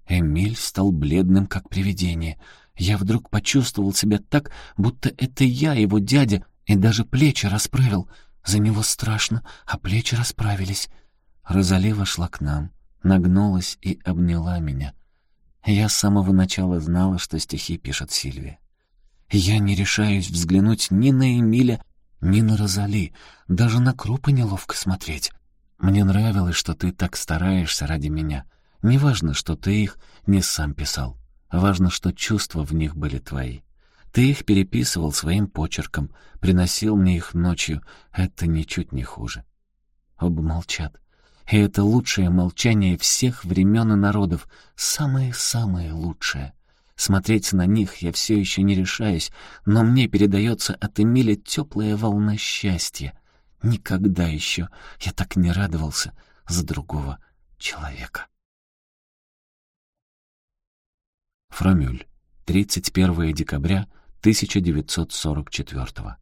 Эмиль стал бледным, как привидение. Я вдруг почувствовал себя так, будто это я, его дядя, и даже плечи расправил. За него страшно, а плечи расправились. Розали вошла к нам, нагнулась и обняла меня. Я с самого начала знала, что стихи пишет Сильвия. Я не решаюсь взглянуть ни на Эмиля, ни на Розали, даже на крупы неловко смотреть. Мне нравилось, что ты так стараешься ради меня. Неважно, что ты их не сам писал. Важно, что чувства в них были твои. Ты их переписывал своим почерком, приносил мне их ночью. Это ничуть не хуже. Оба молчат. И это лучшее молчание всех времен и народов, самое-самое лучшее. Смотреть на них я все еще не решаюсь, но мне передается от Эмиля теплая волна счастья. Никогда еще я так не радовался за другого человека. Фромюль, 31 декабря 1944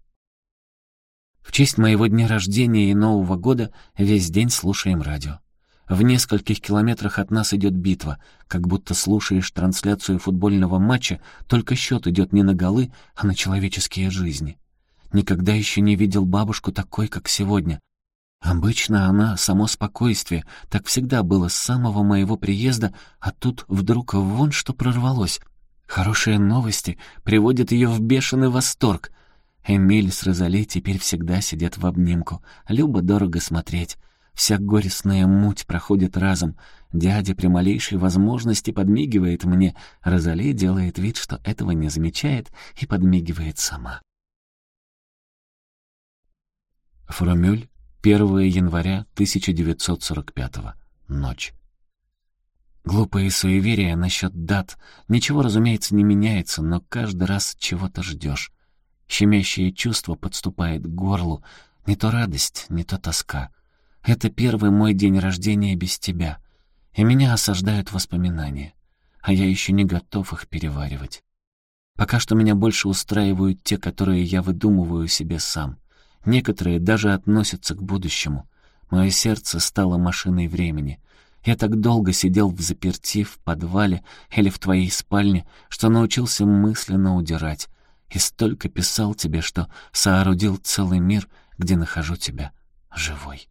В честь моего дня рождения и Нового года весь день слушаем радио. В нескольких километрах от нас идет битва, как будто слушаешь трансляцию футбольного матча, только счет идет не на голы, а на человеческие жизни. Никогда еще не видел бабушку такой, как сегодня. Обычно она — само спокойствие, так всегда было с самого моего приезда, а тут вдруг вон что прорвалось. Хорошие новости приводят ее в бешеный восторг. Эмиль с Розали теперь всегда сидят в обнимку. Любо дорого смотреть. Вся горестная муть проходит разом. Дядя при малейшей возможности подмигивает мне. Розали делает вид, что этого не замечает, и подмигивает сама. Фромюль, 1 января 1945 Ночь. Глупые суеверия насчет дат. Ничего, разумеется, не меняется, но каждый раз чего-то ждешь. Щемящее чувство подступает к горлу. Не то радость, не то тоска. Это первый мой день рождения без тебя, и меня осаждают воспоминания, а я еще не готов их переваривать. Пока что меня больше устраивают те, которые я выдумываю себе сам. Некоторые даже относятся к будущему. Мое сердце стало машиной времени. Я так долго сидел в заперти, в подвале или в твоей спальне, что научился мысленно удирать. И столько писал тебе, что соорудил целый мир, где нахожу тебя живой.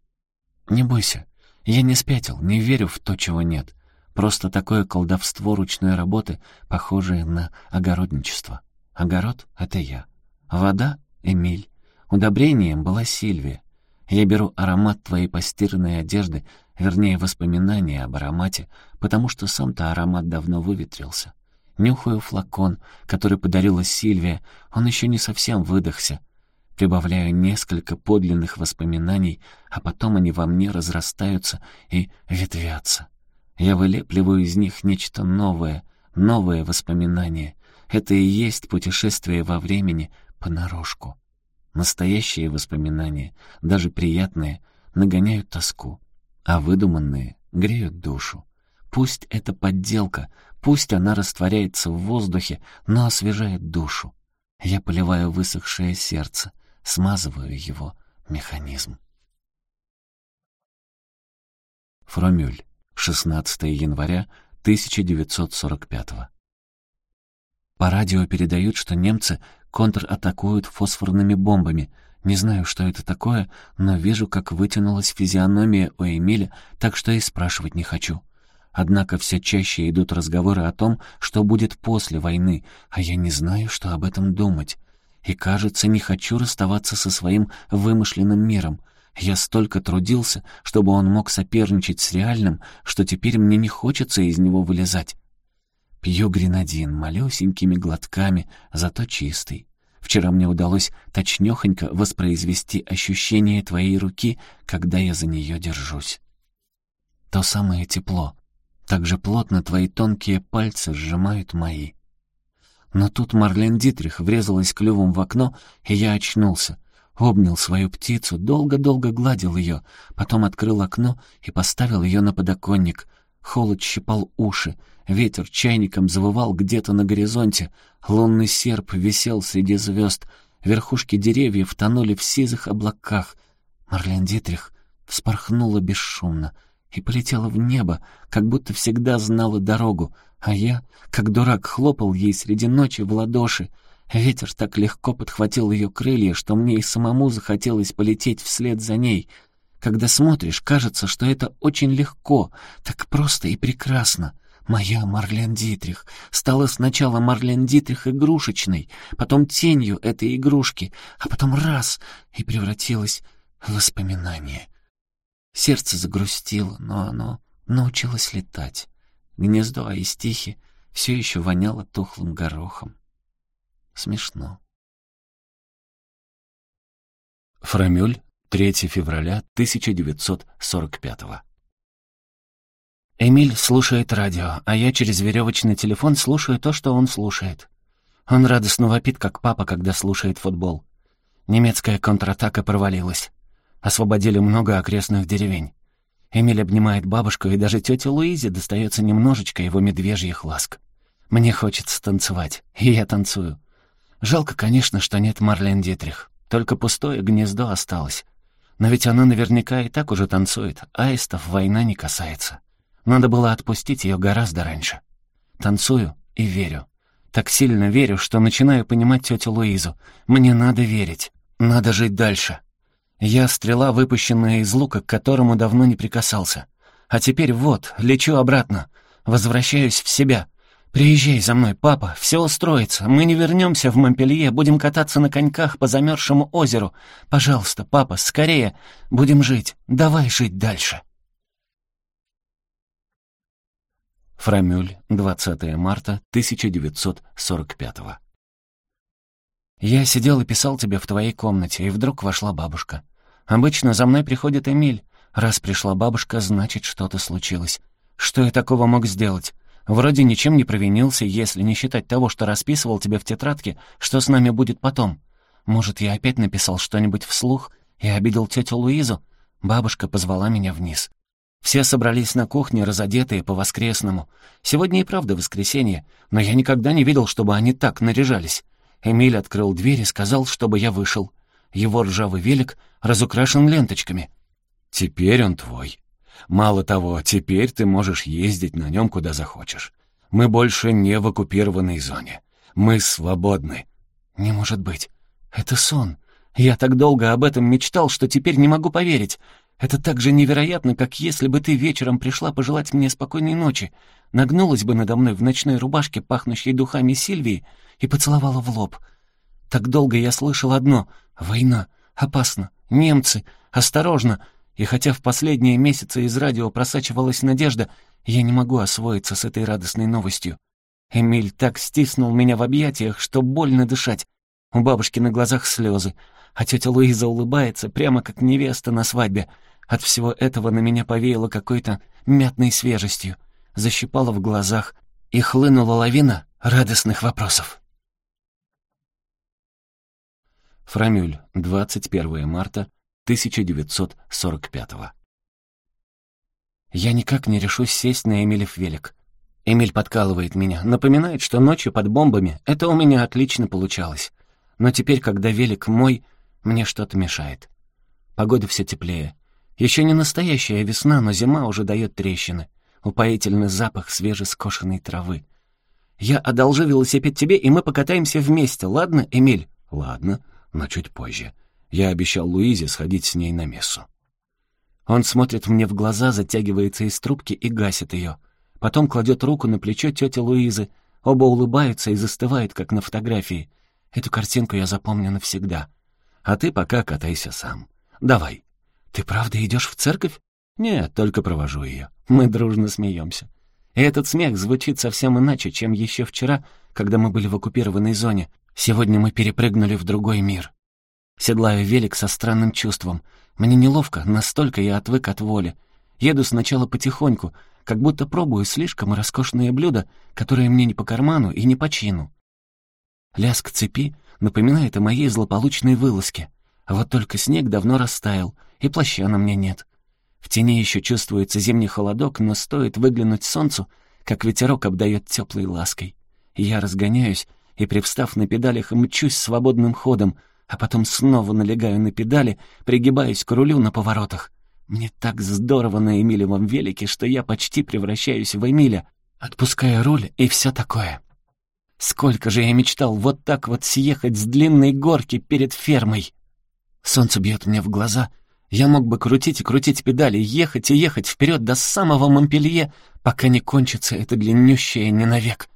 Не бойся, я не спятил, не верю в то, чего нет. Просто такое колдовство ручной работы, похожее на огородничество. Огород — это я. Вода — Эмиль. Удобрением была Сильвия. Я беру аромат твоей постиранной одежды, вернее, воспоминания об аромате, потому что сам-то аромат давно выветрился. Нюхаю флакон, который подарила Сильвия, он еще не совсем выдохся. Прибавляю несколько подлинных воспоминаний, а потом они во мне разрастаются и ветвятся. Я вылепливаю из них нечто новое, новое воспоминание. Это и есть путешествие во времени понарошку. Настоящие воспоминания, даже приятные, нагоняют тоску, а выдуманные греют душу. Пусть это подделка, пусть она растворяется в воздухе, но освежает душу. Я поливаю высохшее сердце, смазываю его механизм. Фромюль, 16 января 1945 По радио передают, что немцы контратакуют фосфорными бомбами. Не знаю, что это такое, но вижу, как вытянулась физиономия у Эмиля, так что и спрашивать не хочу. Однако все чаще идут разговоры о том, что будет после войны, а я не знаю, что об этом думать. И, кажется, не хочу расставаться со своим вымышленным миром. Я столько трудился, чтобы он мог соперничать с реальным, что теперь мне не хочется из него вылезать. Пью гренадин малюсенькими глотками, зато чистый. Вчера мне удалось точнёхонько воспроизвести ощущение твоей руки, когда я за нее держусь. То самое тепло. Так же плотно твои тонкие пальцы сжимают мои. Но тут Марлен Дитрих врезалась клювом в окно, и я очнулся. Обнял свою птицу, долго-долго гладил ее, потом открыл окно и поставил ее на подоконник. Холод щипал уши, ветер чайником завывал где-то на горизонте, лунный серп висел среди звезд, верхушки деревьев тонули в сизых облаках. Марлен Дитрих вспорхнула бесшумно и полетела в небо, как будто всегда знала дорогу, а я, как дурак, хлопал ей среди ночи в ладоши. Ветер так легко подхватил ее крылья, что мне и самому захотелось полететь вслед за ней. Когда смотришь, кажется, что это очень легко, так просто и прекрасно. Моя Марлен Дитрих стала сначала Марлен Дитрих игрушечной, потом тенью этой игрушки, а потом раз — и превратилась в воспоминание. Сердце загрустило, но оно научилось летать. Гнездо Аистихи все еще воняло тухлым горохом. Смешно. Фрамюль, 3 февраля 1945 Эмиль слушает радио, а я через веревочный телефон слушаю то, что он слушает. Он радостно вопит, как папа, когда слушает футбол. Немецкая контратака провалилась. Освободили много окрестных деревень. Эмиль обнимает бабушку, и даже тете Луизе достается немножечко его медвежьих ласк. Мне хочется танцевать, и я танцую. Жалко, конечно, что нет Марлен Дитрих. Только пустое гнездо осталось. Но ведь она наверняка и так уже танцует. Аистов война не касается. Надо было отпустить ее гораздо раньше. Танцую и верю. Так сильно верю, что начинаю понимать тетю Луизу. Мне надо верить. Надо жить дальше. Я стрела, выпущенная из лука, к которому давно не прикасался. А теперь вот, лечу обратно. Возвращаюсь в себя. Приезжай за мной, папа, все устроится. Мы не вернемся в Монпелье, будем кататься на коньках по замерзшему озеру. Пожалуйста, папа, скорее. Будем жить. Давай жить дальше. Фрамюль, 20 марта 1945 Я сидел и писал тебе в твоей комнате, и вдруг вошла бабушка. Обычно за мной приходит Эмиль. Раз пришла бабушка, значит, что-то случилось. Что я такого мог сделать? Вроде ничем не провинился, если не считать того, что расписывал тебе в тетрадке, что с нами будет потом. Может, я опять написал что-нибудь вслух и обидел тетю Луизу? Бабушка позвала меня вниз. Все собрались на кухне, разодетые по-воскресному. Сегодня и правда воскресенье, но я никогда не видел, чтобы они так наряжались. Эмиль открыл дверь и сказал, чтобы я вышел. Его ржавый велик разукрашен ленточками. «Теперь он твой. Мало того, теперь ты можешь ездить на нем куда захочешь. Мы больше не в оккупированной зоне. Мы свободны». «Не может быть. Это сон. Я так долго об этом мечтал, что теперь не могу поверить. Это так же невероятно, как если бы ты вечером пришла пожелать мне спокойной ночи, нагнулась бы надо мной в ночной рубашке, пахнущей духами Сильвии, и поцеловала в лоб. Так долго я слышал одно — война, опасно, Немцы! Осторожно!» И хотя в последние месяцы из радио просачивалась надежда, я не могу освоиться с этой радостной новостью. Эмиль так стиснул меня в объятиях, что больно дышать. У бабушки на глазах слезы, а тетя Луиза улыбается, прямо как невеста на свадьбе. От всего этого на меня повеяло какой-то мятной свежестью, защипало в глазах, и хлынула лавина радостных вопросов. Фрамюль, 21 марта 1945 Я никак не решусь сесть на Эмилев велик. Эмиль подкалывает меня, напоминает, что ночью под бомбами это у меня отлично получалось. Но теперь, когда велик мой, мне что-то мешает. Погода все теплее. Еще не настоящая весна, но зима уже дает трещины. Упоительный запах свежескошенной травы. Я одолжу велосипед тебе, и мы покатаемся вместе, ладно, Эмиль? Ладно, но чуть позже. Я обещал Луизе сходить с ней на мессу. Он смотрит мне в глаза, затягивается из трубки и гасит ее. Потом кладет руку на плечо тети Луизы. Оба улыбаются и застывают, как на фотографии. Эту картинку я запомню навсегда. А ты пока катайся сам. Давай. Ты правда идешь в церковь? Нет, только провожу ее. Мы дружно смеемся. И этот смех звучит совсем иначе, чем еще вчера, когда мы были в оккупированной зоне. Сегодня мы перепрыгнули в другой мир. Седлаю велик со странным чувством. Мне неловко, настолько я отвык от воли. Еду сначала потихоньку, как будто пробую слишком роскошные блюда, которые мне не по карману и не по чину. Лязг цепи напоминает о моей злополучной вылазке. А вот только снег давно растаял, и плаща на мне нет. В тени еще чувствуется зимний холодок, но стоит выглянуть солнцу, как ветерок обдает теплой лаской. Я разгоняюсь и, привстав на педалях, мчусь свободным ходом, а потом снова налегаю на педали, пригибаясь к рулю на поворотах. Мне так здорово на Эмилевом велике, что я почти превращаюсь в Эмиля, отпуская руль и все такое. Сколько же я мечтал вот так вот съехать с длинной горки перед фермой. Солнце бьет мне в глаза. Я мог бы крутить и крутить педали, ехать и ехать вперед до самого Монпелье, пока не кончится это длиннющее не навек.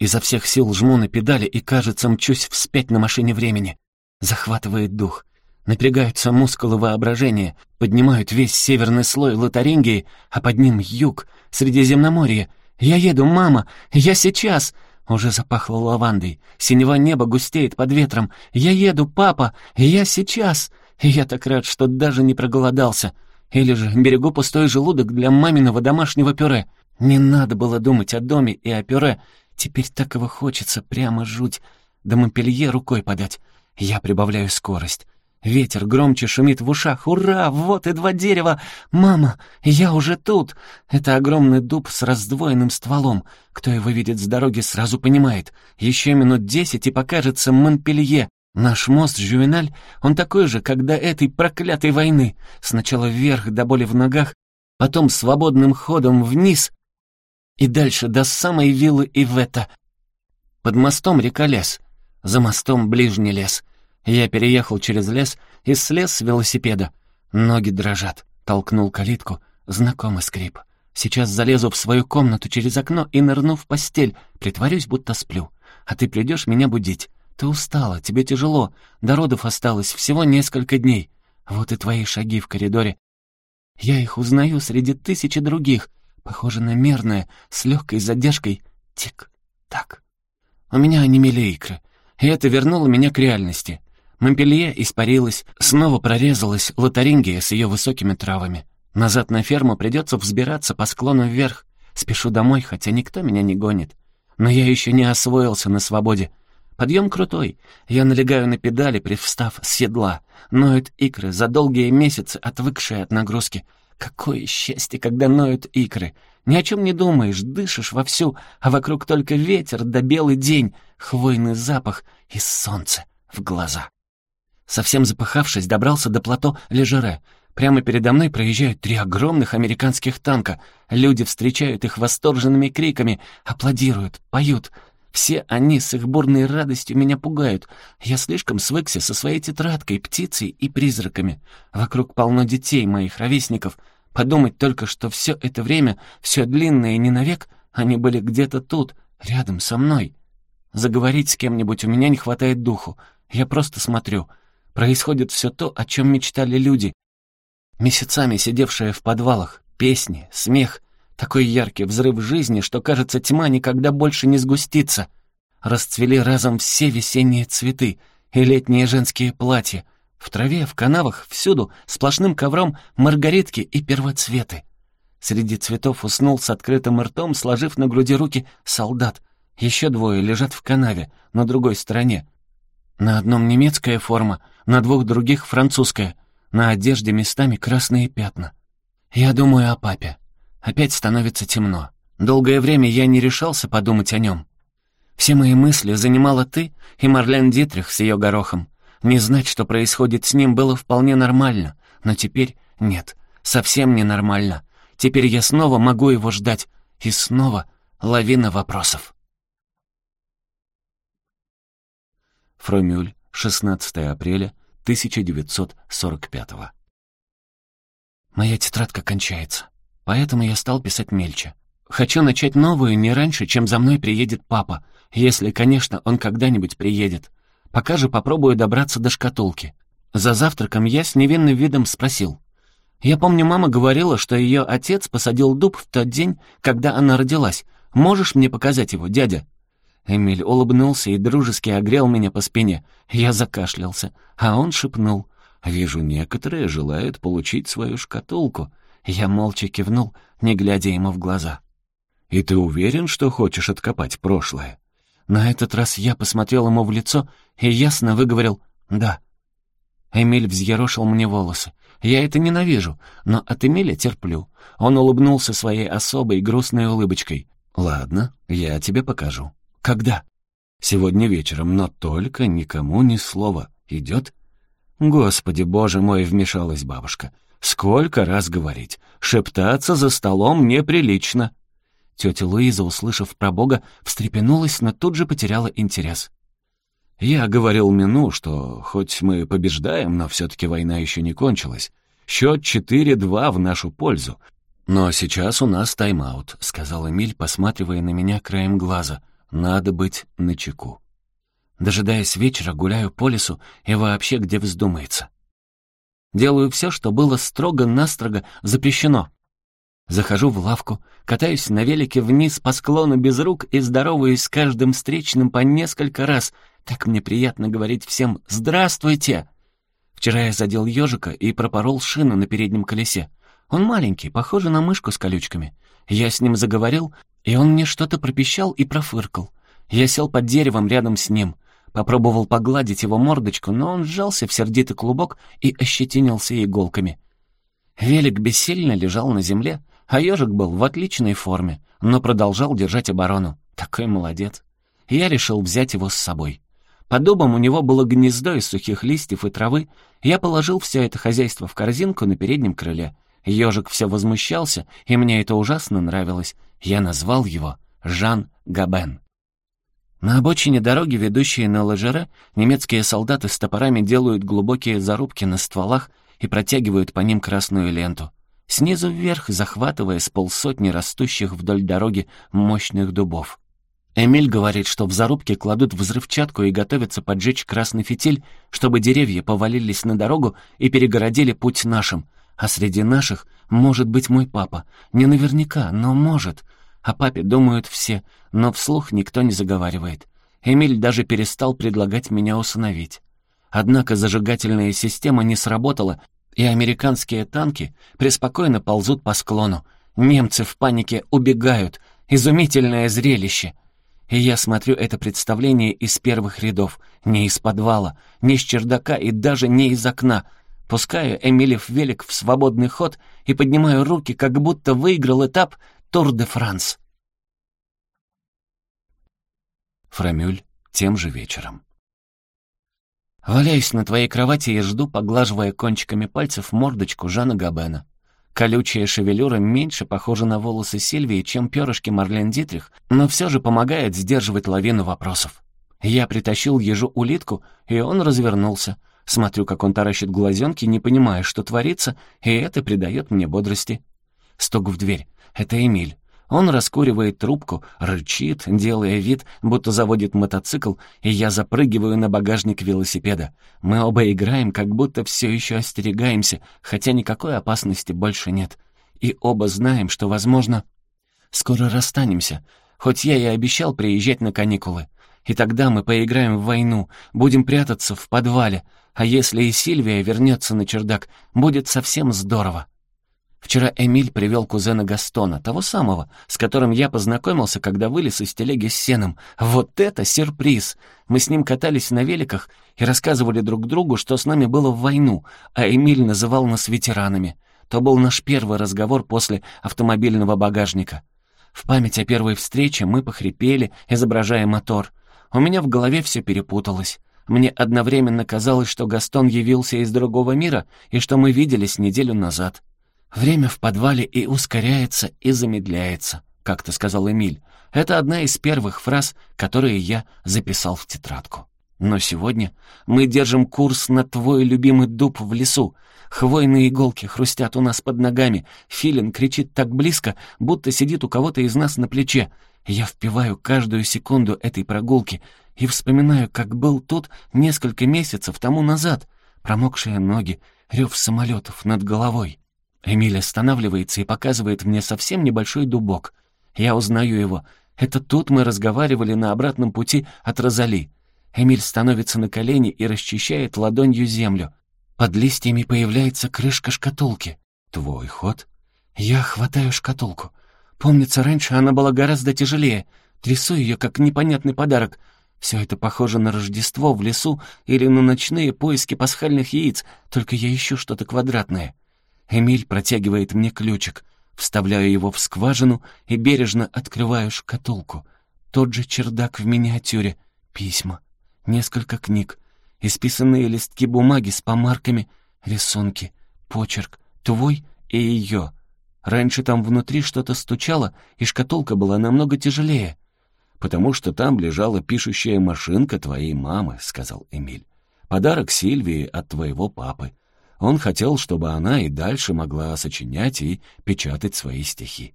Изо всех сил жму на педали и, кажется, мчусь вспять на машине времени. Захватывает дух. Напрягаются мускулы воображения, поднимают весь северный слой Лотарингии, а под ним юг, Средиземноморье. Я еду, мама, я сейчас. Уже запахло лавандой. Синего неба густеет под ветром. Я еду, папа, я сейчас. Я так рад, что даже не проголодался. Или же берегу пустой желудок для маминого домашнего пюре. Не надо было думать о доме и о пюре. Теперь так его хочется, прямо жуть. До Монпелье рукой подать. Я прибавляю скорость. Ветер громче шумит в ушах. «Ура! Вот и два дерева! Мама, я уже тут!» Это огромный дуб с раздвоенным стволом. Кто его видит с дороги, сразу понимает. Еще минут десять и покажется Монпелье. Наш мост Жювеналь, он такой же, как до этой проклятой войны. Сначала вверх до боли в ногах, потом свободным ходом вниз и дальше до самой виллы Ивета. Под мостом река лес, за мостом ближний лес — я переехал через лес и слез с велосипеда. Ноги дрожат. Толкнул калитку. Знакомый скрип. Сейчас залезу в свою комнату через окно и нырну в постель. Притворюсь, будто сплю. А ты придешь меня будить. Ты устала, тебе тяжело. До родов осталось всего несколько дней. Вот и твои шаги в коридоре. Я их узнаю среди тысячи других. Похоже на мерное, с легкой задержкой. Тик-так. У меня онемели икры. И это вернуло меня к реальности. Монпелье испарилась, снова прорезалась Лотарингия с ее высокими травами. Назад на ферму придется взбираться по склону вверх. Спешу домой, хотя никто меня не гонит. Но я еще не освоился на свободе. Подъем крутой. Я налегаю на педали, привстав с седла. Ноют икры, за долгие месяцы отвыкшие от нагрузки. Какое счастье, когда ноют икры. Ни о чем не думаешь, дышишь вовсю, а вокруг только ветер да белый день, хвойный запах и солнце в глаза. Совсем запыхавшись, добрался до плато Лежере. Прямо передо мной проезжают три огромных американских танка. Люди встречают их восторженными криками, аплодируют, поют. Все они с их бурной радостью меня пугают. Я слишком свыкся со своей тетрадкой, птицей и призраками. Вокруг полно детей, моих ровесников. Подумать только, что все это время, все длинное и не навек, они были где-то тут, рядом со мной. Заговорить с кем-нибудь у меня не хватает духу. Я просто смотрю — Происходит все то, о чем мечтали люди. Месяцами сидевшие в подвалах, песни, смех, такой яркий взрыв жизни, что, кажется, тьма никогда больше не сгустится. Расцвели разом все весенние цветы и летние женские платья. В траве, в канавах, всюду, сплошным ковром маргаритки и первоцветы. Среди цветов уснул с открытым ртом, сложив на груди руки, солдат. Еще двое лежат в канаве, на другой стороне. На одном немецкая форма, на двух других французская. На одежде местами красные пятна. Я думаю о папе. Опять становится темно. Долгое время я не решался подумать о нем. Все мои мысли занимала ты и Марлен Дитрих с ее горохом. Не знать, что происходит с ним, было вполне нормально, но теперь нет, совсем не нормально. Теперь я снова могу его ждать, и снова лавина вопросов. Фромюль, 16 апреля 1945 Моя тетрадка кончается, поэтому я стал писать мельче. Хочу начать новую не раньше, чем за мной приедет папа, если, конечно, он когда-нибудь приедет. Пока же попробую добраться до шкатулки. За завтраком я с невинным видом спросил. Я помню, мама говорила, что ее отец посадил дуб в тот день, когда она родилась. Можешь мне показать его, дядя?» Эмиль улыбнулся и дружески огрел меня по спине. Я закашлялся, а он шепнул. Вижу, некоторые желают получить свою шкатулку. Я молча кивнул, не глядя ему в глаза. «И ты уверен, что хочешь откопать прошлое?» На этот раз я посмотрел ему в лицо и ясно выговорил «да». Эмиль взъерошил мне волосы. Я это ненавижу, но от Эмиля терплю. Он улыбнулся своей особой грустной улыбочкой. «Ладно, я тебе покажу». «Когда?» «Сегодня вечером, но только никому ни слова. Идет?» «Господи, боже мой!» — вмешалась бабушка. «Сколько раз говорить? Шептаться за столом неприлично!» Тетя Луиза, услышав про Бога, встрепенулась, но тут же потеряла интерес. «Я говорил Мину, что хоть мы побеждаем, но все-таки война еще не кончилась. Счет 4-2 в нашу пользу. Но сейчас у нас тайм-аут», — сказал Эмиль, посматривая на меня краем глаза. «Надо быть начеку». Дожидаясь вечера, гуляю по лесу и вообще где вздумается. Делаю все, что было строго-настрого запрещено. Захожу в лавку, катаюсь на велике вниз по склону без рук и здороваюсь с каждым встречным по несколько раз. Так мне приятно говорить всем «Здравствуйте!». Вчера я задел ежика и пропорол шину на переднем колесе. Он маленький, похожий на мышку с колючками. Я с ним заговорил, и он мне что-то пропищал и профыркал. Я сел под деревом рядом с ним — Попробовал погладить его мордочку, но он сжался в сердитый клубок и ощетинился иголками. Велик бессильно лежал на земле, а ежик был в отличной форме, но продолжал держать оборону. Такой молодец. Я решил взять его с собой. Под дубом у него было гнездо из сухих листьев и травы. Я положил все это хозяйство в корзинку на переднем крыле. Ежик все возмущался, и мне это ужасно нравилось. Я назвал его Жан Габен. На обочине дороги, ведущей на Ложере, немецкие солдаты с топорами делают глубокие зарубки на стволах и протягивают по ним красную ленту. Снизу вверх, захватывая с полсотни растущих вдоль дороги мощных дубов. Эмиль говорит, что в зарубке кладут взрывчатку и готовятся поджечь красный фитиль, чтобы деревья повалились на дорогу и перегородили путь нашим. А среди наших может быть мой папа. Не наверняка, но может. О папе думают все, но вслух никто не заговаривает. Эмиль даже перестал предлагать меня усыновить. Однако зажигательная система не сработала, и американские танки преспокойно ползут по склону. Немцы в панике убегают. Изумительное зрелище. И я смотрю это представление из первых рядов, не из подвала, не с чердака и даже не из окна. Пускаю Эмилев велик в свободный ход и поднимаю руки, как будто выиграл этап Тур-де-Франс. Фрамюль тем же вечером. Валяюсь на твоей кровати и жду, поглаживая кончиками пальцев мордочку Жана Габена. Колючая шевелюра меньше похожа на волосы Сильвии, чем перышки Марлен Дитрих, но все же помогает сдерживать лавину вопросов. Я притащил ежу улитку, и он развернулся. Смотрю, как он таращит глазенки, не понимая, что творится, и это придает мне бодрости. Стук в дверь. Это Эмиль. Он раскуривает трубку, рычит, делая вид, будто заводит мотоцикл, и я запрыгиваю на багажник велосипеда. Мы оба играем, как будто все еще остерегаемся, хотя никакой опасности больше нет. И оба знаем, что, возможно, скоро расстанемся, хоть я и обещал приезжать на каникулы. И тогда мы поиграем в войну, будем прятаться в подвале, а если и Сильвия вернется на чердак, будет совсем здорово. Вчера Эмиль привел кузена Гастона, того самого, с которым я познакомился, когда вылез из телеги с сеном. Вот это сюрприз! Мы с ним катались на великах и рассказывали друг другу, что с нами было в войну, а Эмиль называл нас ветеранами. То был наш первый разговор после автомобильного багажника. В память о первой встрече мы похрипели, изображая мотор. У меня в голове все перепуталось. Мне одновременно казалось, что Гастон явился из другого мира и что мы виделись неделю назад. «Время в подвале и ускоряется, и замедляется», — как-то сказал Эмиль. Это одна из первых фраз, которые я записал в тетрадку. Но сегодня мы держим курс на твой любимый дуб в лесу. Хвойные иголки хрустят у нас под ногами. Филин кричит так близко, будто сидит у кого-то из нас на плече. Я впиваю каждую секунду этой прогулки и вспоминаю, как был тут несколько месяцев тому назад. Промокшие ноги, рев самолетов над головой. Эмиль останавливается и показывает мне совсем небольшой дубок. Я узнаю его. Это тут мы разговаривали на обратном пути от Розали. Эмиль становится на колени и расчищает ладонью землю. Под листьями появляется крышка шкатулки. Твой ход? Я хватаю шкатулку. Помнится, раньше она была гораздо тяжелее. Трясу ее, как непонятный подарок. Все это похоже на Рождество в лесу или на ночные поиски пасхальных яиц, только я ищу что-то квадратное. Эмиль протягивает мне ключик. Вставляю его в скважину и бережно открываю шкатулку. Тот же чердак в миниатюре. Письма. Несколько книг. Исписанные листки бумаги с помарками. Рисунки. Почерк. Твой и ее. Раньше там внутри что-то стучало, и шкатулка была намного тяжелее. «Потому что там лежала пишущая машинка твоей мамы», — сказал Эмиль. «Подарок Сильвии от твоего папы. Он хотел, чтобы она и дальше могла сочинять и печатать свои стихи.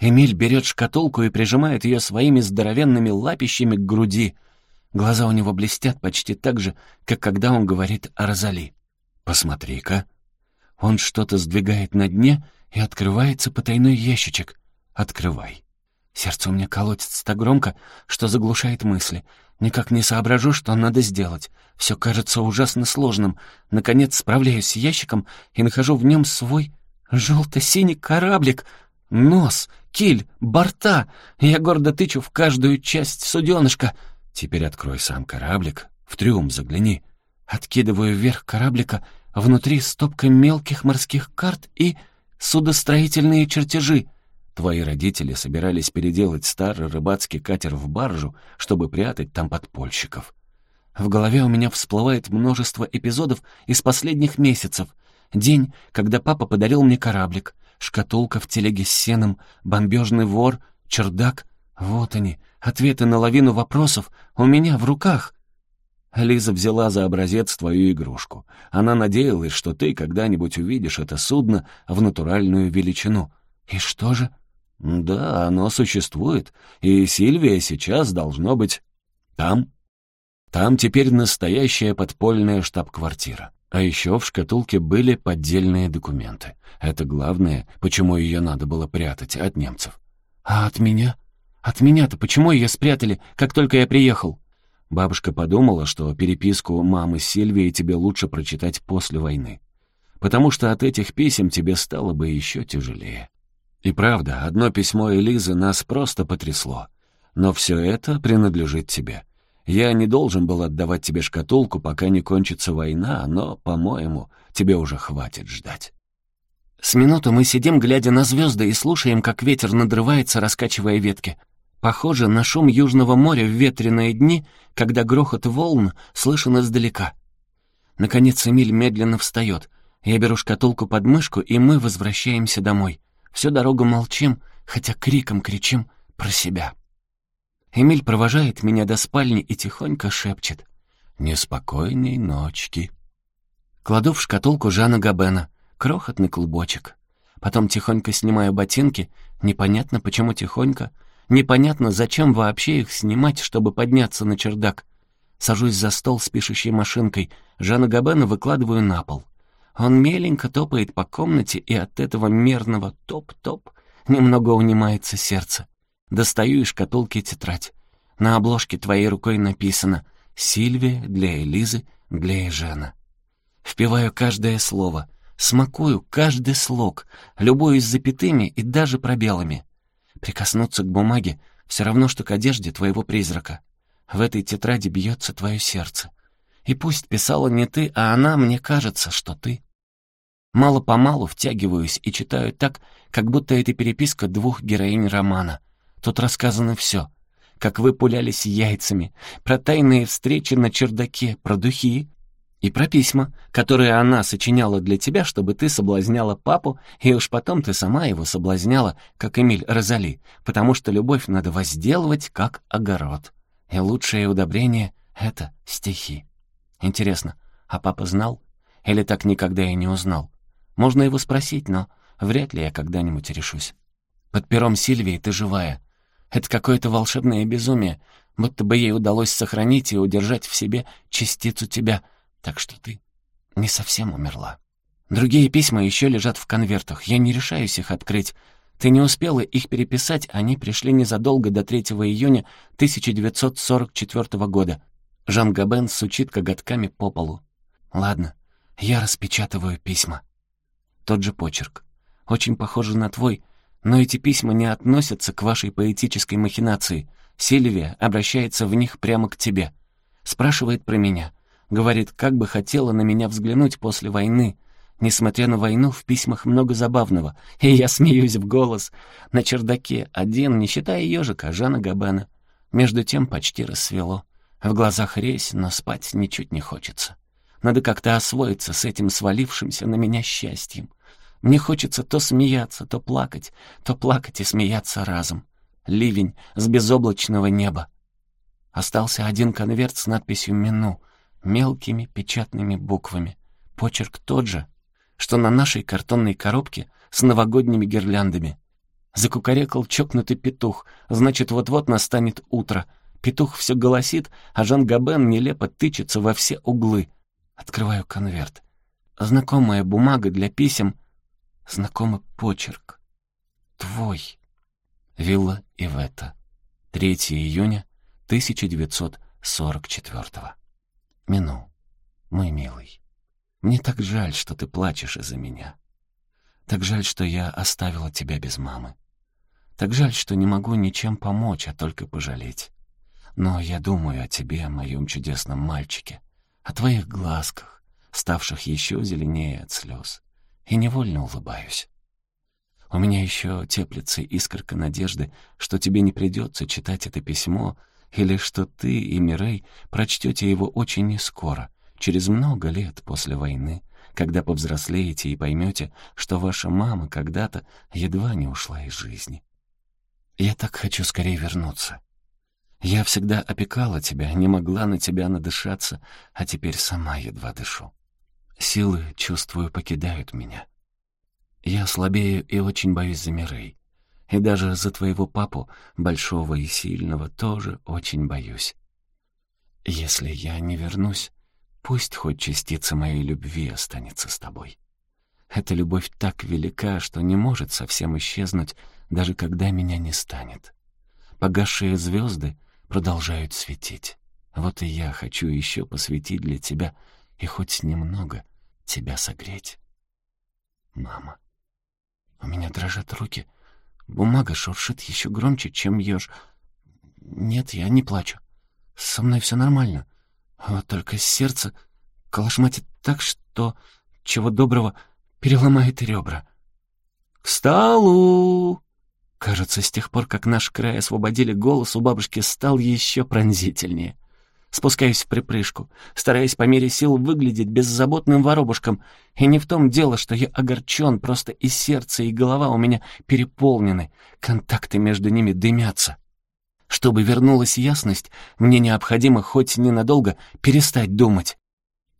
Эмиль берет шкатулку и прижимает ее своими здоровенными лапищами к груди. Глаза у него блестят почти так же, как когда он говорит о Розали. «Посмотри-ка». Он что-то сдвигает на дне, и открывается потайной ящичек. «Открывай». Сердце у меня колотится так громко, что заглушает мысли. Никак не соображу, что надо сделать. Все кажется ужасно сложным. Наконец справляюсь с ящиком и нахожу в нем свой желто-синий кораблик. Нос, киль, борта. Я гордо тычу в каждую часть суденышка. Теперь открой сам кораблик, в трюм загляни. Откидываю вверх кораблика, внутри стопка мелких морских карт и судостроительные чертежи — Твои родители собирались переделать старый рыбацкий катер в баржу, чтобы прятать там подпольщиков. В голове у меня всплывает множество эпизодов из последних месяцев. День, когда папа подарил мне кораблик, шкатулка в телеге с сеном, бомбежный вор, чердак. Вот они, ответы на лавину вопросов у меня в руках. Лиза взяла за образец твою игрушку. Она надеялась, что ты когда-нибудь увидишь это судно в натуральную величину. И что же? Да, оно существует, и Сильвия сейчас должно быть там. Там теперь настоящая подпольная штаб-квартира. А еще в шкатулке были поддельные документы. Это главное, почему ее надо было прятать от немцев. А от меня? От меня-то почему ее спрятали, как только я приехал? Бабушка подумала, что переписку мамы с Сильвией тебе лучше прочитать после войны. Потому что от этих писем тебе стало бы еще тяжелее. И правда, одно письмо Элизы нас просто потрясло. Но все это принадлежит тебе. Я не должен был отдавать тебе шкатулку, пока не кончится война, но, по-моему, тебе уже хватит ждать. С минуту мы сидим, глядя на звезды, и слушаем, как ветер надрывается, раскачивая ветки. Похоже на шум Южного моря в ветреные дни, когда грохот волн слышен издалека. Наконец Эмиль медленно встает. Я беру шкатулку под мышку, и мы возвращаемся домой. Всю дорогу молчим, хотя криком кричим про себя. Эмиль провожает меня до спальни и тихонько шепчет. «Неспокойной ночки». Кладу в шкатулку Жана Габена, крохотный клубочек. Потом тихонько снимаю ботинки. Непонятно, почему тихонько. Непонятно, зачем вообще их снимать, чтобы подняться на чердак. Сажусь за стол с пишущей машинкой. Жанна Габена выкладываю на пол. Он меленько топает по комнате, и от этого мерного топ-топ немного унимается сердце. Достаю из шкатулки тетрадь. На обложке твоей рукой написано «Сильвия для Элизы, для Эжена». Впиваю каждое слово, смакую каждый слог, любуюсь запятыми и даже пробелами. Прикоснуться к бумаге — все равно, что к одежде твоего призрака. В этой тетради бьется твое сердце. И пусть писала не ты, а она, мне кажется, что ты. Мало-помалу втягиваюсь и читаю так, как будто это переписка двух героинь романа. Тут рассказано все. Как вы пулялись яйцами, про тайные встречи на чердаке, про духи, и про письма, которые она сочиняла для тебя, чтобы ты соблазняла папу, и уж потом ты сама его соблазняла, как Эмиль Розали, потому что любовь надо возделывать, как огород. И лучшее удобрение — это стихи. Интересно, а папа знал? Или так никогда и не узнал? Можно его спросить, но вряд ли я когда-нибудь решусь. Под пером Сильвии ты живая. Это какое-то волшебное безумие, будто бы ей удалось сохранить и удержать в себе частицу тебя — так что ты не совсем умерла. Другие письма еще лежат в конвертах. Я не решаюсь их открыть. Ты не успела их переписать, они пришли незадолго до 3 июня 1944 года. Жан Габен сучит коготками по полу. Ладно, я распечатываю письма. Тот же почерк. Очень похоже на твой, но эти письма не относятся к вашей поэтической махинации. Сильвия обращается в них прямо к тебе. Спрашивает про меня — Говорит, как бы хотела на меня взглянуть после войны. Несмотря на войну, в письмах много забавного, и я смеюсь в голос. На чердаке один, не считая ежика, Жана Габена. Между тем почти рассвело. В глазах резь, но спать ничуть не хочется. Надо как-то освоиться с этим свалившимся на меня счастьем. Мне хочется то смеяться, то плакать, то плакать и смеяться разом. Ливень с безоблачного неба. Остался один конверт с надписью «Мину», мелкими печатными буквами. Почерк тот же, что на нашей картонной коробке с новогодними гирляндами. Закукарекал чокнутый петух, значит, вот-вот настанет утро. Петух все голосит, а Жан Габен нелепо тычется во все углы. Открываю конверт. Знакомая бумага для писем, знакомый почерк. Твой. Вилла Ивета. 3 июня 1944 Мину, мой милый, мне так жаль, что ты плачешь из-за меня. Так жаль, что я оставила тебя без мамы. Так жаль, что не могу ничем помочь, а только пожалеть. Но я думаю о тебе, о моем чудесном мальчике, о твоих глазках, ставших еще зеленее от слез, и невольно улыбаюсь. У меня еще теплится искорка надежды, что тебе не придется читать это письмо или что ты и Мирей прочтете его очень нескоро, через много лет после войны, когда повзрослеете и поймете, что ваша мама когда-то едва не ушла из жизни. Я так хочу скорее вернуться. Я всегда опекала тебя, не могла на тебя надышаться, а теперь сама едва дышу. Силы, чувствую, покидают меня. Я слабею и очень боюсь за Мирей. И даже за твоего папу, большого и сильного, тоже очень боюсь. Если я не вернусь, пусть хоть частица моей любви останется с тобой. Эта любовь так велика, что не может совсем исчезнуть, даже когда меня не станет. Погасшие звезды продолжают светить. Вот и я хочу еще посветить для тебя и хоть немного тебя согреть. Мама, у меня дрожат руки — Бумага шуршит еще громче, чем еж. Нет, я не плачу. Со мной все нормально. Вот только сердце колошматит так, что, чего доброго, переломает ребра. «К столу!» Кажется, с тех пор, как наш край освободили голос, у бабушки стал еще пронзительнее. Спускаюсь в припрыжку, стараясь по мере сил выглядеть беззаботным воробушком. И не в том дело, что я огорчен, просто и сердце, и голова у меня переполнены, контакты между ними дымятся. Чтобы вернулась ясность, мне необходимо хоть ненадолго перестать думать.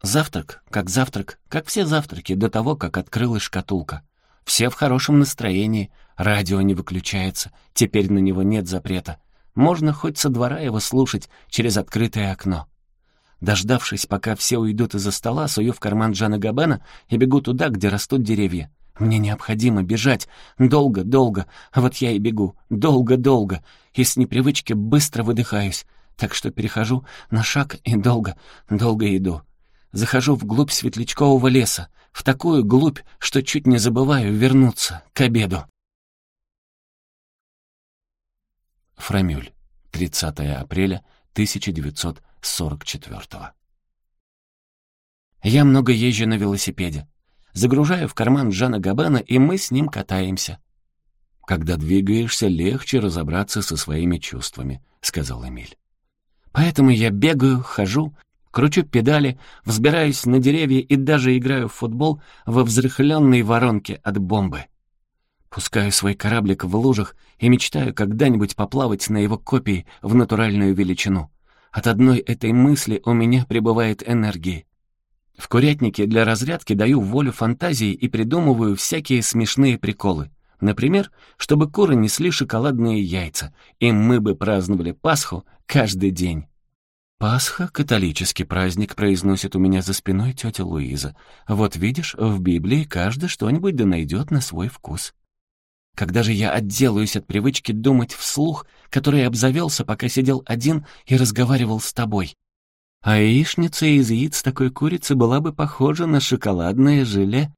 Завтрак, как завтрак, как все завтраки до того, как открылась шкатулка. Все в хорошем настроении, радио не выключается, теперь на него нет запрета. Можно хоть со двора его слушать через открытое окно. Дождавшись, пока все уйдут из-за стола, сую в карман Джана Габена и бегу туда, где растут деревья. Мне необходимо бежать. Долго-долго. Вот я и бегу. Долго-долго. И с непривычки быстро выдыхаюсь. Так что перехожу на шаг и долго, долго иду. Захожу вглубь светлячкового леса. В такую глубь, что чуть не забываю вернуться к обеду. Фрамюль. 30 апреля 1944 Я много езжу на велосипеде. Загружаю в карман Джана Габена, и мы с ним катаемся. «Когда двигаешься, легче разобраться со своими чувствами», — сказал Эмиль. «Поэтому я бегаю, хожу, кручу педали, взбираюсь на деревья и даже играю в футбол во взрыхленной воронке от бомбы. Пускаю свой кораблик в лужах и мечтаю когда-нибудь поплавать на его копии в натуральную величину. От одной этой мысли у меня прибывает энергии. В курятнике для разрядки даю волю фантазии и придумываю всякие смешные приколы. Например, чтобы куры несли шоколадные яйца, и мы бы праздновали Пасху каждый день. «Пасха — католический праздник», — произносит у меня за спиной тетя Луиза. «Вот видишь, в Библии каждый что-нибудь да найдет на свой вкус». Когда же я отделаюсь от привычки думать вслух, который обзавелся, пока сидел один и разговаривал с тобой? А яичница из яиц такой курицы была бы похожа на шоколадное желе.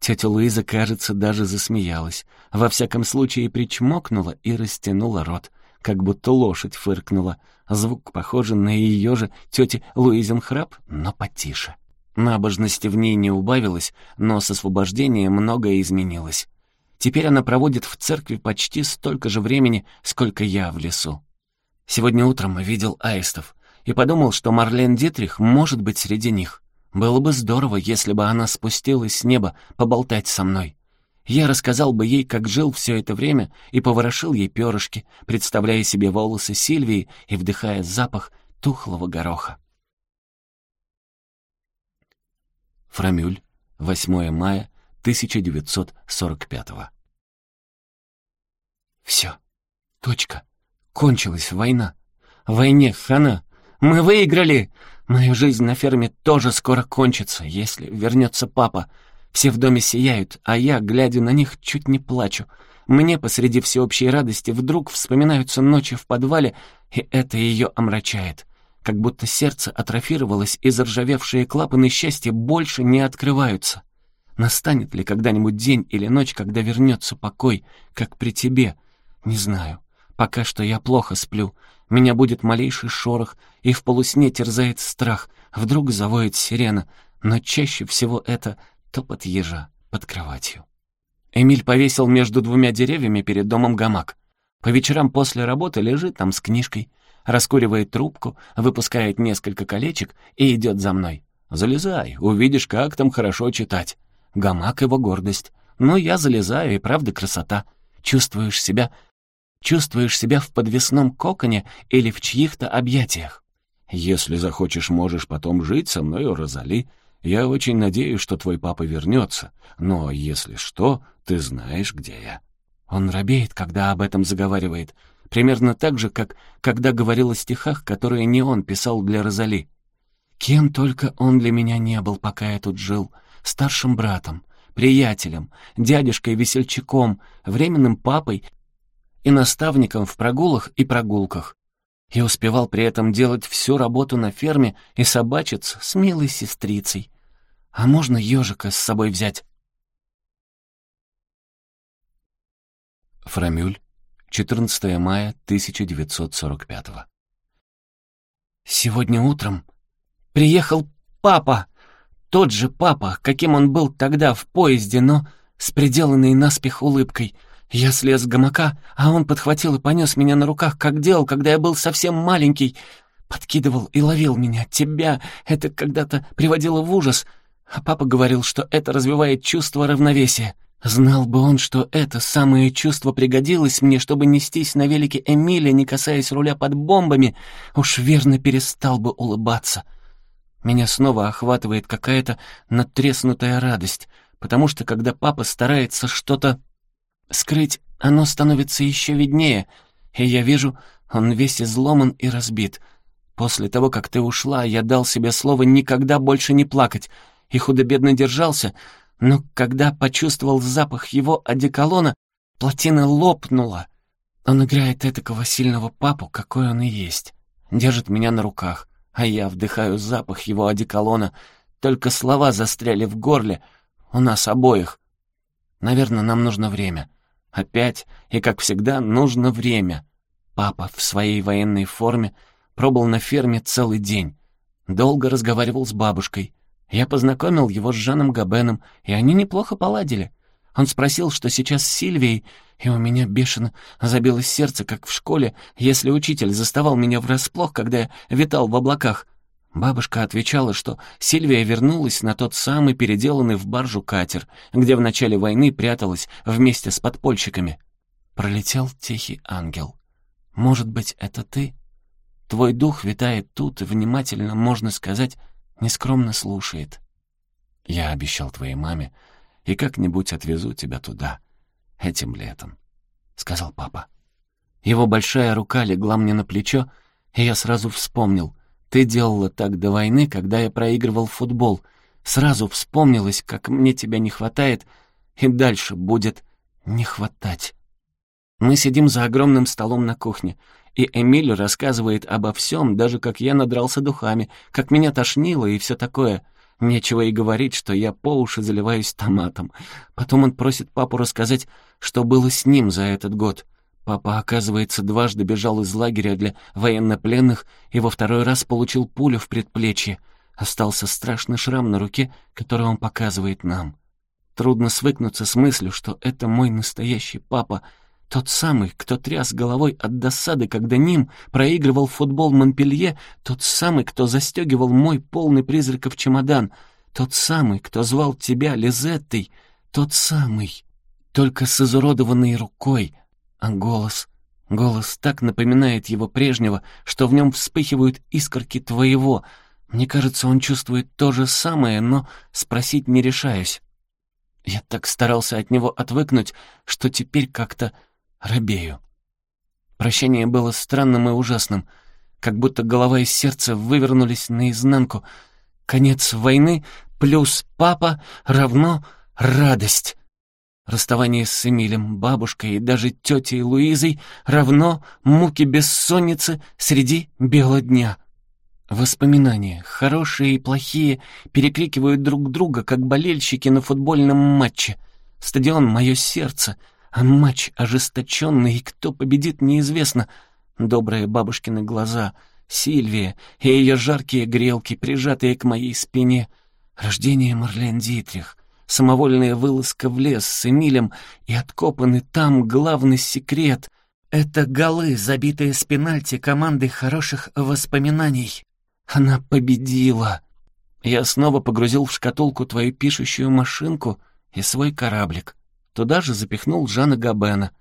Тетя Луиза, кажется, даже засмеялась. Во всяком случае, причмокнула и растянула рот, как будто лошадь фыркнула. Звук похожий на ее же тети Луизин храп, но потише. Набожности в ней не убавилось, но с освобождением многое изменилось. Теперь она проводит в церкви почти столько же времени, сколько я в лесу. Сегодня утром видел аистов и подумал, что Марлен Дитрих может быть среди них. Было бы здорово, если бы она спустилась с неба поболтать со мной. Я рассказал бы ей, как жил все это время, и поворошил ей перышки, представляя себе волосы Сильвии и вдыхая запах тухлого гороха. Фрамюль, 8 мая 1945 Все. Точка. Кончилась война. Войне хана. Мы выиграли. Моя жизнь на ферме тоже скоро кончится, если вернется папа. Все в доме сияют, а я, глядя на них, чуть не плачу. Мне посреди всеобщей радости вдруг вспоминаются ночи в подвале, и это ее омрачает. Как будто сердце атрофировалось, и заржавевшие клапаны счастья больше не открываются. Настанет ли когда-нибудь день или ночь, когда вернется покой, как при тебе? Не знаю. Пока что я плохо сплю. Меня будет малейший шорох, и в полусне терзает страх. Вдруг завоет сирена, но чаще всего это топот ежа под кроватью. Эмиль повесил между двумя деревьями перед домом гамак. По вечерам после работы лежит там с книжкой, раскуривает трубку, выпускает несколько колечек и идет за мной. «Залезай, увидишь, как там хорошо читать». Гамак — его гордость. Но я залезаю, и правда красота. Чувствуешь себя... Чувствуешь себя в подвесном коконе или в чьих-то объятиях. Если захочешь, можешь потом жить со мной, Розали. Я очень надеюсь, что твой папа вернется. Но если что, ты знаешь, где я. Он робеет, когда об этом заговаривает. Примерно так же, как когда говорил о стихах, которые не он писал для Розали. Кем только он для меня не был, пока я тут жил — старшим братом, приятелем, дядюшкой-весельчаком, временным папой и наставником в прогулах и прогулках. И успевал при этом делать всю работу на ферме и собачиться с милой сестрицей. А можно ежика с собой взять? Фрамюль, 14 мая 1945 Сегодня утром приехал папа. Тот же папа, каким он был тогда в поезде, но с приделанной наспех улыбкой. Я слез с гамака, а он подхватил и понес меня на руках, как делал, когда я был совсем маленький. Подкидывал и ловил меня. Тебя это когда-то приводило в ужас. А папа говорил, что это развивает чувство равновесия. Знал бы он, что это самое чувство пригодилось мне, чтобы нестись на велике Эмиля, не касаясь руля под бомбами, уж верно перестал бы улыбаться. Меня снова охватывает какая-то надтреснутая радость. потому что когда папа старается что-то скрыть, оно становится еще виднее, и я вижу, он весь изломан и разбит. После того, как ты ушла, я дал себе слово никогда больше не плакать, и худо-бедно держался, но когда почувствовал запах его одеколона, плотина лопнула. Он играет этакого сильного папу, какой он и есть. Держит меня на руках, а я вдыхаю запах его одеколона. Только слова застряли в горле. У нас обоих. Наверное, нам нужно время. Опять, и как всегда, нужно время. Папа в своей военной форме пробыл на ферме целый день. Долго разговаривал с бабушкой. Я познакомил его с Жаном Габеном, и они неплохо поладили. Он спросил, что сейчас с Сильвией, и у меня бешено забилось сердце, как в школе, если учитель заставал меня врасплох, когда я витал в облаках. Бабушка отвечала, что Сильвия вернулась на тот самый переделанный в баржу катер, где в начале войны пряталась вместе с подпольщиками. Пролетел тихий ангел. «Может быть, это ты? Твой дух витает тут и внимательно, можно сказать, нескромно слушает. Я обещал твоей маме, и как-нибудь отвезу тебя туда, этим летом», — сказал папа. Его большая рука легла мне на плечо, и я сразу вспомнил. Ты делала так до войны, когда я проигрывал футбол. Сразу вспомнилось, как мне тебя не хватает, и дальше будет не хватать. Мы сидим за огромным столом на кухне, и Эмиль рассказывает обо всем, даже как я надрался духами, как меня тошнило и все такое — Нечего и говорить, что я по уши заливаюсь томатом. Потом он просит папу рассказать, что было с ним за этот год. Папа, оказывается, дважды бежал из лагеря для военнопленных и во второй раз получил пулю в предплечье. Остался страшный шрам на руке, который он показывает нам. Трудно свыкнуться с мыслью, что это мой настоящий папа — тот самый, кто тряс головой от досады, когда Ним проигрывал футбол Монпелье, тот самый, кто застегивал мой полный призраков чемодан, тот самый, кто звал тебя Лизеттой, тот самый, только с изуродованной рукой, а голос... Голос так напоминает его прежнего, что в нем вспыхивают искорки твоего. Мне кажется, он чувствует то же самое, но спросить не решаюсь. Я так старался от него отвыкнуть, что теперь как-то робею. Прощание было странным и ужасным, как будто голова и сердце вывернулись наизнанку. Конец войны плюс папа равно радость. Расставание с Эмилем, бабушкой и даже тетей Луизой равно муки бессонницы среди бела дня. Воспоминания, хорошие и плохие, перекрикивают друг друга, как болельщики на футбольном матче. Стадион — мое сердце — а матч ожесточенный, и кто победит, неизвестно. Добрые бабушкины глаза, Сильвия и ее жаркие грелки, прижатые к моей спине. Рождение Марлен Дитрих, самовольная вылазка в лес с Эмилем и откопанный там главный секрет — это голы, забитые с пенальти команды хороших воспоминаний. Она победила. Я снова погрузил в шкатулку твою пишущую машинку и свой кораблик. Туда же запихнул Жана Габена.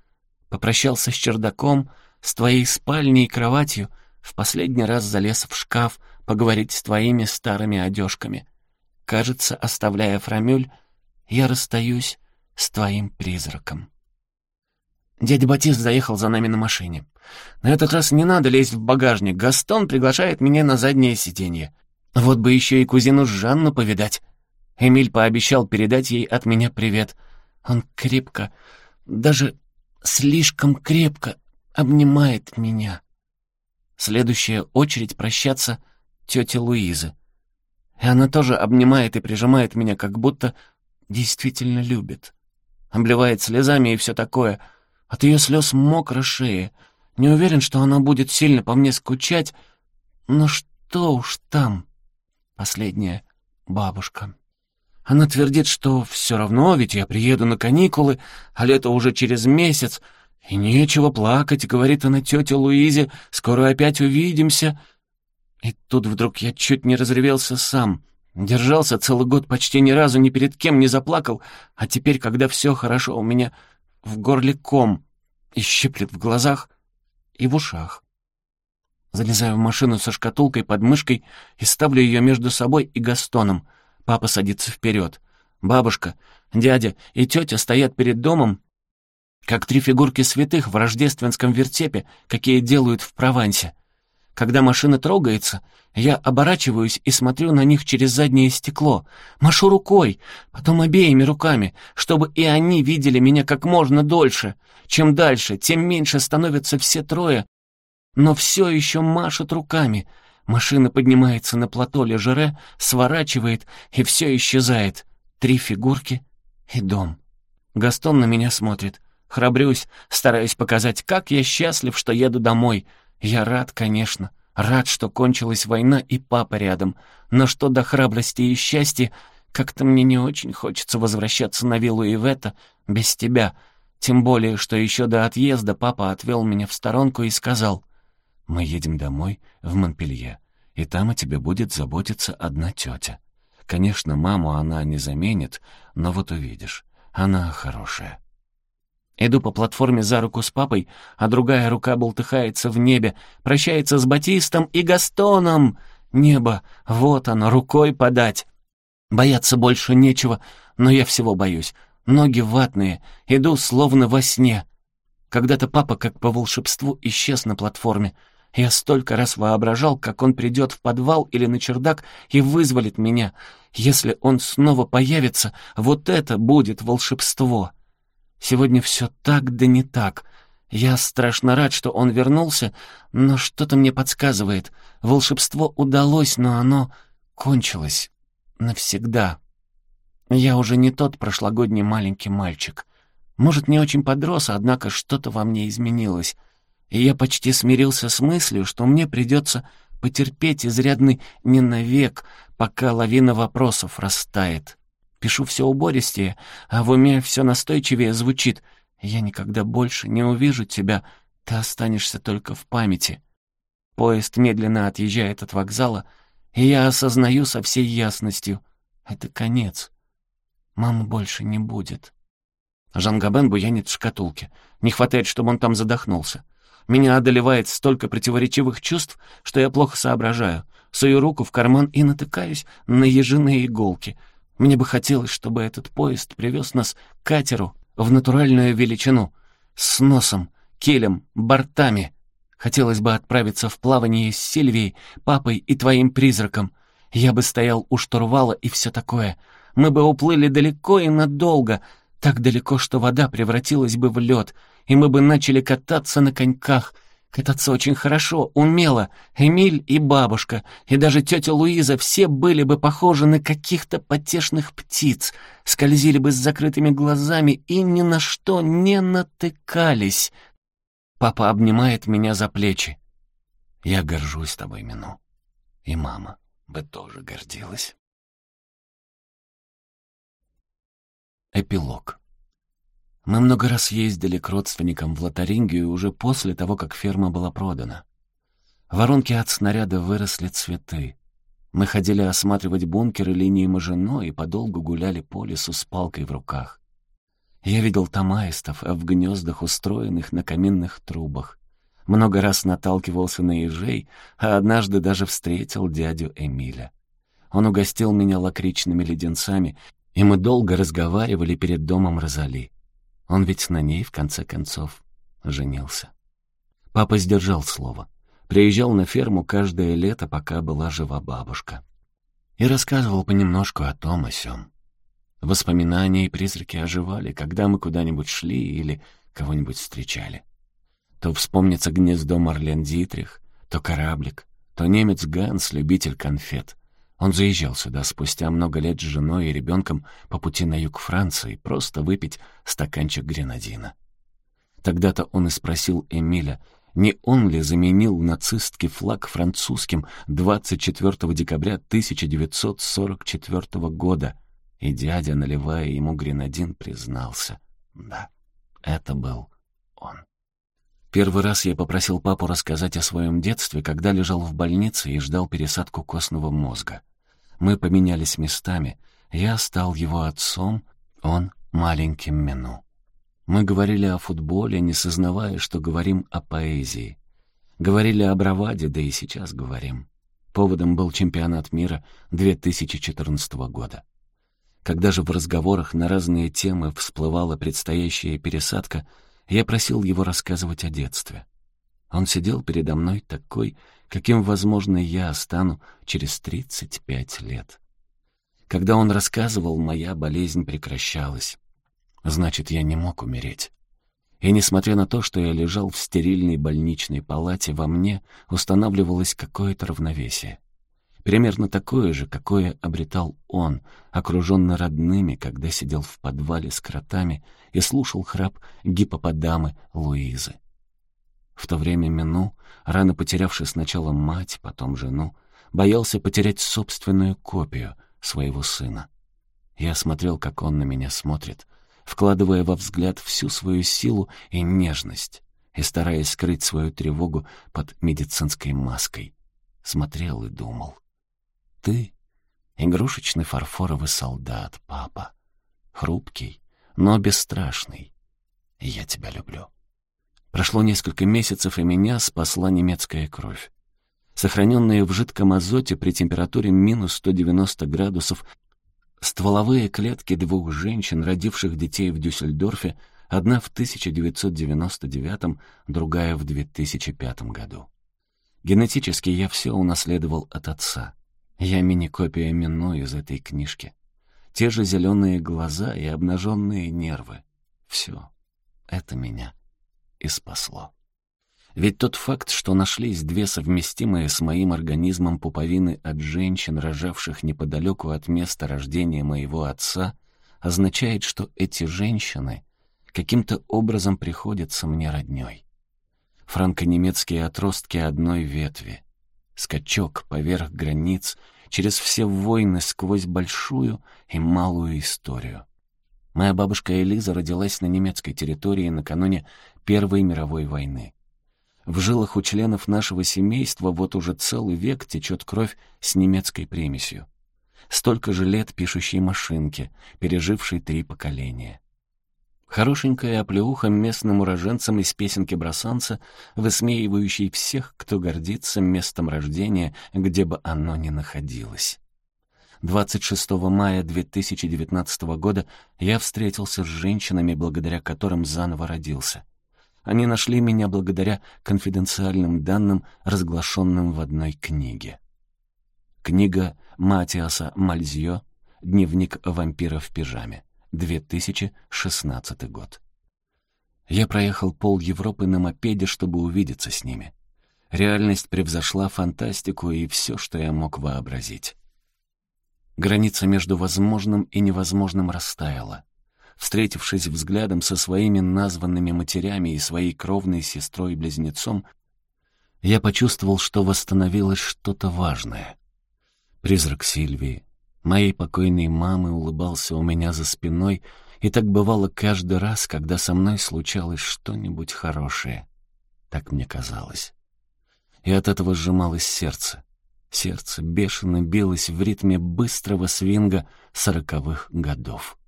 Попрощался с чердаком, с твоей спальней и кроватью, в последний раз залез в шкаф поговорить с твоими старыми одежками. Кажется, оставляя Фрамюль, я расстаюсь с твоим призраком. Дядя Батист заехал за нами на машине. На этот раз не надо лезть в багажник. Гастон приглашает меня на заднее сиденье. Вот бы еще и кузину Жанну повидать. Эмиль пообещал передать ей от меня привет — он крепко, даже слишком крепко обнимает меня. Следующая очередь прощаться тетя Луизы. И она тоже обнимает и прижимает меня, как будто действительно любит. Обливает слезами и все такое. От ее слез мокро шея. Не уверен, что она будет сильно по мне скучать, но что уж там. Последняя бабушка. Она твердит, что все равно, ведь я приеду на каникулы, а лето уже через месяц, и нечего плакать, говорит она тете Луизе, скоро опять увидимся. И тут вдруг я чуть не разревелся сам. Держался целый год, почти ни разу ни перед кем не заплакал, а теперь, когда все хорошо, у меня в горле ком и щиплет в глазах и в ушах. Залезаю в машину со шкатулкой под мышкой и ставлю ее между собой и Гастоном — Папа садится вперед. Бабушка, Дядя и тетя стоят перед домом, как три фигурки святых в рождественском вертепе, какие делают в Провансе. Когда машина трогается, я оборачиваюсь и смотрю на них через заднее стекло, машу рукой, потом обеими руками, чтобы и они видели меня как можно дольше. Чем дальше, тем меньше становятся все трое, но все еще машут руками. Машина поднимается на плато Лежере, сворачивает, и все исчезает. Три фигурки и дом. Гастон на меня смотрит. Храбрюсь, стараюсь показать, как я счастлив, что еду домой. Я рад, конечно. Рад, что кончилась война и папа рядом. Но что до храбрости и счастья, как-то мне не очень хочется возвращаться на виллу Ивета без тебя. Тем более, что еще до отъезда папа отвел меня в сторонку и сказал, «Мы едем домой, в Монпелье, и там о тебе будет заботиться одна тетя. Конечно, маму она не заменит, но вот увидишь, она хорошая». Иду по платформе за руку с папой, а другая рука болтыхается в небе, прощается с Батистом и Gastoном. Небо, вот оно, рукой подать. Бояться больше нечего, но я всего боюсь. Ноги ватные, иду словно во сне. Когда-то папа, как по волшебству, исчез на платформе. Я столько раз воображал, как он придет в подвал или на чердак и вызволит меня. Если он снова появится, вот это будет волшебство. Сегодня все так да не так. Я страшно рад, что он вернулся, но что-то мне подсказывает. Волшебство удалось, но оно кончилось. Навсегда. Я уже не тот прошлогодний маленький мальчик. Может, не очень подрос, однако что-то во мне изменилось. И я почти смирился с мыслью, что мне придется потерпеть изрядный не навек, пока лавина вопросов растает. Пишу все убористее, а в уме все настойчивее звучит. «Я никогда больше не увижу тебя, ты останешься только в памяти». Поезд медленно отъезжает от вокзала, и я осознаю со всей ясностью — это конец. Мамы больше не будет. Жан Габен буянит в шкатулке. Не хватает, чтобы он там задохнулся. Меня одолевает столько противоречивых чувств, что я плохо соображаю. Сую руку в карман и натыкаюсь на ежиные иголки — мне бы хотелось, чтобы этот поезд привез нас к катеру в натуральную величину, с носом, килем, бортами. Хотелось бы отправиться в плавание с Сильвией, папой и твоим призраком. Я бы стоял у штурвала и все такое. Мы бы уплыли далеко и надолго, так далеко, что вода превратилась бы в лед, и мы бы начали кататься на коньках — Кататься очень хорошо, умело. Эмиль и бабушка, и даже тетя Луиза все были бы похожи на каких-то потешных птиц, скользили бы с закрытыми глазами и ни на что не натыкались. Папа обнимает меня за плечи. Я горжусь тобой, Мину. И мама бы тоже гордилась. Эпилог. Мы много раз ездили к родственникам в Лотарингию уже после того, как ферма была продана. В воронке от снаряда выросли цветы. Мы ходили осматривать бункеры линии Мажино и подолгу гуляли по лесу с палкой в руках. Я видел там аистов в гнездах, устроенных на каминных трубах. Много раз наталкивался на ежей, а однажды даже встретил дядю Эмиля. Он угостил меня лакричными леденцами, и мы долго разговаривали перед домом Розали. Он ведь на ней, в конце концов, женился. Папа сдержал слово. Приезжал на ферму каждое лето, пока была жива бабушка. И рассказывал понемножку о том, о сём. Воспоминания и призраки оживали, когда мы куда-нибудь шли или кого-нибудь встречали. То вспомнится гнездо Марлен Дитрих, то кораблик, то немец Ганс, любитель конфет. Он заезжал сюда спустя много лет с женой и ребенком по пути на юг Франции просто выпить стаканчик гренадина. Тогда-то он и спросил Эмиля, не он ли заменил нацистский флаг французским 24 декабря 1944 года, и дядя, наливая ему гренадин, признался. Да, это был он. Первый раз я попросил папу рассказать о своем детстве, когда лежал в больнице и ждал пересадку костного мозга. Мы поменялись местами. Я стал его отцом, он — маленьким Мену. Мы говорили о футболе, не сознавая, что говорим о поэзии. Говорили о браваде, да и сейчас говорим. Поводом был чемпионат мира 2014 года. Когда же в разговорах на разные темы всплывала предстоящая пересадка, я просил его рассказывать о детстве. Он сидел передо мной такой, каким, возможно, я стану через 35 лет. Когда он рассказывал, моя болезнь прекращалась. Значит, я не мог умереть. И несмотря на то, что я лежал в стерильной больничной палате, во мне устанавливалось какое-то равновесие. Примерно такое же, какое обретал он, окруженный родными, когда сидел в подвале с кротами и слушал храп гипопотамы Луизы. В то время Мину, рано потерявший сначала мать, потом жену, боялся потерять собственную копию своего сына. Я смотрел, как он на меня смотрит, вкладывая во взгляд всю свою силу и нежность и стараясь скрыть свою тревогу под медицинской маской. Смотрел и думал. «Ты — игрушечный фарфоровый солдат, папа. Хрупкий, но бесстрашный. Я тебя люблю». Прошло несколько месяцев, и меня спасла немецкая кровь. Сохраненные в жидком азоте при температуре минус 190 градусов стволовые клетки двух женщин, родивших детей в Дюссельдорфе, одна в 1999, другая в 2005 году. Генетически я все унаследовал от отца. Я мини-копия Мино из этой книжки. Те же зеленые глаза и обнаженные нервы. Все. Это меня и спасло. Ведь тот факт, что нашлись две совместимые с моим организмом пуповины от женщин, рожавших неподалеку от места рождения моего отца, означает, что эти женщины каким-то образом приходятся мне роднёй. Франко-немецкие отростки одной ветви. Скачок поверх границ, через все войны сквозь большую и малую историю. Моя бабушка Элиза родилась на немецкой территории накануне Первой мировой войны. В жилах у членов нашего семейства вот уже целый век течет кровь с немецкой примесью. Столько же лет пишущей машинки, пережившей три поколения. Хорошенькая оплеуха местным уроженцам из песенки бросанца, высмеивающей всех, кто гордится местом рождения, где бы оно ни находилось. 26 мая 2019 года я встретился с женщинами, благодаря которым заново родился. Они нашли меня благодаря конфиденциальным данным, разглашенным в одной книге. Книга Матиаса Мальзьё «Дневник вампира в пижаме», 2016 год. Я проехал пол Европы на мопеде, чтобы увидеться с ними. Реальность превзошла фантастику и все, что я мог вообразить. Граница между возможным и невозможным растаяла. Встретившись взглядом со своими названными матерями и своей кровной сестрой-близнецом, я почувствовал, что восстановилось что-то важное. Призрак Сильвии, моей покойной мамы, улыбался у меня за спиной, и так бывало каждый раз, когда со мной случалось что-нибудь хорошее. Так мне казалось. И от этого сжималось сердце. Сердце бешено билось в ритме быстрого свинга сороковых годов.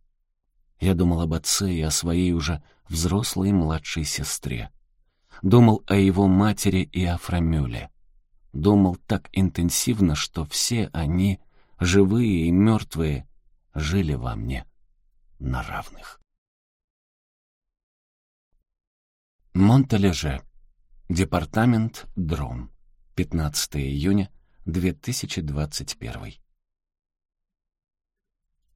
Я думал об отце и о своей уже взрослой младшей сестре. Думал о его матери и о Фрамюле. Думал так интенсивно, что все они, живые и мертвые, жили во мне на равных. Монталеже. Департамент Дром. 15 июня 2021.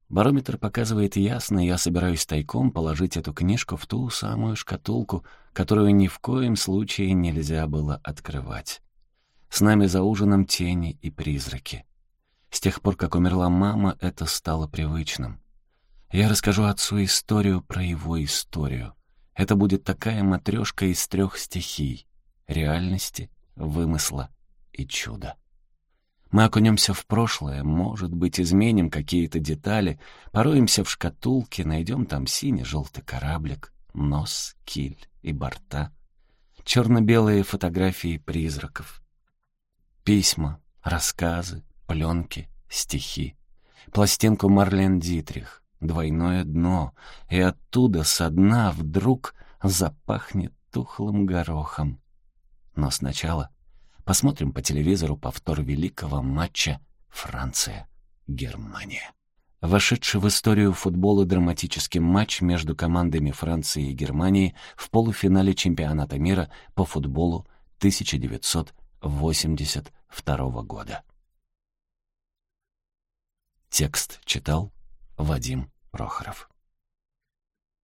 Барометр показывает ясно, я собираюсь тайком положить эту книжку в ту самую шкатулку, которую ни в коем случае нельзя было открывать. С нами за ужином тени и призраки. С тех пор, как умерла мама, это стало привычным. Я расскажу отцу историю про его историю. Это будет такая матрешка из трех стихий — реальности, вымысла и чуда. Мы окунемся в прошлое, может быть, изменим какие-то детали, пороемся в шкатулке, найдем там синий-желтый кораблик, нос, киль и борта, черно-белые фотографии призраков, письма, рассказы, пленки, стихи, пластинку Марлен Дитрих, двойное дно, и оттуда со дна вдруг запахнет тухлым горохом. Но сначала Посмотрим по телевизору повтор великого матча Франция-Германия. вошедший в историю футбола драматический матч между командами Франции и Германии в полуфинале чемпионата мира по футболу 1982 года. Текст читал Вадим Прохоров.